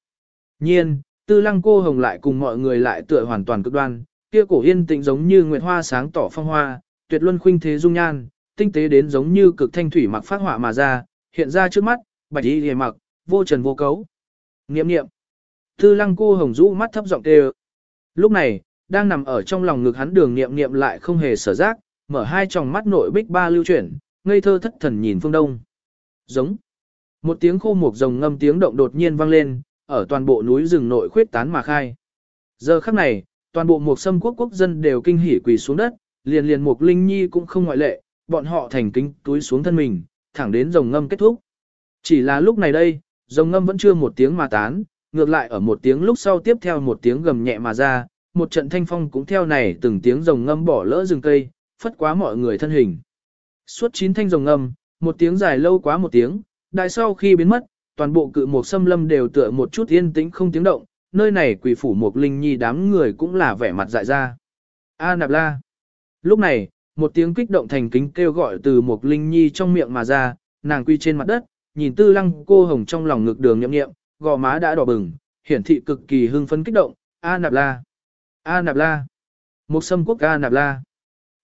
Nhiên, tư lăng cô hồng lại cùng mọi người lại tựa hoàn toàn cực đoan, kia cổ yên tĩnh giống như nguyệt hoa sáng tỏ phong hoa, tuyệt luân khuynh thế dung nhan, tinh tế đến giống như cực thanh thủy mặc phát họa mà ra, hiện ra trước mắt, bạch y hề mặc, vô trần vô cấu. Niệm niệm. Tư lăng cô hồng rũ mắt thấp giọng kêu. Lúc này, đang nằm ở trong lòng ngực hắn đường niệm niệm lại không hề sở giác, mở hai tròng mắt nội bích ba lưu chuyển, ngây thơ thất thần nhìn phương đông. Giống. Một tiếng khô mục rồng ngâm tiếng động đột nhiên vang lên, ở toàn bộ núi rừng nội khuyết tán mà khai. Giờ khắc này, toàn bộ mục sâm quốc quốc dân đều kinh hỉ quỳ xuống đất, liền liền mục linh nhi cũng không ngoại lệ, bọn họ thành kính túi xuống thân mình, thẳng đến rồng ngâm kết thúc. Chỉ là lúc này đây, rồng ngâm vẫn chưa một tiếng mà tán, ngược lại ở một tiếng lúc sau tiếp theo một tiếng gầm nhẹ mà ra, một trận thanh phong cũng theo này từng tiếng rồng ngâm bỏ lỡ rừng cây, phất quá mọi người thân hình. Suốt chín thanh rồng ngâm, một tiếng dài lâu quá một tiếng, đại sau khi biến mất, toàn bộ cự một xâm lâm đều tựa một chút yên tĩnh không tiếng động, nơi này quỷ phủ một linh nhi đám người cũng là vẻ mặt dại ra. A nạp la. Lúc này, một tiếng kích động thành kính kêu gọi từ một linh nhi trong miệng mà ra, nàng quy trên mặt đất, nhìn tư lăng cô hồng trong lòng ngực đường nhậm nghiệm, gò má đã đỏ bừng, hiển thị cực kỳ hưng phấn kích động, A nạp la. A nạp la. Một sâm quốc A nạp la.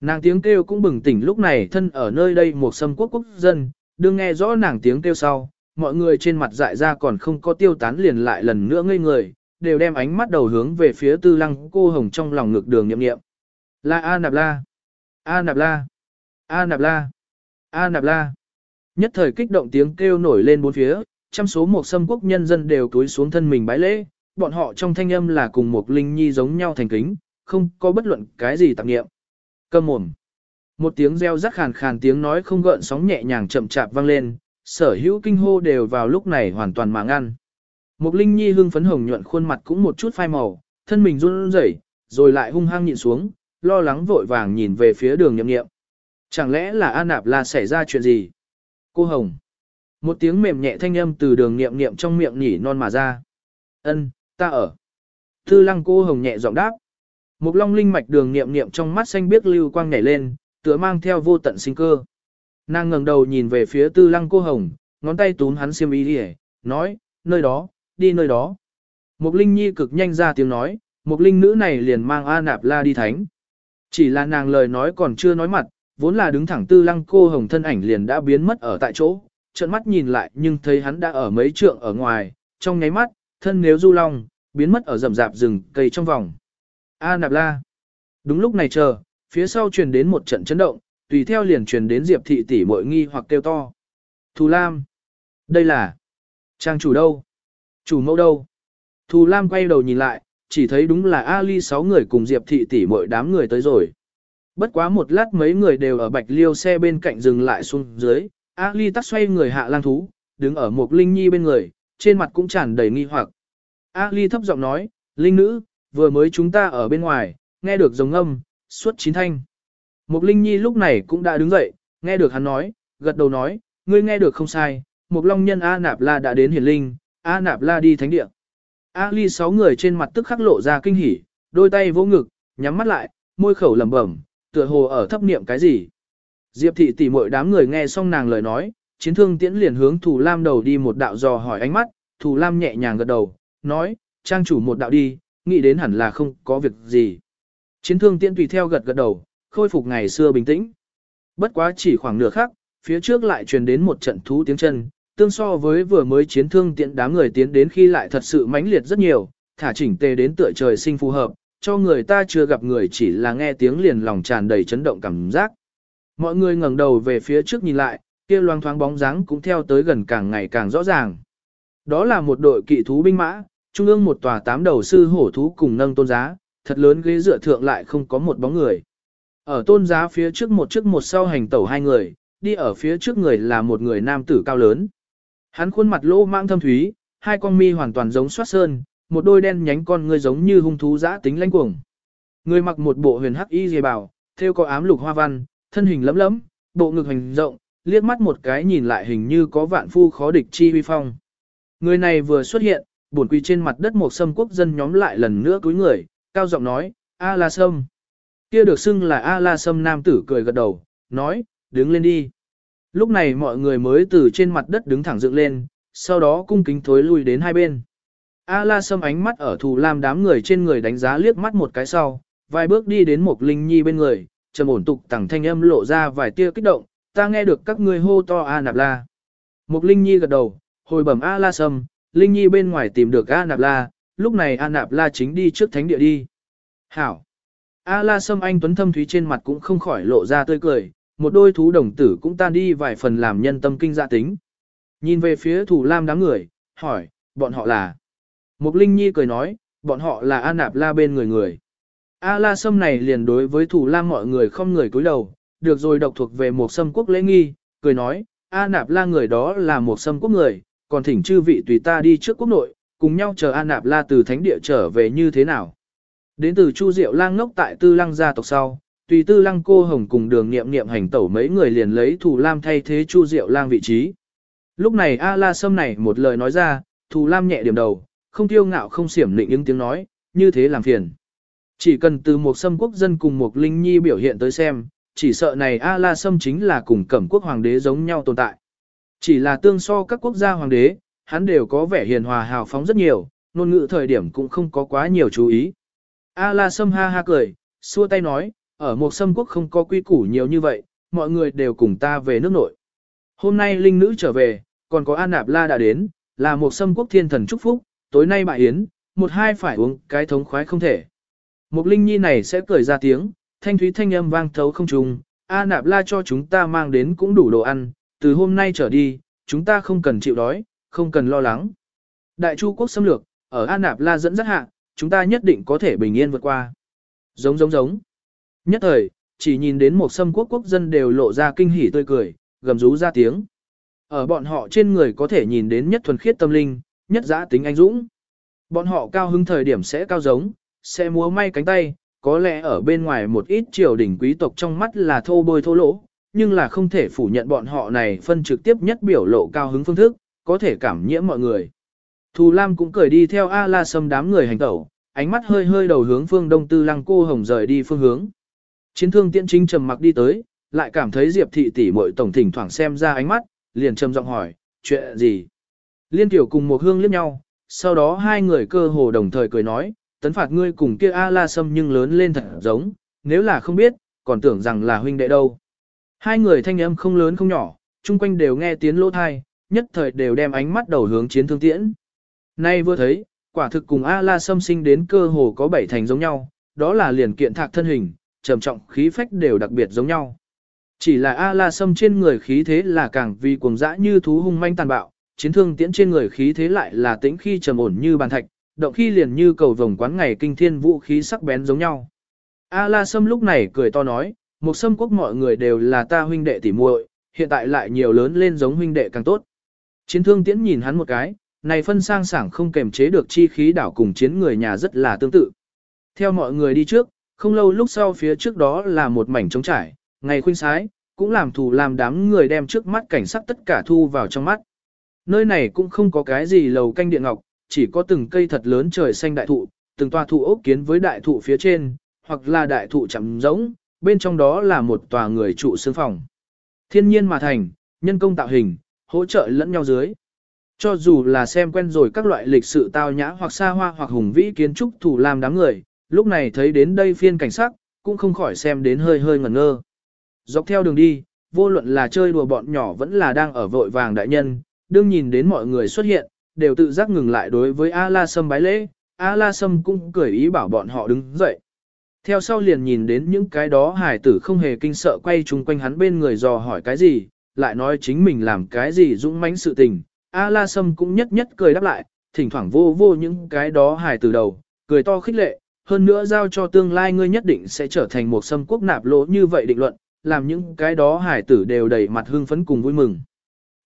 Nàng tiếng kêu cũng bừng tỉnh lúc này thân ở nơi đây một sâm quốc quốc dân, đương nghe rõ nàng tiếng kêu sau, mọi người trên mặt dại ra còn không có tiêu tán liền lại lần nữa ngây người, đều đem ánh mắt đầu hướng về phía tư lăng cô hồng trong lòng ngực đường nhậm nghiệm. La A nạp la. A nạp la. A nạp la. A nạp la. Nhất thời kích động tiếng kêu nổi lên bốn phía, trăm số một sâm quốc nhân dân đều túi xuống thân mình bái lễ, bọn họ trong thanh âm là cùng một linh nhi giống nhau thành kính, không có bất luận cái gì tạp nghiệm. Cầm mồm. Một tiếng reo rắc khàn khàn tiếng nói không gợn sóng nhẹ nhàng chậm chạp vang lên, sở hữu kinh hô đều vào lúc này hoàn toàn mà ngăn. Một linh nhi hưng phấn hồng nhuận khuôn mặt cũng một chút phai màu, thân mình run rẩy, rồi lại hung hăng nhịn xuống, lo lắng vội vàng nhìn về phía đường nhậm nghiệm. Chẳng lẽ là An Nạp là xảy ra chuyện gì? Cô Hồng. Một tiếng mềm nhẹ thanh âm từ đường nghiệm nghiệm trong miệng nhỉ non mà ra. Ân, ta ở. Tư lăng cô Hồng nhẹ giọng đáp. Một long linh mạch đường nghiệm nghiệm trong mắt xanh biếc lưu quang nhảy lên, tựa mang theo vô tận sinh cơ. Nàng ngẩng đầu nhìn về phía tư lăng cô Hồng, ngón tay túm hắn xiêm y đi nói, nơi đó, đi nơi đó. Một linh nhi cực nhanh ra tiếng nói, một linh nữ này liền mang A Nạp La đi thánh. Chỉ là nàng lời nói còn chưa nói mặt, vốn là đứng thẳng tư lăng cô hồng thân ảnh liền đã biến mất ở tại chỗ, trận mắt nhìn lại nhưng thấy hắn đã ở mấy trượng ở ngoài, trong nháy mắt, thân nếu du long, biến mất ở rậm rạp rừng cây trong vòng. A nạp la. Đúng lúc này chờ, phía sau truyền đến một trận chấn động, tùy theo liền truyền đến Diệp thị tỷ muội nghi hoặc kêu to. Thù Lam. Đây là. Trang chủ đâu? Chủ mẫu đâu? Thù Lam quay đầu nhìn lại, chỉ thấy đúng là Ali sáu người cùng Diệp thị tỷ muội đám người tới rồi. Bất quá một lát mấy người đều ở bạch liêu xe bên cạnh dừng lại xuống dưới, Ali tắt xoay người hạ lang thú, đứng ở một linh nhi bên người, trên mặt cũng tràn đầy nghi hoặc. Ali thấp giọng nói, linh nữ, vừa mới chúng ta ở bên ngoài, nghe được giống âm, suốt chín thanh. Một linh nhi lúc này cũng đã đứng dậy, nghe được hắn nói, gật đầu nói, ngươi nghe được không sai, một long nhân A Nạp La đã đến hiển linh, A Nạp La đi thánh địa. Ali sáu người trên mặt tức khắc lộ ra kinh hỉ, đôi tay vỗ ngực, nhắm mắt lại, môi khẩu lẩm bẩm, tựa hồ ở thấp niệm cái gì. Diệp thị tỷ mội đám người nghe xong nàng lời nói, chiến thương tiễn liền hướng Thù Lam đầu đi một đạo dò hỏi ánh mắt, Thù Lam nhẹ nhàng gật đầu, nói, trang chủ một đạo đi, nghĩ đến hẳn là không có việc gì. Chiến thương tiễn tùy theo gật gật đầu, khôi phục ngày xưa bình tĩnh. Bất quá chỉ khoảng nửa khắc, phía trước lại truyền đến một trận thú tiếng chân, tương so với vừa mới chiến thương tiễn đám người tiến đến khi lại thật sự mãnh liệt rất nhiều, thả chỉnh tề đến tựa trời sinh phù hợp, cho người ta chưa gặp người chỉ là nghe tiếng liền lòng tràn đầy chấn động cảm giác. Mọi người ngẩng đầu về phía trước nhìn lại, kia loang thoáng bóng dáng cũng theo tới gần càng ngày càng rõ ràng. Đó là một đội kỵ thú binh mã, trung ương một tòa tám đầu sư hổ thú cùng nâng tôn giá, thật lớn ghế dựa thượng lại không có một bóng người. Ở tôn giá phía trước một trước một sau hành tẩu hai người, đi ở phía trước người là một người nam tử cao lớn. Hắn khuôn mặt lỗ mang thâm thúy, hai con mi hoàn toàn giống soát sơn, một đôi đen nhánh con ngươi giống như hung thú dã tính lãnh cuồng. Người mặc một bộ huyền hắc y dề bào, theo có ám lục hoa văn, thân hình lấm lấm, bộ ngực hành rộng, liếc mắt một cái nhìn lại hình như có vạn phu khó địch chi huy phong. Người này vừa xuất hiện, buồn quỳ trên mặt đất một sâm quốc dân nhóm lại lần nữa cúi người, cao giọng nói, A La Sâm. Kia được xưng là A La Sâm nam tử cười gật đầu, nói, đứng lên đi. Lúc này mọi người mới từ trên mặt đất đứng thẳng dựng lên, sau đó cung kính thối lui đến hai bên. A la sâm ánh mắt ở thù lam đám người trên người đánh giá liếc mắt một cái sau, vài bước đi đến một linh nhi bên người, trầm ổn tục tẳng thanh âm lộ ra vài tia kích động, ta nghe được các ngươi hô to A nạp la. Một linh nhi gật đầu, hồi bẩm A la sâm, linh nhi bên ngoài tìm được A nạp la, lúc này A nạp la chính đi trước thánh địa đi. Hảo. A la sâm anh tuấn thâm thúy trên mặt cũng không khỏi lộ ra tươi cười, một đôi thú đồng tử cũng tan đi vài phần làm nhân tâm kinh dạ tính. Nhìn về phía thủ lam đám người, hỏi, bọn họ là. Mục Linh Nhi cười nói, bọn họ là A Nạp La bên người người. A La Sâm này liền đối với thủ lam mọi người không người cúi đầu, được rồi độc thuộc về một sâm quốc lễ nghi, cười nói, A Nạp La người đó là một sâm quốc người, còn thỉnh chư vị tùy ta đi trước quốc nội, cùng nhau chờ A Nạp La từ thánh địa trở về như thế nào. Đến từ Chu Diệu Lang ngốc tại Tư Lăng gia tộc sau, tùy Tư Lăng cô hồng cùng đường nghiệm nghiệm hành tẩu mấy người liền lấy Thù Lam thay thế Chu Diệu Lang vị trí. Lúc này A La Sâm này một lời nói ra, Thù Lam nhẹ điểm đầu, không tiêu ngạo không xiểm định những tiếng nói, như thế làm phiền. Chỉ cần từ một sâm quốc dân cùng một linh nhi biểu hiện tới xem, chỉ sợ này A La Sâm chính là cùng cẩm quốc hoàng đế giống nhau tồn tại. Chỉ là tương so các quốc gia hoàng đế, hắn đều có vẻ hiền hòa hào phóng rất nhiều, ngôn ngữ thời điểm cũng không có quá nhiều chú ý. A La Sâm ha ha cười, xua tay nói, ở một sâm quốc không có quy củ nhiều như vậy, mọi người đều cùng ta về nước nội. Hôm nay linh nữ trở về, còn có An Nạp La đã đến, là một sâm quốc thiên thần chúc phúc, tối nay bại yến, một hai phải uống cái thống khoái không thể. Một linh nhi này sẽ cười ra tiếng, thanh thúy thanh âm vang thấu không trùng, A Nạp La cho chúng ta mang đến cũng đủ đồ ăn, từ hôm nay trở đi, chúng ta không cần chịu đói, không cần lo lắng. Đại Chu quốc xâm lược, ở A Nạp La dẫn dắt hạ, chúng ta nhất định có thể bình yên vượt qua. Giống giống giống. Nhất thời, chỉ nhìn đến một xâm quốc quốc dân đều lộ ra kinh hỉ tươi cười, gầm rú ra tiếng. Ở bọn họ trên người có thể nhìn đến nhất thuần khiết tâm linh, nhất giã tính anh dũng. Bọn họ cao hứng thời điểm sẽ cao giống, sẽ múa may cánh tay, có lẽ ở bên ngoài một ít triều đình quý tộc trong mắt là thô bôi thô lỗ, nhưng là không thể phủ nhận bọn họ này phân trực tiếp nhất biểu lộ cao hứng phương thức, có thể cảm nhiễm mọi người. Thù Lam cũng cười đi theo A La Sâm đám người hành tẩu, ánh mắt hơi hơi đầu hướng phương đông tư lăng cô hồng rời đi phương hướng. Chiến thương tiễn chính trầm mặc đi tới, lại cảm thấy Diệp thị tỷ muội tổng thỉnh thoảng xem ra ánh mắt, liền trầm giọng hỏi, chuyện gì? Liên tiểu cùng một hương liếc nhau, sau đó hai người cơ hồ đồng thời cười nói, tấn phạt ngươi cùng kia A La Sâm nhưng lớn lên thật giống, nếu là không biết, còn tưởng rằng là huynh đệ đâu. Hai người thanh âm không lớn không nhỏ, chung quanh đều nghe tiếng lỗ thai, nhất thời đều đem ánh mắt đầu hướng chiến thương tiễn. Nay vừa thấy, quả thực cùng A La Sâm sinh đến cơ hồ có bảy thành giống nhau, đó là liền kiện thạc thân hình, trầm trọng khí phách đều đặc biệt giống nhau. Chỉ là A La Sâm trên người khí thế là càng vì cuồng dã như thú hung manh tàn bạo, chiến thương tiễn trên người khí thế lại là tĩnh khi trầm ổn như bàn thạch, động khi liền như cầu vồng quán ngày kinh thiên vũ khí sắc bén giống nhau. A La Sâm lúc này cười to nói, một sâm quốc mọi người đều là ta huynh đệ tỉ muội, hiện tại lại nhiều lớn lên giống huynh đệ càng tốt. Chiến thương tiễn nhìn hắn một cái, này phân sang sảng không kềm chế được chi khí đảo cùng chiến người nhà rất là tương tự. Theo mọi người đi trước, không lâu lúc sau phía trước đó là một mảnh trống trải, ngày khuynh sái, cũng làm thù làm đám người đem trước mắt cảnh sắc tất cả thu vào trong mắt. Nơi này cũng không có cái gì lầu canh điện ngọc, chỉ có từng cây thật lớn trời xanh đại thụ, từng tòa thụ ốc kiến với đại thụ phía trên, hoặc là đại thụ chậm rỗng, bên trong đó là một tòa người trụ xương phòng. Thiên nhiên mà thành, nhân công tạo hình, hỗ trợ lẫn nhau dưới. Cho dù là xem quen rồi các loại lịch sự tao nhã hoặc xa hoa hoặc hùng vĩ kiến trúc thủ làm đám người, lúc này thấy đến đây phiên cảnh sắc, cũng không khỏi xem đến hơi hơi ngẩn ngơ. Dọc theo đường đi, vô luận là chơi đùa bọn nhỏ vẫn là đang ở vội vàng đại nhân, đương nhìn đến mọi người xuất hiện, đều tự giác ngừng lại đối với A-la Sâm bái lễ, A-la Sâm cũng cười ý bảo bọn họ đứng dậy. Theo sau liền nhìn đến những cái đó hải tử không hề kinh sợ quay chung quanh hắn bên người dò hỏi cái gì, lại nói chính mình làm cái gì dũng mãnh sự tình. A-la Sâm cũng nhất nhất cười đáp lại, thỉnh thoảng vô vô những cái đó hải tử đầu, cười to khích lệ, hơn nữa giao cho tương lai ngươi nhất định sẽ trở thành một sâm quốc nạp lỗ như vậy định luận, làm những cái đó hải tử đều đầy mặt hưng phấn cùng vui mừng.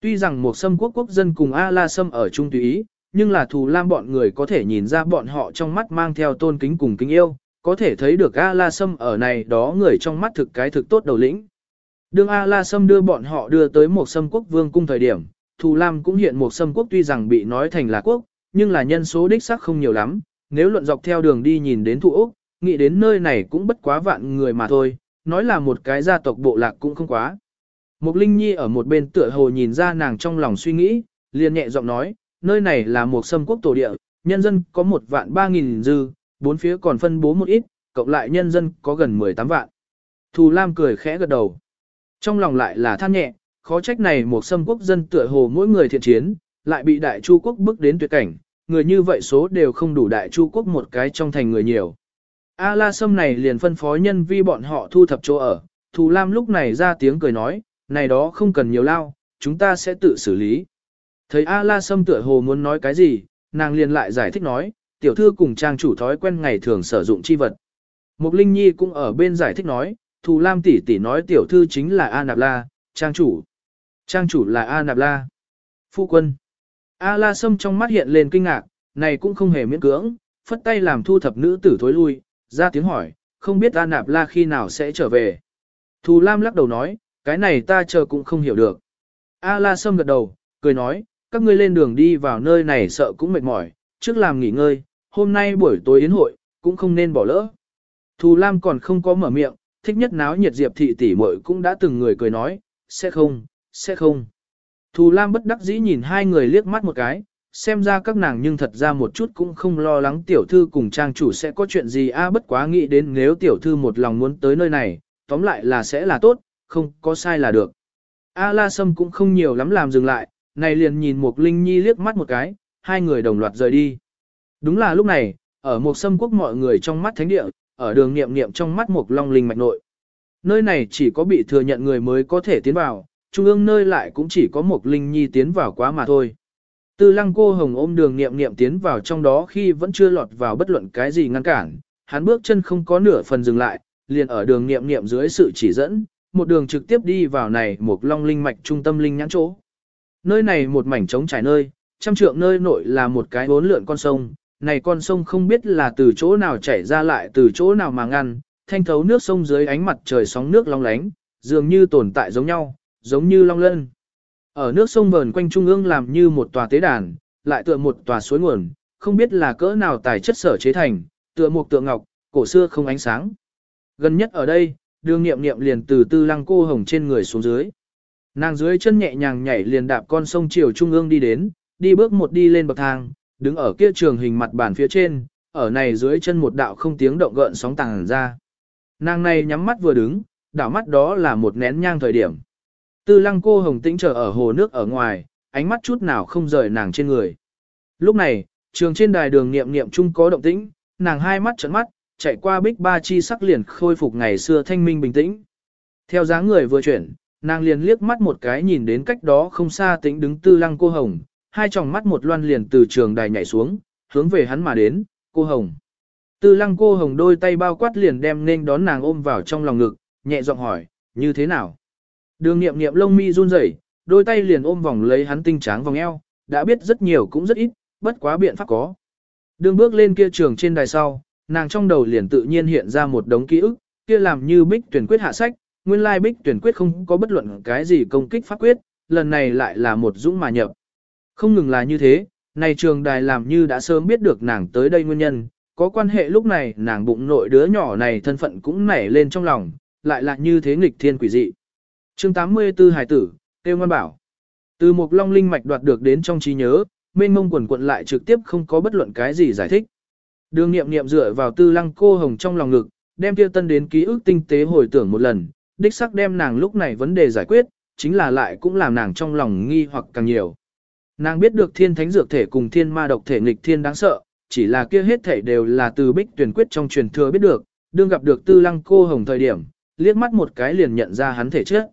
Tuy rằng một sâm quốc quốc dân cùng A-la sâm ở chung tùy ý, nhưng là thù lam bọn người có thể nhìn ra bọn họ trong mắt mang theo tôn kính cùng kính yêu, có thể thấy được A-la sâm ở này đó người trong mắt thực cái thực tốt đầu lĩnh. Đương A-la sâm đưa bọn họ đưa tới một sâm quốc vương cung thời điểm, thù lam cũng hiện một sâm quốc tuy rằng bị nói thành là quốc, nhưng là nhân số đích xác không nhiều lắm, nếu luận dọc theo đường đi nhìn đến thụ Úc, nghĩ đến nơi này cũng bất quá vạn người mà thôi, nói là một cái gia tộc bộ lạc cũng không quá. Mục Linh Nhi ở một bên tựa hồ nhìn ra nàng trong lòng suy nghĩ, liền nhẹ giọng nói, nơi này là một sâm quốc tổ địa, nhân dân có một vạn ba nghìn dư, bốn phía còn phân bố một ít, cộng lại nhân dân có gần 18 vạn. Thù Lam cười khẽ gật đầu. Trong lòng lại là than nhẹ, khó trách này một sâm quốc dân tựa hồ mỗi người thiện chiến, lại bị đại chu quốc bước đến tuyệt cảnh, người như vậy số đều không đủ đại chu quốc một cái trong thành người nhiều. A la sâm này liền phân phó nhân vi bọn họ thu thập chỗ ở, Thù Lam lúc này ra tiếng cười nói, này đó không cần nhiều lao, chúng ta sẽ tự xử lý. Thấy A La Sâm tựa hồ muốn nói cái gì, nàng liền lại giải thích nói, tiểu thư cùng trang chủ thói quen ngày thường sử dụng chi vật. Mục Linh Nhi cũng ở bên giải thích nói, Thù Lam tỷ tỷ nói tiểu thư chính là A Nạp La, trang chủ. Trang chủ là A Nạp La. Phu quân. A La Sâm trong mắt hiện lên kinh ngạc, này cũng không hề miễn cưỡng, phất tay làm thu thập nữ tử thối lui, ra tiếng hỏi, không biết A Nạp La khi nào sẽ trở về. Thù Lam lắc đầu nói, cái này ta chờ cũng không hiểu được. A La Sâm gật đầu, cười nói, các ngươi lên đường đi vào nơi này sợ cũng mệt mỏi, trước làm nghỉ ngơi, hôm nay buổi tối yến hội, cũng không nên bỏ lỡ. Thù Lam còn không có mở miệng, thích nhất náo nhiệt Diệp thị tỷ muội cũng đã từng người cười nói, sẽ không, sẽ không. Thù Lam bất đắc dĩ nhìn hai người liếc mắt một cái, xem ra các nàng nhưng thật ra một chút cũng không lo lắng tiểu thư cùng trang chủ sẽ có chuyện gì a bất quá nghĩ đến nếu tiểu thư một lòng muốn tới nơi này, tóm lại là sẽ là tốt, không có sai là được. A La Sâm cũng không nhiều lắm làm dừng lại, này liền nhìn Mục Linh Nhi liếc mắt một cái, hai người đồng loạt rời đi. Đúng là lúc này, ở Mục sâm quốc mọi người trong mắt thánh địa, ở đường niệm niệm trong mắt Mục long linh mạch nội. Nơi này chỉ có bị thừa nhận người mới có thể tiến vào, trung ương nơi lại cũng chỉ có Mục linh nhi tiến vào quá mà thôi. Tư lăng cô hồng ôm đường niệm niệm tiến vào trong đó khi vẫn chưa lọt vào bất luận cái gì ngăn cản, hắn bước chân không có nửa phần dừng lại, liền ở đường niệm niệm dưới sự chỉ dẫn, một đường trực tiếp đi vào này một long linh mạch trung tâm linh nhãn chỗ. Nơi này một mảnh trống trải nơi, trăm trượng nơi nội là một cái bốn lượn con sông, này con sông không biết là từ chỗ nào chảy ra lại từ chỗ nào mà ngăn, thanh thấu nước sông dưới ánh mặt trời sóng nước long lánh, dường như tồn tại giống nhau, giống như long lân. Ở nước sông vờn quanh trung ương làm như một tòa tế đàn, lại tựa một tòa suối nguồn, không biết là cỡ nào tài chất sở chế thành, tựa một tượng ngọc, cổ xưa không ánh sáng. Gần nhất ở đây, đường nghiệm nghiệm liền từ tư lăng cô hồng trên người xuống dưới. Nàng dưới chân nhẹ nhàng nhảy liền đạp con sông chiều trung ương đi đến, đi bước một đi lên bậc thang, đứng ở kia trường hình mặt bàn phía trên, ở này dưới chân một đạo không tiếng động gợn sóng tàng ra. Nàng này nhắm mắt vừa đứng, đảo mắt đó là một nén nhang thời điểm. Tư lăng cô hồng tĩnh chờ ở hồ nước ở ngoài, ánh mắt chút nào không rời nàng trên người. Lúc này, trường trên đài đường niệm niệm chung có động tĩnh, nàng hai mắt trợn mắt, chạy qua bích ba chi sắc liền khôi phục ngày xưa thanh minh bình tĩnh. Theo dáng người vừa chuyển, nàng liền liếc mắt một cái nhìn đến cách đó không xa tĩnh đứng tư lăng cô hồng, hai tròng mắt một loan liền từ trường đài nhảy xuống, hướng về hắn mà đến, cô hồng. Tư lăng cô hồng đôi tay bao quát liền đem nên đón nàng ôm vào trong lòng ngực, nhẹ giọng hỏi, như thế nào? Đường nghiệm nghiệm lông mi run rẩy, đôi tay liền ôm vòng lấy hắn tinh tráng vòng eo, đã biết rất nhiều cũng rất ít, bất quá biện pháp có. Đường bước lên kia trường trên đài sau, nàng trong đầu liền tự nhiên hiện ra một đống ký ức, kia làm như bích tuyển quyết hạ sách, nguyên lai bích tuyển quyết không có bất luận cái gì công kích pháp quyết, lần này lại là một dũng mà nhập. Không ngừng là như thế, này trường đài làm như đã sớm biết được nàng tới đây nguyên nhân, có quan hệ lúc này nàng bụng nội đứa nhỏ này thân phận cũng nảy lên trong lòng, lại là như thế nghịch thiên quỷ dị. chương 84 Hải tử, Têu Ngoan Bảo. Từ một long linh mạch đoạt được đến trong trí nhớ, mênh mông quần quận lại trực tiếp không có bất luận cái gì giải thích. Đường nghiệm nghiệm dựa vào tư lăng cô hồng trong lòng ngực, đem tiêu tân đến ký ức tinh tế hồi tưởng một lần, đích sắc đem nàng lúc này vấn đề giải quyết, chính là lại cũng làm nàng trong lòng nghi hoặc càng nhiều. Nàng biết được thiên thánh dược thể cùng thiên ma độc thể nghịch thiên đáng sợ, chỉ là kia hết thể đều là từ bích tuyển quyết trong truyền thừa biết được, đương gặp được tư lăng cô hồng thời điểm, liếc mắt một cái liền nhận ra hắn thể chất.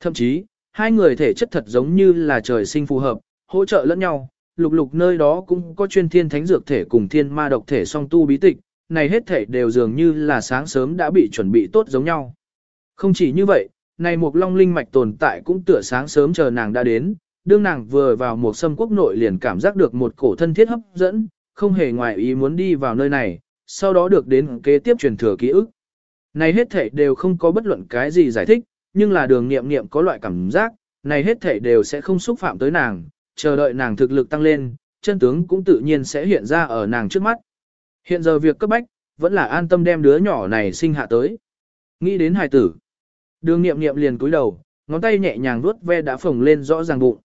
Thậm chí, hai người thể chất thật giống như là trời sinh phù hợp, hỗ trợ lẫn nhau, lục lục nơi đó cũng có chuyên thiên thánh dược thể cùng thiên ma độc thể song tu bí tịch, này hết thể đều dường như là sáng sớm đã bị chuẩn bị tốt giống nhau. Không chỉ như vậy, này một long linh mạch tồn tại cũng tựa sáng sớm chờ nàng đã đến, đương nàng vừa vào một sâm quốc nội liền cảm giác được một cổ thân thiết hấp dẫn, không hề ngoài ý muốn đi vào nơi này, sau đó được đến kế tiếp truyền thừa ký ức. Này hết thể đều không có bất luận cái gì giải thích, nhưng là đường nghiệm nghiệm có loại cảm giác, này hết thể đều sẽ không xúc phạm tới nàng, chờ đợi nàng thực lực tăng lên, chân tướng cũng tự nhiên sẽ hiện ra ở nàng trước mắt. Hiện giờ việc cấp bách, vẫn là an tâm đem đứa nhỏ này sinh hạ tới. Nghĩ đến hài tử. Đường nghiệm nghiệm liền cúi đầu, ngón tay nhẹ nhàng vuốt ve đã phồng lên rõ ràng bụng.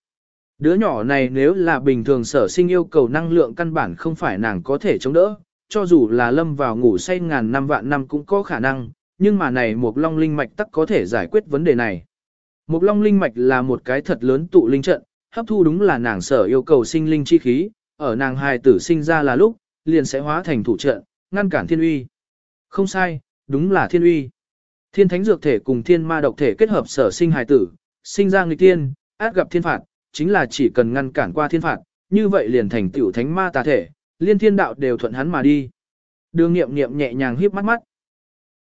Đứa nhỏ này nếu là bình thường sở sinh yêu cầu năng lượng căn bản không phải nàng có thể chống đỡ, cho dù là lâm vào ngủ say ngàn năm vạn năm cũng có khả năng, nhưng mà này một long linh mạch tắc có thể giải quyết vấn đề này. Một long linh mạch là một cái thật lớn tụ linh trận, hấp thu đúng là nàng sở yêu cầu sinh linh chi khí, ở nàng hài tử sinh ra là lúc, liền sẽ hóa thành thủ trận, ngăn cản thiên uy. Không sai, đúng là thiên uy. Thiên thánh dược thể cùng thiên ma độc thể kết hợp sở sinh hài tử, sinh ra nghịch tiên, át gặp thiên phạt, chính là chỉ cần ngăn cản qua thiên phạt, như vậy liền thành tiểu thánh ma tà thể, liên thiên đạo đều thuận hắn mà đi. Đường nghiệm nghiệm nhẹ nhàng híp mắt mắt.